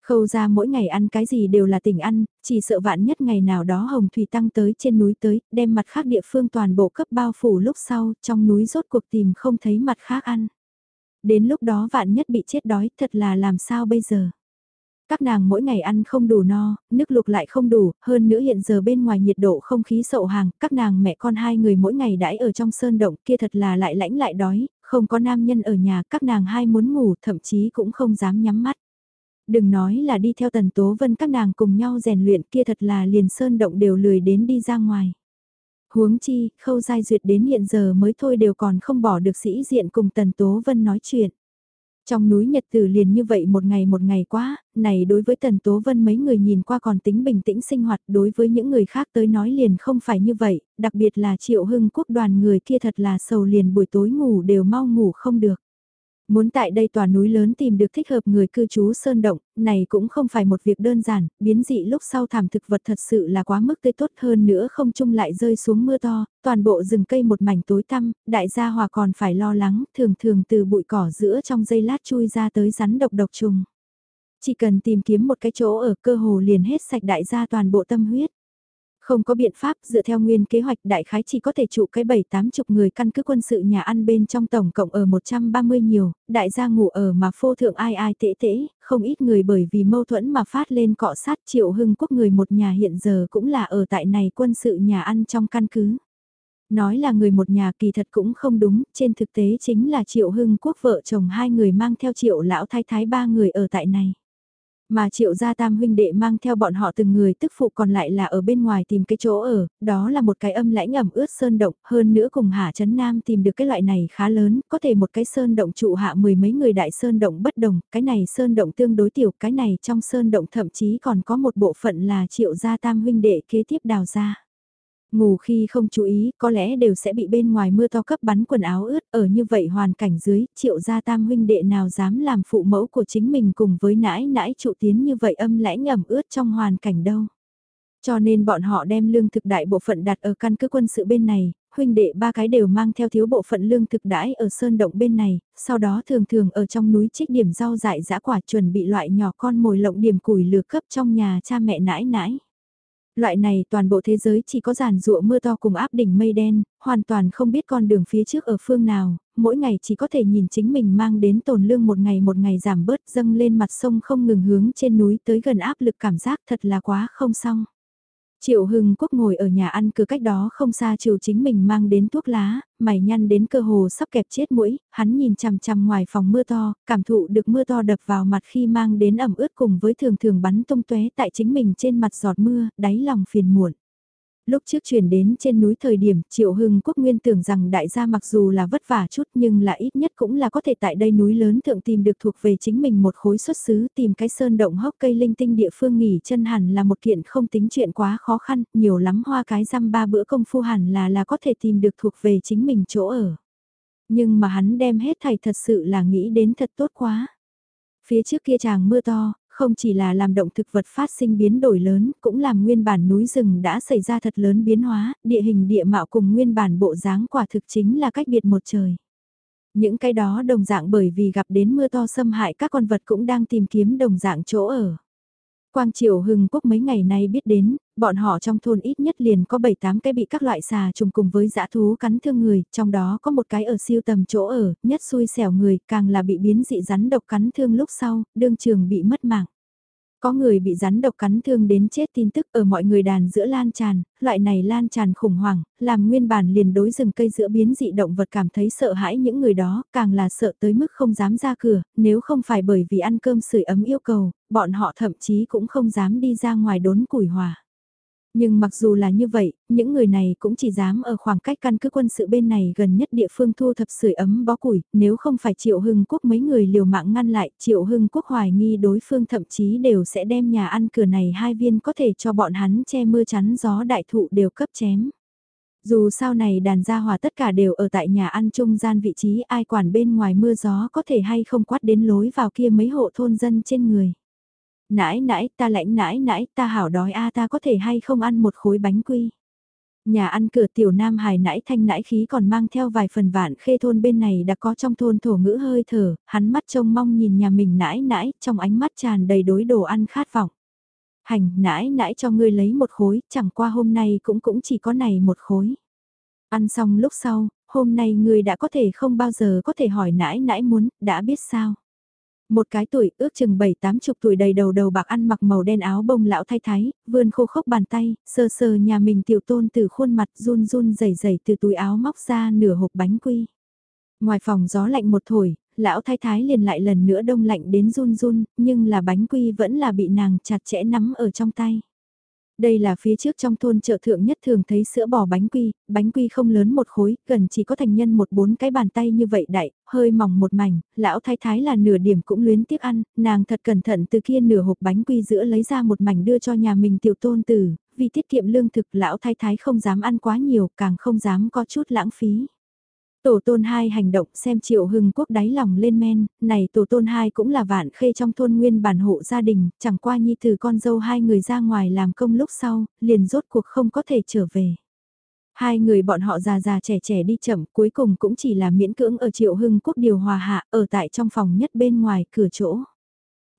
Khâu ra mỗi ngày ăn cái gì đều là tỉnh ăn, chỉ sợ vạn nhất ngày nào đó hồng thủy tăng tới trên núi tới, đem mặt khác địa phương toàn bộ cấp bao phủ lúc sau, trong núi rốt cuộc tìm không thấy mặt khác ăn. Đến lúc đó vạn nhất bị chết đói, thật là làm sao bây giờ? Các nàng mỗi ngày ăn không đủ no, nước lục lại không đủ, hơn nữa hiện giờ bên ngoài nhiệt độ không khí sậu hàng, các nàng mẹ con hai người mỗi ngày đãi ở trong sơn động kia thật là lại lãnh lại đói, không có nam nhân ở nhà, các nàng hai muốn ngủ, thậm chí cũng không dám nhắm mắt. Đừng nói là đi theo tần tố vân các nàng cùng nhau rèn luyện kia thật là liền sơn động đều lười đến đi ra ngoài. Huống chi, khâu giai duyệt đến hiện giờ mới thôi đều còn không bỏ được sĩ diện cùng tần tố vân nói chuyện. Trong núi Nhật Tử liền như vậy một ngày một ngày quá, này đối với Tần Tố Vân mấy người nhìn qua còn tính bình tĩnh sinh hoạt đối với những người khác tới nói liền không phải như vậy, đặc biệt là Triệu Hưng Quốc đoàn người kia thật là sầu liền buổi tối ngủ đều mau ngủ không được. Muốn tại đây tòa núi lớn tìm được thích hợp người cư trú sơn động, này cũng không phải một việc đơn giản, biến dị lúc sau thảm thực vật thật sự là quá mức tươi tốt hơn nữa không chung lại rơi xuống mưa to, toàn bộ rừng cây một mảnh tối tăm, đại gia hòa còn phải lo lắng, thường thường từ bụi cỏ giữa trong dây lát chui ra tới rắn độc độc trùng. Chỉ cần tìm kiếm một cái chỗ ở cơ hồ liền hết sạch đại gia toàn bộ tâm huyết. Không có biện pháp dựa theo nguyên kế hoạch đại khái chỉ có thể trụ cái 7-8 chục người căn cứ quân sự nhà ăn bên trong tổng cộng ở 130 nhiều, đại gia ngủ ở mà phô thượng ai ai tễ tễ, không ít người bởi vì mâu thuẫn mà phát lên cọ sát triệu hưng quốc người một nhà hiện giờ cũng là ở tại này quân sự nhà ăn trong căn cứ. Nói là người một nhà kỳ thật cũng không đúng, trên thực tế chính là triệu hưng quốc vợ chồng hai người mang theo triệu lão thái thái ba người ở tại này. Mà triệu gia tam huynh đệ mang theo bọn họ từng người tức phụ còn lại là ở bên ngoài tìm cái chỗ ở, đó là một cái âm lãnh ẩm ướt sơn động, hơn nữa cùng Hạ Trấn Nam tìm được cái loại này khá lớn, có thể một cái sơn động trụ hạ mười mấy người đại sơn động bất đồng, cái này sơn động tương đối tiểu, cái này trong sơn động thậm chí còn có một bộ phận là triệu gia tam huynh đệ kế tiếp đào ra. Ngủ khi không chú ý, có lẽ đều sẽ bị bên ngoài mưa to cấp bắn quần áo ướt, ở như vậy hoàn cảnh dưới, triệu gia tam huynh đệ nào dám làm phụ mẫu của chính mình cùng với nãi nãi trụ tiến như vậy âm lãnh ẩm ướt trong hoàn cảnh đâu. Cho nên bọn họ đem lương thực đại bộ phận đặt ở căn cứ quân sự bên này, huynh đệ ba cái đều mang theo thiếu bộ phận lương thực đãi ở sơn động bên này, sau đó thường thường ở trong núi trích điểm rau dại dã quả chuẩn bị loại nhỏ con mồi lộng điểm củi lừa cấp trong nhà cha mẹ nãi nãi. Loại này toàn bộ thế giới chỉ có giàn ruộng mưa to cùng áp đỉnh mây đen, hoàn toàn không biết con đường phía trước ở phương nào, mỗi ngày chỉ có thể nhìn chính mình mang đến tồn lương một ngày một ngày giảm bớt dâng lên mặt sông không ngừng hướng trên núi tới gần áp lực cảm giác thật là quá không xong. Triệu Hưng Quốc ngồi ở nhà ăn cửa cách đó không xa triều chính mình mang đến thuốc lá, mày nhăn đến cơ hồ sắp kẹp chết mũi, hắn nhìn chằm chằm ngoài phòng mưa to, cảm thụ được mưa to đập vào mặt khi mang đến ẩm ướt cùng với thường thường bắn tung tóe tại chính mình trên mặt giọt mưa, đáy lòng phiền muộn. Lúc trước chuyển đến trên núi thời điểm, Triệu Hưng Quốc Nguyên tưởng rằng đại gia mặc dù là vất vả chút nhưng là ít nhất cũng là có thể tại đây núi lớn thượng tìm được thuộc về chính mình một khối xuất xứ tìm cái sơn động hốc cây linh tinh địa phương nghỉ chân hẳn là một kiện không tính chuyện quá khó khăn, nhiều lắm hoa cái răm ba bữa công phu hẳn là là có thể tìm được thuộc về chính mình chỗ ở. Nhưng mà hắn đem hết thầy thật sự là nghĩ đến thật tốt quá. Phía trước kia chàng mưa to, không chỉ là làm động thực vật phát sinh biến đổi lớn, cũng làm nguyên bản núi rừng đã xảy ra thật lớn biến hóa, địa hình địa mạo cùng nguyên bản bộ dáng quả thực chính là cách biệt một trời. Những cái đó đồng dạng bởi vì gặp đến mưa to xâm hại các con vật cũng đang tìm kiếm đồng dạng chỗ ở. Quang Triều Hưng Quốc mấy ngày nay biết đến, bọn họ trong thôn ít nhất liền có 7-8 cái bị các loại xà trùng cùng với dã thú cắn thương người, trong đó có một cái ở siêu tầm chỗ ở, nhất xui xẻo người, càng là bị biến dị rắn độc cắn thương lúc sau, đương trường bị mất mạng. Có người bị rắn độc cắn thương đến chết tin tức ở mọi người đàn giữa lan tràn, loại này lan tràn khủng hoảng, làm nguyên bản liền đối rừng cây giữa biến dị động vật cảm thấy sợ hãi những người đó, càng là sợ tới mức không dám ra cửa, nếu không phải bởi vì ăn cơm sưởi ấm yêu cầu, bọn họ thậm chí cũng không dám đi ra ngoài đốn củi hòa. Nhưng mặc dù là như vậy, những người này cũng chỉ dám ở khoảng cách căn cứ quân sự bên này gần nhất địa phương thu thập sưởi ấm bó củi, nếu không phải Triệu Hưng Quốc mấy người liều mạng ngăn lại, Triệu Hưng Quốc hoài nghi đối phương thậm chí đều sẽ đem nhà ăn cửa này hai viên có thể cho bọn hắn che mưa chắn gió đại thụ đều cấp chém. Dù sau này đàn gia hòa tất cả đều ở tại nhà ăn trung gian vị trí ai quản bên ngoài mưa gió có thể hay không quát đến lối vào kia mấy hộ thôn dân trên người nãi nãi ta lãnh nãi nãi ta hảo đói a ta có thể hay không ăn một khối bánh quy. Nhà ăn cửa tiểu nam hài nãi thanh nãi khí còn mang theo vài phần vạn khê thôn bên này đã có trong thôn thổ ngữ hơi thở, hắn mắt trông mong nhìn nhà mình nãi nãi, trong ánh mắt tràn đầy đối đồ ăn khát vọng. Hành, nãi nãi cho ngươi lấy một khối, chẳng qua hôm nay cũng cũng chỉ có này một khối. Ăn xong lúc sau, hôm nay ngươi đã có thể không bao giờ có thể hỏi nãi nãi muốn, đã biết sao. Một cái tuổi ước chừng bảy tám chục tuổi đầy đầu đầu bạc ăn mặc màu đen áo bông lão thay thái, vươn khô khốc bàn tay, sờ sờ nhà mình tiểu tôn từ khuôn mặt run run rẩy rẩy từ túi áo móc ra nửa hộp bánh quy. Ngoài phòng gió lạnh một thổi, lão thái thái liền lại lần nữa đông lạnh đến run run, nhưng là bánh quy vẫn là bị nàng chặt chẽ nắm ở trong tay. Đây là phía trước trong thôn chợ thượng nhất thường thấy sữa bò bánh quy, bánh quy không lớn một khối, gần chỉ có thành nhân một bốn cái bàn tay như vậy đại, hơi mỏng một mảnh, lão thái thái là nửa điểm cũng luyến tiếc ăn, nàng thật cẩn thận từ kia nửa hộp bánh quy giữa lấy ra một mảnh đưa cho nhà mình tiểu tôn tử, vì tiết kiệm lương thực lão thái thái không dám ăn quá nhiều, càng không dám có chút lãng phí. Tổ tôn hai hành động xem triệu hưng quốc đáy lòng lên men, này tổ tôn hai cũng là vạn khê trong thôn nguyên bản hộ gia đình, chẳng qua nhi từ con dâu hai người ra ngoài làm công lúc sau, liền rốt cuộc không có thể trở về. Hai người bọn họ già già trẻ trẻ đi chậm cuối cùng cũng chỉ là miễn cưỡng ở triệu hưng quốc điều hòa hạ ở tại trong phòng nhất bên ngoài cửa chỗ.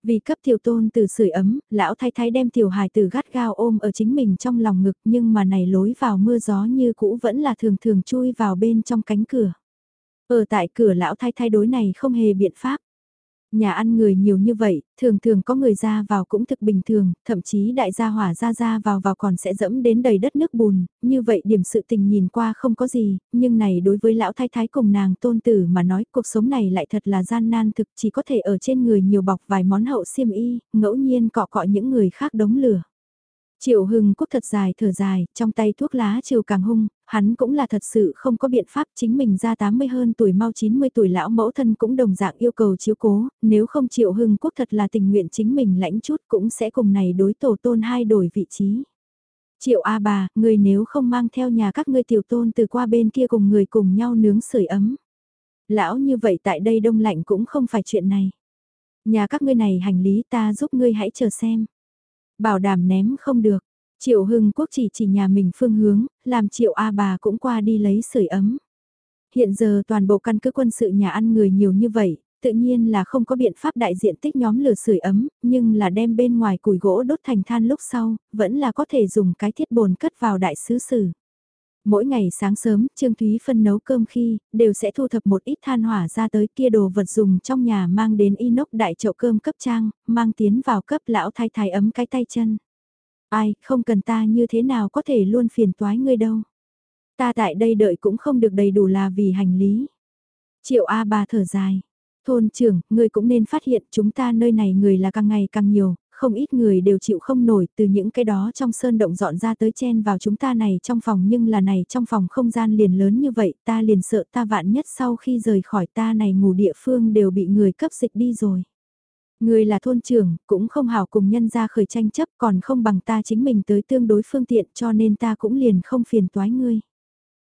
Vì cấp tiểu tôn từ sưởi ấm, lão thái thái đem tiểu hài từ gắt gao ôm ở chính mình trong lòng ngực nhưng mà này lối vào mưa gió như cũ vẫn là thường thường chui vào bên trong cánh cửa. Ở tại cửa lão thái thái đối này không hề biện pháp. Nhà ăn người nhiều như vậy, thường thường có người ra vào cũng thực bình thường, thậm chí đại gia hỏa ra ra vào vào còn sẽ dẫm đến đầy đất nước bùn, như vậy điểm sự tình nhìn qua không có gì, nhưng này đối với lão thái thái cùng nàng tôn tử mà nói cuộc sống này lại thật là gian nan thực chỉ có thể ở trên người nhiều bọc vài món hậu xiêm y, ngẫu nhiên cọ cọ những người khác đống lửa. Triệu Hưng Quốc thật dài thở dài, trong tay thuốc lá chiều càng hung, hắn cũng là thật sự không có biện pháp chính mình ra 80 hơn tuổi mau 90 tuổi lão mẫu thân cũng đồng dạng yêu cầu chiếu cố, nếu không Triệu Hưng Quốc thật là tình nguyện chính mình lãnh chút cũng sẽ cùng này đối tổ tôn hai đổi vị trí. Triệu A bà, người nếu không mang theo nhà các ngươi tiểu tôn từ qua bên kia cùng người cùng nhau nướng sưởi ấm. Lão như vậy tại đây đông lạnh cũng không phải chuyện này. Nhà các ngươi này hành lý ta giúp ngươi hãy chờ xem. Bảo đảm ném không được. Triệu Hưng Quốc chỉ chỉ nhà mình phương hướng, làm Triệu A bà cũng qua đi lấy sưởi ấm. Hiện giờ toàn bộ căn cứ quân sự nhà ăn người nhiều như vậy, tự nhiên là không có biện pháp đại diện tích nhóm lửa sưởi ấm, nhưng là đem bên ngoài củi gỗ đốt thành than lúc sau, vẫn là có thể dùng cái thiết bồn cất vào đại sứ sử. Mỗi ngày sáng sớm, Trương Thúy phân nấu cơm khi, đều sẽ thu thập một ít than hỏa ra tới kia đồ vật dùng trong nhà mang đến inox đại chậu cơm cấp trang, mang tiến vào cấp lão thái thái ấm cái tay chân. Ai, không cần ta như thế nào có thể luôn phiền toái ngươi đâu. Ta tại đây đợi cũng không được đầy đủ là vì hành lý. Triệu A bà thở dài. Thôn trưởng, ngươi cũng nên phát hiện chúng ta nơi này người là càng ngày càng nhiều, không ít người đều chịu không nổi từ những cái đó trong sơn động dọn ra tới chen vào chúng ta này trong phòng nhưng là này trong phòng không gian liền lớn như vậy ta liền sợ ta vạn nhất sau khi rời khỏi ta này ngủ địa phương đều bị người cấp dịch đi rồi. Người là thôn trưởng, cũng không hảo cùng nhân ra khởi tranh chấp còn không bằng ta chính mình tới tương đối phương tiện cho nên ta cũng liền không phiền toái ngươi.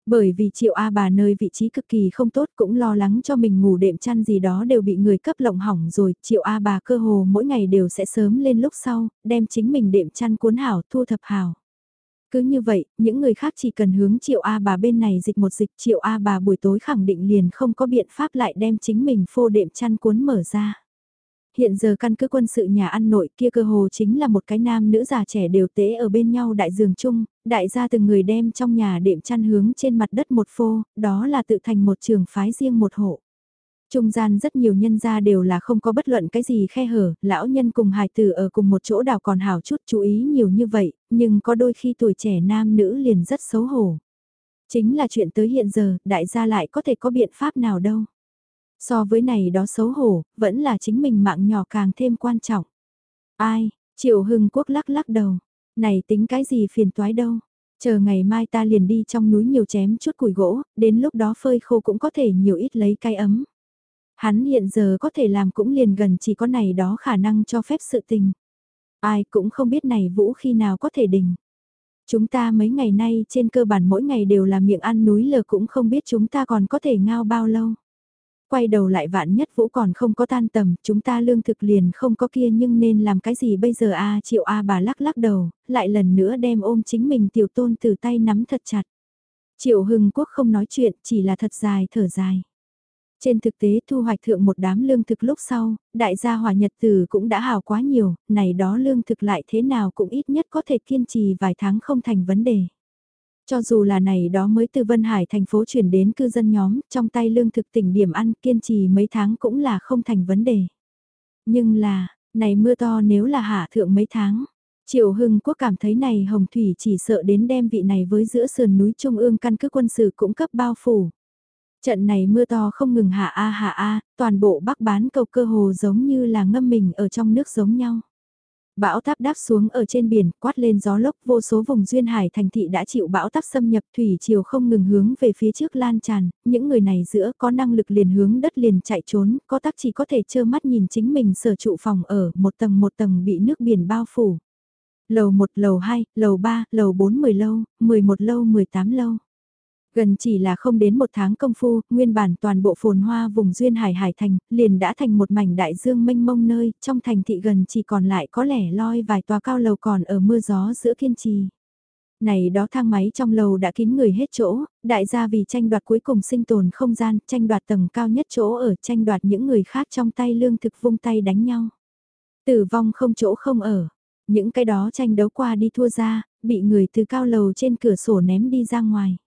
Bởi vì triệu A bà nơi vị trí cực kỳ không tốt cũng lo lắng cho mình ngủ đệm chăn gì đó đều bị người cấp lộng hỏng rồi, triệu A bà cơ hồ mỗi ngày đều sẽ sớm lên lúc sau, đem chính mình đệm chăn cuốn hảo, thu thập hảo. Cứ như vậy, những người khác chỉ cần hướng triệu A bà bên này dịch một dịch triệu A bà buổi tối khẳng định liền không có biện pháp lại đem chính mình phô đệm chăn cuốn mở ra. Hiện giờ căn cứ quân sự nhà ăn nội kia cơ hồ chính là một cái nam nữ già trẻ đều tế ở bên nhau đại giường chung, đại gia từng người đem trong nhà đệm chăn hướng trên mặt đất một phô, đó là tự thành một trường phái riêng một hộ. Trung gian rất nhiều nhân gia đều là không có bất luận cái gì khe hở, lão nhân cùng hài tử ở cùng một chỗ đào còn hảo chút chú ý nhiều như vậy, nhưng có đôi khi tuổi trẻ nam nữ liền rất xấu hổ. Chính là chuyện tới hiện giờ, đại gia lại có thể có biện pháp nào đâu. So với này đó xấu hổ, vẫn là chính mình mạng nhỏ càng thêm quan trọng. Ai, Triệu Hưng Quốc lắc lắc đầu. Này tính cái gì phiền toái đâu. Chờ ngày mai ta liền đi trong núi nhiều chém chút củi gỗ, đến lúc đó phơi khô cũng có thể nhiều ít lấy cái ấm. Hắn hiện giờ có thể làm cũng liền gần chỉ có này đó khả năng cho phép sự tình. Ai cũng không biết này vũ khi nào có thể đình. Chúng ta mấy ngày nay trên cơ bản mỗi ngày đều là miệng ăn núi lờ cũng không biết chúng ta còn có thể ngao bao lâu. Quay đầu lại vạn nhất vũ còn không có tan tầm, chúng ta lương thực liền không có kia nhưng nên làm cái gì bây giờ a triệu a bà lắc lắc đầu, lại lần nữa đem ôm chính mình tiểu tôn từ tay nắm thật chặt. Triệu hưng quốc không nói chuyện, chỉ là thật dài thở dài. Trên thực tế thu hoạch thượng một đám lương thực lúc sau, đại gia hòa nhật tử cũng đã hào quá nhiều, này đó lương thực lại thế nào cũng ít nhất có thể kiên trì vài tháng không thành vấn đề. Cho dù là này đó mới từ Vân Hải thành phố chuyển đến cư dân nhóm, trong tay lương thực tỉnh điểm ăn kiên trì mấy tháng cũng là không thành vấn đề. Nhưng là, này mưa to nếu là hạ thượng mấy tháng, Triệu Hưng Quốc cảm thấy này Hồng Thủy chỉ sợ đến đem vị này với giữa sườn núi Trung ương căn cứ quân sự cũng cấp bao phủ. Trận này mưa to không ngừng hạ a hạ a, toàn bộ bắc bán cầu cơ hồ giống như là ngâm mình ở trong nước giống nhau. Bão táp đáp xuống ở trên biển, quát lên gió lốc, vô số vùng duyên hải thành thị đã chịu bão táp xâm nhập thủy chiều không ngừng hướng về phía trước lan tràn, những người này giữa có năng lực liền hướng đất liền chạy trốn, có tác chỉ có thể trơ mắt nhìn chính mình sở trụ phòng ở, một tầng một tầng bị nước biển bao phủ. Lầu 1, lầu 2, lầu 3, lầu 4 10 lâu, 11 lâu 18 lâu. Gần chỉ là không đến một tháng công phu, nguyên bản toàn bộ phồn hoa vùng duyên hải hải thành, liền đã thành một mảnh đại dương mênh mông nơi, trong thành thị gần chỉ còn lại có lẻ loi vài tòa cao lầu còn ở mưa gió giữa kiên trì. Này đó thang máy trong lầu đã kín người hết chỗ, đại gia vì tranh đoạt cuối cùng sinh tồn không gian, tranh đoạt tầng cao nhất chỗ ở, tranh đoạt những người khác trong tay lương thực vung tay đánh nhau. Tử vong không chỗ không ở, những cái đó tranh đấu qua đi thua ra, bị người từ cao lầu trên cửa sổ ném đi ra ngoài.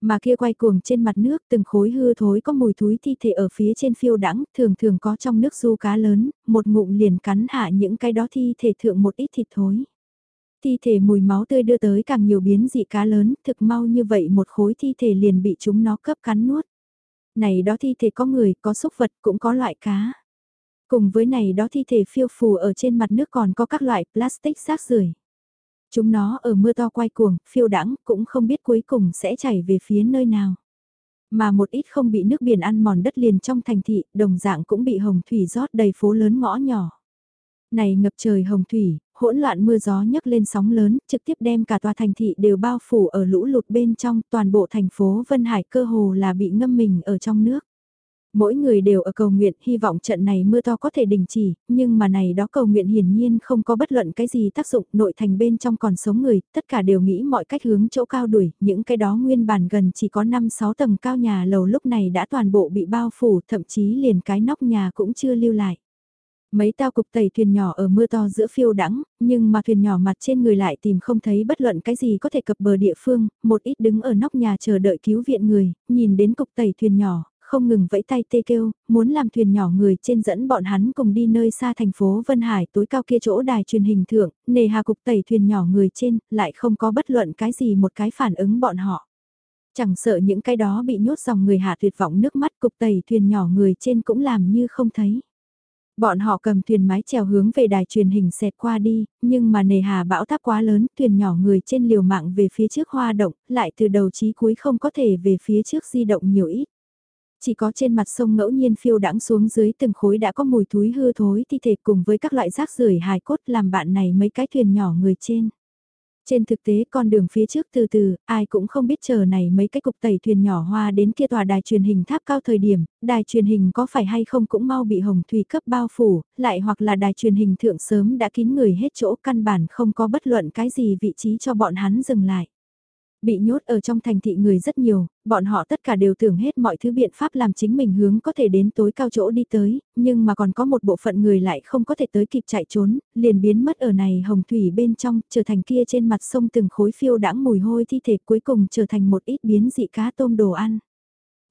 Mà kia quay cuồng trên mặt nước từng khối hư thối có mùi thúi thi thể ở phía trên phiêu đắng, thường thường có trong nước du cá lớn, một ngụm liền cắn hạ những cái đó thi thể thượng một ít thịt thối. Thi thể mùi máu tươi đưa tới càng nhiều biến dị cá lớn, thực mau như vậy một khối thi thể liền bị chúng nó cấp cắn nuốt. Này đó thi thể có người, có xúc vật, cũng có loại cá. Cùng với này đó thi thể phiêu phù ở trên mặt nước còn có các loại plastic rác rưởi. Chúng nó ở mưa to quay cuồng, phiêu đãng cũng không biết cuối cùng sẽ chảy về phía nơi nào. Mà một ít không bị nước biển ăn mòn đất liền trong thành thị, đồng dạng cũng bị hồng thủy rót đầy phố lớn ngõ nhỏ. Này ngập trời hồng thủy, hỗn loạn mưa gió nhấc lên sóng lớn, trực tiếp đem cả tòa thành thị đều bao phủ ở lũ lụt bên trong, toàn bộ thành phố Vân Hải cơ hồ là bị ngâm mình ở trong nước. Mỗi người đều ở cầu nguyện hy vọng trận này mưa to có thể đình chỉ, nhưng mà này đó cầu nguyện hiển nhiên không có bất luận cái gì tác dụng nội thành bên trong còn sống người, tất cả đều nghĩ mọi cách hướng chỗ cao đuổi, những cái đó nguyên bản gần chỉ có 5-6 tầng cao nhà lầu lúc này đã toàn bộ bị bao phủ, thậm chí liền cái nóc nhà cũng chưa lưu lại. Mấy tao cục tẩy thuyền nhỏ ở mưa to giữa phiêu đắng, nhưng mà thuyền nhỏ mặt trên người lại tìm không thấy bất luận cái gì có thể cập bờ địa phương, một ít đứng ở nóc nhà chờ đợi cứu viện người, nhìn đến cục tẩy thuyền nhỏ, không ngừng vẫy tay tê kêu, muốn làm thuyền nhỏ người trên dẫn bọn hắn cùng đi nơi xa thành phố Vân Hải tối cao kia chỗ đài truyền hình thượng, nề hà cục tẩy thuyền nhỏ người trên, lại không có bất luận cái gì một cái phản ứng bọn họ. Chẳng sợ những cái đó bị nhốt dòng người hạ tuyệt vọng nước mắt cục tẩy thuyền nhỏ người trên cũng làm như không thấy. Bọn họ cầm thuyền mái chèo hướng về đài truyền hình xẹt qua đi, nhưng mà nề hà bão táp quá lớn, thuyền nhỏ người trên liều mạng về phía trước hoa động, lại từ đầu chí cuối không có thể về phía trước di động nhiều ít. Chỉ có trên mặt sông ngẫu nhiên phiêu đãng xuống dưới từng khối đã có mùi thúi hư thối thi thể cùng với các loại rác rưởi hài cốt làm bạn này mấy cái thuyền nhỏ người trên. Trên thực tế con đường phía trước từ từ, ai cũng không biết chờ này mấy cái cục tẩy thuyền nhỏ hoa đến kia tòa đài truyền hình tháp cao thời điểm, đài truyền hình có phải hay không cũng mau bị hồng thủy cấp bao phủ, lại hoặc là đài truyền hình thượng sớm đã kín người hết chỗ căn bản không có bất luận cái gì vị trí cho bọn hắn dừng lại. Bị nhốt ở trong thành thị người rất nhiều, bọn họ tất cả đều tưởng hết mọi thứ biện pháp làm chính mình hướng có thể đến tối cao chỗ đi tới, nhưng mà còn có một bộ phận người lại không có thể tới kịp chạy trốn, liền biến mất ở này hồng thủy bên trong, trở thành kia trên mặt sông từng khối phiêu đãng mùi hôi thi thể cuối cùng trở thành một ít biến dị cá tôm đồ ăn.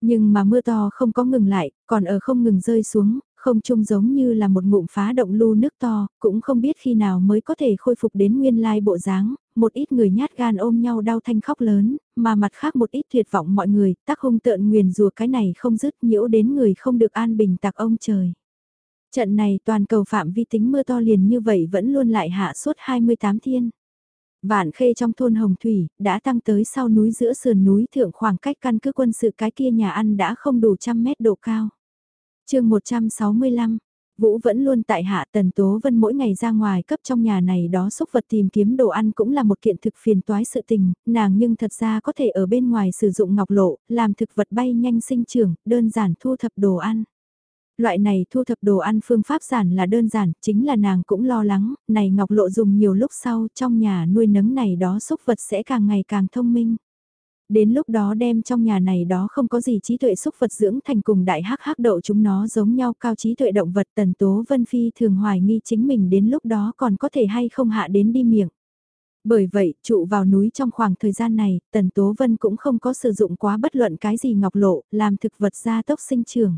Nhưng mà mưa to không có ngừng lại, còn ở không ngừng rơi xuống, không trông giống như là một ngụm phá động lưu nước to, cũng không biết khi nào mới có thể khôi phục đến nguyên lai bộ dáng, một ít người nhát gan ôm nhau đau thanh khóc lớn, mà mặt khác một ít tuyệt vọng mọi người, tác hung tợn nguyền rùa cái này không dứt nhiễu đến người không được an bình tạc ông trời. Trận này toàn cầu phạm vi tính mưa to liền như vậy vẫn luôn lại hạ suốt 28 thiên. Vạn khê trong thôn Hồng Thủy, đã tăng tới sau núi giữa sườn núi thượng khoảng cách căn cứ quân sự cái kia nhà ăn đã không đủ trăm mét độ cao chương 165 Vũ vẫn luôn tại hạ Tần Tố Vân mỗi ngày ra ngoài cấp trong nhà này đó xúc vật tìm kiếm đồ ăn cũng là một kiện thực phiền toái sự tình, nàng nhưng thật ra có thể ở bên ngoài sử dụng ngọc lộ, làm thực vật bay nhanh sinh trưởng, đơn giản thu thập đồ ăn. Loại này thu thập đồ ăn phương pháp giản là đơn giản, chính là nàng cũng lo lắng, này ngọc lộ dùng nhiều lúc sau trong nhà nuôi nấng này đó xúc vật sẽ càng ngày càng thông minh. Đến lúc đó đem trong nhà này đó không có gì trí tuệ xúc vật dưỡng thành cùng đại hắc hắc đậu chúng nó giống nhau cao trí tuệ động vật tần tố vân phi thường hoài nghi chính mình đến lúc đó còn có thể hay không hạ đến đi miệng. Bởi vậy, trụ vào núi trong khoảng thời gian này, Tần Tố Vân cũng không có sử dụng quá bất luận cái gì ngọc lộ, làm thực vật gia tốc sinh trưởng.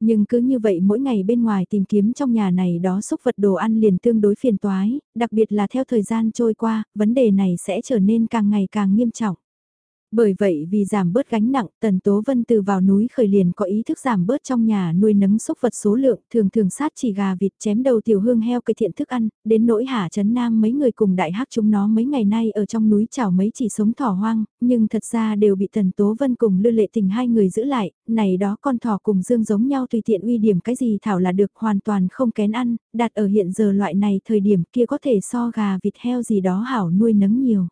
Nhưng cứ như vậy mỗi ngày bên ngoài tìm kiếm trong nhà này đó xúc vật đồ ăn liền tương đối phiền toái, đặc biệt là theo thời gian trôi qua, vấn đề này sẽ trở nên càng ngày càng nghiêm trọng. Bởi vậy vì giảm bớt gánh nặng, Tần Tố Vân từ vào núi khởi liền có ý thức giảm bớt trong nhà nuôi nấng xúc vật số lượng, thường thường sát chỉ gà vịt chém đầu tiểu hương heo cây thiện thức ăn, đến nỗi hả chấn nam mấy người cùng đại hắc chúng nó mấy ngày nay ở trong núi chảo mấy chỉ sống thỏ hoang, nhưng thật ra đều bị Tần Tố Vân cùng Lư Lệ Tình hai người giữ lại, này đó con thỏ cùng dương giống nhau tùy tiện uy điểm cái gì thảo là được hoàn toàn không kén ăn, đặt ở hiện giờ loại này thời điểm kia có thể so gà vịt heo gì đó hảo nuôi nấng nhiều.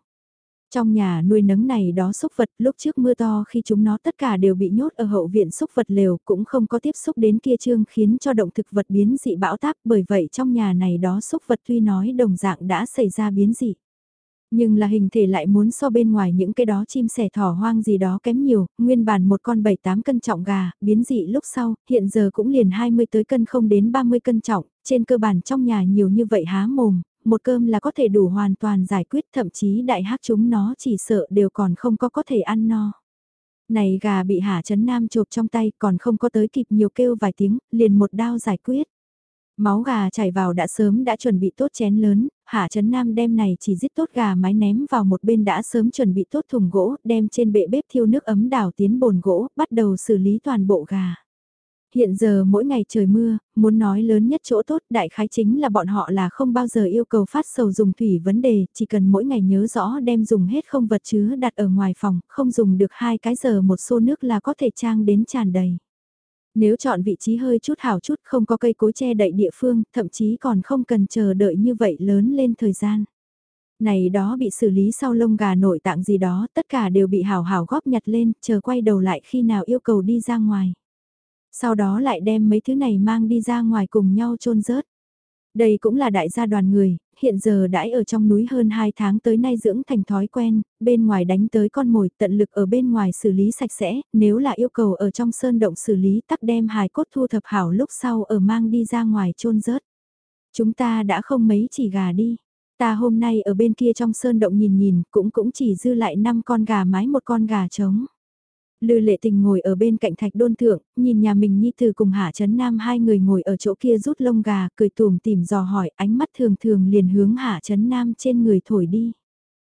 Trong nhà nuôi nấng này đó xúc vật lúc trước mưa to khi chúng nó tất cả đều bị nhốt ở hậu viện xúc vật lều cũng không có tiếp xúc đến kia trương khiến cho động thực vật biến dị bão táp bởi vậy trong nhà này đó xúc vật tuy nói đồng dạng đã xảy ra biến dị. Nhưng là hình thể lại muốn so bên ngoài những cái đó chim sẻ thỏ hoang gì đó kém nhiều, nguyên bản một con 7-8 cân trọng gà, biến dị lúc sau, hiện giờ cũng liền 20 tới cân không đến 30 cân trọng, trên cơ bản trong nhà nhiều như vậy há mồm, một cơm là có thể đủ hoàn toàn giải quyết thậm chí đại hắc chúng nó chỉ sợ đều còn không có có thể ăn no. Này gà bị Hà Trấn Nam chộp trong tay còn không có tới kịp nhiều kêu vài tiếng, liền một đao giải quyết. Máu gà chảy vào đã sớm đã chuẩn bị tốt chén lớn, Hạ Trấn Nam đem này chỉ giết tốt gà mái ném vào một bên đã sớm chuẩn bị tốt thùng gỗ, đem trên bệ bếp thiêu nước ấm đảo tiến bồn gỗ, bắt đầu xử lý toàn bộ gà. Hiện giờ mỗi ngày trời mưa, muốn nói lớn nhất chỗ tốt đại khái chính là bọn họ là không bao giờ yêu cầu phát sầu dùng thủy vấn đề, chỉ cần mỗi ngày nhớ rõ đem dùng hết không vật chứa đặt ở ngoài phòng, không dùng được hai cái giờ một xô nước là có thể trang đến tràn đầy. Nếu chọn vị trí hơi chút hảo chút không có cây cối che đậy địa phương, thậm chí còn không cần chờ đợi như vậy lớn lên thời gian. Này đó bị xử lý sau lông gà nội tạng gì đó, tất cả đều bị hảo hảo góp nhặt lên, chờ quay đầu lại khi nào yêu cầu đi ra ngoài. Sau đó lại đem mấy thứ này mang đi ra ngoài cùng nhau trôn rớt. Đây cũng là đại gia đoàn người, hiện giờ đãi ở trong núi hơn 2 tháng tới nay dưỡng thành thói quen, bên ngoài đánh tới con mồi tận lực ở bên ngoài xử lý sạch sẽ, nếu là yêu cầu ở trong sơn động xử lý tắc đem hài cốt thu thập hảo lúc sau ở mang đi ra ngoài trôn rớt. Chúng ta đã không mấy chỉ gà đi. Ta hôm nay ở bên kia trong sơn động nhìn nhìn cũng cũng chỉ dư lại 5 con gà mái một con gà trống. Lư lệ tình ngồi ở bên cạnh thạch đôn thượng, nhìn nhà mình Nhi Từ cùng Hạ Trấn Nam hai người ngồi ở chỗ kia rút lông gà, cười tùm tìm dò hỏi, ánh mắt thường thường liền hướng Hạ Trấn Nam trên người thổi đi.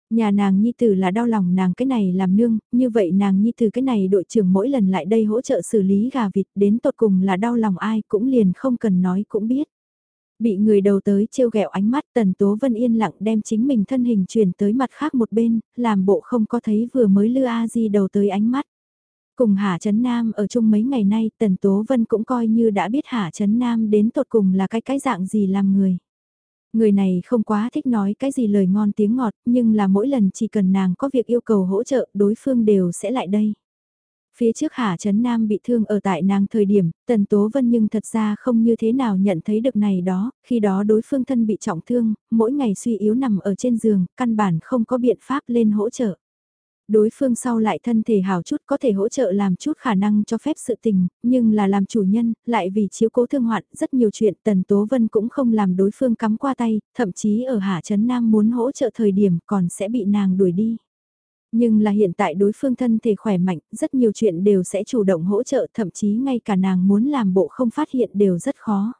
Nhà nàng Nhi Tử là đau lòng nàng cái này làm nương, như vậy nàng Nhi Tử cái này đội trưởng mỗi lần lại đây hỗ trợ xử lý gà vịt đến tột cùng là đau lòng ai cũng liền không cần nói cũng biết. Bị người đầu tới trêu ghẹo ánh mắt Tần Tố Vân yên lặng đem chính mình thân hình chuyển tới mặt khác một bên, làm bộ không có thấy vừa mới lưa a di đầu tới ánh mắt. Cùng Hà Trấn Nam ở chung mấy ngày nay Tần Tố Vân cũng coi như đã biết Hà Trấn Nam đến tột cùng là cái cái dạng gì làm người. Người này không quá thích nói cái gì lời ngon tiếng ngọt, nhưng là mỗi lần chỉ cần nàng có việc yêu cầu hỗ trợ, đối phương đều sẽ lại đây. Phía trước Hà Trấn Nam bị thương ở tại nàng thời điểm, Tần Tố Vân nhưng thật ra không như thế nào nhận thấy được này đó, khi đó đối phương thân bị trọng thương, mỗi ngày suy yếu nằm ở trên giường, căn bản không có biện pháp lên hỗ trợ. Đối phương sau lại thân thể hào chút có thể hỗ trợ làm chút khả năng cho phép sự tình, nhưng là làm chủ nhân, lại vì chiếu cố thương hoạn rất nhiều chuyện Tần Tố Vân cũng không làm đối phương cắm qua tay, thậm chí ở Hạ Trấn Nam muốn hỗ trợ thời điểm còn sẽ bị nàng đuổi đi. Nhưng là hiện tại đối phương thân thể khỏe mạnh, rất nhiều chuyện đều sẽ chủ động hỗ trợ thậm chí ngay cả nàng muốn làm bộ không phát hiện đều rất khó.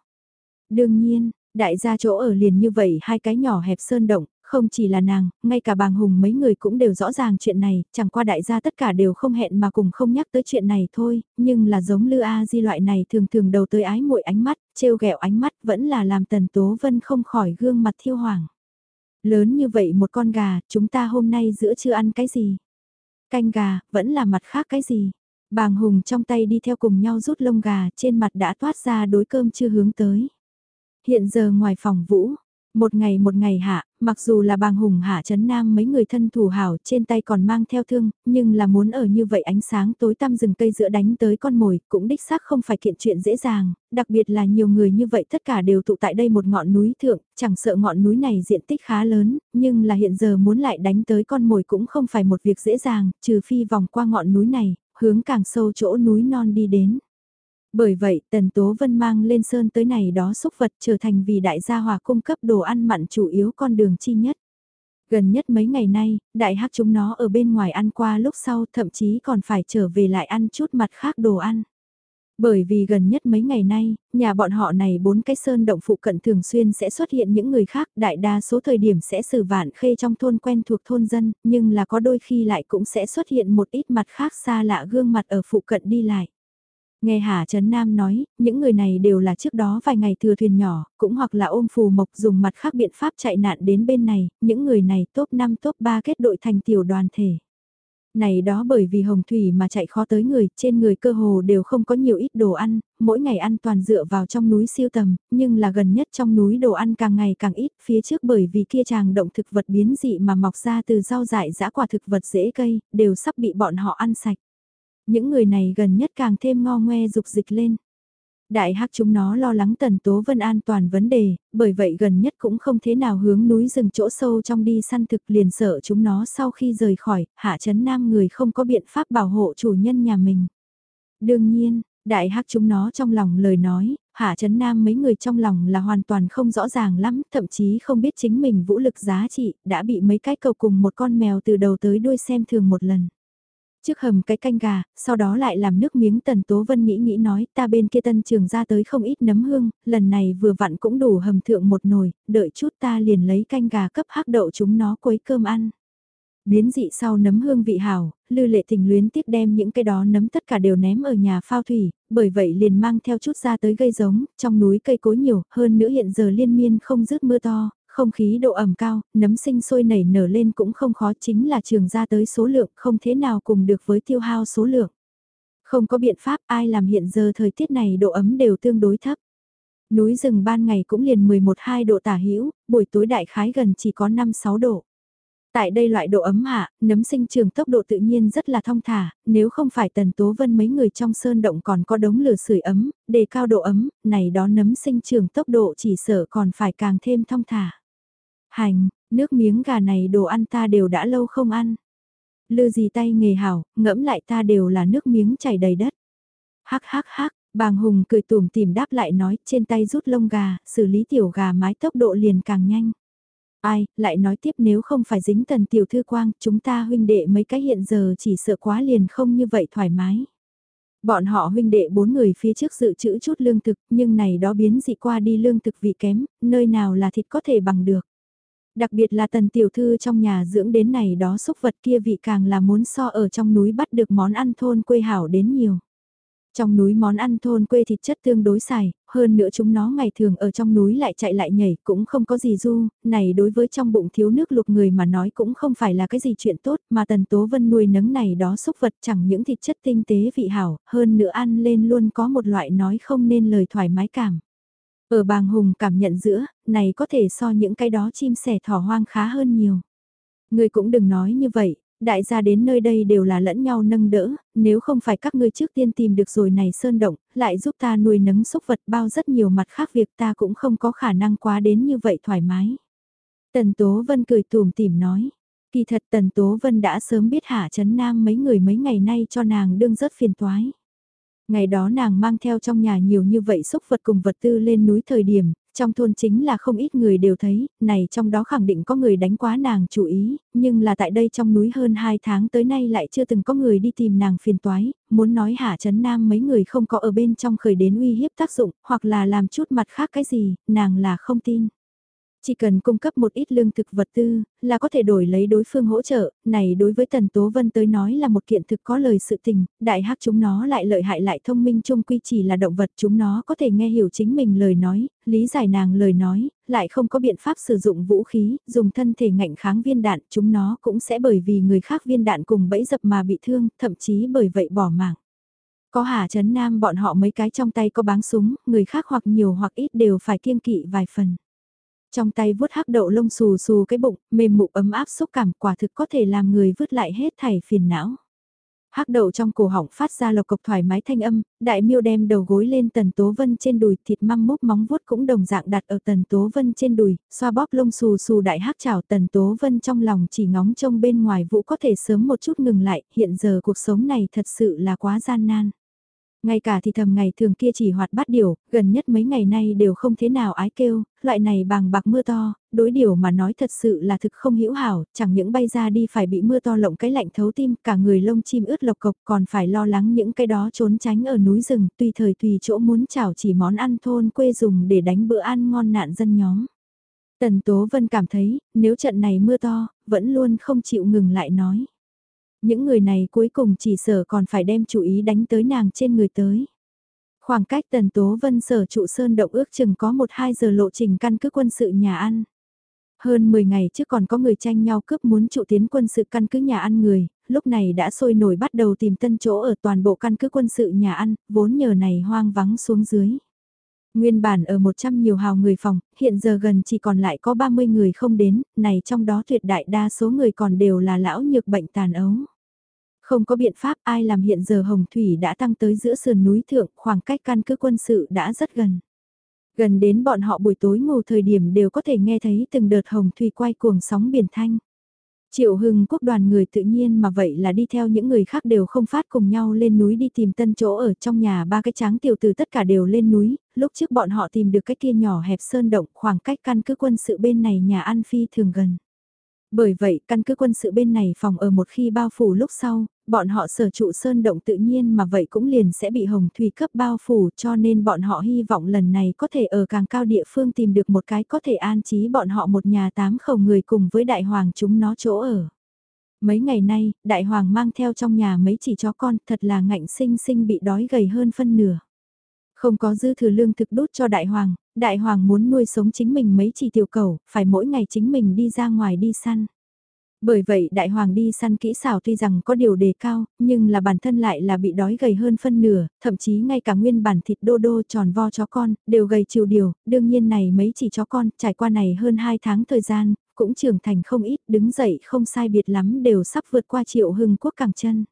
Đương nhiên, đại gia chỗ ở liền như vậy hai cái nhỏ hẹp sơn động, không chỉ là nàng, ngay cả bàng hùng mấy người cũng đều rõ ràng chuyện này, chẳng qua đại gia tất cả đều không hẹn mà cùng không nhắc tới chuyện này thôi, nhưng là giống Lư A Di loại này thường thường đầu tới ái muội ánh mắt, trêu ghẹo ánh mắt vẫn là làm Tần Tố Vân không khỏi gương mặt thiêu hoàng. Lớn như vậy một con gà, chúng ta hôm nay giữa chưa ăn cái gì? Canh gà, vẫn là mặt khác cái gì? Bàng Hùng trong tay đi theo cùng nhau rút lông gà, trên mặt đã toát ra đối cơm chưa hướng tới. Hiện giờ ngoài phòng vũ, một ngày một ngày hạ, mặc dù là bàng hùng hạ chấn nam mấy người thân thủ hảo trên tay còn mang theo thương, nhưng là muốn ở như vậy ánh sáng tối tăm rừng cây giữa đánh tới con mồi cũng đích xác không phải kiện chuyện dễ dàng, đặc biệt là nhiều người như vậy tất cả đều tụ tại đây một ngọn núi thượng, chẳng sợ ngọn núi này diện tích khá lớn, nhưng là hiện giờ muốn lại đánh tới con mồi cũng không phải một việc dễ dàng, trừ phi vòng qua ngọn núi này, hướng càng sâu chỗ núi non đi đến. Bởi vậy, Tần Tố Vân mang lên sơn tới này đó xúc vật trở thành vì đại gia hòa cung cấp đồ ăn mặn chủ yếu con đường chi nhất. Gần nhất mấy ngày nay, đại hắc chúng nó ở bên ngoài ăn qua lúc sau thậm chí còn phải trở về lại ăn chút mặt khác đồ ăn. Bởi vì gần nhất mấy ngày nay, nhà bọn họ này bốn cái sơn động phụ cận thường xuyên sẽ xuất hiện những người khác, đại đa số thời điểm sẽ xử vạn khê trong thôn quen thuộc thôn dân, nhưng là có đôi khi lại cũng sẽ xuất hiện một ít mặt khác xa lạ gương mặt ở phụ cận đi lại. Nghe Hà Trấn Nam nói, những người này đều là trước đó vài ngày thừa thuyền nhỏ, cũng hoặc là ôm phù mộc dùng mặt khác biện pháp chạy nạn đến bên này, những người này top 5 top 3 kết đội thành tiểu đoàn thể. Này đó bởi vì hồng thủy mà chạy khó tới người, trên người cơ hồ đều không có nhiều ít đồ ăn, mỗi ngày ăn toàn dựa vào trong núi siêu tầm, nhưng là gần nhất trong núi đồ ăn càng ngày càng ít, phía trước bởi vì kia chàng động thực vật biến dị mà mọc ra từ rau dại dã quả thực vật dễ cây, đều sắp bị bọn họ ăn sạch. Những người này gần nhất càng thêm ngo ngoe dục dịch lên. Đại hắc chúng nó lo lắng Tần Tố Vân an toàn vấn đề, bởi vậy gần nhất cũng không thế nào hướng núi rừng chỗ sâu trong đi săn thực liền sợ chúng nó sau khi rời khỏi, hạ chấn nam người không có biện pháp bảo hộ chủ nhân nhà mình. Đương nhiên, đại hắc chúng nó trong lòng lời nói, hạ chấn nam mấy người trong lòng là hoàn toàn không rõ ràng lắm, thậm chí không biết chính mình vũ lực giá trị, đã bị mấy cái cầu cùng một con mèo từ đầu tới đuôi xem thường một lần. Trước hầm cái canh gà, sau đó lại làm nước miếng Tần Tố Vân nghĩ nghĩ nói ta bên kia tân trường ra tới không ít nấm hương, lần này vừa vặn cũng đủ hầm thượng một nồi, đợi chút ta liền lấy canh gà cấp hắc đậu chúng nó quấy cơm ăn. Biến dị sau nấm hương vị hảo, lư lệ tình luyến tiếp đem những cái đó nấm tất cả đều ném ở nhà phao thủy, bởi vậy liền mang theo chút ra tới gây giống, trong núi cây cối nhiều, hơn nữa hiện giờ liên miên không rớt mưa to, không khí độ ẩm cao, nấm sinh sôi nảy nở lên cũng không khó chính là trường ra tới số lượng không thế nào cùng được với tiêu hao số lượng. Không có biện pháp ai làm hiện giờ thời tiết này độ ấm đều tương đối thấp. Núi rừng ban ngày cũng liền 11-2 độ tả hữu buổi tối đại khái gần chỉ có 5-6 độ. Tại đây loại độ ấm hạ, nấm sinh trường tốc độ tự nhiên rất là thong thả, nếu không phải tần tố vân mấy người trong sơn động còn có đống lửa sưởi ấm, đề cao độ ấm, này đó nấm sinh trường tốc độ chỉ sợ còn phải càng thêm thong thả. Hành, nước miếng gà này đồ ăn ta đều đã lâu không ăn. Lư gì tay nghề hảo, ngẫm lại ta đều là nước miếng chảy đầy đất. Hắc hắc hắc, bàng hùng cười tùm tìm đáp lại nói trên tay rút lông gà, xử lý tiểu gà mái tốc độ liền càng nhanh. Ai, lại nói tiếp nếu không phải dính tần tiểu thư quang, chúng ta huynh đệ mấy cái hiện giờ chỉ sợ quá liền không như vậy thoải mái. Bọn họ huynh đệ bốn người phía trước dự trữ chút lương thực, nhưng này đó biến dị qua đi lương thực vị kém, nơi nào là thịt có thể bằng được. Đặc biệt là tần tiểu thư trong nhà dưỡng đến này đó xúc vật kia vị càng là muốn so ở trong núi bắt được món ăn thôn quê hảo đến nhiều. Trong núi món ăn thôn quê thịt chất tương đối xài, hơn nữa chúng nó ngày thường ở trong núi lại chạy lại nhảy cũng không có gì du, này đối với trong bụng thiếu nước lục người mà nói cũng không phải là cái gì chuyện tốt mà Tần Tố Vân nuôi nấng này đó xúc vật chẳng những thịt chất tinh tế vị hảo, hơn nữa ăn lên luôn có một loại nói không nên lời thoải mái cảm. Ở bàng hùng cảm nhận giữa, này có thể so những cái đó chim sẻ thỏ hoang khá hơn nhiều. Người cũng đừng nói như vậy, đại gia đến nơi đây đều là lẫn nhau nâng đỡ, nếu không phải các ngươi trước tiên tìm được rồi này sơn động, lại giúp ta nuôi nấng xúc vật bao rất nhiều mặt khác việc ta cũng không có khả năng quá đến như vậy thoải mái. Tần Tố Vân cười tùm tìm nói, kỳ thật Tần Tố Vân đã sớm biết Hạ Trấn Nam mấy người mấy ngày nay cho nàng đương rất phiền toái. Ngày đó nàng mang theo trong nhà nhiều như vậy xúc vật cùng vật tư lên núi thời điểm, trong thôn chính là không ít người đều thấy, này trong đó khẳng định có người đánh quá nàng chủ ý, nhưng là tại đây trong núi hơn 2 tháng tới nay lại chưa từng có người đi tìm nàng phiền toái, muốn nói hạ chấn nam mấy người không có ở bên trong khởi đến uy hiếp tác dụng, hoặc là làm chút mặt khác cái gì, nàng là không tin. Chỉ cần cung cấp một ít lương thực vật tư, là có thể đổi lấy đối phương hỗ trợ, này đối với Tần Tố Vân tới nói là một kiện thực có lời sự tình, đại hắc chúng nó lại lợi hại lại thông minh chung quy chỉ là động vật chúng nó có thể nghe hiểu chính mình lời nói, lý giải nàng lời nói, lại không có biện pháp sử dụng vũ khí, dùng thân thể ngạnh kháng viên đạn, chúng nó cũng sẽ bởi vì người khác viên đạn cùng bẫy dập mà bị thương, thậm chí bởi vậy bỏ mạng. Có Hà Trấn Nam bọn họ mấy cái trong tay có báng súng, người khác hoặc nhiều hoặc ít đều phải kiêng kỵ vài phần. Trong tay vuốt hắc đậu lông xù xù cái bụng, mềm mụ ấm áp xúc cảm quả thực có thể làm người vứt lại hết thảy phiền não. Hắc đậu trong cổ họng phát ra lộc cộc thoải mái thanh âm, đại miêu đem đầu gối lên tần tố vân trên đùi, thịt măng múc móng vuốt cũng đồng dạng đặt ở tần tố vân trên đùi, xoa bóp lông xù xù đại hắc chảo tần tố vân trong lòng chỉ ngóng trông bên ngoài vũ có thể sớm một chút ngừng lại, hiện giờ cuộc sống này thật sự là quá gian nan. Ngay cả thì thầm ngày thường kia chỉ hoạt bát điều, gần nhất mấy ngày nay đều không thế nào ái kêu, loại này bàng bạc mưa to, đối điều mà nói thật sự là thực không hữu hảo, chẳng những bay ra đi phải bị mưa to lộng cái lạnh thấu tim, cả người lông chim ướt lộc cộc còn phải lo lắng những cái đó trốn tránh ở núi rừng, tùy thời tùy chỗ muốn chảo chỉ món ăn thôn quê dùng để đánh bữa ăn ngon nạn dân nhóm. Tần Tố Vân cảm thấy, nếu trận này mưa to, vẫn luôn không chịu ngừng lại nói. Những người này cuối cùng chỉ sở còn phải đem chủ ý đánh tới nàng trên người tới. Khoảng cách tần tố vân sở trụ sơn động ước chừng có 1-2 giờ lộ trình căn cứ quân sự nhà ăn. Hơn 10 ngày trước còn có người tranh nhau cướp muốn trụ tiến quân sự căn cứ nhà ăn người, lúc này đã sôi nổi bắt đầu tìm tân chỗ ở toàn bộ căn cứ quân sự nhà ăn, vốn nhờ này hoang vắng xuống dưới. Nguyên bản ở 100 nhiều hào người phòng, hiện giờ gần chỉ còn lại có 30 người không đến, này trong đó tuyệt đại đa số người còn đều là lão nhược bệnh tàn ấu. Không có biện pháp ai làm hiện giờ Hồng Thủy đã tăng tới giữa sườn núi thượng, khoảng cách căn cứ quân sự đã rất gần. Gần đến bọn họ buổi tối ngủ thời điểm đều có thể nghe thấy từng đợt Hồng Thủy quay cuồng sóng biển thanh. Triệu Hưng quốc đoàn người tự nhiên mà vậy là đi theo những người khác đều không phát cùng nhau lên núi đi tìm tân chỗ ở trong nhà ba cái tráng tiểu từ tất cả đều lên núi, lúc trước bọn họ tìm được cái kia nhỏ hẹp sơn động khoảng cách căn cứ quân sự bên này nhà An Phi thường gần. Bởi vậy, căn cứ quân sự bên này phòng ở một khi bao phủ lúc sau, bọn họ sở trụ sơn động tự nhiên mà vậy cũng liền sẽ bị hồng thủy cấp bao phủ cho nên bọn họ hy vọng lần này có thể ở càng cao địa phương tìm được một cái có thể an trí bọn họ một nhà tám khẩu người cùng với đại hoàng chúng nó chỗ ở. Mấy ngày nay, đại hoàng mang theo trong nhà mấy chỉ chó con thật là ngạnh sinh sinh bị đói gầy hơn phân nửa. Không có dư thừa lương thực đốt cho đại hoàng, đại hoàng muốn nuôi sống chính mình mấy chỉ tiểu cầu, phải mỗi ngày chính mình đi ra ngoài đi săn. Bởi vậy đại hoàng đi săn kỹ xảo tuy rằng có điều đề cao, nhưng là bản thân lại là bị đói gầy hơn phân nửa, thậm chí ngay cả nguyên bản thịt đô đô tròn vo chó con, đều gầy chiều điều, đương nhiên này mấy chỉ chó con, trải qua này hơn 2 tháng thời gian, cũng trưởng thành không ít, đứng dậy không sai biệt lắm đều sắp vượt qua triệu hưng quốc cẳng chân.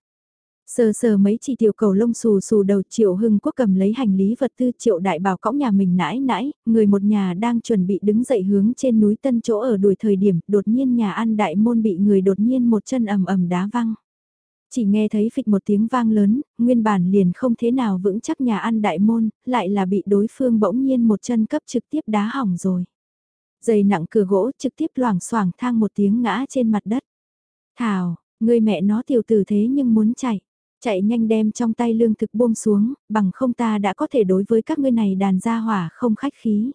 Sờ sờ mấy chỉ tiểu cầu lông xù xù đầu triệu hưng quốc cầm lấy hành lý vật tư triệu đại bảo cõng nhà mình nãi nãi, người một nhà đang chuẩn bị đứng dậy hướng trên núi tân chỗ ở đuổi thời điểm đột nhiên nhà ăn đại môn bị người đột nhiên một chân ầm ầm đá văng. Chỉ nghe thấy phịch một tiếng vang lớn, nguyên bản liền không thế nào vững chắc nhà ăn đại môn, lại là bị đối phương bỗng nhiên một chân cấp trực tiếp đá hỏng rồi. Dày nặng cửa gỗ trực tiếp loảng xoảng thang một tiếng ngã trên mặt đất. Thảo, người mẹ nó tiểu tử thế nhưng muốn chạy. Chạy nhanh đem trong tay lương thực buông xuống, bằng không ta đã có thể đối với các ngươi này đàn gia hỏa không khách khí.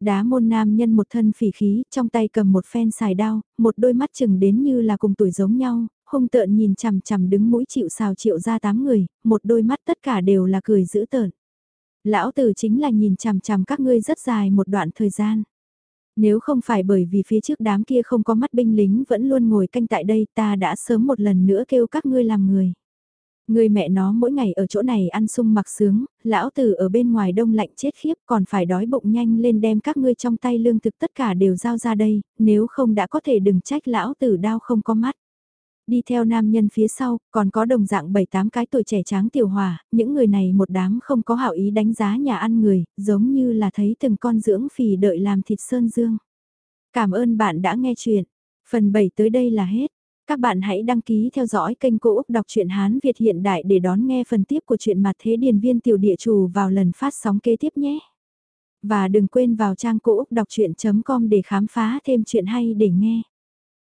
Đá môn nam nhân một thân phỉ khí, trong tay cầm một phen xài đao, một đôi mắt chừng đến như là cùng tuổi giống nhau, hung tợn nhìn chằm chằm đứng mũi chịu xào chịu ra tám người, một đôi mắt tất cả đều là cười dữ tợn. Lão tử chính là nhìn chằm chằm các ngươi rất dài một đoạn thời gian. Nếu không phải bởi vì phía trước đám kia không có mắt binh lính vẫn luôn ngồi canh tại đây ta đã sớm một lần nữa kêu các ngươi làm người. Người mẹ nó mỗi ngày ở chỗ này ăn sung mặc sướng, lão tử ở bên ngoài đông lạnh chết khiếp còn phải đói bụng nhanh lên đem các ngươi trong tay lương thực tất cả đều giao ra đây, nếu không đã có thể đừng trách lão tử đau không có mắt. Đi theo nam nhân phía sau, còn có đồng dạng 7-8 cái tuổi trẻ tráng tiểu hòa, những người này một đám không có hảo ý đánh giá nhà ăn người, giống như là thấy từng con dưỡng phì đợi làm thịt sơn dương. Cảm ơn bạn đã nghe chuyện. Phần 7 tới đây là hết. Các bạn hãy đăng ký theo dõi kênh Cô Úc Đọc truyện Hán Việt hiện đại để đón nghe phần tiếp của truyện mặt thế điền viên tiểu địa chủ vào lần phát sóng kế tiếp nhé. Và đừng quên vào trang Cô Úc Đọc Chuyện.com để khám phá thêm chuyện hay để nghe.